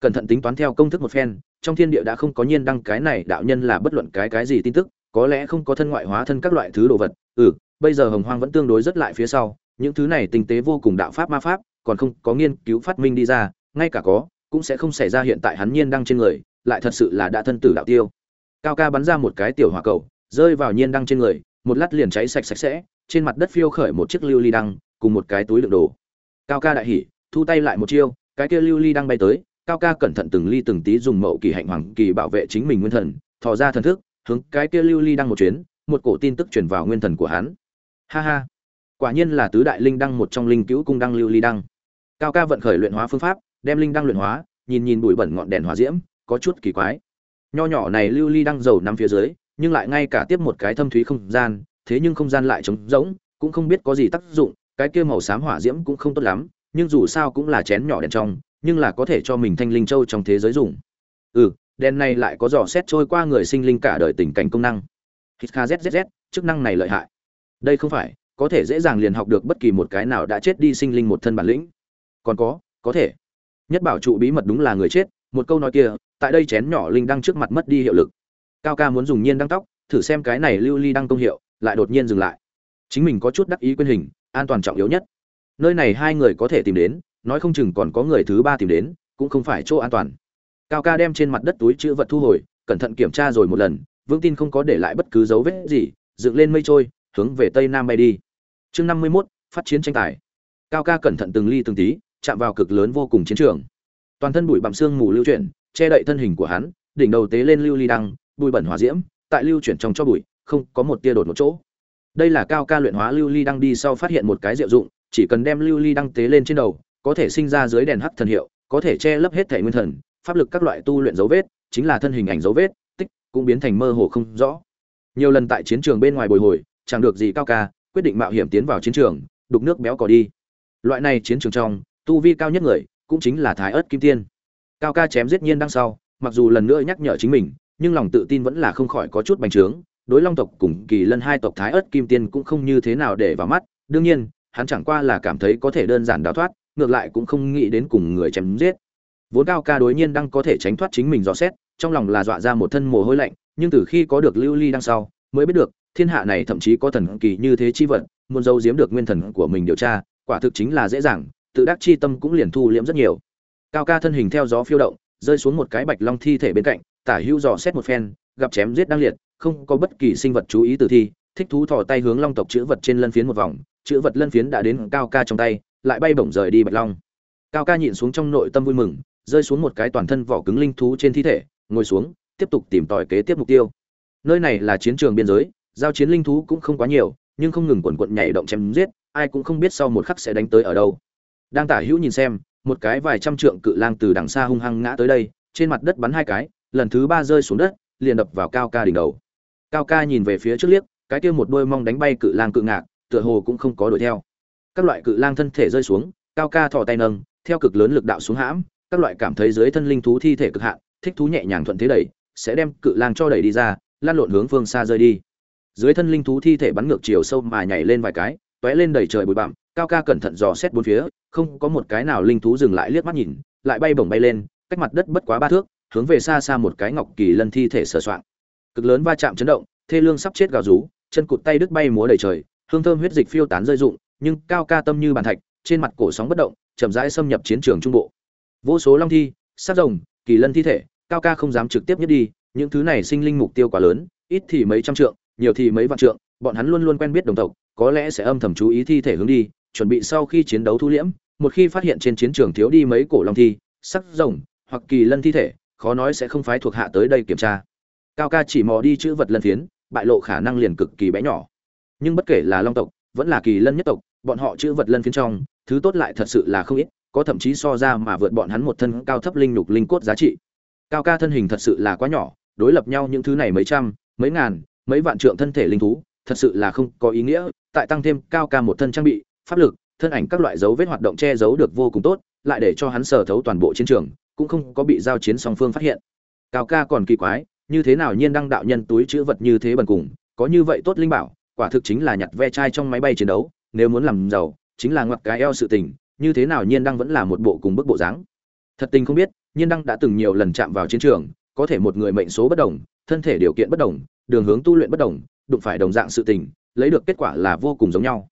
Cẩn thận tính toán theo công thức một phen, trong thiên địa đã không có nhiên đăng cái này đạo nhân là bất luận cái cái gì tin tức, có lẽ không có thân ngoại hóa thân các loại thứ đồ vật. Ừ bây giờ hồng hoang vẫn tương đối rất lại phía sau, những thứ này tinh tế vô cùng đạo pháp ma pháp, còn không có nghiên cứu phát minh đi ra, ngay cả có, cũng sẽ không xảy ra hiện tại hắn nhiên đăng trên người, lại thật sự là đã thân tử đạo tiêu. Cao ca bắn ra một cái tiểu hỏa cầu, rơi vào nhiên đăng trên người, một lát liền cháy sạch sạch sẽ trên mặt đất phiêu khởi một chiếc lưu ly đăng, cùng một cái túi đựng đồ. Cao ca đại hỉ, thu tay lại một chiêu, cái kia lưu ly đăng bay tới, cao ca cẩn thận từng ly từng tí dùng mậu kỳ hạnh hoàng kỳ bảo vệ chính mình nguyên thần, thò ra thần thức, hướng cái kia lưu ly đăng một chuyến, một cổ tin tức truyền vào nguyên thần của hắn. Ha ha, quả nhiên là tứ đại linh đăng một trong linh cứu cung đăng lưu ly đăng. Cao ca vận khởi luyện hóa phương pháp, đem linh đăng luyện hóa, nhìn nhìn bụi bẩn ngọn đèn hỏa diễm, có chút kỳ quái. Nho nhỏ này lưu ly đăng dầu nằm phía dưới, nhưng lại ngay cả tiếp một cái thâm thúy không gian thế nhưng không gian lại trống rỗng, cũng không biết có gì tác dụng, cái kia màu xám hỏa diễm cũng không tốt lắm, nhưng dù sao cũng là chén nhỏ đèn trong, nhưng là có thể cho mình thanh linh châu trong thế giới dùng. Ừ đèn này lại có dò xét trôi qua người sinh linh cả đời tình cảnh công năng. Hít chức năng này lợi hại. Đây không phải, có thể dễ dàng liền học được bất kỳ một cái nào đã chết đi sinh linh một thân bản lĩnh. Còn có có thể. Nhất bảo trụ bí mật đúng là người chết, một câu nói kia, tại đây chén nhỏ linh đang trước mặt mất đi hiệu lực. Cao ca muốn dùng nhiên đăng tóc, thử xem cái này lưu ly đăng công hiệu lại đột nhiên dừng lại. Chính mình có chút đắc ý quyên hình an toàn trọng yếu nhất. Nơi này hai người có thể tìm đến nói không chừng còn có người thứ ba tìm đến cũng không phải chỗ an toàn. Cao ca đem trên mặt đất túi chữ vật thu hồi cẩn thận kiểm tra rồi một lần vương tin không có để lại bất cứ dấu vết gì dựng lên mây trôi hướng về tây nam bay đi. Chương năm mươi 51, phát chiến tranh tài. Cao ca cẩn thận từng ly từng tí chạm vào cực lớn vô cùng chiến trường. Toàn thân bụi bặm xương mù lưu chuyển che đậy thân hình của hắn đỉnh đầu tế lên lưu ly đăng bụi bẩn hỏa diễm tại lưu chuyển trong cho bụi không có một tia đột một chỗ. Đây là cao ca luyện hóa lưu ly đăng đi sau phát hiện một cái diệu dụng, chỉ cần đem lưu ly đăng tế lên trên đầu, có thể sinh ra dưới đèn hắc thần hiệu, có thể che lấp hết thể nguyên thần, pháp lực các loại tu luyện dấu vết, chính là thân hình ảnh dấu vết, tích, cũng biến thành mơ hồ không rõ. Nhiều lần tại chiến trường bên ngoài bồi hồi, chẳng được gì cao ca, quyết định mạo hiểm tiến vào chiến trường, đục nước béo cỏ đi. Loại này chiến trường trong, tu vi cao nhất người, cũng chính là thái ớt kim tiên. Cao ca chém giết nhiên đăng sau, mặc dù lần nữa nhắc nhở chính mình, nhưng lòng tự tin vẫn là không khỏi có chút bành trướng đối long tộc cùng kỳ lân hai tộc thái ớt kim tiên cũng không như thế nào để vào mắt. Đương nhiên, hắn chẳng qua là cảm thấy có thể đơn giản đào thoát, ngược lại cũng không nghĩ đến cùng người chém giết. Vốn cao ca đối nhiên đang có thể tránh thoát chính mình dò xét, trong lòng là dọa ra một thân mồ hôi lạnh, nhưng từ khi có được lưu ly đằng sau, mới biết được, thiên hạ này thậm chí có thần kỳ như thế chi vật, muốn giấu giếm được nguyên thần của mình điều tra, quả thực chính là dễ dàng, tự đắc chi tâm cũng liền thu liễm rất nhiều. Cao ca thân hình theo gió phiêu động, rơi xuống một cái bạch long thi thể bên cạnh, tả hữu dò xét một phen, gặp chém giết đang liệt không có bất kỳ sinh vật chú ý tử thi, thích thú thò tay hướng long tộc chữ vật trên lân phiến một vòng, chữ vật lân phiến đã đến cao ca trong tay, lại bay bổng rời đi bạch long. Cao ca nhịn xuống trong nội tâm vui mừng, rơi xuống một cái toàn thân vỏ cứng linh thú trên thi thể, ngồi xuống, tiếp tục tìm tòi kế tiếp mục tiêu. Nơi này là chiến trường biên giới, giao chiến linh thú cũng không quá nhiều, nhưng không ngừng quần quận nhảy động chém giết, ai cũng không biết sau một khắc sẽ đánh tới ở đâu. Đang tả hữu nhìn xem, một cái vài trăm trượng cự lang từ đằng xa hung hăng ngã tới đây, trên mặt đất bắn hai cái, lần thứ ba rơi xuống đất, liền đập vào cao ca đỉnh đầu cao ca nhìn về phía trước liếc, cái kia một đôi mong đánh bay cự lang cự ngạc, tựa hồ cũng không có đuổi theo. Các loại cự lang thân thể rơi xuống, cao ca thò tay nâng, theo cực lớn lực đạo xuống hãm, các loại cảm thấy dưới thân linh thú thi thể cực hạn, thích thú nhẹ nhàng thuận thế đẩy, sẽ đem cự lang cho đẩy đi ra lan lộn hướng phương xa rơi đi. Dưới thân linh thú thi thể bắn ngược chiều sâu mà nhảy lên vài cái, tóe lên đầy trời bụi bặm, cao ca cẩn thận dò xét bốn phía, không có một cái nào linh thú dừng lại liếc mắt nhìn, lại bay bổng bay lên, cách mặt đất bất quá ba thước, hướng về xa xa một cái ngọc kỳ lân thi thể sờ soạng cực lớn va chạm chấn động, thê lương sắp chết gào rú, chân cụt tay đứt bay múa đầy trời, hương thơm huyết dịch phiêu tán rơi rụng, nhưng cao ca tâm như bàn thạch, trên mặt cổ sóng bất động, chậm rãi xâm nhập chiến trường trung bộ. Vô số long thi, sát rồng, kỳ lân thi thể, cao ca không dám trực tiếp nhất đi, những thứ này sinh linh mục tiêu quá lớn, ít thì mấy trăm trượng, nhiều thì mấy vạn trượng, bọn hắn luôn luôn quen biết đồng tộc, có lẽ sẽ âm thầm chú ý thi thể hướng đi, chuẩn bị sau khi chiến đấu thu liễm, một khi phát hiện trên chiến trường thiếu đi mấy cổ long thi sắc rồng, hoặc kỳ lân thi thể, khó nói sẽ không phái thuộc hạ tới đây kiểm tra cao ca chỉ mò đi chữ vật lân phiến, bại lộ khả năng liền cực kỳ bé nhỏ. Nhưng bất kể là long tộc, vẫn là kỳ lân nhất tộc, bọn họ chữ vật lân phiến trong, thứ tốt lại thật sự là không ít, có thậm chí so ra mà vượt bọn hắn một thân cao thấp linh lục linh cốt giá trị. Cao ca thân hình thật sự là quá nhỏ, đối lập nhau những thứ này mấy trăm, mấy ngàn, mấy vạn trượng thân thể linh thú, thật sự là không có ý nghĩa, tại tăng thêm cao ca một thân trang bị, pháp lực, thân ảnh các loại dấu vết hoạt động che giấu được vô cùng tốt, lại để cho hắn sở thấu toàn bộ chiến trường, cũng không có bị giao chiến song phương phát hiện. Cao ca còn kỳ quái như thế nào nhiên đăng đạo nhân túi chữ vật như thế bần cùng, có như vậy tốt linh bảo, quả thực chính là nhặt ve chai trong máy bay chiến đấu, nếu muốn làm giàu, chính là ngoặc cái eo sự tình, như thế nào nhiên đăng vẫn là một bộ cùng bức bộ dáng. Thật tình không biết, nhiên đăng đã từng nhiều lần chạm vào chiến trường, có thể một người mệnh số bất đồng, thân thể điều kiện bất đồng, đường hướng tu luyện bất đồng, đụng phải đồng dạng sự tình, lấy được kết quả là vô cùng giống nhau.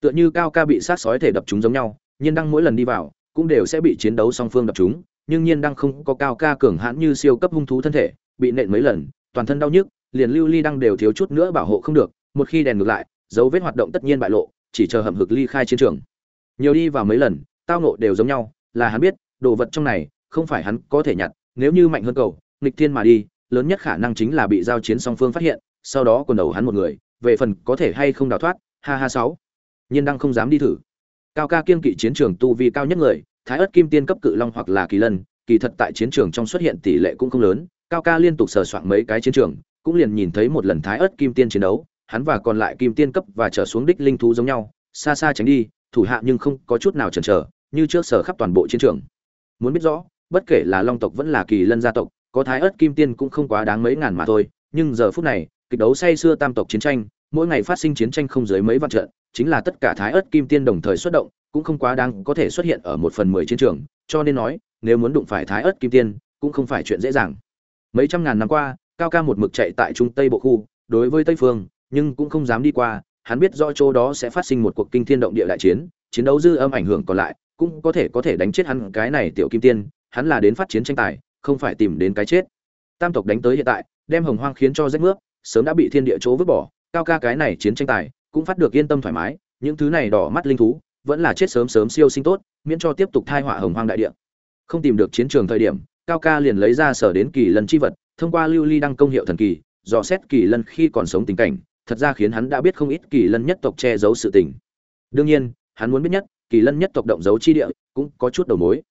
Tựa như cao ca bị sát sói thể đập chúng giống nhau, nhiên đăng mỗi lần đi vào, cũng đều sẽ bị chiến đấu song phương đập chúng, nhưng nhiên đăng không có cao ca cường hãn như siêu cấp hung thú thân thể bị nện mấy lần, toàn thân đau nhức, liền lưu ly đang đều thiếu chút nữa bảo hộ không được, một khi đèn ngược lại, dấu vết hoạt động tất nhiên bại lộ, chỉ chờ hầm hực ly khai chiến trường. Nhiều đi vào mấy lần, tao nộ đều giống nhau, là hắn biết, đồ vật trong này, không phải hắn có thể nhặt, nếu như mạnh hơn cầu nghịch thiên mà đi, lớn nhất khả năng chính là bị giao chiến song phương phát hiện, sau đó quần đầu hắn một người, về phần có thể hay không đào thoát, ha ha sáu. Nhiên đăng không dám đi thử. Cao ca kiên kỵ chiến trường tu vi cao nhất người, thái ớt kim tiên cấp cự long hoặc là kỳ lân, kỳ thật tại chiến trường trong xuất hiện tỷ lệ cũng không lớn cao ca liên tục sờ soạn mấy cái chiến trường, cũng liền nhìn thấy một lần thái ớt kim tiên chiến đấu, hắn và còn lại kim tiên cấp và trở xuống đích linh thú giống nhau, xa xa tránh đi, thủ hạ nhưng không có chút nào chần chờ, như trước sở khắp toàn bộ chiến trường. Muốn biết rõ, bất kể là long tộc vẫn là kỳ lân gia tộc, có thái ớt kim tiên cũng không quá đáng mấy ngàn mà thôi, nhưng giờ phút này, kịch đấu say xưa tam tộc chiến tranh, mỗi ngày phát sinh chiến tranh không dưới mấy vạn trận, chính là tất cả thái ớt kim tiên đồng thời xuất động, cũng không quá đáng có thể xuất hiện ở một phần mười chiến trường, cho nên nói, nếu muốn đụng phải thái ớt kim tiên, cũng không phải chuyện dễ dàng mấy trăm ngàn năm qua, cao ca một mực chạy tại trung tây bộ khu, đối với tây phương, nhưng cũng không dám đi qua. Hắn biết rõ chỗ đó sẽ phát sinh một cuộc kinh thiên động địa đại chiến chiến đấu dư âm ảnh hưởng còn lại, cũng có thể có thể đánh chết hắn cái này tiểu kim tiên. Hắn là đến phát chiến tranh tài, không phải tìm đến cái chết. Tam tộc đánh tới hiện tại, đem hồng hoang khiến cho rách nước, sớm đã bị thiên địa chỗ vứt bỏ. Cao ca cái này chiến tranh tài, cũng phát được yên tâm thoải mái. Những thứ này đỏ mắt linh thú, vẫn là chết sớm sớm siêu sinh tốt, miễn cho tiếp tục thai họa hồng hoang đại địa. Không tìm được chiến trường thời điểm cao ca liền lấy ra sở đến kỳ lân chi vật, thông qua lưu ly đăng công hiệu thần kỳ, dò xét kỳ lân khi còn sống tình cảnh, thật ra khiến hắn đã biết không ít kỳ lân nhất tộc che giấu sự tình. Đương nhiên, hắn muốn biết nhất, kỳ lân nhất tộc động giấu chi địa, cũng có chút đầu mối.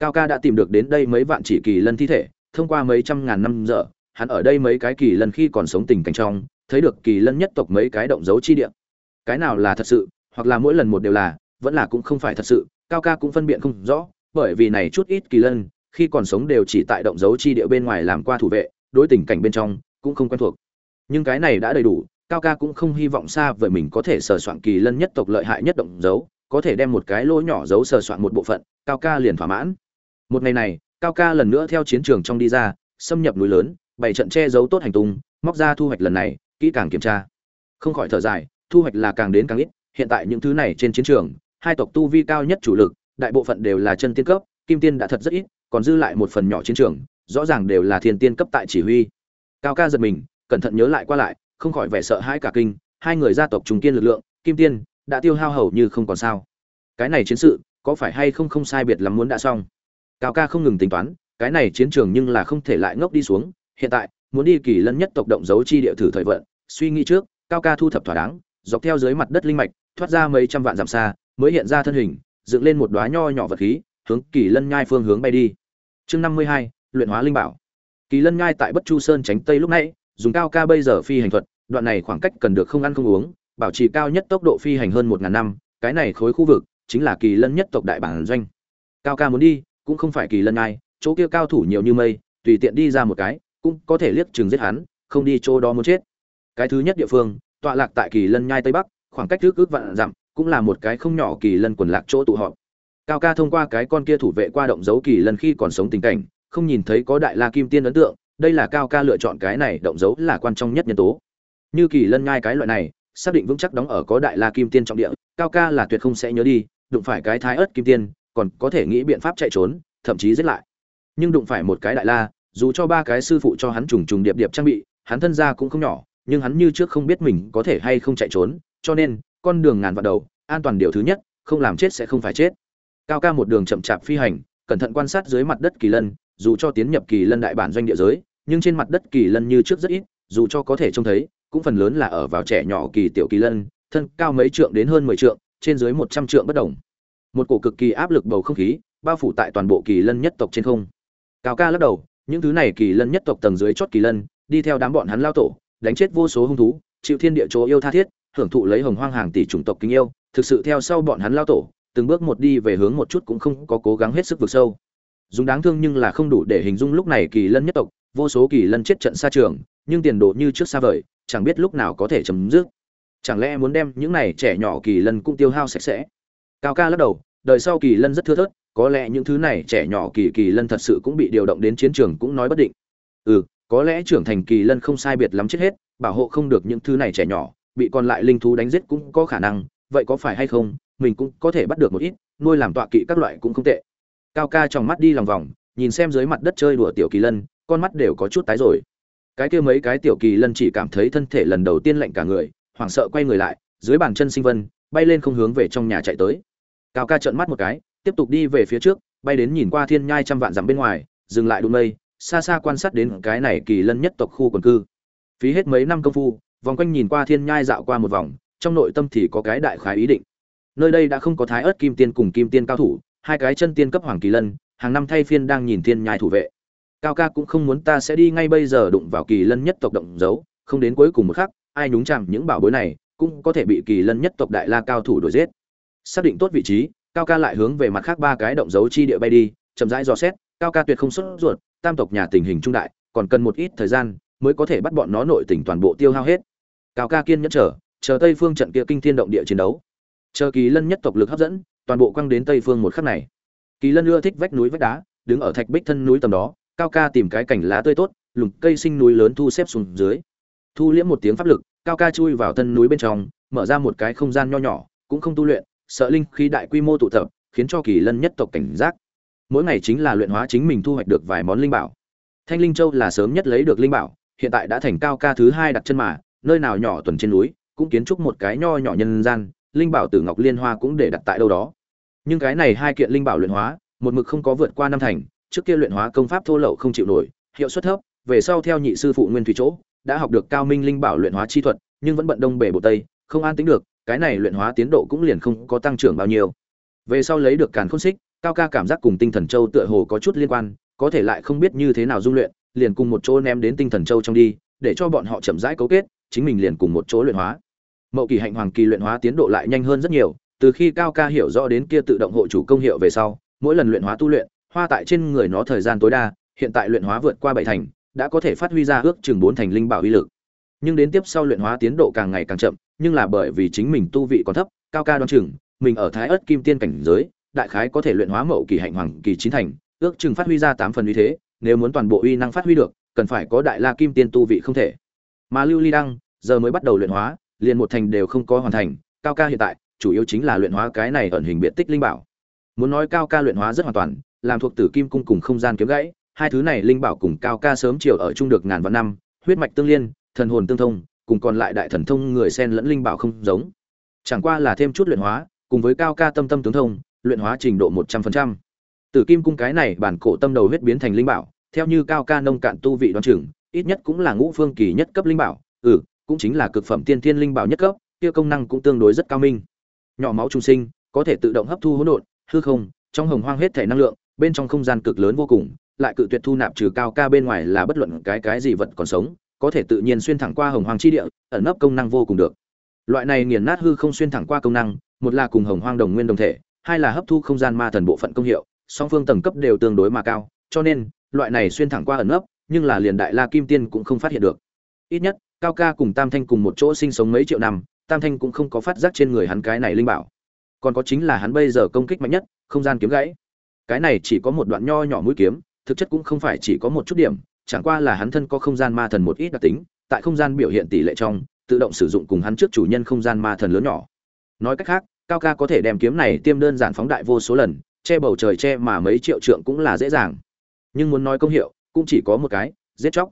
Cao ca đã tìm được đến đây mấy vạn chỉ kỳ lân thi thể, thông qua mấy trăm ngàn năm giờ, hắn ở đây mấy cái kỳ lân khi còn sống tình cảnh trong, thấy được kỳ lân nhất tộc mấy cái động giấu chi địa. Cái nào là thật sự, hoặc là mỗi lần một đều là, vẫn là cũng không phải thật sự, cao ca cũng phân biện không rõ, bởi vì này chút ít kỳ lân khi còn sống đều chỉ tại động dấu chi địa bên ngoài làm qua thủ vệ, đối tình cảnh bên trong cũng không quen thuộc. Nhưng cái này đã đầy đủ, cao ca cũng không hy vọng xa vời mình có thể sờ soạn kỳ lân nhất tộc lợi hại nhất động dấu, có thể đem một cái lỗ nhỏ dấu sờ soạn một bộ phận, cao ca liền thỏa mãn. Một ngày này, cao ca lần nữa theo chiến trường trong đi ra, xâm nhập núi lớn bảy trận che giấu tốt hành tung, móc ra thu hoạch lần này, kỹ càng kiểm tra. Không khỏi thở dài, thu hoạch là càng đến càng ít, hiện tại những thứ này trên chiến trường, hai tộc tu vi cao nhất chủ lực, đại bộ phận đều là chân tiên cấp, kim tiên đã thật rất ít còn dư lại một phần nhỏ chiến trường, rõ ràng đều là thiên tiên cấp tại chỉ huy. Cao ca giật mình, cẩn thận nhớ lại qua lại, không khỏi vẻ sợ hãi cả kinh, hai người gia tộc trùng tiên lực lượng, kim tiên, đã tiêu hao hầu như không còn sao. Cái này chiến sự, có phải hay không không sai biệt lắm muốn đã xong. Cao ca không ngừng tính toán, cái này chiến trường nhưng là không thể lại ngốc đi xuống, hiện tại, muốn đi kỳ lân nhất tộc động dấu chi địa thử thời vận, suy nghĩ trước, cao ca thu thập thỏa đáng, dọc theo dưới mặt đất linh mạch, thoát ra mấy trăm vạn dặm xa, mới hiện ra thân hình, dựng lên một đóa nho nhỏ vật khí hướng kỳ lân nhai phương hướng bay đi. Chương năm mươi hai, luyện hóa linh bảo. Kỳ lân nhai tại bất chu sơn tránh tây lúc nãy, dùng cao ca bây giờ phi hành thuật, đoạn này khoảng cách cần được không ăn không uống, bảo trì cao nhất tốc độ phi hành hơn một ngàn năm, cái này khối khu vực chính là kỳ lân nhất tộc đại bản doanh. Cao ca muốn đi, cũng không phải kỳ lân nhai, chỗ kia cao thủ nhiều như mây, tùy tiện đi ra một cái, cũng có thể liếc chừng giết hắn, không đi chỗ đó muốn chết. Cái thứ nhất địa phương, tọa lạc tại kỳ lân nhai tây bắc, khoảng cách trước ước vạn dặm, cũng là một cái không nhỏ kỳ lân quần lạc chỗ tụ họp cao ca thông qua cái con kia thủ vệ qua động dấu kỳ lân khi còn sống tình cảnh, không nhìn thấy có đại la kim tiên ấn tượng, đây là cao ca lựa chọn cái này động dấu là quan trọng nhất nhân tố. Như kỳ lân ngai cái loại này, xác định vững chắc đóng ở có đại la kim tiên trọng địa, cao ca là tuyệt không sẽ nhớ đi, đụng phải cái thái ớt kim tiên, còn có thể nghĩ biện pháp chạy trốn, thậm chí giết lại. Nhưng đụng phải một cái đại la, dù cho ba cái sư phụ cho hắn trùng trùng điệp điệp trang bị, hắn thân ra cũng không nhỏ, nhưng hắn như trước không biết mình có thể hay không chạy trốn, cho nên, con đường ngàn vạn đầu, an toàn điều thứ nhất, không làm chết sẽ không phải chết cao ca một đường chậm chạp phi hành, cẩn thận quan sát dưới mặt đất kỳ lân, dù cho tiến nhập kỳ lân đại bản doanh địa giới, nhưng trên mặt đất kỳ lân như trước rất ít, dù cho có thể trông thấy, cũng phần lớn là ở vào trẻ nhỏ kỳ tiểu kỳ lân, thân cao mấy trượng đến hơn mười trượng, trên dưới một trăm trượng bất đồng. Một cổ cực kỳ áp lực bầu không khí, bao phủ tại toàn bộ kỳ lân nhất tộc trên không. Cao ca lắc đầu, những thứ này kỳ lân nhất tộc tầng dưới chót kỳ lân, đi theo đám bọn hắn lao tổ, đánh chết vô số hung thú, chịu thiên địa chỗ yêu tha thiết, hưởng thụ lấy hồng hoang hàng tỷ chủng tộc kính yêu, thực sự theo sau bọn hắn lao tổ từng bước một đi về hướng một chút cũng không có cố gắng hết sức vượt sâu. Dùng đáng thương nhưng là không đủ để hình dung lúc này kỳ lân nhất tộc, vô số kỳ lân chết trận xa trường, nhưng tiền đồ như trước xa vời, chẳng biết lúc nào có thể chấm dứt. Chẳng lẽ muốn đem những này trẻ nhỏ kỳ lân cũng tiêu hao sạch sẽ? Cao ca lắc đầu, đời sau kỳ lân rất thưa thớt, có lẽ những thứ này trẻ nhỏ kỳ kỳ lân thật sự cũng bị điều động đến chiến trường cũng nói bất định. Ừ có lẽ trưởng thành kỳ lân không sai biệt lắm chết hết, bảo hộ không được những thứ này trẻ nhỏ, bị còn lại linh thú đánh giết cũng có khả năng, vậy có phải hay không? Mình cũng có thể bắt được một ít, nuôi làm tọa kỵ các loại cũng không tệ. Cao ca trong mắt đi lòng vòng, nhìn xem dưới mặt đất chơi đùa tiểu kỳ lân, con mắt đều có chút tái rồi. Cái kia mấy cái tiểu kỳ lân chỉ cảm thấy thân thể lần đầu tiên lạnh cả người, hoảng sợ quay người lại, dưới bàn chân sinh vân, bay lên không hướng về trong nhà chạy tới. Cao ca trợn mắt một cái, tiếp tục đi về phía trước, bay đến nhìn qua thiên nhai trăm vạn dặm bên ngoài, dừng lại đụng mây, xa xa quan sát đến cái này kỳ lân nhất tộc khu quần cư. Phí hết mấy năm công phu, vòng quanh nhìn qua thiên nhai dạo qua một vòng, trong nội tâm thì có cái đại khái ý định nơi đây đã không có thái ớt kim tiên cùng kim tiên cao thủ, hai cái chân tiên cấp hoàng kỳ lân, hàng năm thay phiên đang nhìn thiên nhai thủ vệ. Cao ca cũng không muốn ta sẽ đi ngay bây giờ đụng vào kỳ lân nhất tộc động dấu, không đến cuối cùng một khắc, ai nhúng chạm những bảo bối này cũng có thể bị kỳ lân nhất tộc đại la cao thủ đuổi giết. Xác định tốt vị trí, cao ca lại hướng về mặt khác ba cái động dấu chi địa bay đi, chậm rãi dò xét, cao ca tuyệt không xuất ruột, tam tộc nhà tình hình trung đại, còn cần một ít thời gian mới có thể bắt bọn nó nội tình toàn bộ tiêu hao hết. Cao ca kiên nhẫn chờ chờ tây phương trận kia kinh thiên động địa chiến đấu chờ kỳ lân nhất tộc lực hấp dẫn, toàn bộ quăng đến tây phương một khắc này. Kỳ lân ưa thích vách núi vách đá, đứng ở thạch bích thân núi tầm đó, cao ca tìm cái cảnh lá tươi tốt lùm cây sinh núi lớn thu xếp xuống dưới. Thu liễm một tiếng pháp lực, cao ca chui vào thân núi bên trong, mở ra một cái không gian nho nhỏ, cũng không tu luyện, sợ linh khí đại quy mô tụ tập, khiến cho kỳ lân nhất tộc cảnh giác. Mỗi ngày chính là luyện hóa chính mình thu hoạch được vài món linh bảo. Thanh linh châu là sớm nhất lấy được linh bảo, hiện tại đã thành cao ca thứ hai đặt chân mà, nơi nào nhỏ tuần trên núi, cũng kiến trúc một cái nho nhỏ nhân gian linh bảo tử ngọc liên hoa cũng để đặt tại đâu đó. Nhưng cái này hai kiện linh bảo luyện hóa, một mực không có vượt qua năm thành, trước kia luyện hóa công pháp thô lậu không chịu nổi, hiệu suất thấp, về sau theo nhị sư phụ nguyên thủy chỗ, đã học được cao minh linh bảo luyện hóa chi thuật, nhưng vẫn bận đông bể bộ tây, không an tính được, cái này luyện hóa tiến độ cũng liền không có tăng trưởng bao nhiêu. Về sau lấy được càn khôn xích, cao ca cảm giác cùng tinh thần châu tựa hồ có chút liên quan, có thể lại không biết như thế nào dung luyện, liền cùng một chỗ ném đến tinh thần châu trong đi, để cho bọn họ chậm rãi cấu kết, chính mình liền cùng một chỗ luyện hóa mậu kỳ hạnh hoàng kỳ luyện hóa tiến độ lại nhanh hơn rất nhiều, từ khi cao ca hiểu rõ đến kia tự động hộ chủ công hiệu về sau, mỗi lần luyện hóa tu luyện, hoa tại trên người nó thời gian tối đa, hiện tại luyện hóa vượt qua bảy thành, đã có thể phát huy ra ước chừng bốn thành linh bảo uy lực. Nhưng đến tiếp sau luyện hóa tiến độ càng ngày càng chậm, nhưng là bởi vì chính mình tu vị còn thấp, cao ca đoan chừng, mình ở thái ớt kim tiên cảnh giới, đại khái có thể luyện hóa mậu kỳ hạnh hoàng kỳ chín thành, ước chừng phát huy ra tám phần uy thế, nếu muốn toàn bộ uy năng phát huy được, cần phải có đại la kim tiên tu vị không thể. Mà lưu ly đăng, giờ mới bắt đầu luyện hóa liền một thành đều không có hoàn thành, cao ca hiện tại, chủ yếu chính là luyện hóa cái này ẩn hình biệt tích linh bảo. Muốn nói cao ca luyện hóa rất hoàn toàn, làm thuộc tử kim cung cùng không gian kiếm gãy, hai thứ này linh bảo cùng cao ca sớm chiều ở chung được ngàn vạn năm, huyết mạch tương liên, thần hồn tương thông, cùng còn lại đại thần thông người sen lẫn linh bảo không giống. Chẳng qua là thêm chút luyện hóa, cùng với cao ca tâm tâm tướng thông, luyện hóa trình độ một trăm phần trăm. Tử kim cung cái này bản cổ tâm đầu huyết biến thành linh bảo, theo như cao ca nông cạn tu vị đoan chừng, ít nhất cũng là ngũ phương kỳ nhất cấp linh bảo ừ cũng chính là cực phẩm tiên thiên linh bảo nhất cấp, kia công năng cũng tương đối rất cao minh. Nhỏ máu trung sinh, có thể tự động hấp thu hỗn độn, hư không, trong hồng hoang hết thể năng lượng, bên trong không gian cực lớn vô cùng, lại cự tuyệt thu nạp trừ cao ca bên ngoài là bất luận cái cái gì vật còn sống, có thể tự nhiên xuyên thẳng qua hồng hoang chi địa, ẩn nấp công năng vô cùng được. Loại này nghiền nát hư không xuyên thẳng qua công năng, một là cùng hồng hoang đồng nguyên đồng thể, hai là hấp thu không gian ma thần bộ phận công hiệu, song phương tầng cấp đều tương đối mà cao, cho nên, loại này xuyên thẳng qua ẩn nấp, nhưng là liền đại la kim tiên cũng không phát hiện được. Ít nhất cao ca cùng tam thanh cùng một chỗ sinh sống mấy triệu năm, tam thanh cũng không có phát giác trên người hắn cái này linh bảo. Còn có chính là hắn bây giờ công kích mạnh nhất, không gian kiếm gãy. Cái này chỉ có một đoạn nho nhỏ mũi kiếm, thực chất cũng không phải chỉ có một chút điểm, chẳng qua là hắn thân có không gian ma thần một ít đặc tính, tại không gian biểu hiện tỷ lệ trong, tự động sử dụng cùng hắn trước chủ nhân không gian ma thần lớn nhỏ. Nói cách khác, cao ca có thể đem kiếm này tiêm đơn giản phóng đại vô số lần, che bầu trời che mà mấy triệu trượng cũng là dễ dàng. Nhưng muốn nói công hiệu, cũng chỉ có một cái, giết chóc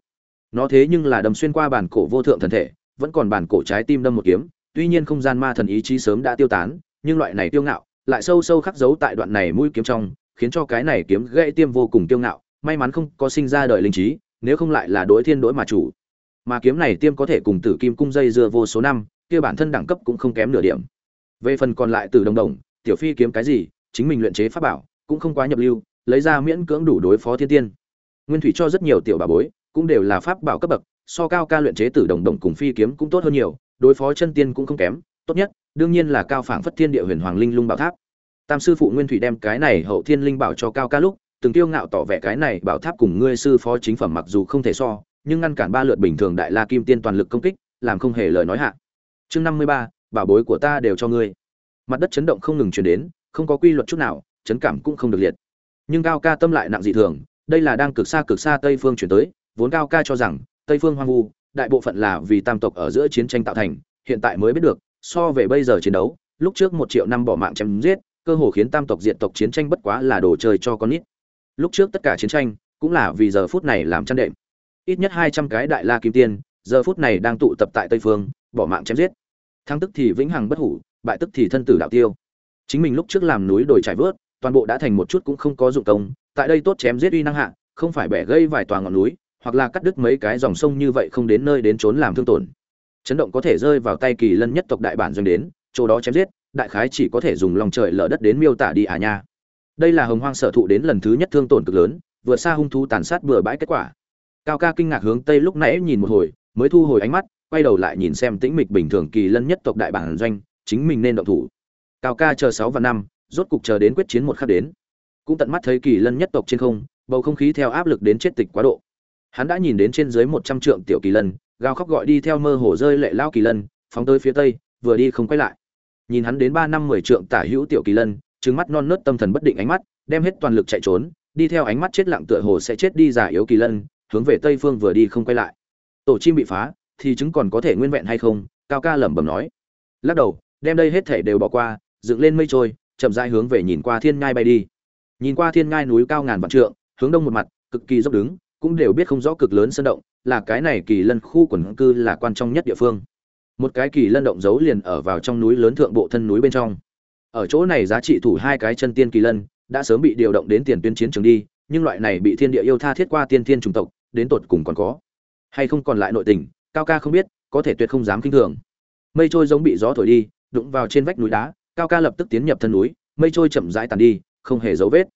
nó thế nhưng là đâm xuyên qua bản cổ vô thượng thần thể, vẫn còn bản cổ trái tim đâm một kiếm, tuy nhiên không gian ma thần ý chí sớm đã tiêu tán, nhưng loại này tiêu ngạo lại sâu sâu khắc dấu tại đoạn này mũi kiếm trong, khiến cho cái này kiếm gãy tiêm vô cùng tiêu ngạo, may mắn không có sinh ra đời linh trí, nếu không lại là đối thiên đối mà chủ. Mà kiếm này tiêm có thể cùng tử kim cung dây dưa vô số năm, kia bản thân đẳng cấp cũng không kém nửa điểm. Về phần còn lại từ đồng đồng, tiểu phi kiếm cái gì, chính mình luyện chế pháp bảo, cũng không quá nhập lưu, lấy ra miễn cưỡng đủ đối phó thiên tiên. Nguyên thủy cho rất nhiều tiểu bà bối cũng đều là pháp bảo cấp bậc, so cao ca luyện chế tử đồng đồng cùng phi kiếm cũng tốt hơn nhiều, đối phó chân tiên cũng không kém, tốt nhất, đương nhiên là cao phảng phất thiên địa huyền hoàng linh lung bảo tháp. Tam sư phụ nguyên thủy đem cái này hậu thiên linh bảo cho cao ca lúc, từng tiêu ngạo tỏ vẻ cái này bảo tháp cùng ngươi sư phó chính phẩm mặc dù không thể so, nhưng ngăn cản ba lượt bình thường đại la kim tiên toàn lực công kích, làm không hề lời nói hạ. Chương năm mươi ba, bảo bối của ta đều cho ngươi. Mặt đất chấn động không ngừng chuyển đến, không có quy luật chút nào, chấn cảm cũng không được liệt. Nhưng cao ca tâm lại nặng dị thường, đây là đang cực xa cực xa tây phương chuyển tới vốn cao ca cho rằng, tây phương hoang vu, đại bộ phận là vì tam tộc ở giữa chiến tranh tạo thành, hiện tại mới biết được, so về bây giờ chiến đấu, lúc trước một triệu năm bỏ mạng chém giết, cơ hồ khiến tam tộc diện tộc chiến tranh bất quá là đồ chơi cho con nít. Lúc trước tất cả chiến tranh, cũng là vì giờ phút này làm chăn đệm. Ít nhất hai trăm cái đại la kim tiên, giờ phút này đang tụ tập tại tây phương, bỏ mạng chém giết. Thắng tức thì vĩnh hằng bất hủ, bại tức thì thân tử đạo tiêu. Chính mình lúc trước làm núi đồi trải vớt, toàn bộ đã thành một chút cũng không có dụng công, tại đây tốt chém giết uy năng hạ, không phải bẻ gây vài tòa ngọn núi hoặc là cắt đứt mấy cái dòng sông như vậy không đến nơi đến trốn làm thương tổn. Chấn động có thể rơi vào tay kỳ lân nhất tộc đại bản doanh đến, chỗ đó chém giết, đại khái chỉ có thể dùng lòng trời lở đất đến miêu tả đi à nha. Đây là hồng hoang sở thụ đến lần thứ nhất thương tổn cực lớn, vượt xa hung thú tàn sát bừa bãi kết quả. Cao ca kinh ngạc hướng tây lúc nãy nhìn một hồi, mới thu hồi ánh mắt, quay đầu lại nhìn xem tĩnh mịch bình thường kỳ lân nhất tộc đại bản doanh, chính mình nên động thủ. Cao ca chờ sáu và năm, rốt cục chờ đến quyết chiến một khắc đến. Cũng tận mắt thấy kỳ lân nhất tộc trên không, bầu không khí theo áp lực đến chết tịch quá độ hắn đã nhìn đến trên dưới một trăm trượng tiểu kỳ lân, gào khóc gọi đi theo mơ hồ rơi lệ lao kỳ lân, phóng tới phía tây, vừa đi không quay lại. Nhìn hắn đến ba năm mười trượng tả hữu tiểu kỳ lân trứng mắt non nớt tâm thần bất định ánh mắt, đem hết toàn lực chạy trốn, đi theo ánh mắt chết lặng tựa hồ sẽ chết đi giả yếu kỳ lân, hướng về tây phương vừa đi không quay lại. Tổ chim bị phá, thì chứng còn có thể nguyên vẹn hay không? Cao ca lẩm bẩm nói. Lắc đầu, đem đây hết thể đều bỏ qua, dựng lên mây trôi, chậm rãi hướng về nhìn qua thiên ngai bay đi. Nhìn qua thiên ngai núi cao ngàn vạn trượng, hướng đông một mặt, cực kỳ dốc đứng cũng đều biết không rõ cực lớn sân động, là cái này kỳ lân khu quần cư là quan trọng nhất địa phương. Một cái kỳ lân động giấu liền ở vào trong núi lớn thượng bộ thân núi bên trong. Ở chỗ này giá trị thủ hai cái chân tiên kỳ lân, đã sớm bị điều động đến tiền tuyến chiến trường đi, nhưng loại này bị thiên địa yêu tha thiết qua tiên thiên chủng tộc, đến tột cùng còn có hay không còn lại nội tình, cao ca không biết, có thể tuyệt không dám kinh thường. Mây trôi giống bị gió thổi đi, đụng vào trên vách núi đá, cao ca lập tức tiến nhập thân núi, mây trôi chậm rãi tàn đi, không hề dấu vết.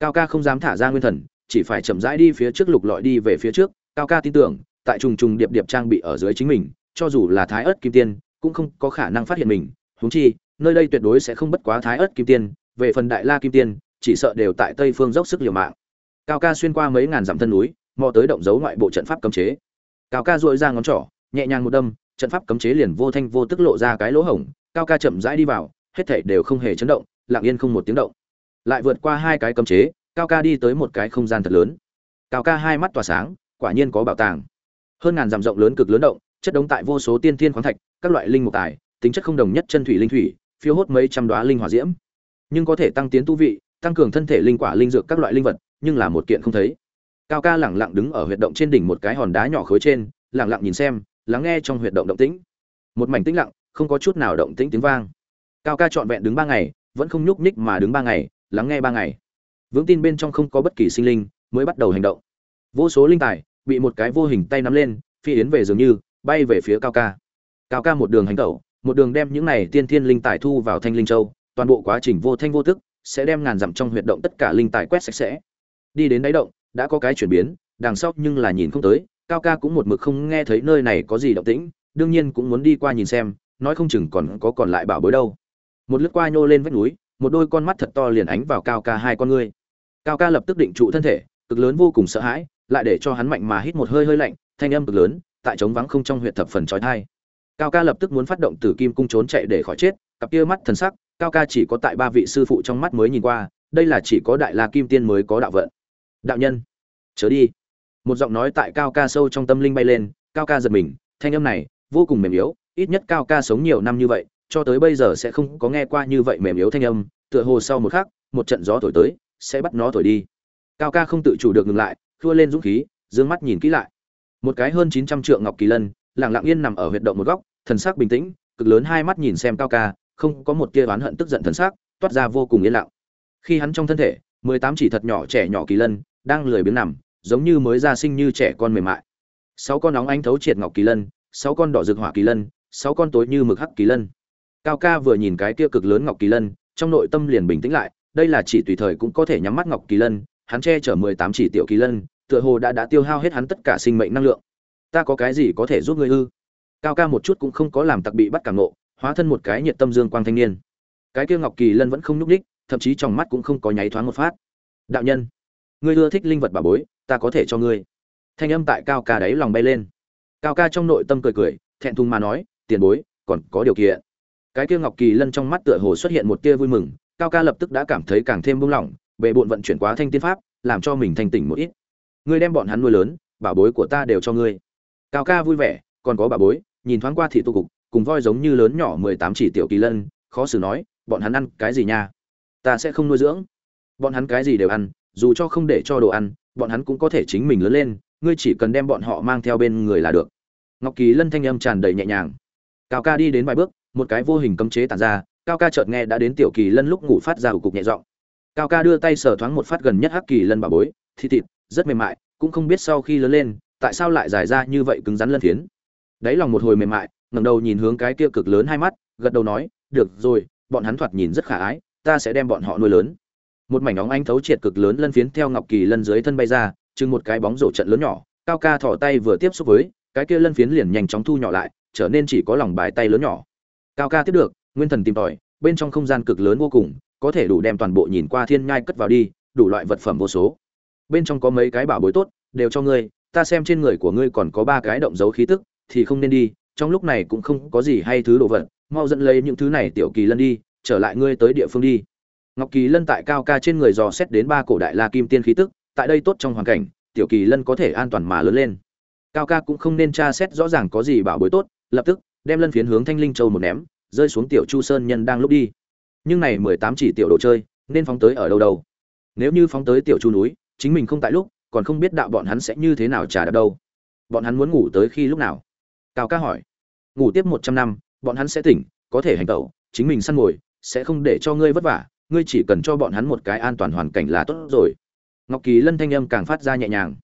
Cao ca không dám thả ra nguyên thần chỉ phải chậm rãi đi phía trước lục lọi đi về phía trước, cao ca tin tưởng, tại trùng trùng điệp điệp trang bị ở dưới chính mình, cho dù là thái ớt kim tiên, cũng không có khả năng phát hiện mình, huống chi, nơi đây tuyệt đối sẽ không bất quá thái ớt kim tiên, về phần đại la kim tiên, chỉ sợ đều tại tây phương dốc sức liều mạng. Cao ca xuyên qua mấy ngàn dặm thân núi, mò tới động dấu ngoại bộ trận pháp cấm chế. Cao ca dội ra ngón trỏ, nhẹ nhàng một đâm, trận pháp cấm chế liền vô thanh vô tức lộ ra cái lỗ hổng, cao ca chậm rãi đi vào, hết thảy đều không hề chấn động, lặng yên không một tiếng động. Lại vượt qua hai cái cấm chế cao ca đi tới một cái không gian thật lớn. Cao ca hai mắt tỏa sáng, quả nhiên có bảo tàng. Hơn ngàn dặm rộng lớn cực lớn động, chất đống tại vô số tiên thiên khoáng thạch, các loại linh mục tài, tính chất không đồng nhất chân thủy linh thủy, phiêu hốt mấy trăm đoá linh hỏa diễm. Nhưng có thể tăng tiến tu vị, tăng cường thân thể linh quả linh dược các loại linh vật, nhưng là một kiện không thấy. Cao ca lẳng lặng đứng ở huyệt động trên đỉnh một cái hòn đá nhỏ khối trên, lẳng lặng nhìn xem, lắng nghe trong huyệt động động tĩnh. Một mảnh tĩnh lặng, không có chút nào động tĩnh tiếng vang. Cao ca trọn vẹn đứng ba ngày, vẫn không nhúc nhích mà đứng ba ngày, lắng nghe ba ngày vững tin bên trong không có bất kỳ sinh linh mới bắt đầu hành động. Vô số linh tài bị một cái vô hình tay nắm lên, phi yến về dường như, bay về phía cao ca. Cao ca một đường hành tẩu, một đường đem những này tiên thiên linh tài thu vào thanh linh châu, toàn bộ quá trình vô thanh vô tức, sẽ đem ngàn dặm trong huyệt động tất cả linh tài quét sạch sẽ. Đi đến đáy động, đã có cái chuyển biến, đằng sau nhưng là nhìn không tới, cao ca cũng một mực không nghe thấy nơi này có gì động tĩnh, đương nhiên cũng muốn đi qua nhìn xem, nói không chừng còn có còn lại bảo bối đâu. Một lướt qua nhô lên vách núi, một đôi con mắt thật to liền ánh vào cao ca hai con ngươi cao ca lập tức định trụ thân thể, cực lớn vô cùng sợ hãi, lại để cho hắn mạnh mà hít một hơi hơi lạnh, thanh âm cực lớn, tại trống vắng không trong huyệt thập phần trói thai cao ca lập tức muốn phát động tử kim cung trốn chạy để khỏi chết, cặp kia mắt thần sắc, cao ca chỉ có tại ba vị sư phụ trong mắt mới nhìn qua, đây là chỉ có đại la kim tiên mới có đạo vận. Đạo nhân, chớ đi. Một giọng nói tại cao ca sâu trong tâm linh bay lên, cao ca giật mình, thanh âm này, vô cùng mềm yếu, ít nhất cao ca sống nhiều năm như vậy, cho tới bây giờ sẽ không có nghe qua như vậy mềm yếu thanh âm, tựa hồ sau một khắc, một trận gió thổi tới sẽ bắt nó thổi đi. Cao ca không tự chủ được ngừng lại thua lên dũng khí d mắt nhìn kỹ lại. Một cái hơn chín trăm trượng ngọc kỳ lân, lặng lặng yên nằm ở huyệt động một góc, thần sắc bình tĩnh, cực lớn hai mắt nhìn xem cao ca, không có một tia oán hận tức giận thần sắc, toát ra vô cùng yên lặng. Khi hắn trong thân thể, mười tám chỉ thật nhỏ trẻ nhỏ kỳ lân, đang lười biếng nằm, giống như mới ra sinh như trẻ con mềm mại. Sáu con nóng ánh thấu triệt ngọc kỳ lân, sáu con đỏ rực hỏa kỳ lân, sáu con tối như mực hắc kỳ lân. Cao ca vừa nhìn cái kia cực lớn ngọc kỳ lân, trong nội tâm liền bình tĩnh lại đây là chỉ tùy thời cũng có thể nhắm mắt ngọc kỳ lân, hắn che chở mười tám chỉ tiểu kỳ lân, tựa hồ đã đã tiêu hao hết hắn tất cả sinh mệnh năng lượng. Ta có cái gì có thể giúp ngươi ư? Cao ca một chút cũng không có làm tặc bị bắt cảm nộ, hóa thân một cái nhiệt tâm dương quang thanh niên. Cái kia ngọc kỳ lân vẫn không nhúc ních thậm chí trong mắt cũng không có nháy thoáng một phát. Đạo nhân, ngươi ưa thích linh vật bà bối, ta có thể cho ngươi. Thanh âm tại cao ca đáy lòng bay lên. Cao ca trong nội tâm cười cười, thẹn thùng mà nói, tiền bối, còn có điều kiện. Cái kia ngọc kỳ lân trong mắt tựa hồ xuất hiện một tia vui mừng cao ca lập tức đã cảm thấy càng thêm buông lỏng bệ bộn vận chuyển quá thanh tiên pháp, làm cho mình thanh tỉnh một ít. Ngươi đem bọn hắn nuôi lớn, bảo bối của ta đều cho ngươi. Cao ca vui vẻ, còn có bà bối, nhìn thoáng qua thị tu cục, cùng voi giống như lớn nhỏ mười tám chỉ tiểu kỳ lân, khó xử nói, bọn hắn ăn cái gì nha? Ta sẽ không nuôi dưỡng. Bọn hắn cái gì đều ăn, dù cho không để cho đồ ăn, bọn hắn cũng có thể chính mình lớn lên, ngươi chỉ cần đem bọn họ mang theo bên người là được. Ngọc kỳ lân thanh âm tràn đầy nhẹ nhàng. Cao ca đi đến vài bước, một cái vô hình cấm chế tàn ra cao ca chợt nghe đã đến tiểu kỳ lân lúc ngủ phát ra ủ cục nhẹ giọng. Cao ca đưa tay sờ thoáng một phát gần nhất hắc kỳ lân bà bối thịt thịt, rất mềm mại, cũng không biết sau khi lớn lên, tại sao lại dài ra như vậy cứng rắn lân thiến. đáy lòng một hồi mềm mại, ngẩng đầu nhìn hướng cái kia cực lớn hai mắt, gật đầu nói, được rồi, bọn hắn thoạt nhìn rất khả ái, ta sẽ đem bọn họ nuôi lớn. Một mảnh óng ánh thấu triệt cực lớn lân phiến theo ngọc kỳ lân dưới thân bay ra, chừng một cái bóng rổ trận lớn nhỏ, cao ca thỏ tay vừa tiếp xúc với, cái kia lân phiến liền nhanh chóng thu nhỏ lại, trở nên chỉ có lòng bài tay lớn nhỏ. Cao ca tiếp được nguyên thần tìm tòi, bên trong không gian cực lớn vô cùng, có thể đủ đem toàn bộ nhìn qua thiên nhai cất vào đi, đủ loại vật phẩm vô số. Bên trong có mấy cái bảo bối tốt, đều cho ngươi, ta xem trên người của ngươi còn có ba cái động dấu khí tức, thì không nên đi, trong lúc này cũng không có gì hay thứ đồ vật, mau dẫn lấy những thứ này tiểu kỳ lân đi, trở lại ngươi tới địa phương đi. Ngọc kỳ lân tại cao ca trên người dò xét đến ba cổ đại la kim tiên khí tức, tại đây tốt trong hoàn cảnh, tiểu kỳ lân có thể an toàn mà lớn lên. Cao ca cũng không nên tra xét rõ ràng có gì bảo bối tốt, lập tức, đem lân phiến hướng thanh linh châu một ném rơi xuống tiểu chu sơn nhân đang lúc đi. Nhưng này mười tám chỉ tiểu đồ chơi, nên phóng tới ở đâu đâu? Nếu như phóng tới tiểu chu núi, chính mình không tại lúc, còn không biết đạo bọn hắn sẽ như thế nào trả đạp đâu. Bọn hắn muốn ngủ tới khi lúc nào? Cao ca hỏi. Ngủ tiếp một trăm năm, bọn hắn sẽ tỉnh, có thể hành tẩu, chính mình săn mồi sẽ không để cho ngươi vất vả, ngươi chỉ cần cho bọn hắn một cái an toàn hoàn cảnh là tốt rồi. Ngọc kỳ lân thanh âm càng phát ra nhẹ nhàng.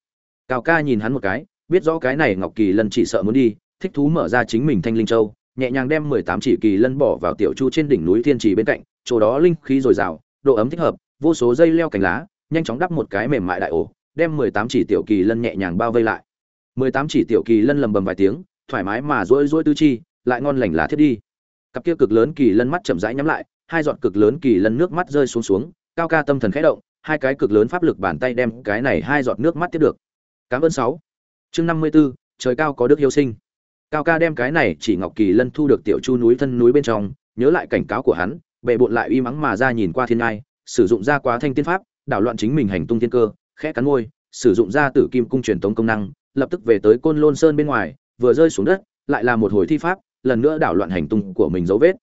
Cao ca nhìn hắn một cái, biết rõ cái này ngọc kỳ lân chỉ sợ muốn đi, thích thú mở ra chính mình thanh linh châu nhẹ nhàng đem mười tám chỉ kỳ lân bỏ vào tiểu chu trên đỉnh núi thiên trì bên cạnh chỗ đó linh khí dồi dào độ ấm thích hợp vô số dây leo cành lá nhanh chóng đắp một cái mềm mại đại ổ đem mười tám chỉ tiểu kỳ lân nhẹ nhàng bao vây lại. mười tám chỉ tiểu kỳ lân lầm bầm vài tiếng thoải mái mà rỗi rỗi tứ chi lại ngon lành lá thiết đi. Cặp kia cực lớn kỳ lân mắt chậm rãi nhắm lại hai giọt cực lớn kỳ lân nước mắt rơi xuống xuống cao ca tâm thần khẽ động hai cái cực lớn pháp lực bàn tay đem cái này hai giọt nước mắt tiếp được. Cảm ơn sáu. Chương năm mươi 54, trời cao có đức hiếu sinh cao ca đem cái này chỉ ngọc kỳ lân thu được tiểu chu núi thân núi bên trong, nhớ lại cảnh cáo của hắn, bệ bộn lại uy mắng mà ra nhìn qua thiên ngai, sử dụng ra quá thanh tiên pháp, đảo loạn chính mình hành tung thiên cơ, khẽ cắn môi, sử dụng ra tử kim cung truyền tống công năng, lập tức về tới côn lôn sơn bên ngoài, vừa rơi xuống đất, lại là một hồi thi pháp, lần nữa đảo loạn hành tung của mình dấu vết.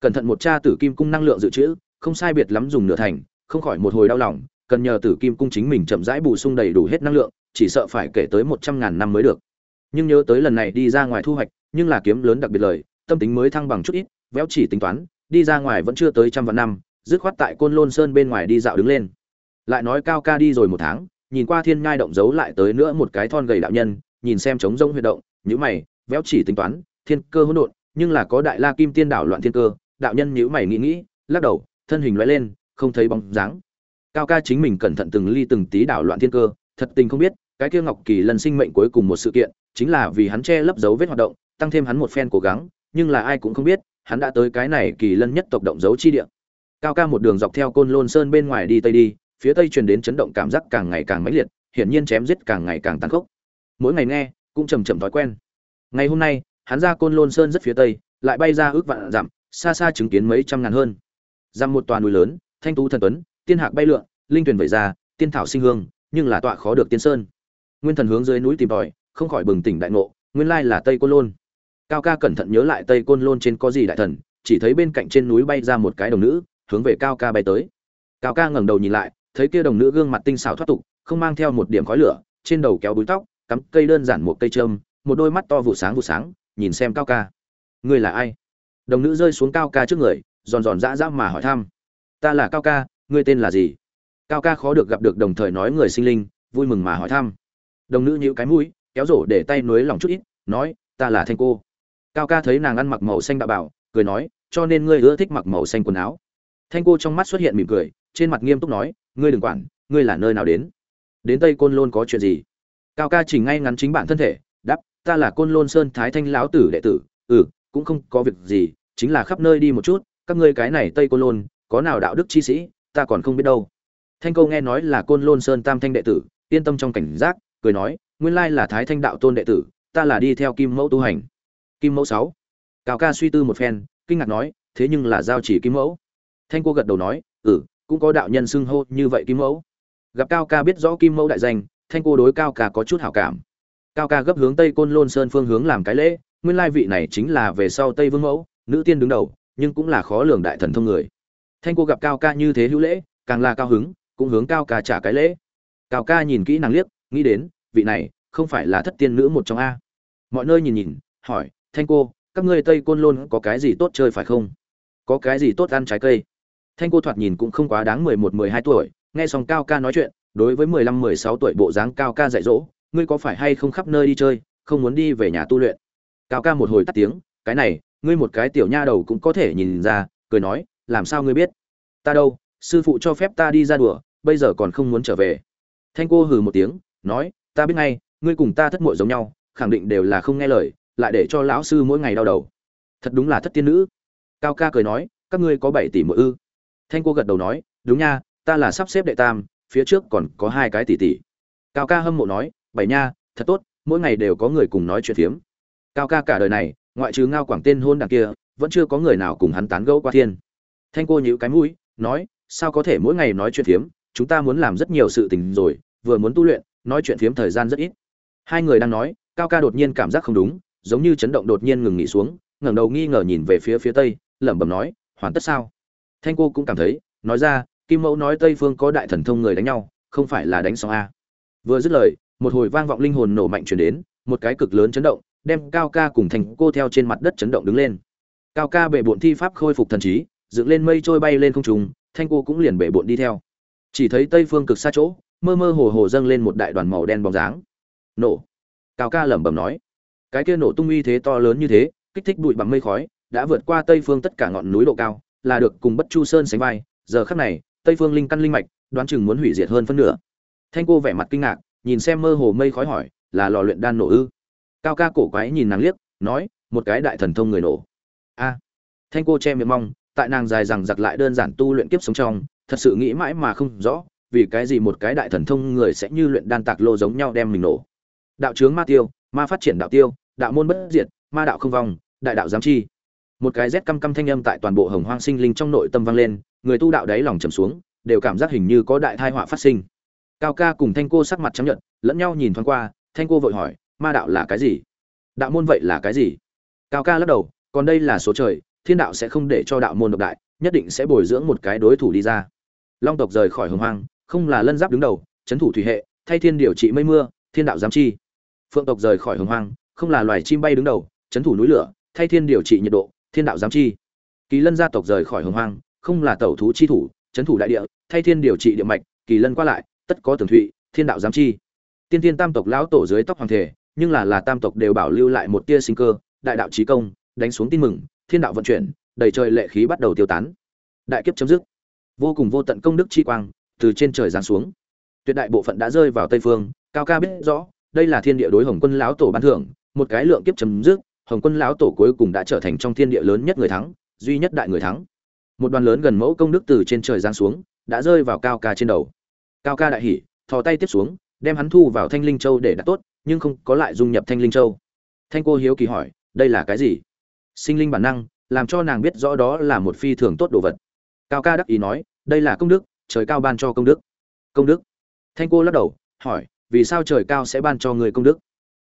Cẩn thận một cha tử kim cung năng lượng dự trữ, không sai biệt lắm dùng nửa thành, không khỏi một hồi đau lòng, cần nhờ tử kim cung chính mình chậm rãi bù sung đầy đủ hết năng lượng, chỉ sợ phải kể tới một trăm ngàn năm mới được nhưng nhớ tới lần này đi ra ngoài thu hoạch, nhưng là kiếm lớn đặc biệt lời, tâm tính mới thăng bằng chút ít, véo chỉ tính toán, đi ra ngoài vẫn chưa tới trăm vạn năm, dứt khoát tại côn lôn sơn bên ngoài đi dạo đứng lên. Lại nói cao ca đi rồi một tháng, nhìn qua thiên nhai động giấu lại tới nữa một cái thon gầy đạo nhân, nhìn xem trống rông huy động nhữ mày, véo chỉ tính toán, thiên cơ hỗn độn, nhưng là có đại la kim tiên đảo loạn thiên cơ, đạo nhân nhữ mày nghĩ nghĩ, lắc đầu, thân hình lóe lên, không thấy bóng dáng. Cao ca chính mình cẩn thận từng ly từng tí đảo loạn thiên cơ, thật tình không biết, cái kia ngọc kỳ lần sinh mệnh cuối cùng một sự kiện chính là vì hắn che lấp dấu vết hoạt động tăng thêm hắn một phen cố gắng nhưng là ai cũng không biết hắn đã tới cái này kỳ lân nhất tộc động dấu chi địa. Cao ca một đường dọc theo côn lôn sơn bên ngoài đi tây đi phía tây truyền đến chấn động cảm giác càng ngày càng mãnh liệt hiển nhiên chém giết càng ngày càng tàn khốc. Mỗi ngày nghe cũng chậm chậm thói quen. Ngày hôm nay hắn ra côn lôn sơn rất phía tây lại bay ra ước vạn dặm xa xa chứng kiến mấy trăm ngàn hơn. Dặm một toàn núi lớn thanh tú thần tuấn tiên hạc bay lượn linh tuyển vẩy ra tiên thảo sinh hương nhưng là tọa khó được tiên sơn. Nguyên thần hướng dưới núi tìm đòi, không khỏi bừng tỉnh đại ngộ, nguyên lai là tây côn lôn. Cao ca cẩn thận nhớ lại tây côn lôn trên có gì đại thần, chỉ thấy bên cạnh trên núi bay ra một cái đồng nữ, hướng về cao ca bay tới. Cao ca ngẩng đầu nhìn lại, thấy kia đồng nữ gương mặt tinh xảo thoát tục, không mang theo một điểm khói lửa, trên đầu kéo búi tóc, cắm cây đơn giản một cây trơm, một đôi mắt to vụ sáng vụ sáng, nhìn xem cao ca. Ngươi là ai? Đồng nữ rơi xuống cao ca trước người, giòn giòn dã dã mà hỏi thăm. Ta là cao ca, ngươi tên là gì? Cao ca khó được gặp được đồng thời nói người sinh linh, vui mừng mà hỏi thăm. Đồng nữ nhíu cái mũi kéo rổ để tay nuối lòng chút ít, nói, ta là thanh cô. Cao ca thấy nàng ăn mặc màu xanh đạo bảo, cười nói, cho nên ngươi ưa thích mặc màu xanh quần áo. Thanh cô trong mắt xuất hiện mỉm cười, trên mặt nghiêm túc nói, ngươi đừng quản, ngươi là nơi nào đến? Đến tây côn lôn có chuyện gì? Cao ca chỉnh ngay ngắn chính bản thân thể đắp ta là côn lôn sơn thái thanh lão tử đệ tử ừ cũng không có việc gì, chính là khắp nơi đi một chút, các ngươi cái này tây côn lôn, có nào đạo đức chi sĩ, ta còn không biết đâu. Thanh câu nghe nói là côn lôn sơn tam thanh đệ tử, yên tâm trong cảnh giác, cười nói nguyên lai là thái thanh đạo tôn đệ tử, ta là đi theo kim mẫu tu hành. Kim mẫu sáu. Cao ca suy tư một phen, kinh ngạc nói, thế nhưng là giao chỉ kim mẫu. Thanh cô gật đầu nói ừ cũng có đạo nhân xưng hô như vậy kim mẫu. Gặp cao ca biết rõ kim mẫu đại danh, thanh cô đối cao ca có chút hảo cảm. Cao ca gấp hướng tây côn lôn sơn phương hướng làm cái lễ, nguyên lai vị này chính là về sau tây vương mẫu, nữ tiên đứng đầu, nhưng cũng là khó lường đại thần thông người. Thanh cô gặp cao ca như thế hữu lễ, càng là cao hứng, cũng hướng cao ca trả cái lễ. Cao ca nhìn kỹ nàng liếc, nghĩ đến vị này không phải là thất tiên nữ một trong a. Mọi nơi nhìn nhìn, hỏi, thanh cô, các ngươi tây côn lôn có cái gì tốt chơi phải không? Có cái gì tốt ăn trái cây? Thanh cô thoạt nhìn cũng không quá đáng mười một, mười hai tuổi, nghe xong cao ca nói chuyện, đối với mười lăm, mười sáu tuổi bộ dáng cao ca dạy dỗ, ngươi có phải hay không khắp nơi đi chơi, không muốn đi về nhà tu luyện? Cao ca một hồi tắt tiếng, cái này, ngươi một cái tiểu nha đầu cũng có thể nhìn ra, cười nói, làm sao ngươi biết? Ta đâu, sư phụ cho phép ta đi ra đùa, bây giờ còn không muốn trở về. Thanh cô hừ một tiếng, nói ta biết ngay, ngươi cùng ta thất muội giống nhau, khẳng định đều là không nghe lời, lại để cho lão sư mỗi ngày đau đầu. Thật đúng là thất tiên nữ. Cao ca cười nói, các ngươi có bảy tỷ mỗi ư? Thanh cô gật đầu nói, đúng nha, ta là sắp xếp đệ tam, phía trước còn có hai cái tỷ tỷ. Cao ca hâm mộ nói, bảy nha, thật tốt, mỗi ngày đều có người cùng nói chuyện phiếm. Cao ca cả đời này, ngoại trừ ngao quảng tên hôn đằng kia, vẫn chưa có người nào cùng hắn tán gẫu qua thiên. Thanh cô nhíu cái mũi, nói, sao có thể mỗi ngày nói chuyện phiếm, chúng ta muốn làm rất nhiều sự tình rồi, vừa muốn tu luyện nói chuyện phiếm thời gian rất ít. Hai người đang nói, cao ca đột nhiên cảm giác không đúng, giống như chấn động đột nhiên ngừng nghỉ xuống, ngẩng đầu nghi ngờ nhìn về phía phía tây, lẩm bẩm nói, hoàn tất sao? Thanh cô cũng cảm thấy, nói ra, kim mẫu nói tây phương có đại thần thông người đánh nhau, không phải là đánh xong a. Vừa dứt lời, một hồi vang vọng linh hồn nổ mạnh chuyển đến, một cái cực lớn chấn động, đem cao ca cùng thành cô theo trên mặt đất chấn động đứng lên. Cao ca bệ bộn thi pháp khôi phục thần trí, dựng lên mây trôi bay lên không trùng thanh cô cũng liền bệ bộn đi theo. Chỉ thấy tây phương cực xa chỗ mơ mơ hồ hồ dâng lên một đại đoàn màu đen bóng dáng. Nổ. Cao ca lẩm bẩm nói. Cái kia nổ tung uy thế to lớn như thế, kích thích bụi bằng mây khói, đã vượt qua tây phương tất cả ngọn núi độ cao, là được cùng bất chu sơn sánh vai. Giờ khắc này, tây phương linh căn linh mạch, đoán chừng muốn hủy diệt hơn phân nửa. Thanh cô vẻ mặt kinh ngạc, nhìn xem mơ hồ mây khói hỏi, là lò luyện đan nổ ư? Cao ca cổ quái nhìn nàng liếc, nói, một cái đại thần thông người nổ. A. Thanh cô che miệng mong, tại nàng dài rằng giặc lại đơn giản tu luyện kiếp sống trong, thật sự nghĩ mãi mà không rõ vì cái gì một cái đại thần thông người sẽ như luyện đan tạc lô giống nhau đem mình nổ. Đạo trướng ma tiêu, ma phát triển đạo tiêu, đạo môn bất diệt, ma đạo không vong, đại đạo giám chi. Một cái rét căm căm thanh âm tại toàn bộ hồng hoang sinh linh trong nội tâm vang lên, người tu đạo đáy lòng trầm xuống, đều cảm giác hình như có đại thai họa phát sinh. Cao ca cùng thanh cô sắc mặt trắng nhận lẫn nhau nhìn thoáng qua, thanh cô vội hỏi, ma đạo là cái gì? Đạo môn vậy là cái gì? Cao ca lắc đầu, còn đây là số trời, thiên đạo sẽ không để cho đạo môn độc đại, nhất định sẽ bồi dưỡng một cái đối thủ đi ra. Long tộc rời khỏi hồng hoang không là lân giáp đứng đầu chấn thủ thủy hệ, thay thiên điều trị mây mưa, thiên đạo giám chi. Phượng tộc rời khỏi hồng hoang, không là loài chim bay đứng đầu chấn thủ núi lửa, thay thiên điều trị nhiệt độ, thiên đạo giám chi. Kỳ lân gia tộc rời khỏi hồng hoang, không là tẩu thú chi thủ chấn thủ đại địa, thay thiên điều trị địa mạch, kỳ lân qua lại, tất có tường thụy, thiên đạo giám chi. Tiên tiên tam tộc lão tổ dưới tóc hoàng thể, nhưng là là tam tộc đều bảo lưu lại một tia sinh cơ, đại đạo trí công, đánh xuống tin mừng, thiên đạo vận chuyển, đầy trời lệ khí bắt đầu tiêu tán. Đại kiếp chấm dứt. Vô cùng vô tận công đức chi quang từ trên trời giáng xuống. Tuyệt đại bộ phận đã rơi vào tây phương, cao ca biết rõ, đây là thiên địa đối hồng quân lão tổ ban thưởng, một cái lượng kiếp chấm dứt, hồng quân lão tổ cuối cùng đã trở thành trong thiên địa lớn nhất người thắng, duy nhất đại người thắng. Một đoàn lớn gần mẫu công đức từ trên trời giáng xuống, đã rơi vào cao ca trên đầu. Cao ca đại hỉ, thò tay tiếp xuống, đem hắn thu vào thanh linh châu để đặt tốt, nhưng không có lại dung nhập thanh linh châu. Thanh cô hiếu kỳ hỏi, đây là cái gì? Sinh linh bản năng, làm cho nàng biết rõ đó là một phi thường tốt đồ vật. Cao ca đắc ý nói, đây là công đức trời cao ban cho công đức. Công đức? Thanh cô lắc đầu, hỏi, vì sao trời cao sẽ ban cho người công đức?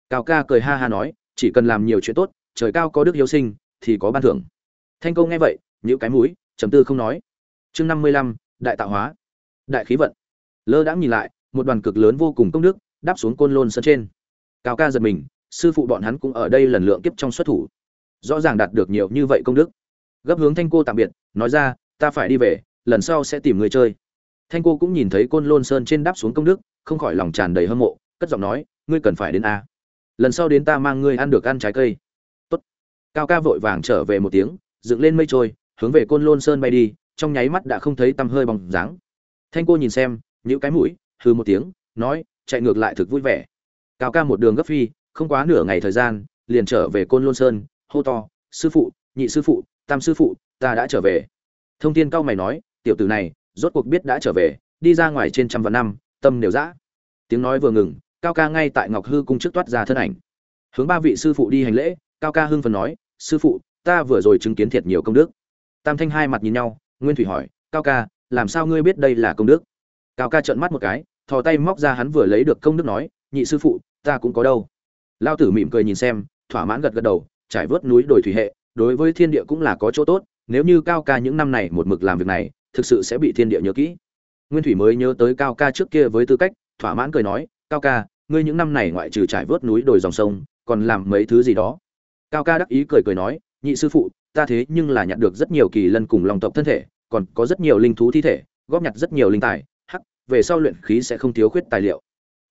Cao ca cười ha ha nói, chỉ cần làm nhiều chuyện tốt, trời cao có đức hiếu sinh, thì có ban thưởng. Thanh cô nghe vậy những cái mũi, trầm tư không nói. Chương năm mươi lăm, đại tạo hóa. Đại khí vận. Lơ đãng nhìn lại, một đoàn cực lớn vô cùng công đức, đáp xuống côn lôn sân trên. Cao ca giật mình, sư phụ bọn hắn cũng ở đây lần lượng kiếp trong xuất thủ. Rõ ràng đạt được nhiều như vậy công đức. Gấp hướng thanh cô tạm biệt, nói ra, ta phải đi về, lần sau sẽ tìm người chơi thanh cô cũng nhìn thấy côn lôn sơn trên đáp xuống công đức, không khỏi lòng tràn đầy hâm mộ, cất giọng nói, ngươi cần phải đến a. Lần sau đến ta mang ngươi ăn được ăn trái cây. Tốt. cao ca vội vàng trở về một tiếng, dựng lên mây trôi, hướng về côn lôn sơn bay đi, trong nháy mắt đã không thấy tăm hơi bóng dáng. Thanh cô nhìn xem nhữ cái mũi hư một tiếng, nói, chạy ngược lại thực vui vẻ. Cao ca một đường gấp phi, không quá nửa ngày thời gian, liền trở về côn lôn sơn, hô to, sư phụ, nhị sư phụ, tam sư phụ, ta đã trở về. Thông tin cao mày nói, tiểu tử này rốt cuộc biết đã trở về, đi ra ngoài trên trăm vạn năm, tâm đều dã. Tiếng nói vừa ngừng, cao ca ngay tại ngọc hư cung trước toát ra thân ảnh. Hướng ba vị sư phụ đi hành lễ, cao ca hưng phần nói, sư phụ, ta vừa rồi chứng kiến thiệt nhiều công đức. Tam thanh hai mặt nhìn nhau, nguyên thủy hỏi, cao ca, làm sao ngươi biết đây là công đức? Cao ca trợn mắt một cái, thò tay móc ra hắn vừa lấy được công đức nói, nhị sư phụ, ta cũng có đâu. Lao tử mỉm cười nhìn xem, thỏa mãn gật gật đầu, trải vớt núi đồi thủy hệ, đối với thiên địa cũng là có chỗ tốt, nếu như cao ca những năm này một mực làm việc này thực sự sẽ bị thiên địa nhớ kỹ. Nguyên thủy mới nhớ tới cao ca trước kia với tư cách, thỏa mãn cười nói, cao ca, ngươi những năm này ngoại trừ trải vớt núi đồi dòng sông, còn làm mấy thứ gì đó? Cao ca đắc ý cười cười nói, nhị sư phụ, ta thế nhưng là nhặt được rất nhiều kỳ lân cùng lòng tộc thân thể, còn có rất nhiều linh thú thi thể, góp nhặt rất nhiều linh tài, hắc, về sau luyện khí sẽ không thiếu khuyết tài liệu.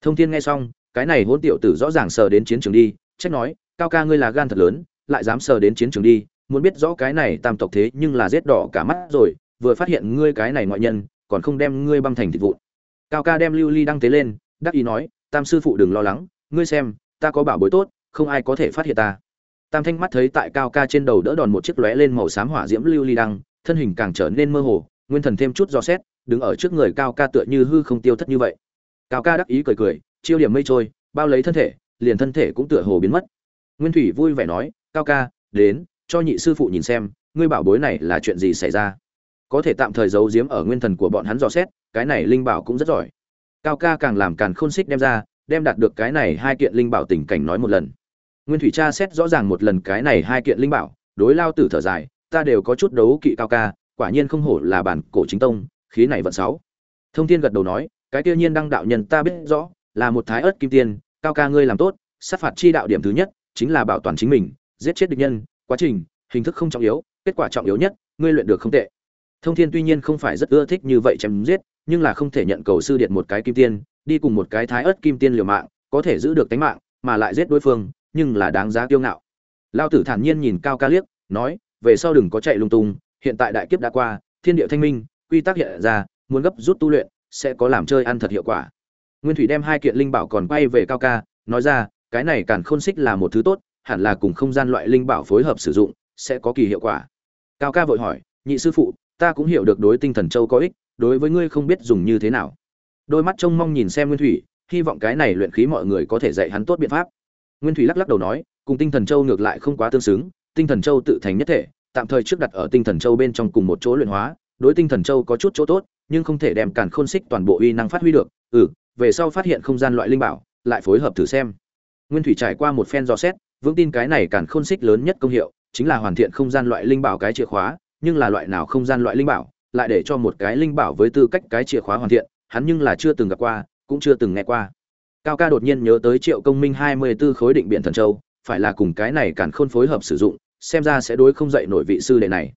Thông thiên nghe xong, cái này hôn tiểu tử rõ ràng sờ đến chiến trường đi, trách nói, cao ca ngươi là gan thật lớn, lại dám sờ đến chiến trường đi, muốn biết rõ cái này tam tộc thế nhưng là giết đỏ cả mắt rồi vừa phát hiện ngươi cái này ngoại nhân, còn không đem ngươi băng thành thịt vụn. Cao ca đem lưu ly đăng tế lên, đắc ý nói, tam sư phụ đừng lo lắng, ngươi xem, ta có bảo bối tốt, không ai có thể phát hiện ta. Tam thanh mắt thấy tại cao ca trên đầu đỡ đòn một chiếc lóe lên màu xám hỏa diễm lưu ly đăng, thân hình càng trở nên mơ hồ, nguyên thần thêm chút do xét, đứng ở trước người cao ca tựa như hư không tiêu thất như vậy. Cao ca đắc ý cười cười, chiêu điểm mây trôi, bao lấy thân thể, liền thân thể cũng tựa hồ biến mất. Nguyên thủy vui vẻ nói, cao ca, đến, cho nhị sư phụ nhìn xem, ngươi bảo bối này là chuyện gì xảy ra? Có thể tạm thời giấu giếm ở nguyên thần của bọn hắn dò xét, cái này linh bảo cũng rất giỏi. Cao ca càng làm càng khôn xích đem ra, đem đạt được cái này hai kiện linh bảo tình cảnh nói một lần. Nguyên thủy cha xét rõ ràng một lần cái này hai kiện linh bảo, đối lao tử thở dài, ta đều có chút đấu kỵ cao ca, quả nhiên không hổ là bản cổ chính tông, khí này vận sáu. Thông thiên gật đầu nói, cái tiêu nhiên đăng đạo nhân ta biết rõ, là một thái ớt kim tiên, cao ca ngươi làm tốt, sát phạt chi đạo điểm thứ nhất, chính là bảo toàn chính mình, giết chết địch nhân, quá trình, hình thức không trọng yếu, kết quả trọng yếu nhất, ngươi luyện được không tệ thông thiên tuy nhiên không phải rất ưa thích như vậy chém giết, nhưng là không thể nhận cầu sư điện một cái kim tiên, đi cùng một cái thái ớt kim tiên liều mạng, có thể giữ được tính mạng, mà lại giết đối phương, nhưng là đáng giá kiêu ngạo. Lao tử thản nhiên nhìn cao ca liếc, nói, về sau đừng có chạy lung tung, hiện tại đại kiếp đã qua, thiên địa thanh minh, quy tắc hiện ra, muốn gấp rút tu luyện, sẽ có làm chơi ăn thật hiệu quả. Nguyên thủy đem hai kiện linh bảo còn quay về cao ca, nói ra, cái này càn khôn xích là một thứ tốt, hẳn là cùng không gian loại linh bảo phối hợp sử dụng, sẽ có kỳ hiệu quả. Cao ca vội hỏi, nhị sư phụ ta cũng hiểu được đối tinh thần châu có ích, đối với ngươi không biết dùng như thế nào. Đôi mắt trông mong nhìn xem nguyên thủy, hy vọng cái này luyện khí mọi người có thể dạy hắn tốt biện pháp. Nguyên thủy lắc lắc đầu nói, cùng tinh thần châu ngược lại không quá tương xứng, tinh thần châu tự thành nhất thể, tạm thời trước đặt ở tinh thần châu bên trong cùng một chỗ luyện hóa, đối tinh thần châu có chút chỗ tốt, nhưng không thể đem càn khôn xích toàn bộ uy năng phát huy được. Ừ về sau phát hiện không gian loại linh bảo, lại phối hợp thử xem. Nguyên thủy trải qua một phen dò xét, vững tin cái này càn khôn xích lớn nhất công hiệu, chính là hoàn thiện không gian loại linh bảo cái chìa khóa nhưng là loại nào không gian loại linh bảo, lại để cho một cái linh bảo với tư cách cái chìa khóa hoàn thiện, hắn nhưng là chưa từng gặp qua, cũng chưa từng nghe qua. Cao ca đột nhiên nhớ tới triệu công minh hai mươi 24 khối định biển thần châu, phải là cùng cái này càn khôn phối hợp sử dụng, xem ra sẽ đối không dậy nổi vị sư đệ này.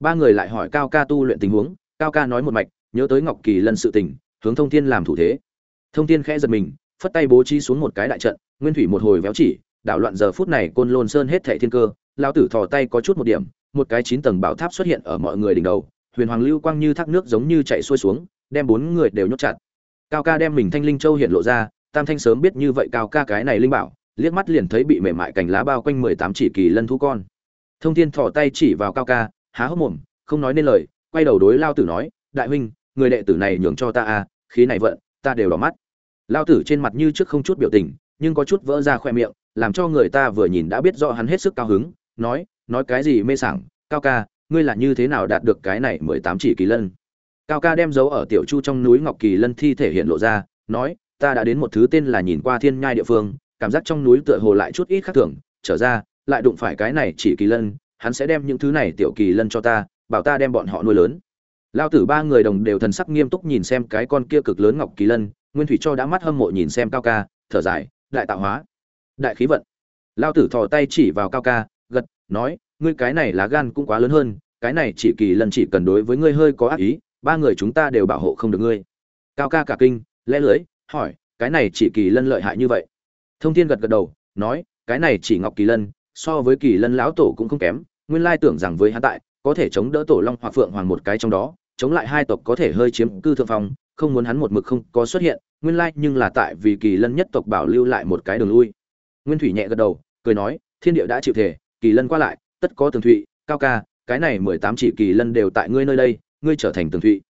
Ba người lại hỏi cao ca tu luyện tình huống, cao ca nói một mạch, nhớ tới ngọc kỳ lần sự tình, hướng thông thiên làm thủ thế. Thông thiên khẽ giật mình, phất tay bố trí xuống một cái đại trận, nguyên thủy một hồi véo chỉ, đảo loạn giờ phút này côn lôn sơn hết thảy thiên cơ, lão tử thò tay có chút một điểm một cái chín tầng bảo tháp xuất hiện ở mọi người đỉnh đầu, huyền hoàng lưu quang như thác nước giống như chạy xuôi xuống, đem bốn người đều nhốt chặt. Cao ca đem mình thanh linh châu hiện lộ ra, tam thanh sớm biết như vậy cao ca cái này linh bảo, liếc mắt liền thấy bị mềm mại cành lá bao quanh mười tám chỉ kỳ lân thú con. Thông thiên thò tay chỉ vào cao ca, há hốc mồm, không nói nên lời, quay đầu đối lao tử nói, đại huynh, người đệ tử này nhường cho ta à khí này vận, ta đều đỏ mắt. Lao tử trên mặt như trước không chút biểu tình, nhưng có chút vỡ ra khoe miệng, làm cho người ta vừa nhìn đã biết rõ hắn hết sức cao hứng, nói nói cái gì mê sảng, cao ca, ngươi là như thế nào đạt được cái này mười tám chỉ kỳ lân? Cao ca đem dấu ở tiểu chu trong núi ngọc kỳ lân thi thể hiện lộ ra, nói, ta đã đến một thứ tên là nhìn qua thiên nhai địa phương, cảm giác trong núi tựa hồ lại chút ít khác thường, trở ra, lại đụng phải cái này chỉ kỳ lân, hắn sẽ đem những thứ này tiểu kỳ lân cho ta, bảo ta đem bọn họ nuôi lớn. Lao tử ba người đồng đều thần sắc nghiêm túc nhìn xem cái con kia cực lớn ngọc kỳ lân, nguyên thủy cho đã mắt hâm mộ nhìn xem cao ca, thở dài, đại tạo hóa, đại khí vận. Lao tử thò tay chỉ vào cao ca nói, ngươi cái này lá gan cũng quá lớn hơn, cái này chỉ kỳ lân chỉ cần đối với ngươi hơi có ác ý, ba người chúng ta đều bảo hộ không được ngươi. Cao ca cả kinh, lẽ lưới, hỏi, cái này chỉ kỳ lân lợi hại như vậy? Thông thiên gật gật đầu, nói, cái này chỉ ngọc kỳ lân, so với kỳ lân lão tổ cũng không kém, nguyên lai tưởng rằng với hắn tại, có thể chống đỡ tổ long hoặc phượng hoàng một cái trong đó, chống lại hai tộc có thể hơi chiếm cư thượng phong, không muốn hắn một mực không có xuất hiện, nguyên lai nhưng là tại vì kỳ lân nhất tộc bảo lưu lại một cái đường lui. Nguyên thủy nhẹ gật đầu, cười nói, thiên địa đã chịu thể kỳ lân qua lại, tất có tường thụy, cao ca, cái này mười tám chỉ kỳ lân đều tại ngươi nơi đây, ngươi trở thành tường thụy.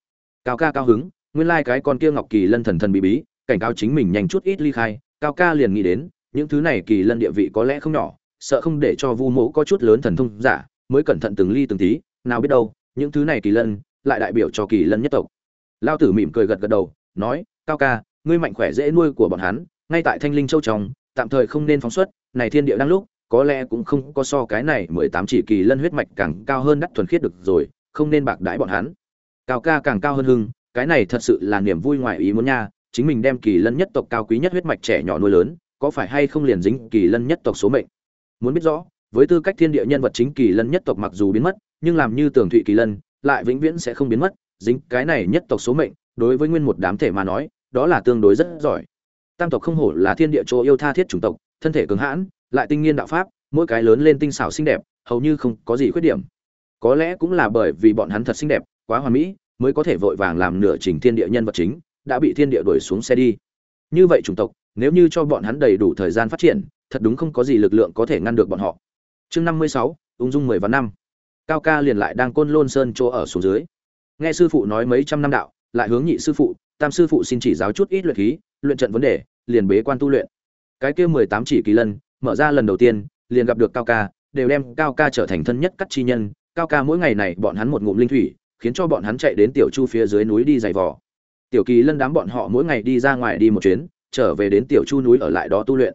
Cao ca cao hứng, nguyên lai cái con kia ngọc kỳ lân thần thần bí bí, cảnh cáo chính mình nhanh chút ít ly khai, cao ca liền nghĩ đến, những thứ này kỳ lân địa vị có lẽ không nhỏ, sợ không để cho vu mẫu có chút lớn thần thông giả, mới cẩn thận từng ly từng tí, nào biết đâu, những thứ này kỳ lân lại đại biểu cho kỳ lân nhất tộc. Lao tử mỉm cười gật gật đầu, nói, cao ca, ngươi mạnh khỏe dễ nuôi của bọn hắn, ngay tại thanh linh châu tròng tạm thời không nên phóng xuất, này thiên địa đang lúc có lẽ cũng không có so cái này mười tám chỉ kỳ lân huyết mạch càng cao hơn đắt thuần khiết được rồi, không nên bạc đãi bọn hắn. Cao ca càng cao hơn hưng, cái này thật sự là niềm vui ngoài ý muốn nha, chính mình đem kỳ lân nhất tộc cao quý nhất huyết mạch trẻ nhỏ nuôi lớn, có phải hay không liền dính kỳ lân nhất tộc số mệnh? Muốn biết rõ, với tư cách thiên địa nhân vật chính kỳ lân nhất tộc mặc dù biến mất, nhưng làm như tường thụy kỳ lân, lại vĩnh viễn sẽ không biến mất, dính cái này nhất tộc số mệnh, đối với nguyên một đám thể mà nói, đó là tương đối rất giỏi. Tam tộc không hổ là thiên địa chỗ yêu tha thiết chủng tộc, thân thể cứng hãn lại tinh nghiên đạo pháp, mỗi cái lớn lên tinh xảo xinh đẹp, hầu như không có gì khuyết điểm. Có lẽ cũng là bởi vì bọn hắn thật xinh đẹp, quá hoàn mỹ, mới có thể vội vàng làm nửa trình thiên địa nhân vật chính, đã bị thiên địa đuổi xuống xe đi. Như vậy chủng tộc, nếu như cho bọn hắn đầy đủ thời gian phát triển, thật đúng không có gì lực lượng có thể ngăn được bọn họ. Chương năm mươi sáu, ung dung mười và năm. Cao ca liền lại đang côn lôn sơn chỗ ở xuống dưới. Nghe sư phụ nói mấy trăm năm đạo, lại hướng nhị sư phụ, tam sư phụ xin chỉ giáo chút ít luyện khí, luyện trận vấn đề, liền bế quan tu luyện. Cái kia mười tám chỉ kỳ lân mở ra lần đầu tiên, liền gặp được cao ca, đều đem cao ca trở thành thân nhất cắt chi nhân. Cao ca mỗi ngày này bọn hắn một ngụm linh thủy, khiến cho bọn hắn chạy đến tiểu chu phía dưới núi đi giày vò. Tiểu kỳ lân đám bọn họ mỗi ngày đi ra ngoài đi một chuyến, trở về đến tiểu chu núi ở lại đó tu luyện.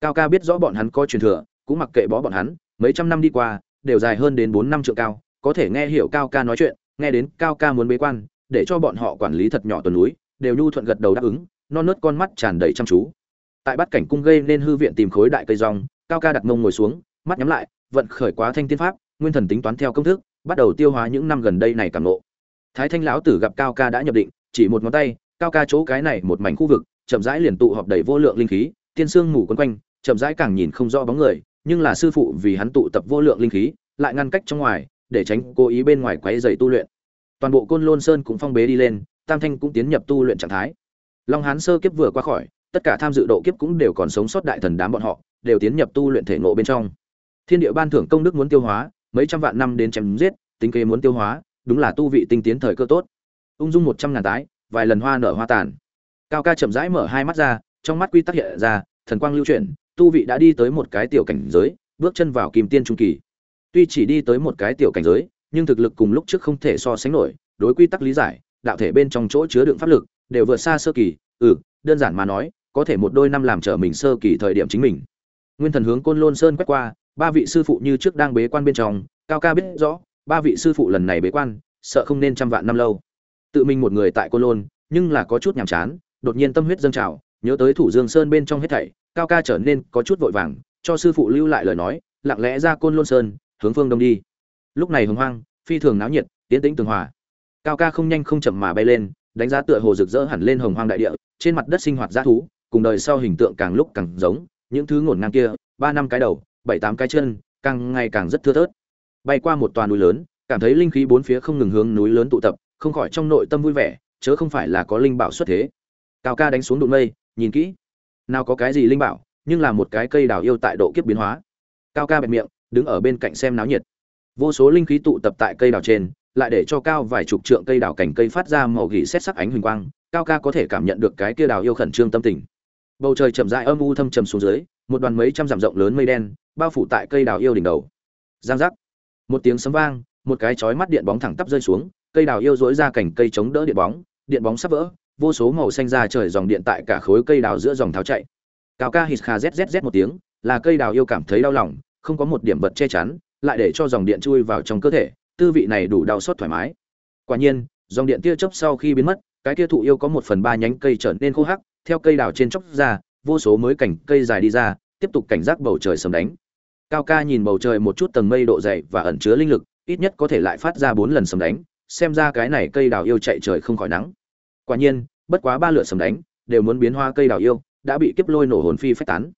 Cao ca biết rõ bọn hắn có truyền thừa, cũng mặc kệ bó bọn hắn, mấy trăm năm đi qua, đều dài hơn đến bốn năm trượng cao, có thể nghe hiểu cao ca nói chuyện, nghe đến cao ca muốn bế quan, để cho bọn họ quản lý thật nhỏ tuần núi, đều nhu thuận gật đầu đáp ứng, non nớt con mắt tràn đầy chăm chú tại bát cảnh cung gây nên hư viện tìm khối đại cây rong, cao ca đặt mông ngồi xuống, mắt nhắm lại, vận khởi quá thanh tiên pháp, nguyên thần tính toán theo công thức, bắt đầu tiêu hóa những năm gần đây này cảm nộ thái thanh lão tử gặp cao ca đã nhập định, chỉ một ngón tay, cao ca chỗ cái này một mảnh khu vực, chậm rãi liền tụ họp đầy vô lượng linh khí, tiên sương ngủ quấn quanh, chậm rãi càng nhìn không rõ bóng người, nhưng là sư phụ vì hắn tụ tập vô lượng linh khí, lại ngăn cách trong ngoài, để tránh cố ý bên ngoài quấy rầy tu luyện. Toàn bộ côn lôn sơn cũng phong bế đi lên, tam thanh cũng tiến nhập tu luyện trạng thái. Long hán sơ kiếp vừa qua khỏi tất cả tham dự độ kiếp cũng đều còn sống sót đại thần đám bọn họ, đều tiến nhập tu luyện thể ngộ bên trong. Thiên địa ban thưởng công đức muốn tiêu hóa, mấy trăm vạn năm đến chém giết, tính kế muốn tiêu hóa, đúng là tu vị tinh tiến thời cơ tốt. Ung dung một trăm ngàn tái, vài lần hoa nở hoa tàn. Cao ca chậm rãi mở hai mắt ra, trong mắt quy tắc hiện ra, thần quang lưu chuyển, tu vị đã đi tới một cái tiểu cảnh giới, bước chân vào kim tiên trung kỳ. Tuy chỉ đi tới một cái tiểu cảnh giới, nhưng thực lực cùng lúc trước không thể so sánh nổi, đối quy tắc lý giải, đạo thể bên trong chỗ chứa đựng pháp lực, đều vượt xa sơ kỳ ừ đơn giản mà nói có thể một đôi năm làm trở mình sơ kỳ thời điểm chính mình. Nguyên thần hướng côn lôn sơn quét qua, ba vị sư phụ như trước đang bế quan bên trong, cao ca biết rõ, ba vị sư phụ lần này bế quan, sợ không nên trăm vạn năm lâu. Tự mình một người tại côn lôn, nhưng là có chút nhàm chán, đột nhiên tâm huyết dâng trào, nhớ tới thủ dương sơn bên trong hết thảy, cao ca trở nên có chút vội vàng, cho sư phụ lưu lại lời nói, lặng lẽ ra côn lôn sơn, hướng phương đông đi. Lúc này hồng hoang, phi thường náo nhiệt, tiến tĩnh tường hòa. Cao ca không nhanh không chậm mà bay lên, đánh giá tựa hồ rực rỡ hẳn lên hồng hoang đại địa, trên mặt đất sinh hoạt g thú cùng đời sau hình tượng càng lúc càng giống, những thứ ngổn ngang kia, ba năm cái đầu, bảy tám cái chân, càng ngày càng rất thưa thớt. Bay qua một toà núi lớn, cảm thấy linh khí bốn phía không ngừng hướng núi lớn tụ tập, không khỏi trong nội tâm vui vẻ, chớ không phải là có linh bảo xuất thế. Cao ca đánh xuống đụng mây, nhìn kỹ. Nào có cái gì linh bảo, nhưng là một cái cây đào yêu tại độ kiếp biến hóa. Cao ca bẹp miệng, đứng ở bên cạnh xem náo nhiệt. Vô số linh khí tụ tập tại cây đào trên, lại để cho cao vài chục trượng cây đào cảnh cây phát ra màu gỉ xét sắc ánh huỳnh quang. Cao ca có thể cảm nhận được cái kia đào yêu khẩn trương tâm tình bầu trời chậm dại âm u thâm trầm xuống dưới, một đoàn mấy trăm dặm rộng lớn mây đen bao phủ tại cây đào yêu đỉnh đầu. Giang giác. Một tiếng sấm vang, một cái chói mắt điện bóng thẳng tắp rơi xuống, cây đào yêu dỗi ra cảnh cây chống đỡ điện bóng điện bóng sắp vỡ, vô số màu xanh ra trời dòng điện tại cả khối cây đào giữa dòng tháo chạy. Cao ca hít kha zzz một tiếng, là cây đào yêu cảm thấy đau lòng, không có một điểm vật che chắn, lại để cho dòng điện chui vào trong cơ thể, tư vị này đủ đau xót thoải mái. Quả nhiên, dòng điện tia chớp sau khi biến mất, cái tia thụ yêu có một phần ba nhánh cây trở nên khô hắc theo cây đào trên chốc ra, vô số mới cảnh cây dài đi ra, tiếp tục cảnh giác bầu trời sầm đánh. Cao ca nhìn bầu trời một chút tầng mây độ dày và ẩn chứa linh lực, ít nhất có thể lại phát ra bốn lần sầm đánh, xem ra cái này cây đào yêu chạy trời không khỏi nắng. Quả nhiên, bất quá ba lượt sầm đánh, đều muốn biến hoa cây đào yêu, đã bị kiếp lôi nổ hồn phi phách tán.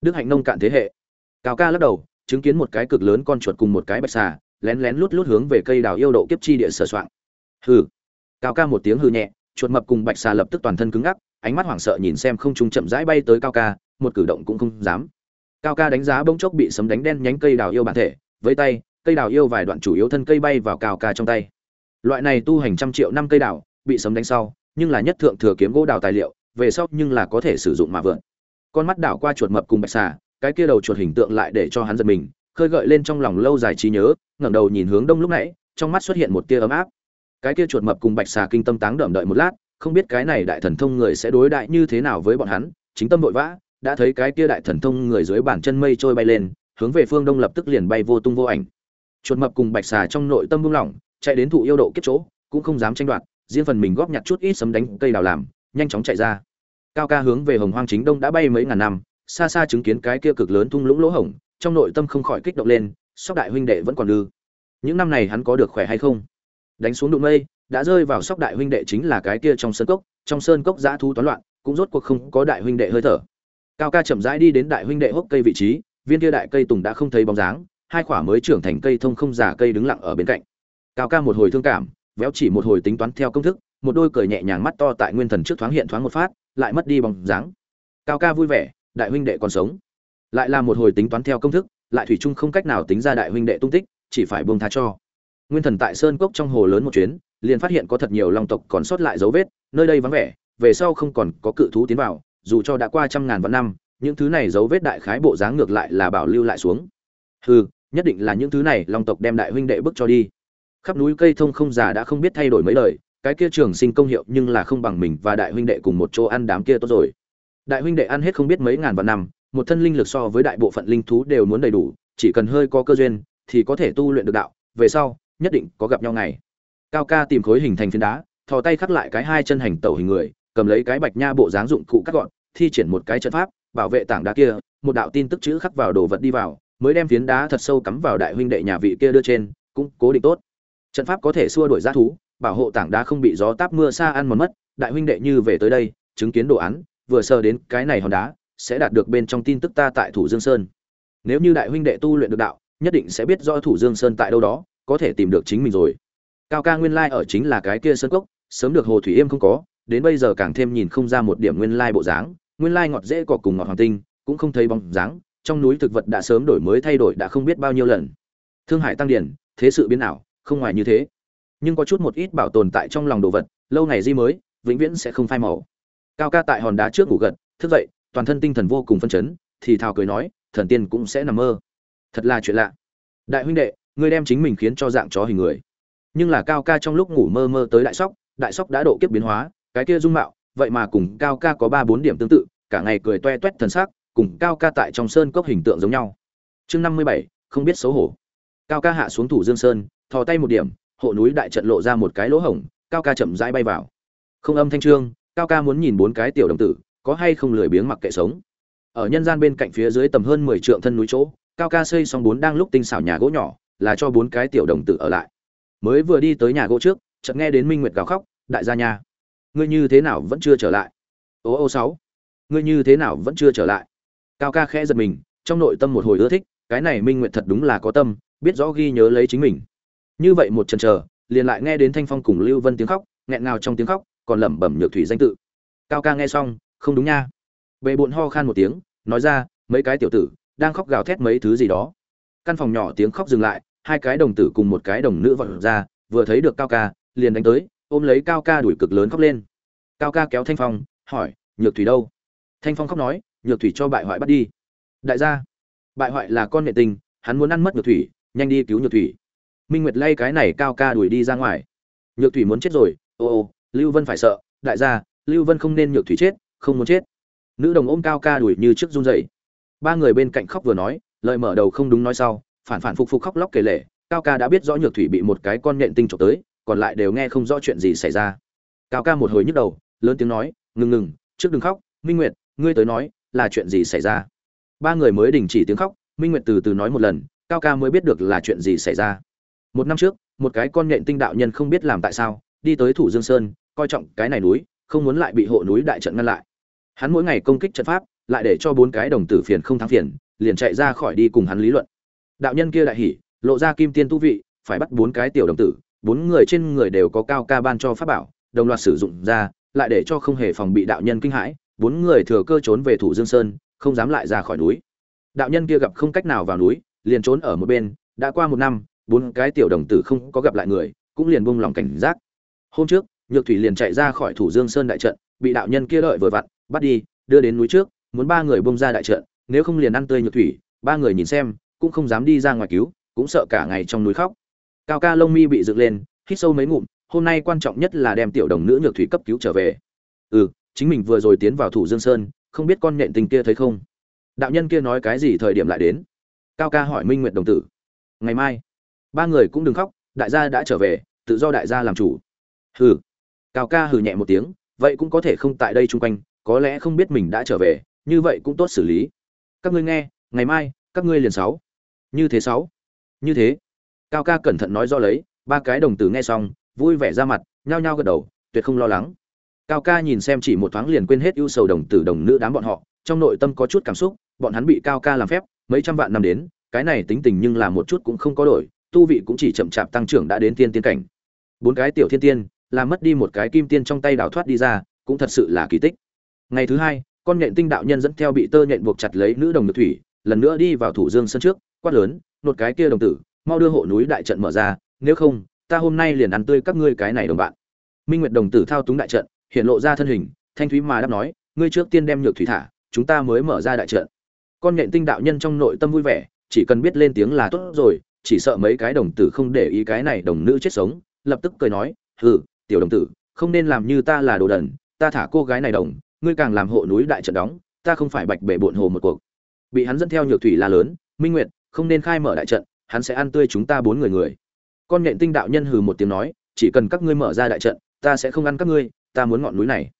Đức hạnh nông cạn thế hệ. Cao ca lắc đầu, chứng kiến một cái cực lớn con chuột cùng một cái bạch xà, lén lén lút lút hướng về cây đào yêu độ kiếp chi địa sở soạn. Hừ. Cao ca một tiếng hừ nhẹ, chuột mập cùng bạch xà lập tức toàn thân cứng ngắc ánh mắt hoảng sợ nhìn xem không trung chậm rãi bay tới cao ca, một cử động cũng không dám. Cao ca đánh giá bỗng chốc bị sấm đánh đen nhánh cây đào yêu bản thể, với tay, cây đào yêu vài đoạn chủ yếu thân cây bay vào cao ca trong tay. Loại này tu hành trăm triệu năm cây đào, bị sấm đánh sau, nhưng là nhất thượng thừa kiếm gỗ đào tài liệu, về sau nhưng là có thể sử dụng mà vượn. Con mắt đảo qua chuột mập cùng bạch xà, cái kia đầu chuột hình tượng lại để cho hắn giật mình, khơi gợi lên trong lòng lâu dài trí nhớ, ngẩng đầu nhìn hướng đông lúc nãy, trong mắt xuất hiện một tia ấm áp. Cái kia chuột mập cùng bạch xà kinh tâm táng đậm đợi một lát không biết cái này đại thần thông người sẽ đối đại như thế nào với bọn hắn, chính tâm vội vã, đã thấy cái kia đại thần thông người dưới bàn chân mây trôi bay lên, hướng về phương đông lập tức liền bay vô tung vô ảnh. Chuột mập cùng bạch xà trong nội tâm buông lỏng, chạy đến thụ yêu độ kết chỗ, cũng không dám tranh đoạt, riêng phần mình góp nhặt chút ít sấm đánh cây đào làm, nhanh chóng chạy ra. Cao ca hướng về hồng hoang chính đông đã bay mấy ngàn năm, xa xa chứng kiến cái kia cực lớn thung lũng lỗ hổng, trong nội tâm không khỏi kích động lên, sóc đại huynh đệ vẫn còn lư những năm này hắn có được khỏe hay không? Đánh xuống đụng mây đã rơi vào sóc đại huynh đệ chính là cái kia trong sơn cốc, trong sơn cốc giã thu toán loạn, cũng rốt cuộc không có đại huynh đệ hơi thở. Cao ca chậm rãi đi đến đại huynh đệ hốc cây vị trí, viên kia đại cây tùng đã không thấy bóng dáng, hai quả mới trưởng thành cây thông không giả cây đứng lặng ở bên cạnh. Cao ca một hồi thương cảm, véo chỉ một hồi tính toán theo công thức, một đôi cười nhẹ nhàng mắt to tại nguyên thần trước thoáng hiện thoáng một phát, lại mất đi bóng dáng. Cao ca vui vẻ, đại huynh đệ còn sống. Lại là một hồi tính toán theo công thức, lại thủy chung không cách nào tính ra đại huynh đệ tung tích, chỉ phải buông tha cho. Nguyên thần tại sơn cốc trong hồ lớn một chuyến liền phát hiện có thật nhiều long tộc còn sót lại dấu vết, nơi đây vắng vẻ, về sau không còn có cự thú tiến vào, dù cho đã qua trăm ngàn vạn năm, những thứ này dấu vết đại khái bộ dáng ngược lại là bảo lưu lại xuống. Hừ, nhất định là những thứ này long tộc đem đại huynh đệ bước cho đi. Khắp núi cây thông không già đã không biết thay đổi mấy lời, cái kia trường sinh công hiệu nhưng là không bằng mình và đại huynh đệ cùng một chỗ ăn đám kia tốt rồi. Đại huynh đệ ăn hết không biết mấy ngàn vạn năm, một thân linh lực so với đại bộ phận linh thú đều muốn đầy đủ, chỉ cần hơi có cơ duyên, thì có thể tu luyện được đạo, về sau, nhất định có gặp nhau ngày cao ca tìm khối hình thành phiến đá, thò tay khắc lại cái hai chân hành tẩu hình người, cầm lấy cái bạch nha bộ dáng dụng cụ cắt gọn, thi triển một cái trận pháp, bảo vệ tảng đá kia, một đạo tin tức chữ khắc vào đồ vật đi vào, mới đem phiến đá thật sâu cắm vào đại huynh đệ nhà vị kia đưa trên, cũng cố định tốt. Trận pháp có thể xua đuổi g thú, bảo hộ tảng đá không bị gió táp mưa xa ăn mòn mất, đại huynh đệ như về tới đây, chứng kiến đồ án, vừa sờ đến cái này hòn đá, sẽ đạt được bên trong tin tức ta tại thủ dương sơn. Nếu như đại huynh đệ tu luyện được đạo, nhất định sẽ biết rõ thủ dương sơn tại đâu đó, có thể tìm được chính mình rồi cao ca nguyên lai ở chính là cái kia sơn cốc, sớm được hồ thủy yêm không có, đến bây giờ càng thêm nhìn không ra một điểm nguyên lai bộ dáng, nguyên lai ngọt dễ cỏ cùng ngọt hoàng tinh, cũng không thấy bóng dáng, trong núi thực vật đã sớm đổi mới thay đổi đã không biết bao nhiêu lần. Thương hải tăng điển thế sự biến ảo, không ngoài như thế. Nhưng có chút một ít bảo tồn tại trong lòng đồ vật, lâu ngày di mới, vĩnh viễn sẽ không phai màu. Cao ca tại hòn đá trước ngủ gật, thức dậy, toàn thân tinh thần vô cùng phân chấn, thì thào cười nói, thần tiên cũng sẽ nằm mơ. Thật là chuyện lạ. Đại huynh đệ, ngươi đem chính mình khiến cho dạng chó hình người nhưng là cao ca trong lúc ngủ mơ mơ tới đại sóc đại sóc đã độ kiếp biến hóa, cái kia dung mạo, vậy mà cùng cao ca có ba bốn điểm tương tự, cả ngày cười toe toét thần sắc, cùng cao ca tại trong sơn cốc hình tượng giống nhau. Chương năm mươi bảy, không biết xấu hổ. Cao ca hạ xuống thủ dương sơn, thò tay một điểm, hộ núi đại trận lộ ra một cái lỗ hổng, cao ca chậm rãi bay vào. Không âm thanh trương, cao ca muốn nhìn bốn cái tiểu đồng tử, có hay không lười biếng mặc kệ sống. Ở nhân gian bên cạnh phía dưới tầm hơn mười trượng thân núi chỗ, cao ca xây xong bốn đang lúc tinh xảo nhà gỗ nhỏ, là cho bốn cái tiểu đồng tử ở lại mới vừa đi tới nhà gỗ trước, chợt nghe đến minh nguyệt gào khóc, đại gia nhà ngươi như thế nào vẫn chưa trở lại? Ô ô sáu, ngươi như thế nào vẫn chưa trở lại? Cao ca khẽ giật mình, trong nội tâm một hồi ưa thích, cái này minh nguyệt thật đúng là có tâm, biết rõ ghi nhớ lấy chính mình. Như vậy một chần chờ, liền lại nghe đến thanh phong cùng lưu vân tiếng khóc, nghẹn ngào trong tiếng khóc, còn lẩm bẩm nhược thủy danh tự. Cao ca nghe xong, không đúng nha. Bệ bụn ho khan một tiếng, nói ra, mấy cái tiểu tử đang khóc gào thét mấy thứ gì đó. Căn phòng nhỏ tiếng khóc dừng lại hai cái đồng tử cùng một cái đồng nữ vọt ra, vừa thấy được cao ca, liền đánh tới, ôm lấy cao ca đuổi cực lớn khóc lên. Cao ca kéo thanh phong, hỏi, nhược thủy đâu? Thanh phong khóc nói, nhược thủy cho bại hoại bắt đi. Đại gia, bại hoại là con nghệ tình, hắn muốn ăn mất nhược thủy, nhanh đi cứu nhược thủy. Minh nguyệt lay cái này cao ca đuổi đi ra ngoài. Nhược thủy muốn chết rồi, ô ô, lưu vân phải sợ, đại gia, lưu vân không nên nhược thủy chết, không muốn chết. Nữ đồng ôm cao ca đuổi như trước run rẩy. Ba người bên cạnh khóc vừa nói, lời mở đầu không đúng nói sau phản phản phục phục khóc lóc kể lể, cao ca đã biết rõ nhược thủy bị một cái con nhện tinh trộm tới, còn lại đều nghe không rõ chuyện gì xảy ra. Cao ca một hồi nhức đầu, lớn tiếng nói, ngừng ngừng, trước đừng khóc, minh nguyệt, ngươi tới nói, là chuyện gì xảy ra? Ba người mới đình chỉ tiếng khóc, minh nguyệt từ từ nói một lần, cao ca mới biết được là chuyện gì xảy ra. Một năm trước, một cái con nhện tinh đạo nhân không biết làm tại sao, đi tới thủ dương sơn, coi trọng cái này núi, không muốn lại bị hộ núi đại trận ngăn lại. Hắn mỗi ngày công kích trận pháp, lại để cho bốn cái đồng tử phiền không thắng phiền, liền chạy ra khỏi đi cùng hắn lý luận đạo nhân kia đại hỉ, lộ ra kim tiên tu vị, phải bắt bốn cái tiểu đồng tử, bốn người trên người đều có cao ca ban cho pháp bảo, đồng loạt sử dụng ra, lại để cho không hề phòng bị đạo nhân kinh hãi, bốn người thừa cơ trốn về thủ dương sơn, không dám lại ra khỏi núi. Đạo nhân kia gặp không cách nào vào núi, liền trốn ở một bên, đã qua một năm, bốn cái tiểu đồng tử không có gặp lại người, cũng liền buông lòng cảnh giác. Hôm trước, nhược thủy liền chạy ra khỏi thủ dương sơn đại trận, bị đạo nhân kia đợi vừa vặn, bắt đi, đưa đến núi trước, muốn ba người bông ra đại trận, nếu không liền ăn tươi nhược thủy, ba người nhìn xem cũng không dám đi ra ngoài cứu, cũng sợ cả ngày trong núi khóc. Cao ca lông mi bị dựng lên, hít sâu mấy ngụm, hôm nay quan trọng nhất là đem tiểu đồng nữ nhược thủy cấp cứu trở về. Ừ chính mình vừa rồi tiến vào thủ dương sơn, không biết con nhện tình kia thấy không? Đạo nhân kia nói cái gì thời điểm lại đến? Cao ca hỏi minh nguyệt đồng tử. Ngày mai. Ba người cũng đừng khóc, đại gia đã trở về, tự do đại gia làm chủ. Hừ. Cao ca hừ nhẹ một tiếng, vậy cũng có thể không tại đây chung quanh, có lẽ không biết mình đã trở về, như vậy cũng tốt xử lý. Các ngươi nghe, ngày mai, các ngươi liền sáu như thế sáu. Như thế. Cao ca cẩn thận nói do lấy, ba cái đồng tử nghe xong, vui vẻ ra mặt, nhao nhao gật đầu, tuyệt không lo lắng. Cao ca nhìn xem chỉ một thoáng liền quên hết ưu sầu đồng tử đồng nữ đám bọn họ, trong nội tâm có chút cảm xúc, bọn hắn bị cao ca làm phép, mấy trăm vạn năm đến, cái này tính tình nhưng là một chút cũng không có đổi, tu vị cũng chỉ chậm chạp tăng trưởng đã đến tiên tiên cảnh. Bốn cái tiểu thiên tiên làm mất đi một cái kim tiên trong tay đào thoát đi ra, cũng thật sự là kỳ tích. Ngày thứ hai, con nhện tinh đạo nhân dẫn theo bị tơ nhện buộc chặt lấy nữ đồng nữ thủy, lần nữa đi vào thủ dương sân trước quát lớn một cái kia đồng tử, mau đưa hộ núi đại trận mở ra, nếu không, ta hôm nay liền ăn tươi các ngươi cái này đồng bạn. Minh nguyệt đồng tử thao túng đại trận, hiện lộ ra thân hình, thanh thúy mà đáp nói, ngươi trước tiên đem nhược thủy thả, chúng ta mới mở ra đại trận. Con nhện tinh đạo nhân trong nội tâm vui vẻ, chỉ cần biết lên tiếng là tốt rồi, chỉ sợ mấy cái đồng tử không để ý cái này đồng nữ chết sống, lập tức cười nói, hừ, tiểu đồng tử, không nên làm như ta là đồ đần, ta thả cô gái này đồng, ngươi càng làm hộ núi đại trận đóng, ta không phải bạch bể bộn hồ một cuộc. Bị hắn dẫn theo nhược thủy là lớn, minh nguyệt không nên khai mở đại trận, hắn sẽ ăn tươi chúng ta bốn người người. Con nhện tinh đạo nhân hừ một tiếng nói, chỉ cần các ngươi mở ra đại trận, ta sẽ không ăn các ngươi, ta muốn ngọn núi này.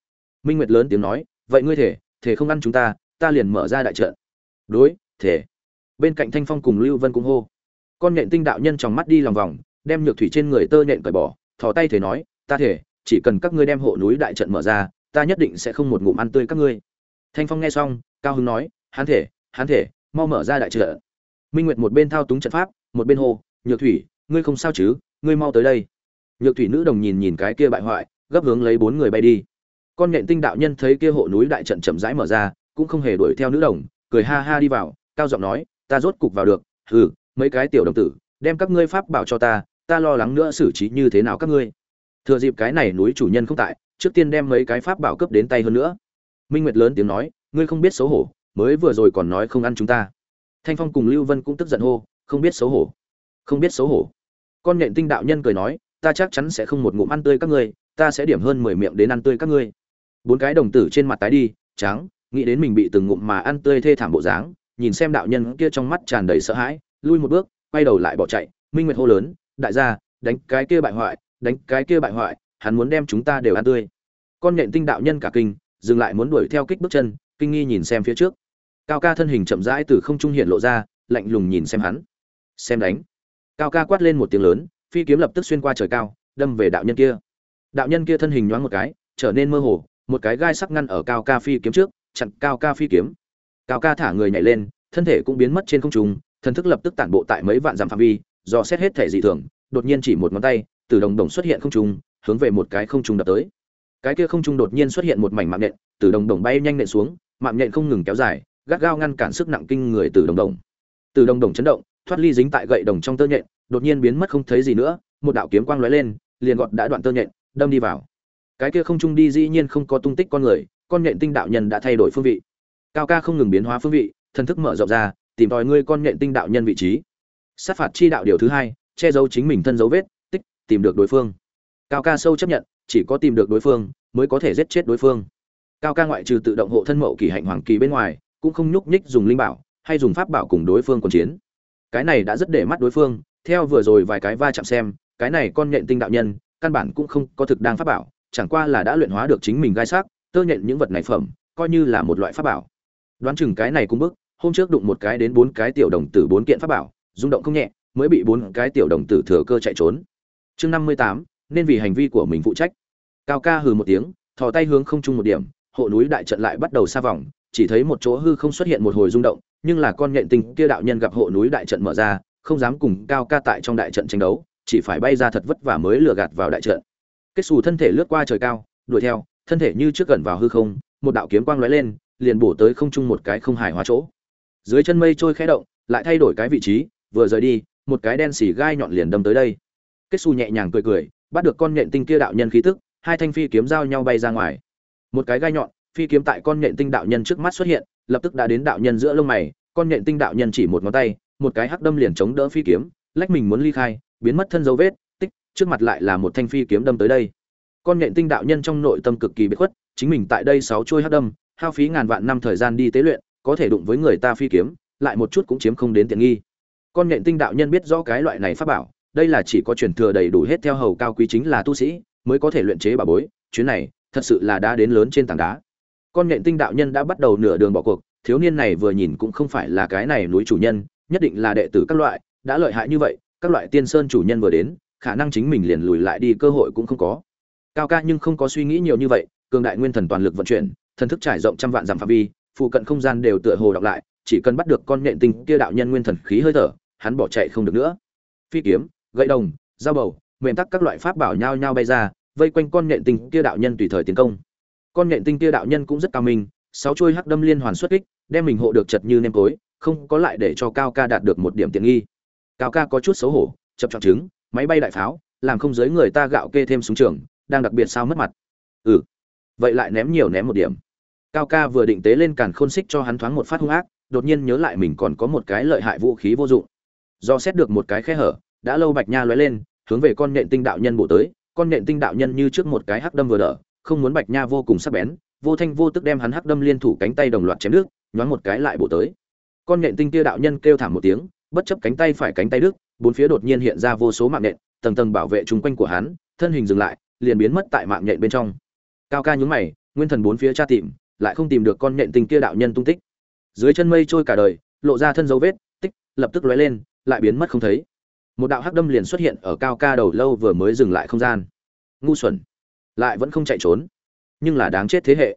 Minh nguyệt lớn tiếng nói, vậy ngươi thể thể không ăn chúng ta ta liền mở ra đại trận. Đối, thể. Bên cạnh thanh phong cùng lưu vân cũng hô. Con nhện tinh đạo nhân trong mắt đi lòng vòng, đem nhược thủy trên người tơ nhện cởi bỏ, thò tay thể nói, ta thể, chỉ cần các ngươi đem hộ núi đại trận mở ra, ta nhất định sẽ không một ngụm ăn tươi các ngươi. Thanh phong nghe xong, cao hứng nói, hắn thể hắn thể, mau mở ra đại trận minh nguyệt một bên thao túng trận pháp, một bên hô, nhược thủy, ngươi không sao chứ? Ngươi mau tới đây. Nhược thủy nữ đồng nhìn nhìn cái kia bại hoại, gấp hướng lấy bốn người bay đi. Con nhện tinh đạo nhân thấy kia hộ núi đại trận chậm rãi mở ra, cũng không hề đuổi theo nữ đồng, cười ha ha đi vào, cao giọng nói, ta rốt cục vào được, hừ, mấy cái tiểu đồng tử, đem các ngươi pháp bảo cho ta ta lo lắng nữa xử trí như thế nào các ngươi? Thừa dịp cái này núi chủ nhân không tại, trước tiên đem mấy cái pháp bảo cấp đến tay hơn nữa. Minh nguyệt lớn tiếng nói, ngươi không biết xấu hổ, mới vừa rồi còn nói không ăn chúng ta thanh phong cùng lưu vân cũng tức giận hô, không biết xấu hổ. Không biết xấu hổ. Con nhện tinh đạo nhân cười nói, ta chắc chắn sẽ không một ngụm ăn tươi các ngươi, ta sẽ điểm hơn mười miệng đến ăn tươi các ngươi. Bốn cái đồng tử trên mặt tái đi, trắng, nghĩ đến mình bị từng ngụm mà ăn tươi thê thảm bộ dáng, nhìn xem đạo nhân kia trong mắt tràn đầy sợ hãi, lui một bước, quay đầu lại bỏ chạy. Minh nguyệt hô lớn, đại gia, đánh cái kia bại hoại, đánh cái kia bại hoại, hắn muốn đem chúng ta đều ăn tươi. Con nhện tinh đạo nhân cả kinh, dừng lại muốn đuổi theo kích bước chân, kinh nghi nhìn xem phía trước cao ca thân hình chậm rãi từ không trung hiện lộ ra lạnh lùng nhìn xem hắn. Xem đánh. Cao ca quát lên một tiếng lớn phi kiếm lập tức xuyên qua trời cao đâm về đạo nhân kia. Đạo nhân kia thân hình nhoáng một cái trở nên mơ hồ một cái gai sắc ngăn ở cao ca phi kiếm trước chặn cao ca phi kiếm. Cao ca thả người nhảy lên thân thể cũng biến mất trên không trung thần thức lập tức tản bộ tại mấy vạn dặm phạm vi do xét hết thể dị thường đột nhiên chỉ một ngón tay từ đồng đồng xuất hiện không trung hướng về một cái không trung đập tới. Cái kia không trung đột nhiên xuất hiện một mảnh mạng nện, từ đồng đồng bay nhanh nện xuống mạng nhện không ngừng kéo dài gắt gao ngăn cản sức nặng kinh người từ đồng đồng. Từ đồng đồng chấn động, thoát ly dính tại gậy đồng trong tơ nhện, đột nhiên biến mất không thấy gì nữa, một đạo kiếm quang lóe lên, liền gọt đã đoạn tơ nhện, đâm đi vào. Cái kia không trung đi dĩ nhiên không có tung tích con người, con nhện tinh đạo nhân đã thay đổi phương vị. Cao ca không ngừng biến hóa phương vị, thần thức mở rộng ra, tìm tòi ngươi con nhện tinh đạo nhân vị trí. Sát phạt chi đạo điều thứ hai, che giấu chính mình thân dấu vết, tích, tìm được đối phương. Cao ca sâu chấp nhận, chỉ có tìm được đối phương, mới có thể giết chết đối phương. Cao ca ngoại trừ tự động hộ thân mậu kỳ hạnh hoàng kỳ bên ngoài cũng không nhúc nhích dùng linh bảo, hay dùng pháp bảo cùng đối phương còn chiến. Cái này đã rất để mắt đối phương, theo vừa rồi vài cái va chạm xem, cái này con nhện tinh đạo nhân, căn bản cũng không có thực đang pháp bảo, chẳng qua là đã luyện hóa được chính mình gai sắc, tơ nhện những vật này phẩm, coi như là một loại pháp bảo. Đoán chừng cái này cũng bức, hôm trước đụng một cái đến bốn cái tiểu đồng tử bốn kiện pháp bảo, rung động không nhẹ, mới bị bốn cái tiểu đồng tử thừa cơ chạy trốn. Chương năm mươi tám, nên vì hành vi của mình phụ trách. Cao ca hừ một tiếng, thò tay hướng không trung một điểm, hộ núi đại trận lại bắt đầu xa vòng chỉ thấy một chỗ hư không xuất hiện một hồi rung động, nhưng là con nhện tinh kia đạo nhân gặp hộ núi đại trận mở ra, không dám cùng cao ca tại trong đại trận tranh đấu, chỉ phải bay ra thật vất vả mới lừa gạt vào đại trận. Kết xù thân thể lướt qua trời cao, đuổi theo, thân thể như trước gần vào hư không, một đạo kiếm quang lóe lên, liền bổ tới không trung một cái không hài hóa chỗ. Dưới chân mây trôi khẽ động, lại thay đổi cái vị trí, vừa rời đi, một cái đen xỉ gai nhọn liền đâm tới đây. Kết xù nhẹ nhàng cười cười, bắt được con nhện tinh kia đạo nhân khí tức, hai thanh phi kiếm giao nhau bay ra ngoài. Một cái gai nhọn phi kiếm tại con nhện tinh đạo nhân trước mắt xuất hiện, lập tức đã đến đạo nhân giữa lông mày, con nhện tinh đạo nhân chỉ một ngón tay, một cái hắc đâm liền chống đỡ phi kiếm, lách mình muốn ly khai, biến mất thân dấu vết, tích, trước mặt lại là một thanh phi kiếm đâm tới đây. Con nhện tinh đạo nhân trong nội tâm cực kỳ bất khuất, chính mình tại đây sáu trôi hắc đâm, hao phí ngàn vạn năm thời gian đi tế luyện, có thể đụng với người ta phi kiếm, lại một chút cũng chiếm không đến tiện nghi. Con nhện tinh đạo nhân biết rõ cái loại này pháp bảo, đây là chỉ có truyền thừa đầy đủ hết theo hầu cao quý chính là tu sĩ, mới có thể luyện chế bảo bối, chuyến này, thật sự là đã đến lớn trên tảng đá con nhện tinh đạo nhân đã bắt đầu nửa đường bỏ cuộc, thiếu niên này vừa nhìn cũng không phải là cái này núi chủ nhân, nhất định là đệ tử các loại, đã lợi hại như vậy, các loại tiên sơn chủ nhân vừa đến, khả năng chính mình liền lùi lại đi cơ hội cũng không có. Cao ca nhưng không có suy nghĩ nhiều như vậy, cường đại nguyên thần toàn lực vận chuyển, thần thức trải rộng trăm vạn dặm phạm vi, phụ cận không gian đều tựa hồ đọc lại, chỉ cần bắt được con nhện tinh kia đạo nhân nguyên thần khí hơi thở, hắn bỏ chạy không được nữa. Phi kiếm, gậy đồng, dao bầu, mềm tắc các loại pháp bảo nhao nhao bay ra, vây quanh con nhện tinh kia đạo nhân tùy thời tiến công con nện tinh kia đạo nhân cũng rất cao minh, sáu chuôi hắc đâm liên hoàn xuất kích, đem mình hộ được chật như nêm tối, không có lại để cho cao ca đạt được một điểm tiện nghi. Cao ca có chút xấu hổ, chập chọn trứng máy bay đại pháo, làm không giới người ta gạo kê thêm súng trường, đang đặc biệt sao mất mặt. Ừ vậy lại ném nhiều ném một điểm. Cao ca vừa định tế lên càn khôn xích cho hắn thoáng một phát hung ác, đột nhiên nhớ lại mình còn có một cái lợi hại vũ khí vô dụng. Do xét được một cái khe hở, đã lâu bạch nha lóe lên, hướng về con nhện tinh đạo nhân bộ tới, con nhện tinh đạo nhân như trước một cái hắc đâm vừa đỡ không muốn bạch nha vô cùng sắc bén, vô thanh vô tức đem hắn hắc đâm liên thủ cánh tay đồng loạt chém nước, nhoáng một cái lại bổ tới. Con nhện tinh kia đạo nhân kêu thảm một tiếng, bất chấp cánh tay phải cánh tay đức bốn phía đột nhiên hiện ra vô số mạng nhện, tầng tầng bảo vệ chung quanh của hắn, thân hình dừng lại, liền biến mất tại mạng nhện bên trong. Cao ca nhúng mày, nguyên thần bốn phía tra tìm, lại không tìm được con nhện tinh kia đạo nhân tung tích. Dưới chân mây trôi cả đời, lộ ra thân dấu vết, tích, lập tức lóe lên, lại biến mất không thấy. Một đạo hắc đâm liền xuất hiện ở cao ca đầu lâu vừa mới dừng lại không gian. Ngu xuẩn lại vẫn không chạy trốn. Nhưng là đáng chết thế hệ.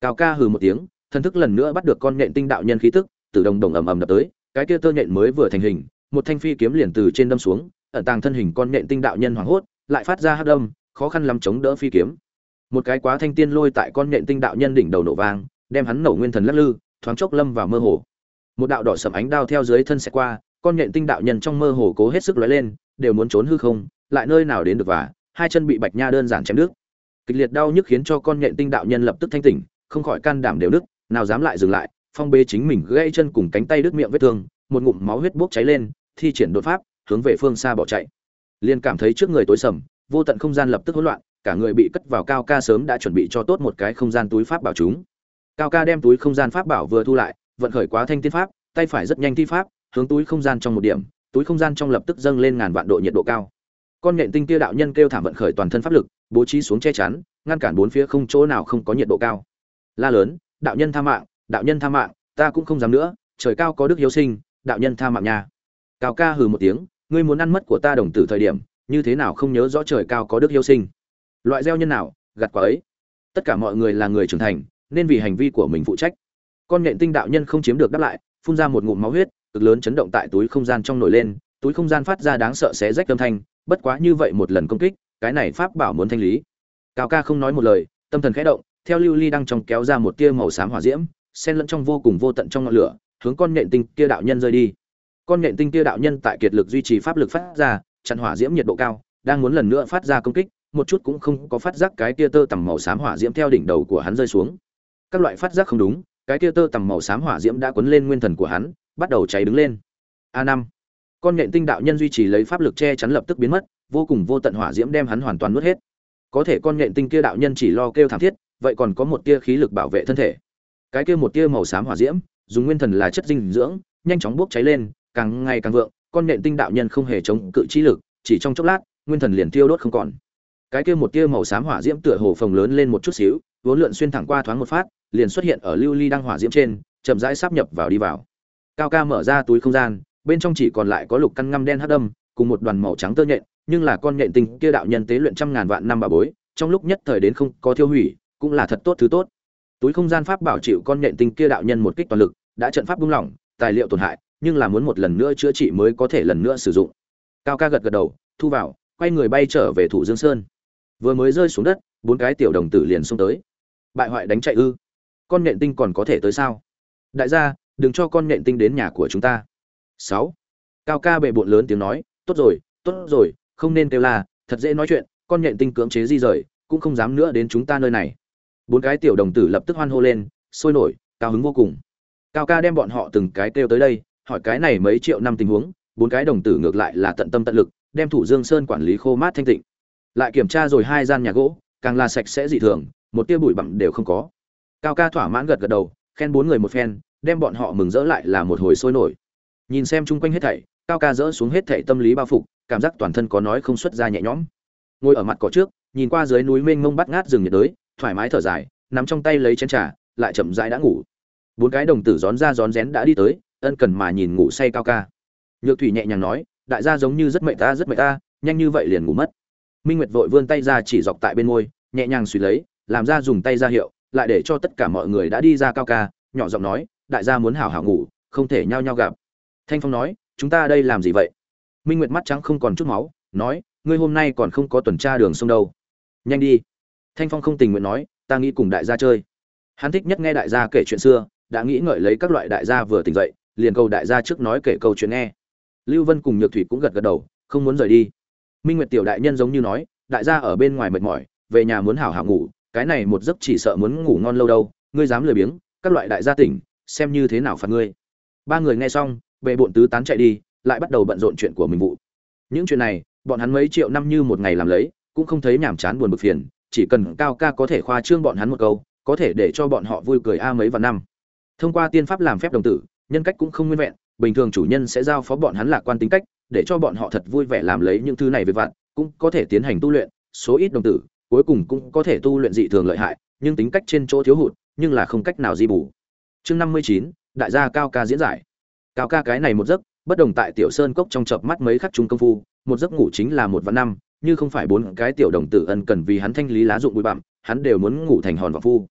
Cao ca hừ một tiếng thân thức lần nữa bắt được con nhện tinh đạo nhân khí tức, từ đồng đồng ầm ầm đập tới, cái kia tơ nhện mới vừa thành hình, một thanh phi kiếm liền từ trên đâm xuống, ẩn tàng thân hình con nhện tinh đạo nhân hoảng hốt, lại phát ra hắc đâm, khó khăn lắm chống đỡ phi kiếm. Một cái quá thanh tiên lôi tại con nhện tinh đạo nhân đỉnh đầu nổ vang, đem hắn nổ nguyên thần lắc lư, thoáng chốc lâm vào mơ hồ. Một đạo đỏ sầm ánh đao theo dưới thân sẽ qua, con nhện tinh đạo nhân trong mơ hồ cố hết sức lóe lên, đều muốn trốn hư không, lại nơi nào đến được và, hai chân bị bạch nha đơn giản chém nước kịch liệt đau nhức khiến cho con nhện tinh đạo nhân lập tức thanh tỉnh, không khỏi can đảm đều nước nào dám lại dừng lại, phong bê chính mình gãy chân cùng cánh tay đứt miệng vết thương, một ngụm máu huyết bốc cháy lên, thi triển đột pháp, hướng về phương xa bỏ chạy. Liền cảm thấy trước người tối sầm, vô tận không gian lập tức hỗn loạn, cả người bị cất vào cao ca sớm đã chuẩn bị cho tốt một cái không gian túi pháp bảo chúng. Cao ca đem túi không gian pháp bảo vừa thu lại, vận khởi quá thanh tiên pháp, tay phải rất nhanh thi pháp, hướng túi không gian trong một điểm, túi không gian trong lập tức dâng lên ngàn vạn độ nhiệt độ cao. Con nhện tinh kia đạo nhân kêu thảm vận khởi toàn thân pháp lực bố trí xuống che chắn, ngăn cản bốn phía không chỗ nào không có nhiệt độ cao. La lớn, đạo nhân tha mạng, đạo nhân tha mạng, ta cũng không dám nữa, trời cao có đức hiếu sinh, đạo nhân tha mạng nha. Cao ca hừ một tiếng, ngươi muốn ăn mất của ta đồng tử thời điểm, như thế nào không nhớ rõ trời cao có đức hiếu sinh? Loại gieo nhân nào, gặt quả ấy. Tất cả mọi người là người trưởng thành, nên vì hành vi của mình phụ trách. Con nhện tinh đạo nhân không chiếm được đáp lại, phun ra một ngụm máu huyết, cực lớn chấn động tại túi không gian trong nổi lên, túi không gian phát ra đáng sợ xé rách âm thanh, bất quá như vậy một lần công kích cái này pháp bảo muốn thanh lý. Cao ca không nói một lời, tâm thần khẽ động, theo lưu ly đang trong kéo ra một tia màu xám hỏa diễm, xen lẫn trong vô cùng vô tận trong ngọn lửa, hướng con nhện tinh kia đạo nhân rơi đi. Con nhện tinh kia đạo nhân tại kiệt lực duy trì pháp lực phát ra, chặn hỏa diễm nhiệt độ cao, đang muốn lần nữa phát ra công kích, một chút cũng không có phát giác cái tia tơ tầm màu xám hỏa diễm theo đỉnh đầu của hắn rơi xuống. Các loại phát giác không đúng, cái tia tơ tầm màu xám hỏa diễm đã cuốn lên nguyên thần của hắn, bắt đầu cháy đứng lên. A năm. Con nhện tinh đạo nhân duy trì lấy pháp lực che chắn lập tức biến mất vô cùng vô tận hỏa diễm đem hắn hoàn toàn nuốt hết. Có thể con nhện tinh kia đạo nhân chỉ lo kêu thảm thiết, vậy còn có một tia khí lực bảo vệ thân thể. Cái kia một tia màu xám hỏa diễm, dùng nguyên thần là chất dinh dưỡng, nhanh chóng bốc cháy lên, càng ngày càng vượng, con nhện tinh đạo nhân không hề chống cự trí lực, chỉ trong chốc lát, nguyên thần liền tiêu đốt không còn. Cái kia một tia màu xám hỏa diễm tựa hồ phồng lớn lên một chút xíu, vốn lượn xuyên thẳng qua thoáng một phát, liền xuất hiện ở lưu ly đang hỏa diễm trên, chậm rãi sắp nhập vào đi vào. Cao ca mở ra túi không gian, bên trong chỉ còn lại có lục căn ngăm đen hắc đâm, cùng một đoàn màu trắng tơ nhện nhưng là con nhện tinh kia đạo nhân tế luyện trăm ngàn vạn năm bà bối, trong lúc nhất thời đến không có tiêu hủy, cũng là thật tốt thứ tốt. Túi không gian pháp bảo chịu con nhện tinh kia đạo nhân một kích toàn lực, đã trận pháp buông lỏng, tài liệu tổn hại, nhưng là muốn một lần nữa chữa trị mới có thể lần nữa sử dụng. Cao ca gật gật đầu, thu vào, quay người bay trở về thủ dương sơn. Vừa mới rơi xuống đất, bốn cái tiểu đồng tử liền xông tới. Bại hoại đánh chạy ư? Con nhện tinh còn có thể tới sao? Đại gia, đừng cho con nhện tinh đến nhà của chúng ta. Sáu. Cao ca bệ bộn lớn tiếng nói, tốt rồi tốt rồi không nên kêu là thật dễ nói chuyện, con nhện tinh cưỡng chế di rời, cũng không dám nữa đến chúng ta nơi này. Bốn cái tiểu đồng tử lập tức hoan hô lên, sôi nổi, cao hứng vô cùng. Cao ca đem bọn họ từng cái kêu tới đây, hỏi cái này mấy triệu năm tình huống, bốn cái đồng tử ngược lại là tận tâm tận lực, đem thủ dương sơn quản lý khô mát thanh tịnh. Lại kiểm tra rồi hai gian nhà gỗ, càng là sạch sẽ dị thường, một tia bụi bặm đều không có. Cao ca thỏa mãn gật gật đầu, khen bốn người một phen, đem bọn họ mừng rỡ lại là một hồi sôi nổi. Nhìn xem chung quanh hết thảy, cao ca dỡ xuống hết thảy tâm lý bao phục cảm giác toàn thân có nói không xuất ra nhẹ nhõm. Ngồi ở mặt cỏ trước, nhìn qua dưới núi mênh mông bắt ngát rừng nhiệt đới, thoải mái thở dài, nắm trong tay lấy chén trà, lại chậm rãi đã ngủ. Bốn cái đồng tử rón ra rón rén đã đi tới, ân cần mà nhìn ngủ say cao ca. Nhược thủy nhẹ nhàng nói, đại gia giống như rất mệt ta, rất mệt ta, nhanh như vậy liền ngủ mất. Minh nguyệt vội vươn tay ra chỉ dọc tại bên môi, nhẹ nhàng suy lấy, làm ra dùng tay ra hiệu, lại để cho tất cả mọi người đã đi ra cao ca, nhỏ giọng nói, đại gia muốn hảo hảo ngủ, không thể nhao nhao gặp. Thanh phong nói, chúng ta đây làm gì vậy? Minh nguyệt mắt trắng không còn chút máu, nói, ngươi hôm nay còn không có tuần tra đường sông đâu. Nhanh đi. Thanh phong không tình nguyện nói, ta nghĩ cùng đại gia chơi. Hắn thích nhất nghe đại gia kể chuyện xưa, đã nghĩ ngợi lấy các loại đại gia vừa tỉnh dậy, liền cầu đại gia trước nói kể câu chuyện nghe. Lưu vân cùng nhược thủy cũng gật gật đầu, không muốn rời đi. Minh nguyệt tiểu đại nhân giống như nói, đại gia ở bên ngoài mệt mỏi, về nhà muốn hảo hảo ngủ, cái này một giấc chỉ sợ muốn ngủ ngon lâu đâu, ngươi dám lười biếng, các loại đại gia tỉnh, xem như thế nào phạt ngươi. Ba người nghe xong về bộn tứ tán chạy đi lại bắt đầu bận rộn chuyện của mình vụ. Những chuyện này, bọn hắn mấy triệu năm như một ngày làm lấy, cũng không thấy nhàm chán buồn bực phiền, chỉ cần cao ca có thể khoa trương bọn hắn một câu, có thể để cho bọn họ vui cười a mấy và năm. Thông qua tiên pháp làm phép đồng tử, nhân cách cũng không nguyên vẹn, bình thường chủ nhân sẽ giao phó bọn hắn lạc quan tính cách, để cho bọn họ thật vui vẻ làm lấy những thứ này về vặt cũng có thể tiến hành tu luyện, số ít đồng tử, cuối cùng cũng có thể tu luyện dị thường lợi hại, nhưng tính cách trên chỗ thiếu hụt, nhưng là không cách nào di bù. Chương năm mươi chín, đại gia cao ca diễn giải. Cao ca cái này một giấc bất đồng tại tiểu sơn cốc trong chợp mắt mấy khắc trung công phu, một giấc ngủ chính là một vạn năm, như không phải bốn cái tiểu đồng tử ân cần vì hắn thanh lý lá dụng bụi bặm, hắn đều muốn ngủ thành hòn và phu.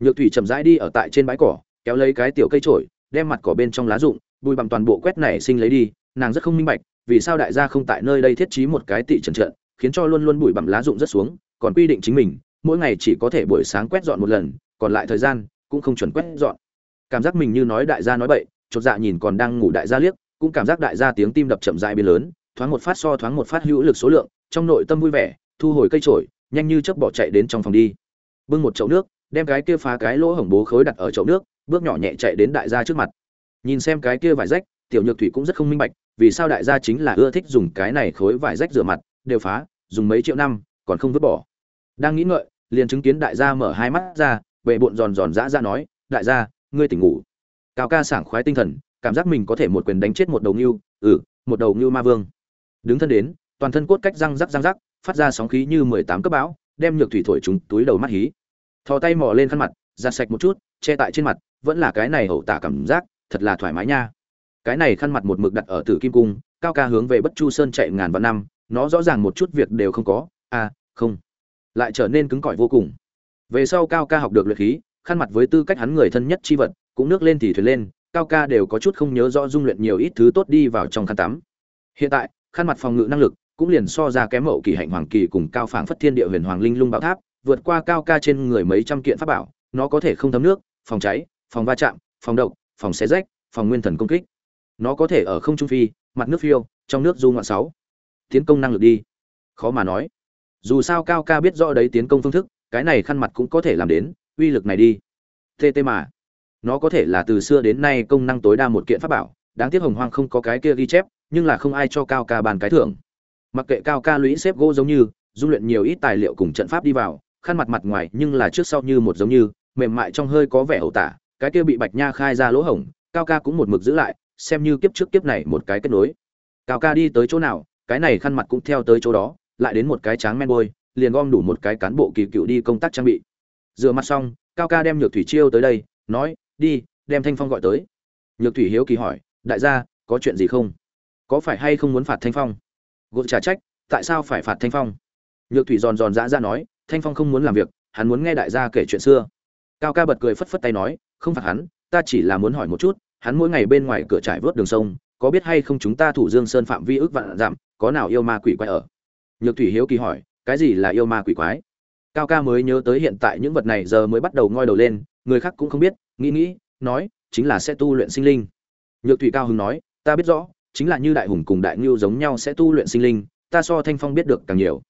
Nhược thủy chậm rãi đi ở tại trên bãi cỏ, kéo lấy cái tiểu cây trổi đem mặt cỏ bên trong lá dụng, bụi bặm toàn bộ quét nảy sinh lấy đi, nàng rất không minh bạch, vì sao đại gia không tại nơi đây thiết trí một cái tị trần trận, khiến cho luôn luôn bụi bặm lá dụng rất xuống, còn quy định chính mình, mỗi ngày chỉ có thể buổi sáng quét dọn một lần, còn lại thời gian cũng không chuẩn quét dọn. Cảm giác mình như nói đại gia nói bậy, chột dạ nhìn còn đang ngủ đại gia liếc cũng cảm giác đại gia tiếng tim đập chậm rãi biến lớn thoáng một phát so thoáng một phát hữu lực số lượng trong nội tâm vui vẻ thu hồi cây chổi, nhanh như chớp bỏ chạy đến trong phòng đi. Bưng một chậu nước đem cái kia phá cái lỗ hổng bố khối đặt ở chậu nước bước nhỏ nhẹ chạy đến đại gia trước mặt. Nhìn xem cái kia vải rách tiểu nhược thủy cũng rất không minh bạch vì sao đại gia chính là ưa thích dùng cái này khối vải rách rửa mặt đều phá dùng mấy triệu năm còn không vứt bỏ. Đang nghĩ ngợi liền chứng kiến đại gia mở hai mắt ra bệ bộn giòn giòn dã ra nói đại gia ngươi tỉnh ngủ. Cao ca sảng khoái tinh thần cảm giác mình có thể một quyền đánh chết một đầu ngưu ừ một đầu ngưu ma vương. Đứng thân đến, toàn thân cốt cách răng rắc răng rắc, phát ra sóng khí như mười tám cấp bão, đem nhược thủy thổi chúng túi đầu mắt hí. Thò tay mò lên khăn mặt, giặt sạch một chút, che tại trên mặt, vẫn là cái này hậu tả cảm giác, thật là thoải mái nha. Cái này khăn mặt một mực đặt ở tử kim cung, cao ca hướng về bất chu sơn chạy ngàn vạn năm, nó rõ ràng một chút việc đều không có à không. Lại trở nên cứng cỏi vô cùng. Về sau cao ca học được luyện khí, khăn mặt với tư cách hắn người thân nhất chi vật, cũng nước lên thì thuyền lên cao ca đều có chút không nhớ rõ dung luyện nhiều ít thứ tốt đi vào trong khăn tắm. Hiện tại, khăn mặt phòng ngự năng lực cũng liền so ra kém mậu kỳ hạnh hoàng kỳ cùng cao phảng phất thiên địa huyền hoàng linh lung bảo tháp, vượt qua cao ca trên người mấy trăm kiện pháp bảo, nó có thể không thấm nước, phòng cháy, phòng va chạm, phòng độc, phòng xé rách, phòng nguyên thần công kích. Nó có thể ở không trung phi, mặt nước phiêu, trong nước du ngoạn sáu. Tiến công năng lực đi. Khó mà nói. Dù sao cao ca biết rõ đấy tiến công phương thức, cái này khăn mặt cũng có thể làm đến, uy lực này đi. Tê tê mà nó có thể là từ xưa đến nay công năng tối đa một kiện pháp bảo, đáng tiếc hồng hoang không có cái kia ghi chép, nhưng là không ai cho cao ca bàn cái thưởng. Mặc kệ cao ca lũy xếp gỗ giống như, dung luyện nhiều ít tài liệu cùng trận pháp đi vào, khăn mặt mặt ngoài nhưng là trước sau như một giống như, mềm mại trong hơi có vẻ hậu tả, cái kia bị bạch nha khai ra lỗ hổng, cao ca cũng một mực giữ lại, xem như kiếp trước kiếp này một cái kết nối. Cao ca đi tới chỗ nào, cái này khăn mặt cũng theo tới chỗ đó, lại đến một cái tráng men bôi, liền gom đủ một cái cán bộ kỳ cựu đi công tác trang bị. Rửa mặt xong, cao ca đem nhược thủy chiêu tới đây, nói đi, đem thanh phong gọi tới. Nhược thủy hiếu kỳ hỏi, đại gia, có chuyện gì không? Có phải hay không muốn phạt thanh phong? Gột trả trách, tại sao phải phạt thanh phong? Nhược thủy giòn giòn dã ra nói, thanh phong không muốn làm việc, hắn muốn nghe đại gia kể chuyện xưa. Cao ca bật cười phất phất tay nói, không phạt hắn, ta chỉ là muốn hỏi một chút, hắn mỗi ngày bên ngoài cửa trải vớt đường sông, có biết hay không chúng ta thủ dương sơn phạm vi ước vạn giảm có nào yêu ma quỷ quái ở? Nhược thủy hiếu kỳ hỏi, cái gì là yêu ma quỷ quái? Cao ca mới nhớ tới hiện tại những vật này giờ mới bắt đầu ngoi đầu lên, người khác cũng không biết nghĩ nghĩ, nói, chính là sẽ tu luyện sinh linh. Nhược thủy cao hứng nói, ta biết rõ, chính là như đại hùng cùng đại ngưu giống nhau sẽ tu luyện sinh linh, ta so thanh phong biết được càng nhiều.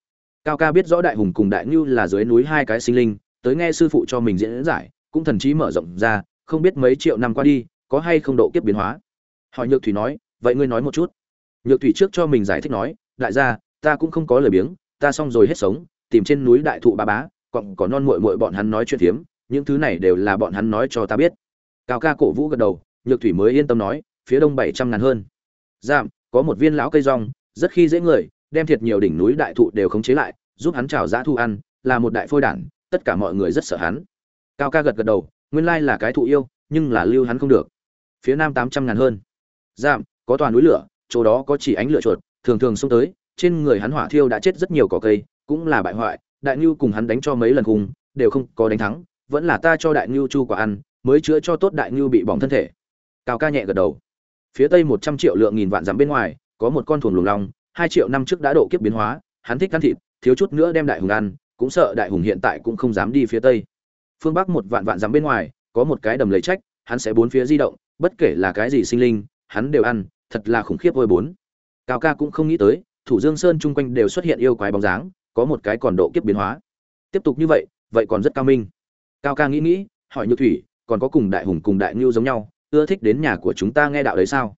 Cao ca biết rõ đại hùng cùng đại ngưu là dưới núi hai cái sinh linh, tới nghe sư phụ cho mình diễn giải, cũng thần trí mở rộng ra, không biết mấy triệu năm qua đi, có hay không độ kiếp biến hóa. Hỏi nhược thủy nói, vậy ngươi nói một chút. Nhược thủy trước cho mình giải thích nói, đại gia, ta cũng không có lời biếng, ta xong rồi hết sống, tìm trên núi đại thụ ba bá, còn có non muội muội bọn hắn nói chuyện phiếm những thứ này đều là bọn hắn nói cho ta biết. Cao ca cổ vũ gật đầu, nhược thủy mới yên tâm nói, phía đông bảy trăm ngàn hơn. Giảm, có một viên lão cây rong, rất khi dễ người, đem thiệt nhiều đỉnh núi đại thụ đều khống chế lại, giúp hắn trào giã thu ăn, là một đại phôi đản, tất cả mọi người rất sợ hắn. Cao ca gật gật đầu, nguyên lai là cái thụ yêu, nhưng là lưu hắn không được. Phía nam tám trăm ngàn hơn. Giảm, có toàn núi lửa, chỗ đó có chỉ ánh lửa chuột, thường thường xông tới, trên người hắn hỏa thiêu đã chết rất nhiều cỏ cây, cũng là bại hoại, đại ngưu cùng hắn đánh cho mấy lần cùng, đều không có đánh thắng vẫn là ta cho đại ngưu chu quả ăn, mới chữa cho tốt đại ngưu bị bỏng thân thể. Cao ca nhẹ gật đầu. Phía tây một trăm triệu lượng nghìn vạn dặm bên ngoài, có một con thuồng lùng long, hai triệu năm trước đã độ kiếp biến hóa, hắn thích ăn thịt, thiếu chút nữa đem đại hùng ăn, cũng sợ đại hùng hiện tại cũng không dám đi phía tây. Phương bắc một vạn vạn dặm bên ngoài, có một cái đầm lấy trách, hắn sẽ bốn phía di động, bất kể là cái gì sinh linh, hắn đều ăn, thật là khủng khiếp vôi bốn. Cao ca cũng không nghĩ tới, thủ dương sơn chung quanh đều xuất hiện yêu quái bóng dáng, có một cái còn độ kiếp biến hóa. Tiếp tục như vậy vậy còn rất cao minh cao ca nghĩ nghĩ, hỏi nhược thủy, còn có cùng đại hùng cùng đại ngưu giống nhau, ưa thích đến nhà của chúng ta nghe đạo đấy sao?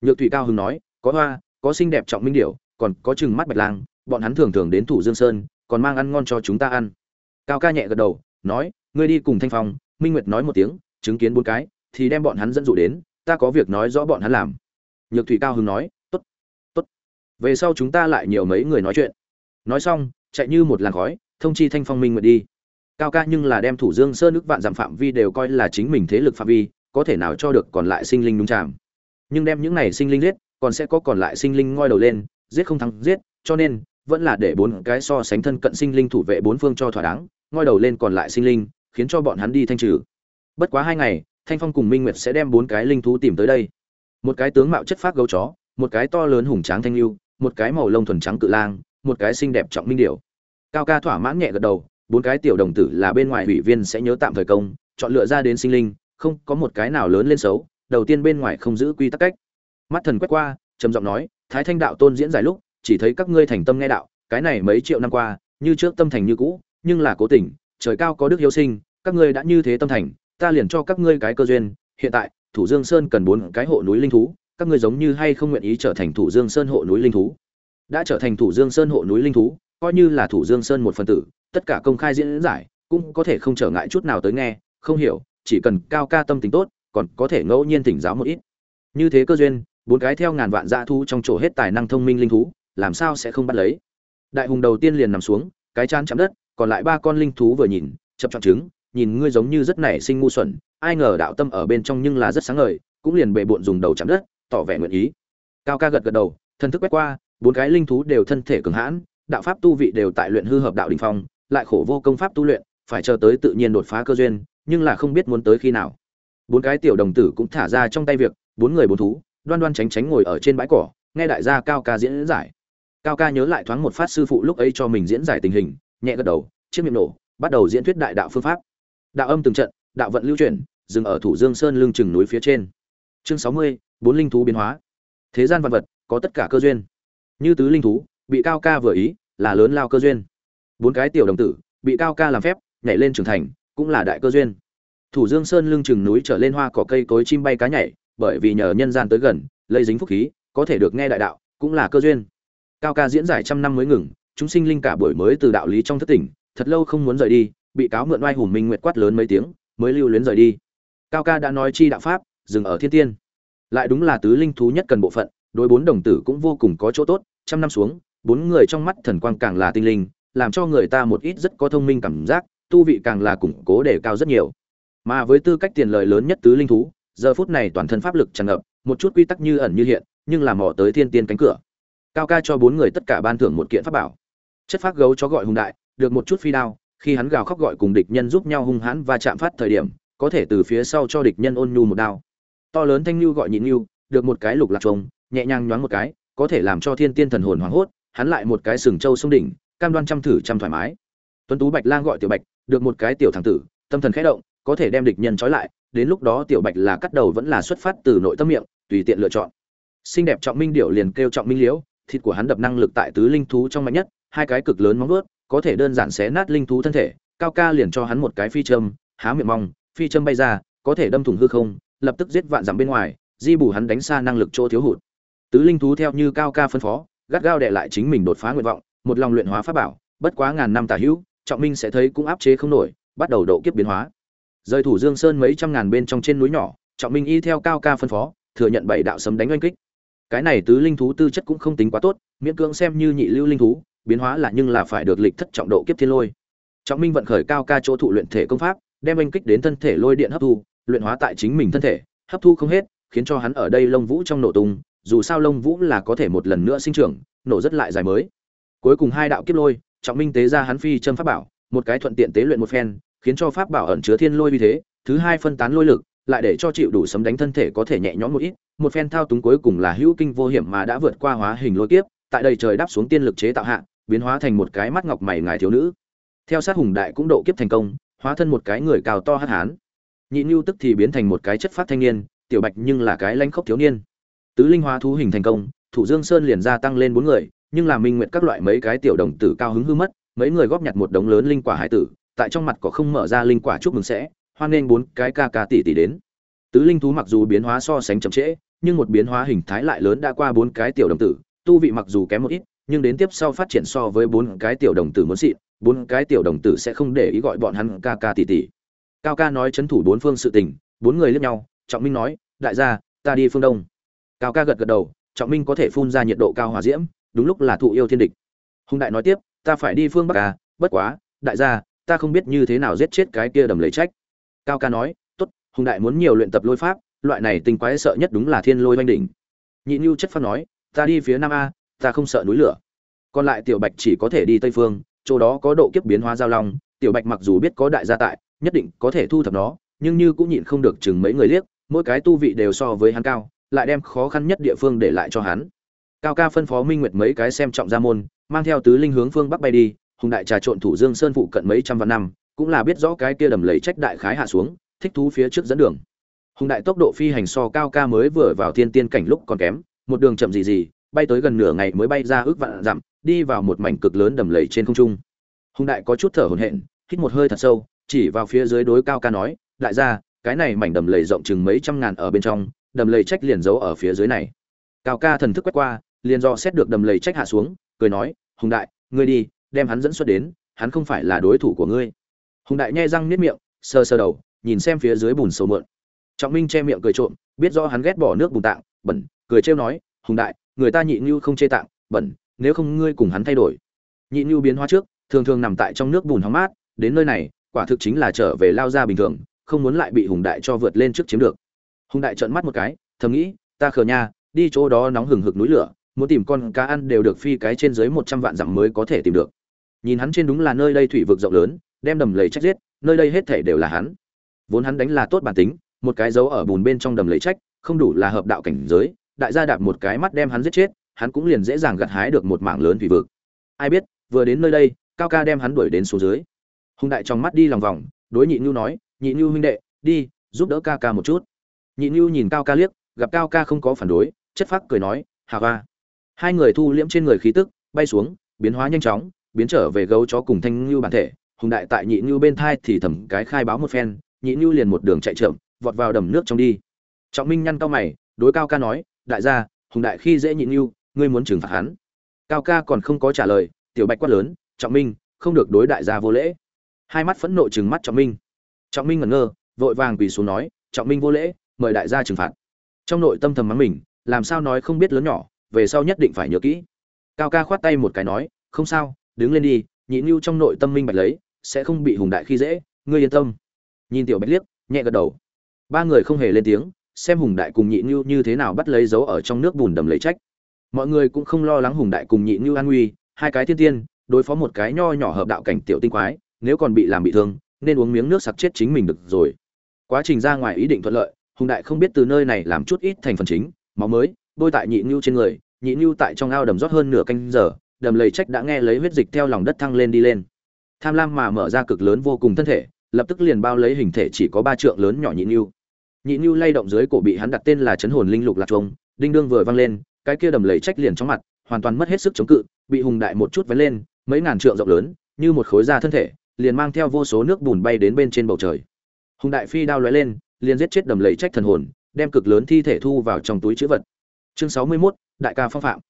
Nhược thủy cao hưng nói, có hoa, có xinh đẹp trọng minh điểu, còn có chừng mắt bạch lang, bọn hắn thường thường đến thủ dương sơn, còn mang ăn ngon cho chúng ta ăn. Cao ca nhẹ gật đầu, nói, ngươi đi cùng thanh phong, minh nguyệt nói một tiếng, chứng kiến bốn cái, thì đem bọn hắn dẫn dụ đến, ta có việc nói rõ bọn hắn làm. Nhược thủy cao hưng nói, tốt tốt. Về sau chúng ta lại nhiều mấy người nói chuyện. Nói xong, chạy như một làn khói, thông chi thanh phong minh nguyệt đi cao ca nhưng là đem thủ dương sơn nước vạn giảm phạm vi đều coi là chính mình thế lực phạm vi, có thể nào cho được còn lại sinh linh đúng chạm nhưng đem những này sinh linh giết, còn sẽ có còn lại sinh linh ngoi đầu lên, giết không thắng giết, cho nên, vẫn là để bốn cái so sánh thân cận sinh linh thủ vệ bốn phương cho thỏa đáng, ngoi đầu lên còn lại sinh linh, khiến cho bọn hắn đi thanh trừ. Bất quá hai ngày, thanh phong cùng minh nguyệt sẽ đem bốn cái linh thú tìm tới đây. Một cái tướng mạo chất phác gấu chó, một cái to lớn hùng tráng thanh lưu, một cái màu lông thuần trắng cự lang, một cái xinh đẹp trọng minh điểu. Cao ca thỏa mãn nhẹ gật đầu bốn cái tiểu đồng tử là bên ngoài ủy viên sẽ nhớ tạm thời công, chọn lựa ra đến sinh linh, không có một cái nào lớn lên xấu, đầu tiên bên ngoài không giữ quy tắc cách. Mắt thần quét qua, trầm giọng nói, thái thanh đạo tôn diễn dài lúc, chỉ thấy các ngươi thành tâm nghe đạo, cái này mấy triệu năm qua, như trước tâm thành như cũ, nhưng là cố tình, trời cao có đức hiếu sinh, các ngươi đã như thế tâm thành, ta liền cho các ngươi cái cơ duyên, hiện tại, thủ dương sơn cần bốn cái hộ núi linh thú, các ngươi giống như hay không nguyện ý trở thành thủ dương sơn hộ núi linh thú? Đã trở thành thủ dương sơn hộ núi linh thú, coi như là thủ dương sơn một phần tử tất cả công khai diễn giải, cũng có thể không trở ngại chút nào tới nghe, không hiểu, chỉ cần cao ca tâm tính tốt, còn có thể ngẫu nhiên thỉnh giáo một ít. Như thế cơ duyên, bốn cái theo ngàn vạn dã thu trong chỗ hết tài năng thông minh linh thú, làm sao sẽ không bắt lấy? Đại hùng đầu tiên liền nằm xuống, cái chán chạm đất, còn lại ba con linh thú vừa nhìn, chập chọn trứng, nhìn ngươi giống như rất nảy sinh ngu xuẩn, ai ngờ đạo tâm ở bên trong nhưng là rất sáng ngời, cũng liền bệ bộn dùng đầu chạm đất, tỏ vẻ nguyện ý. Cao ca gật gật đầu, thân thức quét qua, bốn cái linh thú đều thân thể cường hãn, đạo pháp tu vị đều tại luyện hư hợp đạo đỉnh phong lại khổ vô công pháp tu luyện, phải chờ tới tự nhiên đột phá cơ duyên, nhưng là không biết muốn tới khi nào. Bốn cái tiểu đồng tử cũng thả ra trong tay việc, bốn người bốn thú, đoan đoan tránh tránh ngồi ở trên bãi cỏ, nghe đại gia cao ca diễn giải. Cao ca nhớ lại thoáng một phát sư phụ lúc ấy cho mình diễn giải tình hình, nhẹ gật đầu, chiếc miệng nổ, bắt đầu diễn thuyết đại đạo phương pháp. Đạo âm từng trận, đạo vận lưu chuyển, dừng ở thủ dương sơn lưng chừng núi phía trên. Chương sáu mươi, bốn linh thú biến hóa. Thế gian vật vật, có tất cả cơ duyên. Như tứ linh thú, bị cao ca vừa ý, là lớn lao cơ duyên bốn cái tiểu đồng tử, bị cao ca làm phép, nhảy lên trưởng thành, cũng là đại cơ duyên. Thủ dương sơn lưng chừng núi trở lên hoa cỏ cây cối chim bay cá nhảy, bởi vì nhờ nhân gian tới gần lây dính phúc khí, có thể được nghe đại đạo, cũng là cơ duyên. Cao ca diễn giải trăm năm mới ngừng, chúng sinh linh cả buổi mới từ đạo lý trong thất tỉnh, thật lâu không muốn rời đi, bị cáo mượn oai hùng minh nguyệt quát lớn mấy tiếng, mới lưu luyến rời đi. Cao ca đã nói chi đạo pháp, dừng ở thiên tiên. Lại đúng là tứ linh thú nhất cần bộ phận, đối bốn đồng tử cũng vô cùng có chỗ tốt, trăm năm xuống, bốn người trong mắt thần quang càng là tinh linh làm cho người ta một ít rất có thông minh cảm giác, tu vị càng là củng cố đề cao rất nhiều. Mà với tư cách tiền lời lớn nhất tứ linh thú, giờ phút này toàn thân pháp lực tràn ngập, một chút quy tắc như ẩn như hiện, nhưng làm mò tới thiên tiên cánh cửa. Cao ca cho bốn người tất cả ban thưởng một kiện pháp bảo. Chất phát gấu chó gọi hùng đại, được một chút phi đao, khi hắn gào khóc gọi cùng địch nhân giúp nhau hung hãn và chạm phát thời điểm, có thể từ phía sau cho địch nhân ôn nhu một đao. To lớn thanh lưu gọi nhịn lưu, được một cái lục lạc trông nhẹ nhàng nhoáng một cái, có thể làm cho thiên tiên thần hồn hoảng hốt, hắn lại một cái sừng trâu sông đỉnh cam đoan chăm thử chăm thoải mái. Tuấn tú bạch lang gọi tiểu bạch, được một cái tiểu thằng tử, tâm thần khẽ động, có thể đem địch nhân trói lại, đến lúc đó tiểu bạch là cắt đầu vẫn là xuất phát từ nội tâm miệng, tùy tiện lựa chọn. Xinh đẹp trọng minh điệu liền kêu trọng minh liễu, thịt của hắn đập năng lực tại tứ linh thú trong mạnh nhất, hai cái cực lớn móng vuốt, có thể đơn giản xé nát linh thú thân thể, cao ca liền cho hắn một cái phi châm, há miệng mong, phi châm bay ra, có thể đâm thủng hư không, lập tức giết vạn dặm bên ngoài, di bù hắn đánh xa năng lực chỗ thiếu hụt. Tứ linh thú theo như cao ca phân phó, gắt gao đệ lại chính mình đột phá nguyện vọng một lòng luyện hóa pháp bảo, bất quá ngàn năm tả hữu, trọng minh sẽ thấy cũng áp chế không nổi, bắt đầu độ kiếp biến hóa. Rời thủ dương sơn mấy trăm ngàn bên trong trên núi nhỏ, trọng minh y theo cao ca phân phó, thừa nhận bảy đạo sấm đánh oanh kích. Cái này tứ linh thú tư chất cũng không tính quá tốt, miễn cưỡng xem như nhị lưu linh thú, biến hóa là nhưng là phải được lịch thất trọng độ kiếp thiên lôi. Trọng minh vận khởi cao ca chỗ thụ luyện thể công pháp, đem anh kích đến thân thể lôi điện hấp thu, luyện hóa tại chính mình thân thể, hấp thu không hết, khiến cho hắn ở đây lông vũ trong nổ tung, dù sao lông vũ là có thể một lần nữa sinh trưởng, nổ rất lại dài mới cuối cùng hai đạo kiếp lôi, trọng minh tế ra hắn phi châm pháp bảo, một cái thuận tiện tế luyện một phen, khiến cho pháp bảo ẩn chứa thiên lôi vì thế, thứ hai phân tán lôi lực, lại để cho chịu đủ sấm đánh thân thể có thể nhẹ nhõm một ít, một phen thao túng cuối cùng là hữu kinh vô hiểm mà đã vượt qua hóa hình lôi kiếp, tại đây trời đáp xuống tiên lực chế tạo hạ, biến hóa thành một cái mắt ngọc mày ngài thiếu nữ. Theo sát hùng đại cũng độ kiếp thành công, hóa thân một cái người cao to hát hán. Nhị nhu tức thì biến thành một cái chất phát thanh niên, tiểu bạch nhưng là cái lanh khốc thiếu niên. Tứ linh hóa thú hình thành công, thủ dương sơn liền gia tăng lên bốn người nhưng là minh nguyện các loại mấy cái tiểu đồng tử cao hứng hư mất, mấy người góp nhặt một đống lớn linh quả hải tử, tại trong mặt có không mở ra linh quả chúc mừng sẽ, hoan nghênh bốn cái ca ca tỷ tỷ đến. Tứ linh thú mặc dù biến hóa so sánh chậm trễ, nhưng một biến hóa hình thái lại lớn đã qua bốn cái tiểu đồng tử, tu vị mặc dù kém một ít, nhưng đến tiếp sau phát triển so với bốn cái tiểu đồng tử muốn xịn, bốn cái tiểu đồng tử sẽ không để ý gọi bọn hắn ca ca tỷ tỷ. Cao ca nói chấn thủ bốn phương sự tình, bốn người liếc nhau, trọng minh nói, đại gia, ta đi phương đông. Cao ca gật gật đầu, trọng minh có thể phun ra nhiệt độ cao hỏa diễm đúng lúc là thụ yêu thiên địch. Hùng đại nói tiếp, ta phải đi phương bắc à bất quá, đại gia, ta không biết như thế nào giết chết cái kia đầm lấy trách. Cao ca nói, tốt, hùng đại muốn nhiều luyện tập lôi pháp, loại này tình quái sợ nhất đúng là thiên lôi oanh đỉnh. Nhị nhu chất phát nói, ta đi phía nam a, ta không sợ núi lửa. Còn lại tiểu bạch chỉ có thể đi tây phương, chỗ đó có độ kiếp biến hóa giao long, tiểu bạch mặc dù biết có đại gia tại, nhất định có thể thu thập nó, nhưng như cũng nhịn không được chừng mấy người liếc, mỗi cái tu vị đều so với hắn cao, lại đem khó khăn nhất địa phương để lại cho hắn cao ca phân phó minh nguyệt mấy cái xem trọng gia môn, mang theo tứ linh hướng phương bắc bay đi, hùng đại trà trộn thủ dương sơn phụ cận mấy trăm vạn năm, cũng là biết rõ cái kia đầm lầy trách đại khái hạ xuống, thích thú phía trước dẫn đường. Hùng đại tốc độ phi hành so cao ca mới vừa vào thiên tiên cảnh lúc còn kém, một đường chậm gì gì, bay tới gần nửa ngày mới bay ra ước vạn dặm, đi vào một mảnh cực lớn đầm lầy trên không trung. Hùng đại có chút thở hổn hển, hít một hơi thật sâu, chỉ vào phía dưới đối cao ca nói, đại gia, cái này mảnh đầm lầy rộng chừng mấy trăm ngàn ở bên trong, đầm lầy trách liền giấu ở phía dưới này. Cao ca thần thức quét qua liền do xét được đầm lầy trách hạ xuống, cười nói, hùng đại, ngươi đi, đem hắn dẫn xuất đến, hắn không phải là đối thủ của ngươi. Hùng đại nhai răng niết miệng sơ sơ đầu, nhìn xem phía dưới bùn sầu mượn. Trọng minh che miệng cười trộm, biết do hắn ghét bỏ nước bùn tạng, bẩn, cười trêu nói, hùng đại, người ta nhị như không chê tạng, bẩn, nếu không ngươi cùng hắn thay đổi. Nhị như biến hóa trước, thường thường nằm tại trong nước bùn hóng mát, đến nơi này, quả thực chính là trở về lao ra bình thường, không muốn lại bị hùng đại cho vượt lên trước chiếm được. Hùng đại trợn mắt một cái, thầm nghĩ, ta khờ nha, đi chỗ đó nóng hừng hực núi lửa muốn tìm con cá ăn đều được phi cái trên dưới một trăm vạn dặm mới có thể tìm được. Nhìn hắn trên đúng là nơi đây thủy vực rộng lớn, đem đầm lầy trách giết, nơi đây hết thể đều là hắn. Vốn hắn đánh là tốt bản tính, một cái dấu ở bùn bên trong đầm lầy trách, không đủ là hợp đạo cảnh giới, đại gia đạp một cái mắt đem hắn giết chết, hắn cũng liền dễ dàng gặt hái được một mảng lớn thủy vực. Ai biết, vừa đến nơi đây, cao ca đem hắn đuổi đến số dưới. Hùng đại trong mắt đi lòng vòng, đối nhị nhu nói, nhị nhu huynh đệ, đi, giúp đỡ ca ca một chút. Nhị nhu nhìn cao ca liếc, gặp cao ca không có phản đối, chất phác cười nói, hà va hai người thu liễm trên người khí tức, bay xuống, biến hóa nhanh chóng, biến trở về gấu chó cùng thanh ngưu bản thể, hùng đại tại nhị ngưu bên thai thì thầm cái khai báo một phen, nhị ngưu liền một đường chạy trượm, vọt vào đầm nước trong đi. Trọng minh nhăn cao mày, đối cao ca nói, đại gia, hùng đại khi dễ nhị ngưu, ngươi muốn trừng phạt hắn. Cao ca còn không có trả lời, tiểu bạch quát lớn, trọng minh, không được đối đại gia vô lễ. Hai mắt phẫn nộ trừng mắt trọng minh. Trọng minh ngẩn ngơ, vội vàng quỳ xuống nói, trọng minh vô lễ, mời đại gia trừng phạt. Trong nội tâm thầm mắng mình, làm sao nói không biết lớn nhỏ về sau nhất định phải nhớ kỹ. Cao ca khoát tay một cái nói, không sao, đứng lên đi, nhị nhu trong nội tâm minh bạch lấy, sẽ không bị hùng đại khi dễ, ngươi yên tâm. Nhìn tiểu bạch liếc, nhẹ gật đầu. Ba người không hề lên tiếng, xem hùng đại cùng nhị nhu như thế nào bắt lấy dấu ở trong nước bùn đầm lấy trách. Mọi người cũng không lo lắng hùng đại cùng nhị nhu an nguy, hai cái thiên tiên, đối phó một cái nho nhỏ hợp đạo cảnh tiểu tinh quái, nếu còn bị làm bị thương, nên uống miếng nước sặc chết chính mình được rồi. Quá trình ra ngoài ý định thuận lợi, hùng đại không biết từ nơi này làm chút ít thành phần chính, máu mới bôi tại nhị nhu trên người, nhị nhu tại trong ao đầm rót hơn nửa canh giờ, đầm lầy trách đã nghe lấy huyết dịch theo lòng đất thăng lên đi lên. Tham lam mà mở ra cực lớn vô cùng thân thể, lập tức liền bao lấy hình thể chỉ có ba trượng lớn nhỏ nhị nhu nhị nhu lay động dưới cổ bị hắn đặt tên là chấn hồn linh lục lạc trông đinh đương vừa văng lên, cái kia đầm lầy trách liền trong mặt, hoàn toàn mất hết sức chống cự, bị hùng đại một chút vén lên, mấy ngàn trượng rộng lớn, như một khối da thân thể, liền mang theo vô số nước bùn bay đến bên trên bầu trời. Hùng đại phi đao lóe lên, liền giết chết đầm lầy trách thần hồn, đem cực lớn thi thể thu vào trong túi chữ vật chương sáu mươi 61, đại ca phong phạm.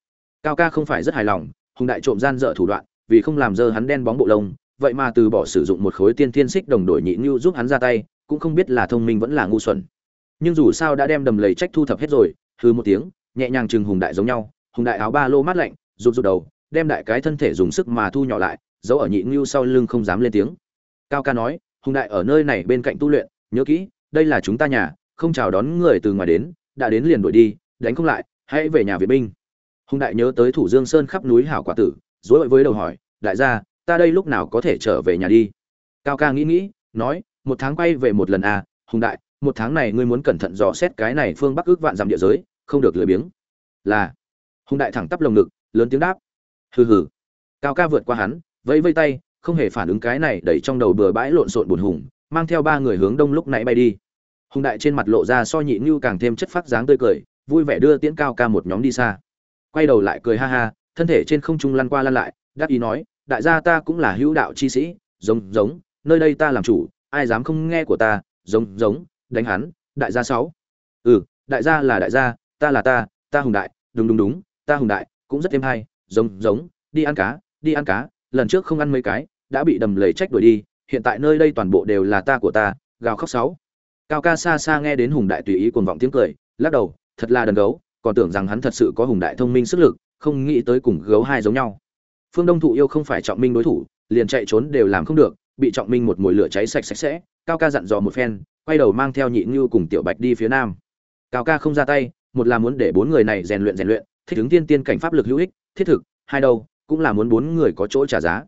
Cao ca không phải rất hài lòng hùng đại trộm gian dở thủ đoạn vì không làm dơ hắn đen bóng bộ lông vậy mà từ bỏ sử dụng một khối tiên thiên xích đồng đội nhị nhu giúp hắn ra tay cũng không biết là thông minh vẫn là ngu xuẩn. Nhưng dù sao đã đem đầm lầy trách thu thập hết rồi hư một tiếng nhẹ nhàng chừng hùng đại giống nhau hùng đại áo ba lô mát lạnh rụt rụt đầu đem đại cái thân thể dùng sức mà thu nhỏ lại giấu ở nhị ngưu sau lưng không dám lên tiếng. Cao ca nói hùng đại ở nơi này bên cạnh tu luyện nhớ kỹ đây là chúng ta nhà không chào đón người từ ngoài đến đã đến liền đuổi đi đánh không lại hãy về nhà viện binh. Hùng đại nhớ tới thủ dương sơn khắp núi hảo quả tử dối với đầu hỏi, đại gia, ta đây lúc nào có thể trở về nhà đi? Cao ca nghĩ nghĩ, nói, một tháng quay về một lần à hùng đại, một tháng này ngươi muốn cẩn thận dò xét cái này phương bắc ước vạn dặm địa giới, không được lười biếng. Là. Hùng đại thẳng tắp lồng ngực, lớn tiếng đáp. Hừ hừ. Cao ca vượt qua hắn, vẫy vây tay, không hề phản ứng cái này đẩy trong đầu bừa bãi lộn xộn buồn hùng, mang theo ba người hướng đông lúc nãy bay đi. Hùng đại trên mặt lộ ra so nhị như càng thêm chất phát dáng tươi cười vui vẻ đưa tiễn cao ca một nhóm đi xa. Quay đầu lại cười ha ha, thân thể trên không trung lăn qua lăn lại đáp ý nói, đại gia ta cũng là hữu đạo chi sĩ, giống giống, nơi đây ta làm chủ, ai dám không nghe của ta, giống giống, đánh hắn, đại gia sáu. Ừ đại gia là đại gia, ta là ta ta hùng đại, đúng đúng đúng, ta hùng đại, cũng rất êm hay, giống giống, đi ăn cá, đi ăn cá, lần trước không ăn mấy cái, đã bị đầm lầy trách đuổi đi, hiện tại nơi đây toàn bộ đều là ta của ta, gào khóc sáu. Cao ca xa xa nghe đến hùng đại tùy ý cuồng vọng tiếng cười, lắc đầu thật là đần gấu, còn tưởng rằng hắn thật sự có hùng đại thông minh sức lực, không nghĩ tới cùng gấu hai giống nhau. Phương đông thụ yêu không phải trọng minh đối thủ, liền chạy trốn đều làm không được, bị trọng minh một mồi lửa cháy sạch sạch sẽ, cao ca dặn dò một phen, quay đầu mang theo nhị ngưu cùng tiểu bạch đi phía nam. Cao ca không ra tay, một là muốn để bốn người này rèn luyện rèn luyện, thích ứng tiên tiên cảnh pháp lực hữu ích, thiết thực, hai đâu, cũng là muốn bốn người có chỗ trả giá.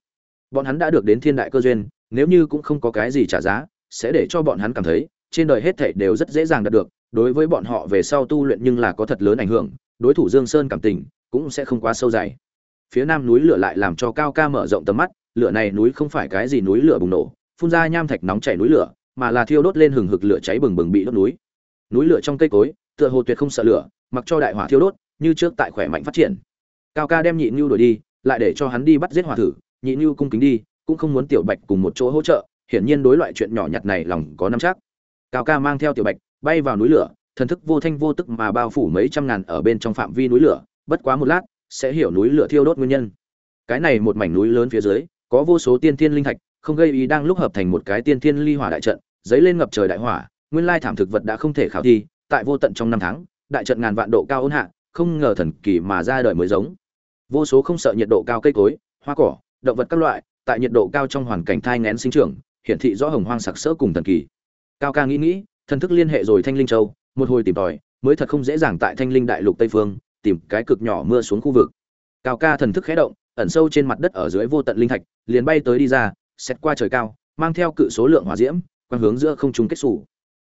Bọn hắn đã được đến thiên đại cơ duyên, nếu như cũng không có cái gì trả giá, sẽ để cho bọn hắn cảm thấy, trên đời hết thảy đều rất dễ dàng đạt được đối với bọn họ về sau tu luyện nhưng là có thật lớn ảnh hưởng, đối thủ dương sơn cảm tình cũng sẽ không quá sâu dày. Phía nam núi lửa lại làm cho cao ca mở rộng tầm mắt, lửa này núi không phải cái gì núi lửa bùng nổ, phun ra nham thạch nóng chảy núi lửa, mà là thiêu đốt lên hừng hực lửa cháy bừng bừng bị đốt núi. Núi lửa trong cây cối, tựa hồ tuyệt không sợ lửa, mặc cho đại hỏa thiêu đốt, như trước tại khỏe mạnh phát triển. Cao ca đem nhị nhu đuổi đi, lại để cho hắn đi bắt giết hỏa thử, nhị nhu cung kính đi, cũng không muốn tiểu bạch cùng một chỗ hỗ trợ, hiển nhiên đối loại chuyện nhỏ nhặt này lòng có nắm chắc. Cao ca mang theo tiểu bạch bay vào núi lửa, thần thức vô thanh vô tức mà bao phủ mấy trăm ngàn ở bên trong phạm vi núi lửa, bất quá một lát, sẽ hiểu núi lửa thiêu đốt nguyên nhân. Cái này một mảnh núi lớn phía dưới, có vô số tiên thiên linh thạch, không gây ý đang lúc hợp thành một cái tiên thiên ly hỏa đại trận giấy lên ngập trời đại hỏa, nguyên lai thảm thực vật đã không thể khảo thi, tại vô tận trong năm tháng, đại trận ngàn vạn độ cao ôn hạ, không ngờ thần kỳ mà ra đời mới giống. Vô số không sợ nhiệt độ cao cây cối, hoa cỏ, động vật các loại, tại nhiệt độ cao trong hoàn cảnh thai ngén sinh trưởng, hiển thị rõ hồng hoang sặc sỡ cùng thần kỳ. Cao ca nghĩ nghĩ thần thức liên hệ rồi thanh linh châu, một hồi tìm tòi, mới thật không dễ dàng tại thanh linh đại lục tây phương, tìm cái cực nhỏ mưa xuống khu vực. Cao ca thần thức khẽ động, ẩn sâu trên mặt đất ở dưới vô tận linh thạch, liền bay tới đi ra, xét qua trời cao, mang theo cự số lượng hỏa diễm, quang hướng giữa không trung kết xù.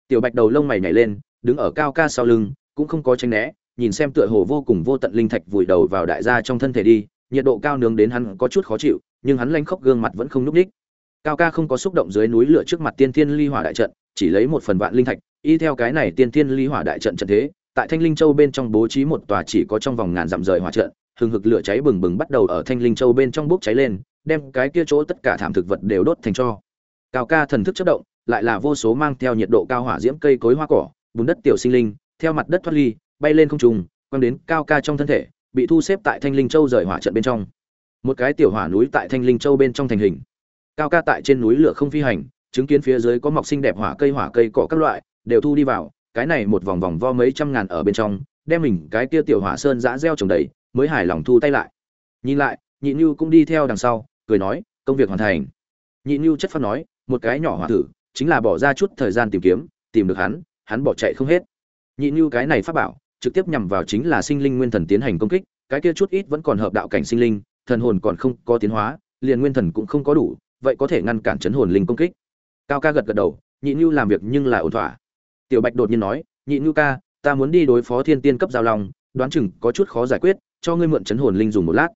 Tiểu bạch đầu lông mày nhảy lên, đứng ở cao ca sau lưng, cũng không có tránh né, nhìn xem tựa hồ vô cùng vô tận linh thạch vùi đầu vào đại gia trong thân thể đi, nhiệt độ cao nướng đến hắn có chút khó chịu, nhưng hắn lanh khóc gương mặt vẫn không núp ních cao ca không có xúc động dưới núi lửa trước mặt tiên thiên ly hỏa đại trận, chỉ lấy một phần vạn linh thạch, y theo cái này tiên thiên ly hỏa đại trận trận thế, tại thanh linh châu bên trong bố trí một tòa chỉ có trong vòng ngàn dặm rời hỏa trận, hừng hực lửa cháy bừng bừng bắt đầu ở thanh linh châu bên trong bốc cháy lên, đem cái kia chỗ tất cả thảm thực vật đều đốt thành cho. Cao ca thần thức chất động, lại là vô số mang theo nhiệt độ cao hỏa diễm cây cối hoa cỏ, bùn đất tiểu sinh linh, theo mặt đất thoát ly, bay lên không trùng quăng đến cao ca trong thân thể, bị thu xếp tại thanh linh châu rời hỏa trận bên trong. Một cái tiểu hỏa núi tại thanh linh châu bên trong thành hình cao ca tại trên núi lửa không phi hành, chứng kiến phía dưới có mọc sinh đẹp hỏa cây hỏa cây cỏ các loại, đều thu đi vào, cái này một vòng vòng vo mấy trăm ngàn ở bên trong, đem mình cái kia tiểu hỏa sơn giã gieo trồng đầy, mới hài lòng thu tay lại. Nhìn lại, nhị như cũng đi theo đằng sau, cười nói, công việc hoàn thành. Nhị như chất phát nói, một cái nhỏ hỏa thử chính là bỏ ra chút thời gian tìm kiếm, tìm được hắn hắn bỏ chạy không hết. Nhị như cái này phát bảo, trực tiếp nhằm vào chính là sinh linh nguyên thần tiến hành công kích, cái kia chút ít vẫn còn hợp đạo cảnh sinh linh, thần hồn còn không có tiến hóa, liền nguyên thần cũng không có đủ vậy có thể ngăn cản chấn hồn linh công kích. Cao ca gật gật đầu, nhị như làm việc nhưng là ổn thỏa. Tiểu bạch đột nhiên nói, nhị như ca, ta muốn đi đối phó thiên tiên cấp giao long, đoán chừng có chút khó giải quyết, cho ngươi mượn chấn hồn linh dùng một lát.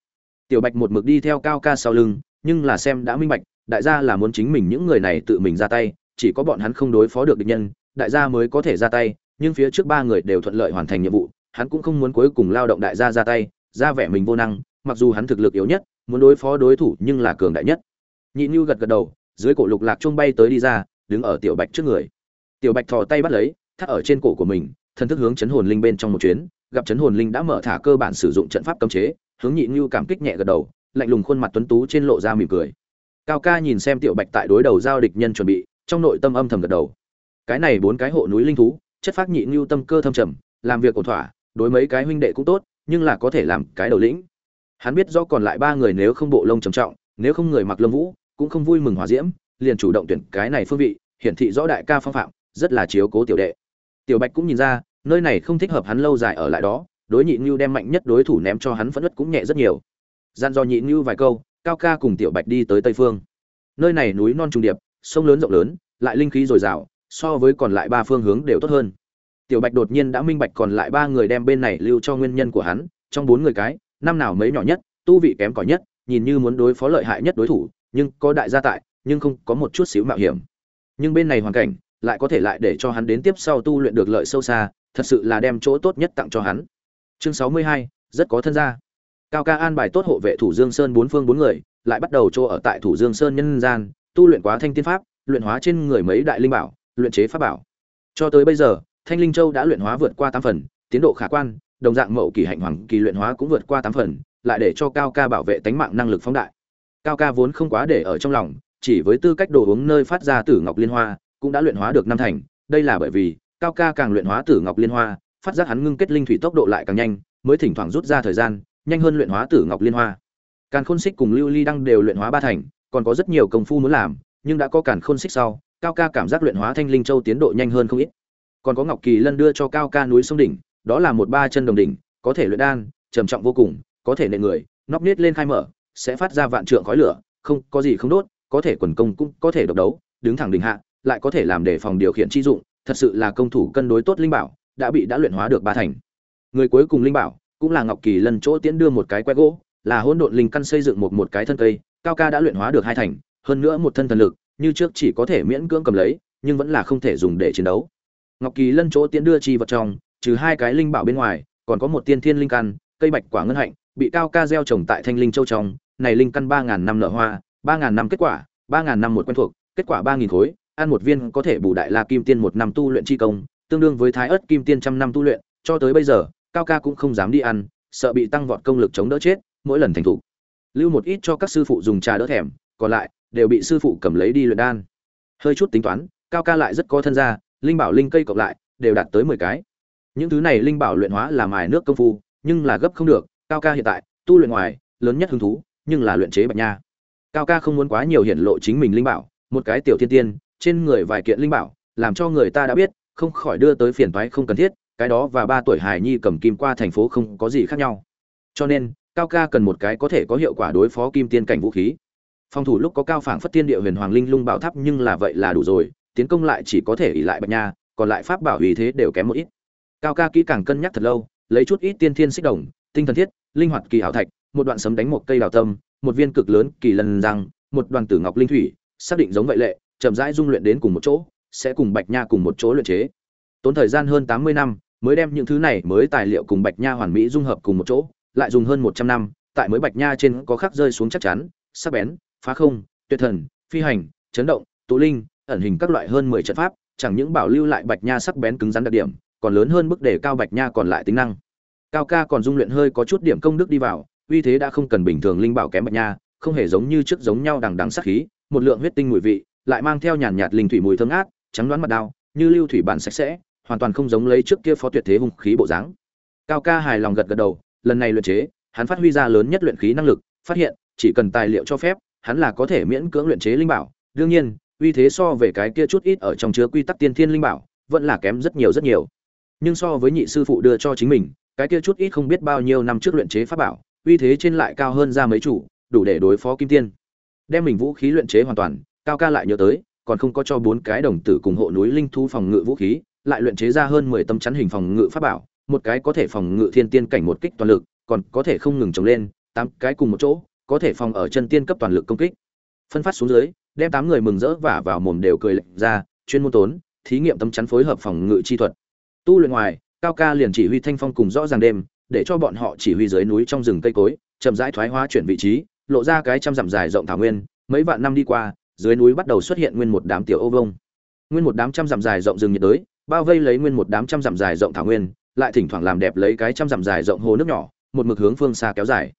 Tiểu bạch một mực đi theo cao ca sau lưng, nhưng là xem đã minh bạch, đại gia là muốn chính mình những người này tự mình ra tay, chỉ có bọn hắn không đối phó được địch nhân, đại gia mới có thể ra tay, nhưng phía trước ba người đều thuận lợi hoàn thành nhiệm vụ, hắn cũng không muốn cuối cùng lao động đại gia ra tay, ra vẻ mình vô năng, mặc dù hắn thực lực yếu nhất, muốn đối phó đối thủ nhưng là cường đại nhất nhị như gật gật đầu, dưới cổ lục lạc chuông bay tới đi ra, đứng ở tiểu bạch trước người. Tiểu bạch thò tay bắt lấy, thắt ở trên cổ của mình thân thức hướng chấn hồn linh bên trong một chuyến, gặp chấn hồn linh đã mở thả cơ bản sử dụng trận pháp cấm chế, hướng nhị như cảm kích nhẹ gật đầu, lạnh lùng khuôn mặt tuấn tú trên lộ ra mỉm cười. Cao ca nhìn xem tiểu bạch tại đối đầu giao địch nhân chuẩn bị, trong nội tâm âm thầm gật đầu. Cái này bốn cái hộ núi linh thú, chất phát nhị như tâm cơ thâm trầm, làm việc ổn thỏa, đối mấy cái huynh đệ cũng tốt, nhưng là có thể làm cái đầu lĩnh. Hắn biết rõ còn lại ba người nếu không bộ lông trầm trọng, nếu không người mặc lâm vũ cũng không vui mừng hòa diễm, liền chủ động tuyển cái này phương vị, hiển thị rõ đại ca phong phạm, rất là chiếu cố tiểu đệ. Tiểu bạch cũng nhìn ra, nơi này không thích hợp hắn lâu dài ở lại đó, đối nhị như đem mạnh nhất đối thủ ném cho hắn phẫn ất cũng nhẹ rất nhiều. Gian do nhị như vài câu, cao ca cùng tiểu bạch đi tới tây phương. Nơi này núi non trùng điệp, sông lớn rộng lớn, lại linh khí dồi dào, so với còn lại ba phương hướng đều tốt hơn. Tiểu bạch đột nhiên đã minh bạch còn lại ba người đem bên này lưu cho nguyên nhân của hắn, trong bốn người cái, năm nào mấy nhỏ nhất, tu vị kém cỏi nhất, nhìn như muốn đối phó lợi hại nhất đối thủ nhưng có đại gia tại, nhưng không có một chút xíu mạo hiểm. Nhưng bên này hoàn cảnh, lại có thể lại để cho hắn đến tiếp sau tu luyện được lợi sâu xa, thật sự là đem chỗ tốt nhất tặng cho hắn. Chương sáu mươi hai, rất có thân gia. Cao ca an bài tốt hộ vệ thủ dương sơn bốn phương bốn người, lại bắt đầu chỗ ở tại thủ dương sơn nhân gian, tu luyện quá thanh tiên pháp, luyện hóa trên người mấy đại linh bảo, luyện chế pháp bảo. Cho tới bây giờ, thanh linh châu đã luyện hóa vượt qua tám phần, tiến độ khả quan, đồng dạng mậu kỳ hạnh hoàng kỳ luyện hóa cũng vượt qua tám phần, lại để cho cao ca bảo vệ tánh mạng năng lực phóng đại cao ca vốn không quá để ở trong lòng, chỉ với tư cách đồ uống nơi phát ra tử ngọc liên hoa, cũng đã luyện hóa được năm thành. Đây là bởi vì, cao ca càng luyện hóa tử ngọc liên hoa, phát giác hắn ngưng kết linh thủy tốc độ lại càng nhanh, mới thỉnh thoảng rút ra thời gian, nhanh hơn luyện hóa tử ngọc liên hoa. Càn khôn xích cùng lưu ly đăng đều luyện hóa ba thành, còn có rất nhiều công phu muốn làm, nhưng đã có càn khôn xích sau, cao ca cảm giác luyện hóa thanh linh châu tiến độ nhanh hơn không ít. Còn có ngọc kỳ lân đưa cho cao ca núi sông đỉnh, đó là một ba chân đồng đỉnh, có thể luyện đan, trầm trọng vô cùng, có thể nệ người, nóc nết lên khai mở sẽ phát ra vạn trượng khói lửa, không, có gì không đốt, có thể quần công cũng có thể độc đấu, đứng thẳng đỉnh hạ, lại có thể làm để phòng điều khiển chi dụng, thật sự là công thủ cân đối tốt linh bảo, đã bị đã luyện hóa được ba thành. Người cuối cùng linh bảo, cũng là ngọc kỳ lân chỗ tiễn đưa một cái que gỗ, là hỗn độn linh căn xây dựng một một cái thân cây, cao ca đã luyện hóa được hai thành, hơn nữa một thân thần lực, như trước chỉ có thể miễn cưỡng cầm lấy, nhưng vẫn là không thể dùng để chiến đấu. Ngọc kỳ lân chỗ tiễn đưa chi vật trong, trừ hai cái linh bảo bên ngoài, còn có một tiên thiên linh căn, cây bạch quả ngân hạnh, bị cao ca gieo trồng tại thanh linh châu trong này linh căn ba ngàn năm nở hoa, ba ngàn năm kết quả, ba ngàn năm một quen thuộc, kết quả ba nghìn khối, ăn một viên có thể bù đại la kim tiên một năm tu luyện chi công, tương đương với thái ớt kim tiên trăm năm tu luyện, cho tới bây giờ, cao ca cũng không dám đi ăn, sợ bị tăng vọt công lực chống đỡ chết, mỗi lần thành thủ lưu một ít cho các sư phụ dùng trà đỡ thèm, còn lại đều bị sư phụ cầm lấy đi luyện đan. Hơi chút tính toán, cao ca lại rất có thân gia, linh bảo linh cây cộng lại, đều đạt tới mười cái. Những thứ này linh bảo luyện hóa là mài nước công phu, nhưng là gấp không được, cao ca hiện tại, tu luyện ngoài, lớn nhất hứng thú nhưng là luyện chế bạch nha. Cao ca không muốn quá nhiều hiển lộ chính mình linh bảo, một cái tiểu thiên tiên, trên người vài kiện linh bảo, làm cho người ta đã biết, không khỏi đưa tới phiền toái không cần thiết, cái đó và ba tuổi hài nhi cầm kim qua thành phố không có gì khác nhau. Cho nên, cao ca cần một cái có thể có hiệu quả đối phó kim tiên cảnh vũ khí. Phòng thủ lúc có cao phảng phất tiên địa huyền hoàng linh lung bảo tháp nhưng là vậy là đủ rồi, tiến công lại chỉ có thể ỉ lại bạch nha, còn lại pháp bảo ý thế đều kém một ít. Cao ca kỹ càng cân nhắc thật lâu, lấy chút ít tiên thiên xích đồng, tinh thần thiết, linh hoạt kỳ hảo thạch một đoạn sấm đánh một cây đào tâm, một viên cực lớn kỳ lần răng, một đoàn tử ngọc linh thủy, xác định giống vậy lệ, chậm rãi dung luyện đến cùng một chỗ, sẽ cùng bạch nha cùng một chỗ luyện chế. Tốn thời gian hơn tám mươi năm, mới đem những thứ này mới tài liệu cùng bạch nha hoàn mỹ dung hợp cùng một chỗ, lại dùng hơn một trăm năm, tại mới bạch nha trên có khắc rơi xuống chắc chắn, sắc bén, phá không, tuyệt thần, phi hành, chấn động, tụ linh, ẩn hình các loại hơn mười trận pháp, chẳng những bảo lưu lại bạch nha sắc bén cứng rắn đặc điểm, còn lớn hơn mức đề cao bạch nha còn lại tính năng. Cao ca còn dung luyện hơi có chút điểm công đức đi vào uy thế đã không cần bình thường linh bảo kém bạch nha, không hề giống như trước giống nhau đằng đằng sắc khí, một lượng huyết tinh mùi vị, lại mang theo nhàn nhạt linh thủy mùi thơm ngát, trắng đoán mặt đao, như lưu thủy bản sạch sẽ, hoàn toàn không giống lấy trước kia phó tuyệt thế hung khí bộ dáng. Cao ca hài lòng gật gật đầu, lần này luyện chế, hắn phát huy ra lớn nhất luyện khí năng lực, phát hiện, chỉ cần tài liệu cho phép, hắn là có thể miễn cưỡng luyện chế linh bảo. Đương nhiên, uy thế so về cái kia chút ít ở trong chứa quy tắc tiên thiên linh bảo, vẫn là kém rất nhiều rất nhiều. Nhưng so với nhị sư phụ đưa cho chính mình, cái kia chút ít không biết bao nhiêu năm trước luyện chế pháp bảo uy thế trên lại cao hơn ra mấy chủ, đủ để đối phó kim tiên. Đem mình vũ khí luyện chế hoàn toàn, cao ca lại nhớ tới, còn không có cho bốn cái đồng tử cùng hộ núi linh thu phòng ngự vũ khí, lại luyện chế ra hơn mười tâm chắn hình phòng ngự pháp bảo, một cái có thể phòng ngự thiên tiên cảnh một kích toàn lực, còn có thể không ngừng trồng lên, tám cái cùng một chỗ, có thể phòng ở chân tiên cấp toàn lực công kích. Phân phát xuống dưới, đem tám người mừng rỡ và vào mồm đều cười lệnh ra, chuyên môn tốn, thí nghiệm tâm chắn phối hợp phòng ngự chi thuật. Tu luyện ngoài, cao ca liền chỉ huy thanh phong cùng rõ ràng đêm để cho bọn họ chỉ huy dưới núi trong rừng cây cối, chậm rãi thoái hóa chuyển vị trí, lộ ra cái trăm dặm dài rộng thảo nguyên. Mấy vạn năm đi qua, dưới núi bắt đầu xuất hiện nguyên một đám tiểu ô vông. Nguyên một đám trăm dặm dài rộng rừng nhiệt đới, bao vây lấy nguyên một đám trăm dặm dài rộng thảo nguyên, lại thỉnh thoảng làm đẹp lấy cái trăm dặm dài rộng hồ nước nhỏ, một mực hướng phương xa kéo dài.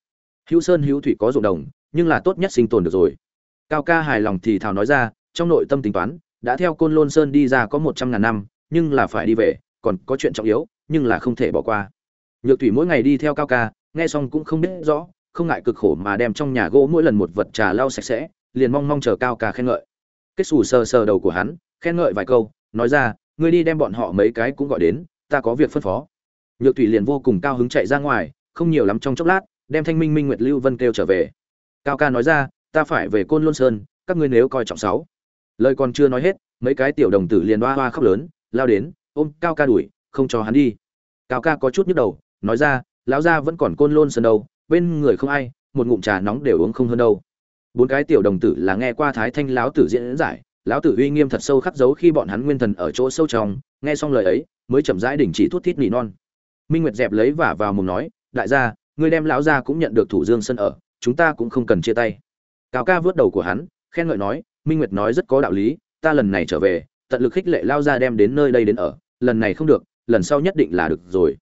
Hữu sơn hữu thủy có ruộng đồng, nhưng là tốt nhất sinh tồn được rồi. Cao ca hài lòng thì thào nói ra, trong nội tâm tính toán, đã theo côn lôn sơn đi ra có một trăm ngàn năm, nhưng là phải đi về, còn có chuyện trọng yếu, nhưng là không thể bỏ qua nhược thủy mỗi ngày đi theo cao ca, nghe xong cũng không biết rõ, không ngại cực khổ mà đem trong nhà gỗ mỗi lần một vật trà lau sạch sẽ, liền mong mong chờ cao ca khen ngợi. Kết xù sờ sờ đầu của hắn, khen ngợi vài câu, nói ra, ngươi đi đem bọn họ mấy cái cũng gọi đến, ta có việc phân phó. Nhược thủy liền vô cùng cao hứng chạy ra ngoài, không nhiều lắm trong chốc lát, đem thanh minh minh nguyệt lưu vân kêu trở về. Cao ca nói ra, ta phải về côn lôn sơn, các ngươi nếu coi trọng sáu. Lời còn chưa nói hết, mấy cái tiểu đồng tử liền hoa hoa khóc lớn, lao đến, ôm cao ca đuổi, không cho hắn đi. Cao ca có chút nhức đầu nói ra, lão gia vẫn còn côn lôn sơn đâu, bên người không ai, một ngụm trà nóng đều uống không hơn đâu. Bốn cái tiểu đồng tử là nghe qua thái thanh lão tử diễn giải, lão tử uy nghiêm thật sâu khắc dấu khi bọn hắn nguyên thần ở chỗ sâu trong, nghe xong lời ấy, mới chậm rãi đình chỉ thút thít nỉ non. Minh nguyệt dẹp lấy vả vào mồm nói, đại gia, ngươi đem lão gia cũng nhận được thủ dương sân ở, chúng ta cũng không cần chia tay. Cao ca vớt đầu của hắn, khen ngợi nói, minh nguyệt nói rất có đạo lý, ta lần này trở về, tận lực khích lệ lao ra đem đến nơi đây đến ở, lần này không được, lần sau nhất định là được rồi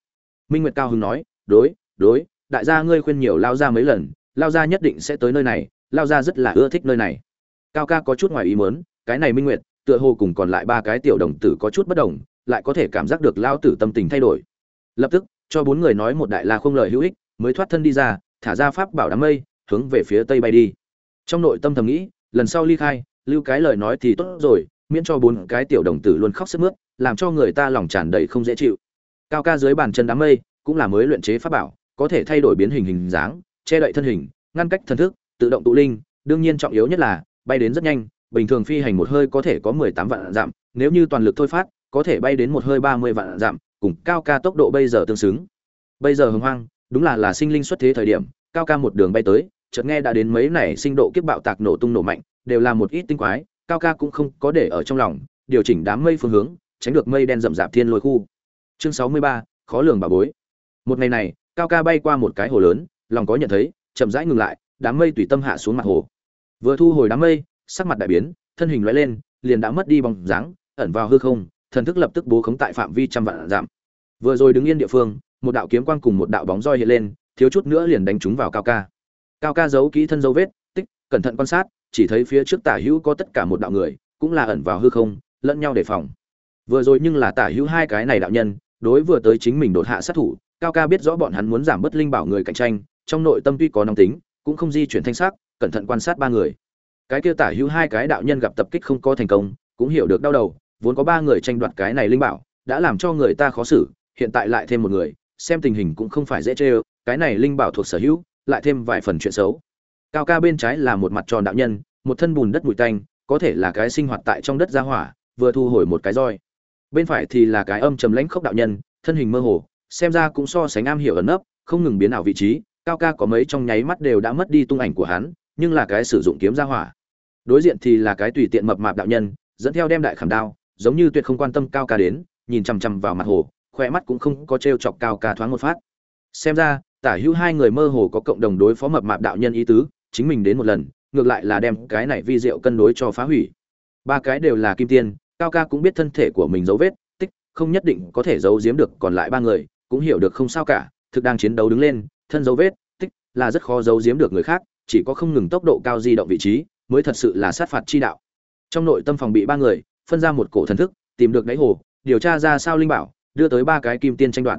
minh nguyệt cao hưng nói, đối đối, đại gia ngươi khuyên nhiều lao ra mấy lần, lao ra nhất định sẽ tới nơi này, lao ra rất là ưa thích nơi này. Cao ca có chút ngoài ý mớn cái này minh nguyệt, tựa hồ cùng còn lại ba cái tiểu đồng tử có chút bất đồng, lại có thể cảm giác được lao tử tâm tình thay đổi. Lập tức, cho bốn người nói một đại la không lời hữu ích, mới thoát thân đi ra, thả ra pháp bảo đám mây, hướng về phía tây bay đi. Trong nội tâm thầm nghĩ, lần sau ly khai, lưu cái lời nói thì tốt rồi, miễn cho bốn cái tiểu đồng tử luôn khóc sức mướt, làm cho người ta lòng tràn đầy không dễ chịu cao ca dưới bàn chân đám mây, cũng là mới luyện chế pháp bảo, có thể thay đổi biến hình hình dáng, che đậy thân hình, ngăn cách thần thức, tự động tụ linh. Đương nhiên trọng yếu nhất là, bay đến rất nhanh, bình thường phi hành một hơi có thể có mười tám vạn dặm, nếu như toàn lực thôi phát, có thể bay đến một hơi ba mươi vạn dặm, cùng cao ca tốc độ bây giờ tương xứng. Bây giờ hồng hoang, đúng là là sinh linh xuất thế thời điểm, cao ca một đường bay tới, chợt nghe đã đến mấy này sinh độ kiếp bạo tạc nổ tung nổ mạnh, đều là một ít tinh quái, cao ca cũng không có để ở trong lòng, điều chỉnh đám mây phương hướng, tránh được mây đen rậm rạp thiên lôi khu chương sáu mươi ba, khó lường bà bối. Một ngày này, cao ca bay qua một cái hồ lớn, lòng có nhận thấy, chậm rãi ngừng lại, đám mây tùy tâm hạ xuống mặt hồ. Vừa thu hồi đám mây, sắc mặt đại biến, thân hình loại lên, liền đã mất đi bóng dáng, ẩn vào hư không, thần thức lập tức bố khống tại phạm vi trăm vạn giảm vừa rồi đứng yên địa phương, một đạo kiếm quang cùng một đạo bóng roi hiện lên, thiếu chút nữa liền đánh trúng vào cao ca. Cao ca giấu kỹ thân dấu vết, tích, cẩn thận quan sát, chỉ thấy phía trước tả hữu có tất cả một đạo người, cũng là ẩn vào hư không, lẫn nhau đề phòng. Vừa rồi nhưng là tả hữu hai cái này đạo nhân đối vừa tới chính mình đột hạ sát thủ, cao ca biết rõ bọn hắn muốn giảm bớt linh bảo người cạnh tranh, trong nội tâm tuy có nóng tính, cũng không di chuyển thanh sắc, cẩn thận quan sát ba người. Cái kia tả hữu hai cái đạo nhân gặp tập kích không có thành công, cũng hiểu được đau đầu, vốn có ba người tranh đoạt cái này linh bảo, đã làm cho người ta khó xử, hiện tại lại thêm một người, xem tình hình cũng không phải dễ chê cái này linh bảo thuộc sở hữu, lại thêm vài phần chuyện xấu. Cao ca bên trái là một mặt tròn đạo nhân, một thân bùn đất bụi tanh, có thể là cái sinh hoạt tại trong đất gia hỏa, vừa thu hồi một cái roi bên phải thì là cái âm trầm lãnh khốc đạo nhân, thân hình mơ hồ, xem ra cũng so sánh am hiểu ẩn nấp, không ngừng biến ảo vị trí, cao ca có mấy trong nháy mắt đều đã mất đi tung ảnh của hắn, nhưng là cái sử dụng kiếm gia hỏa. Đối diện thì là cái tùy tiện mập mạp đạo nhân, dẫn theo đem đại khảm đao, giống như tuyệt không quan tâm cao ca đến, nhìn chằm chằm vào mặt hồ khoe mắt cũng không có t chọc cao ca thoáng một phát. Xem ra, tả hữu hai người mơ hồ có cộng đồng đối phó mập mạp đạo nhân ý tứ, chính mình đến một lần, ngược lại là đem cái này vi diệu cân đối cho phá hủy. Ba cái đều là kim tiên cao ca cũng biết thân thể của mình dấu vết, tích, không nhất định có thể giấu giếm được còn lại ba người, cũng hiểu được không sao cả, thực đang chiến đấu đứng lên, thân dấu vết, tích, là rất khó giấu giếm được người khác, chỉ có không ngừng tốc độ cao di động vị trí, mới thật sự là sát phạt chi đạo. Trong nội tâm phòng bị ba người, phân ra một cổ thần thức, tìm được đáy hồ, điều tra ra sao linh bảo, đưa tới ba cái kim tiên tranh đoạt.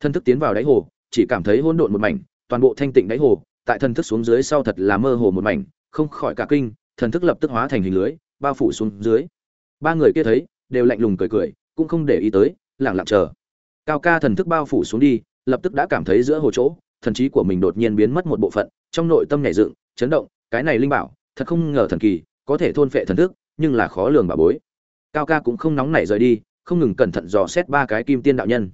Thân thức tiến vào đáy hồ, chỉ cảm thấy hỗn độn một mảnh, toàn bộ thanh tịnh đáy hồ, tại thần thức xuống dưới sau thật là mơ hồ một mảnh, không khỏi cả kinh, thần thức lập tức hóa thành hình lưới, bao phủ xuống dưới ba người kia thấy, đều lạnh lùng cười cười, cũng không để ý tới, lẳng lặng chờ. Cao ca thần thức bao phủ xuống đi, lập tức đã cảm thấy giữa hồ chỗ, thần trí của mình đột nhiên biến mất một bộ phận, trong nội tâm nhảy dựng, chấn động, cái này linh bảo, thật không ngờ thần kỳ, có thể thôn phệ thần thức, nhưng là khó lường bà bối. Cao ca cũng không nóng nảy rời đi, không ngừng cẩn thận dò xét ba cái kim tiên đạo nhân.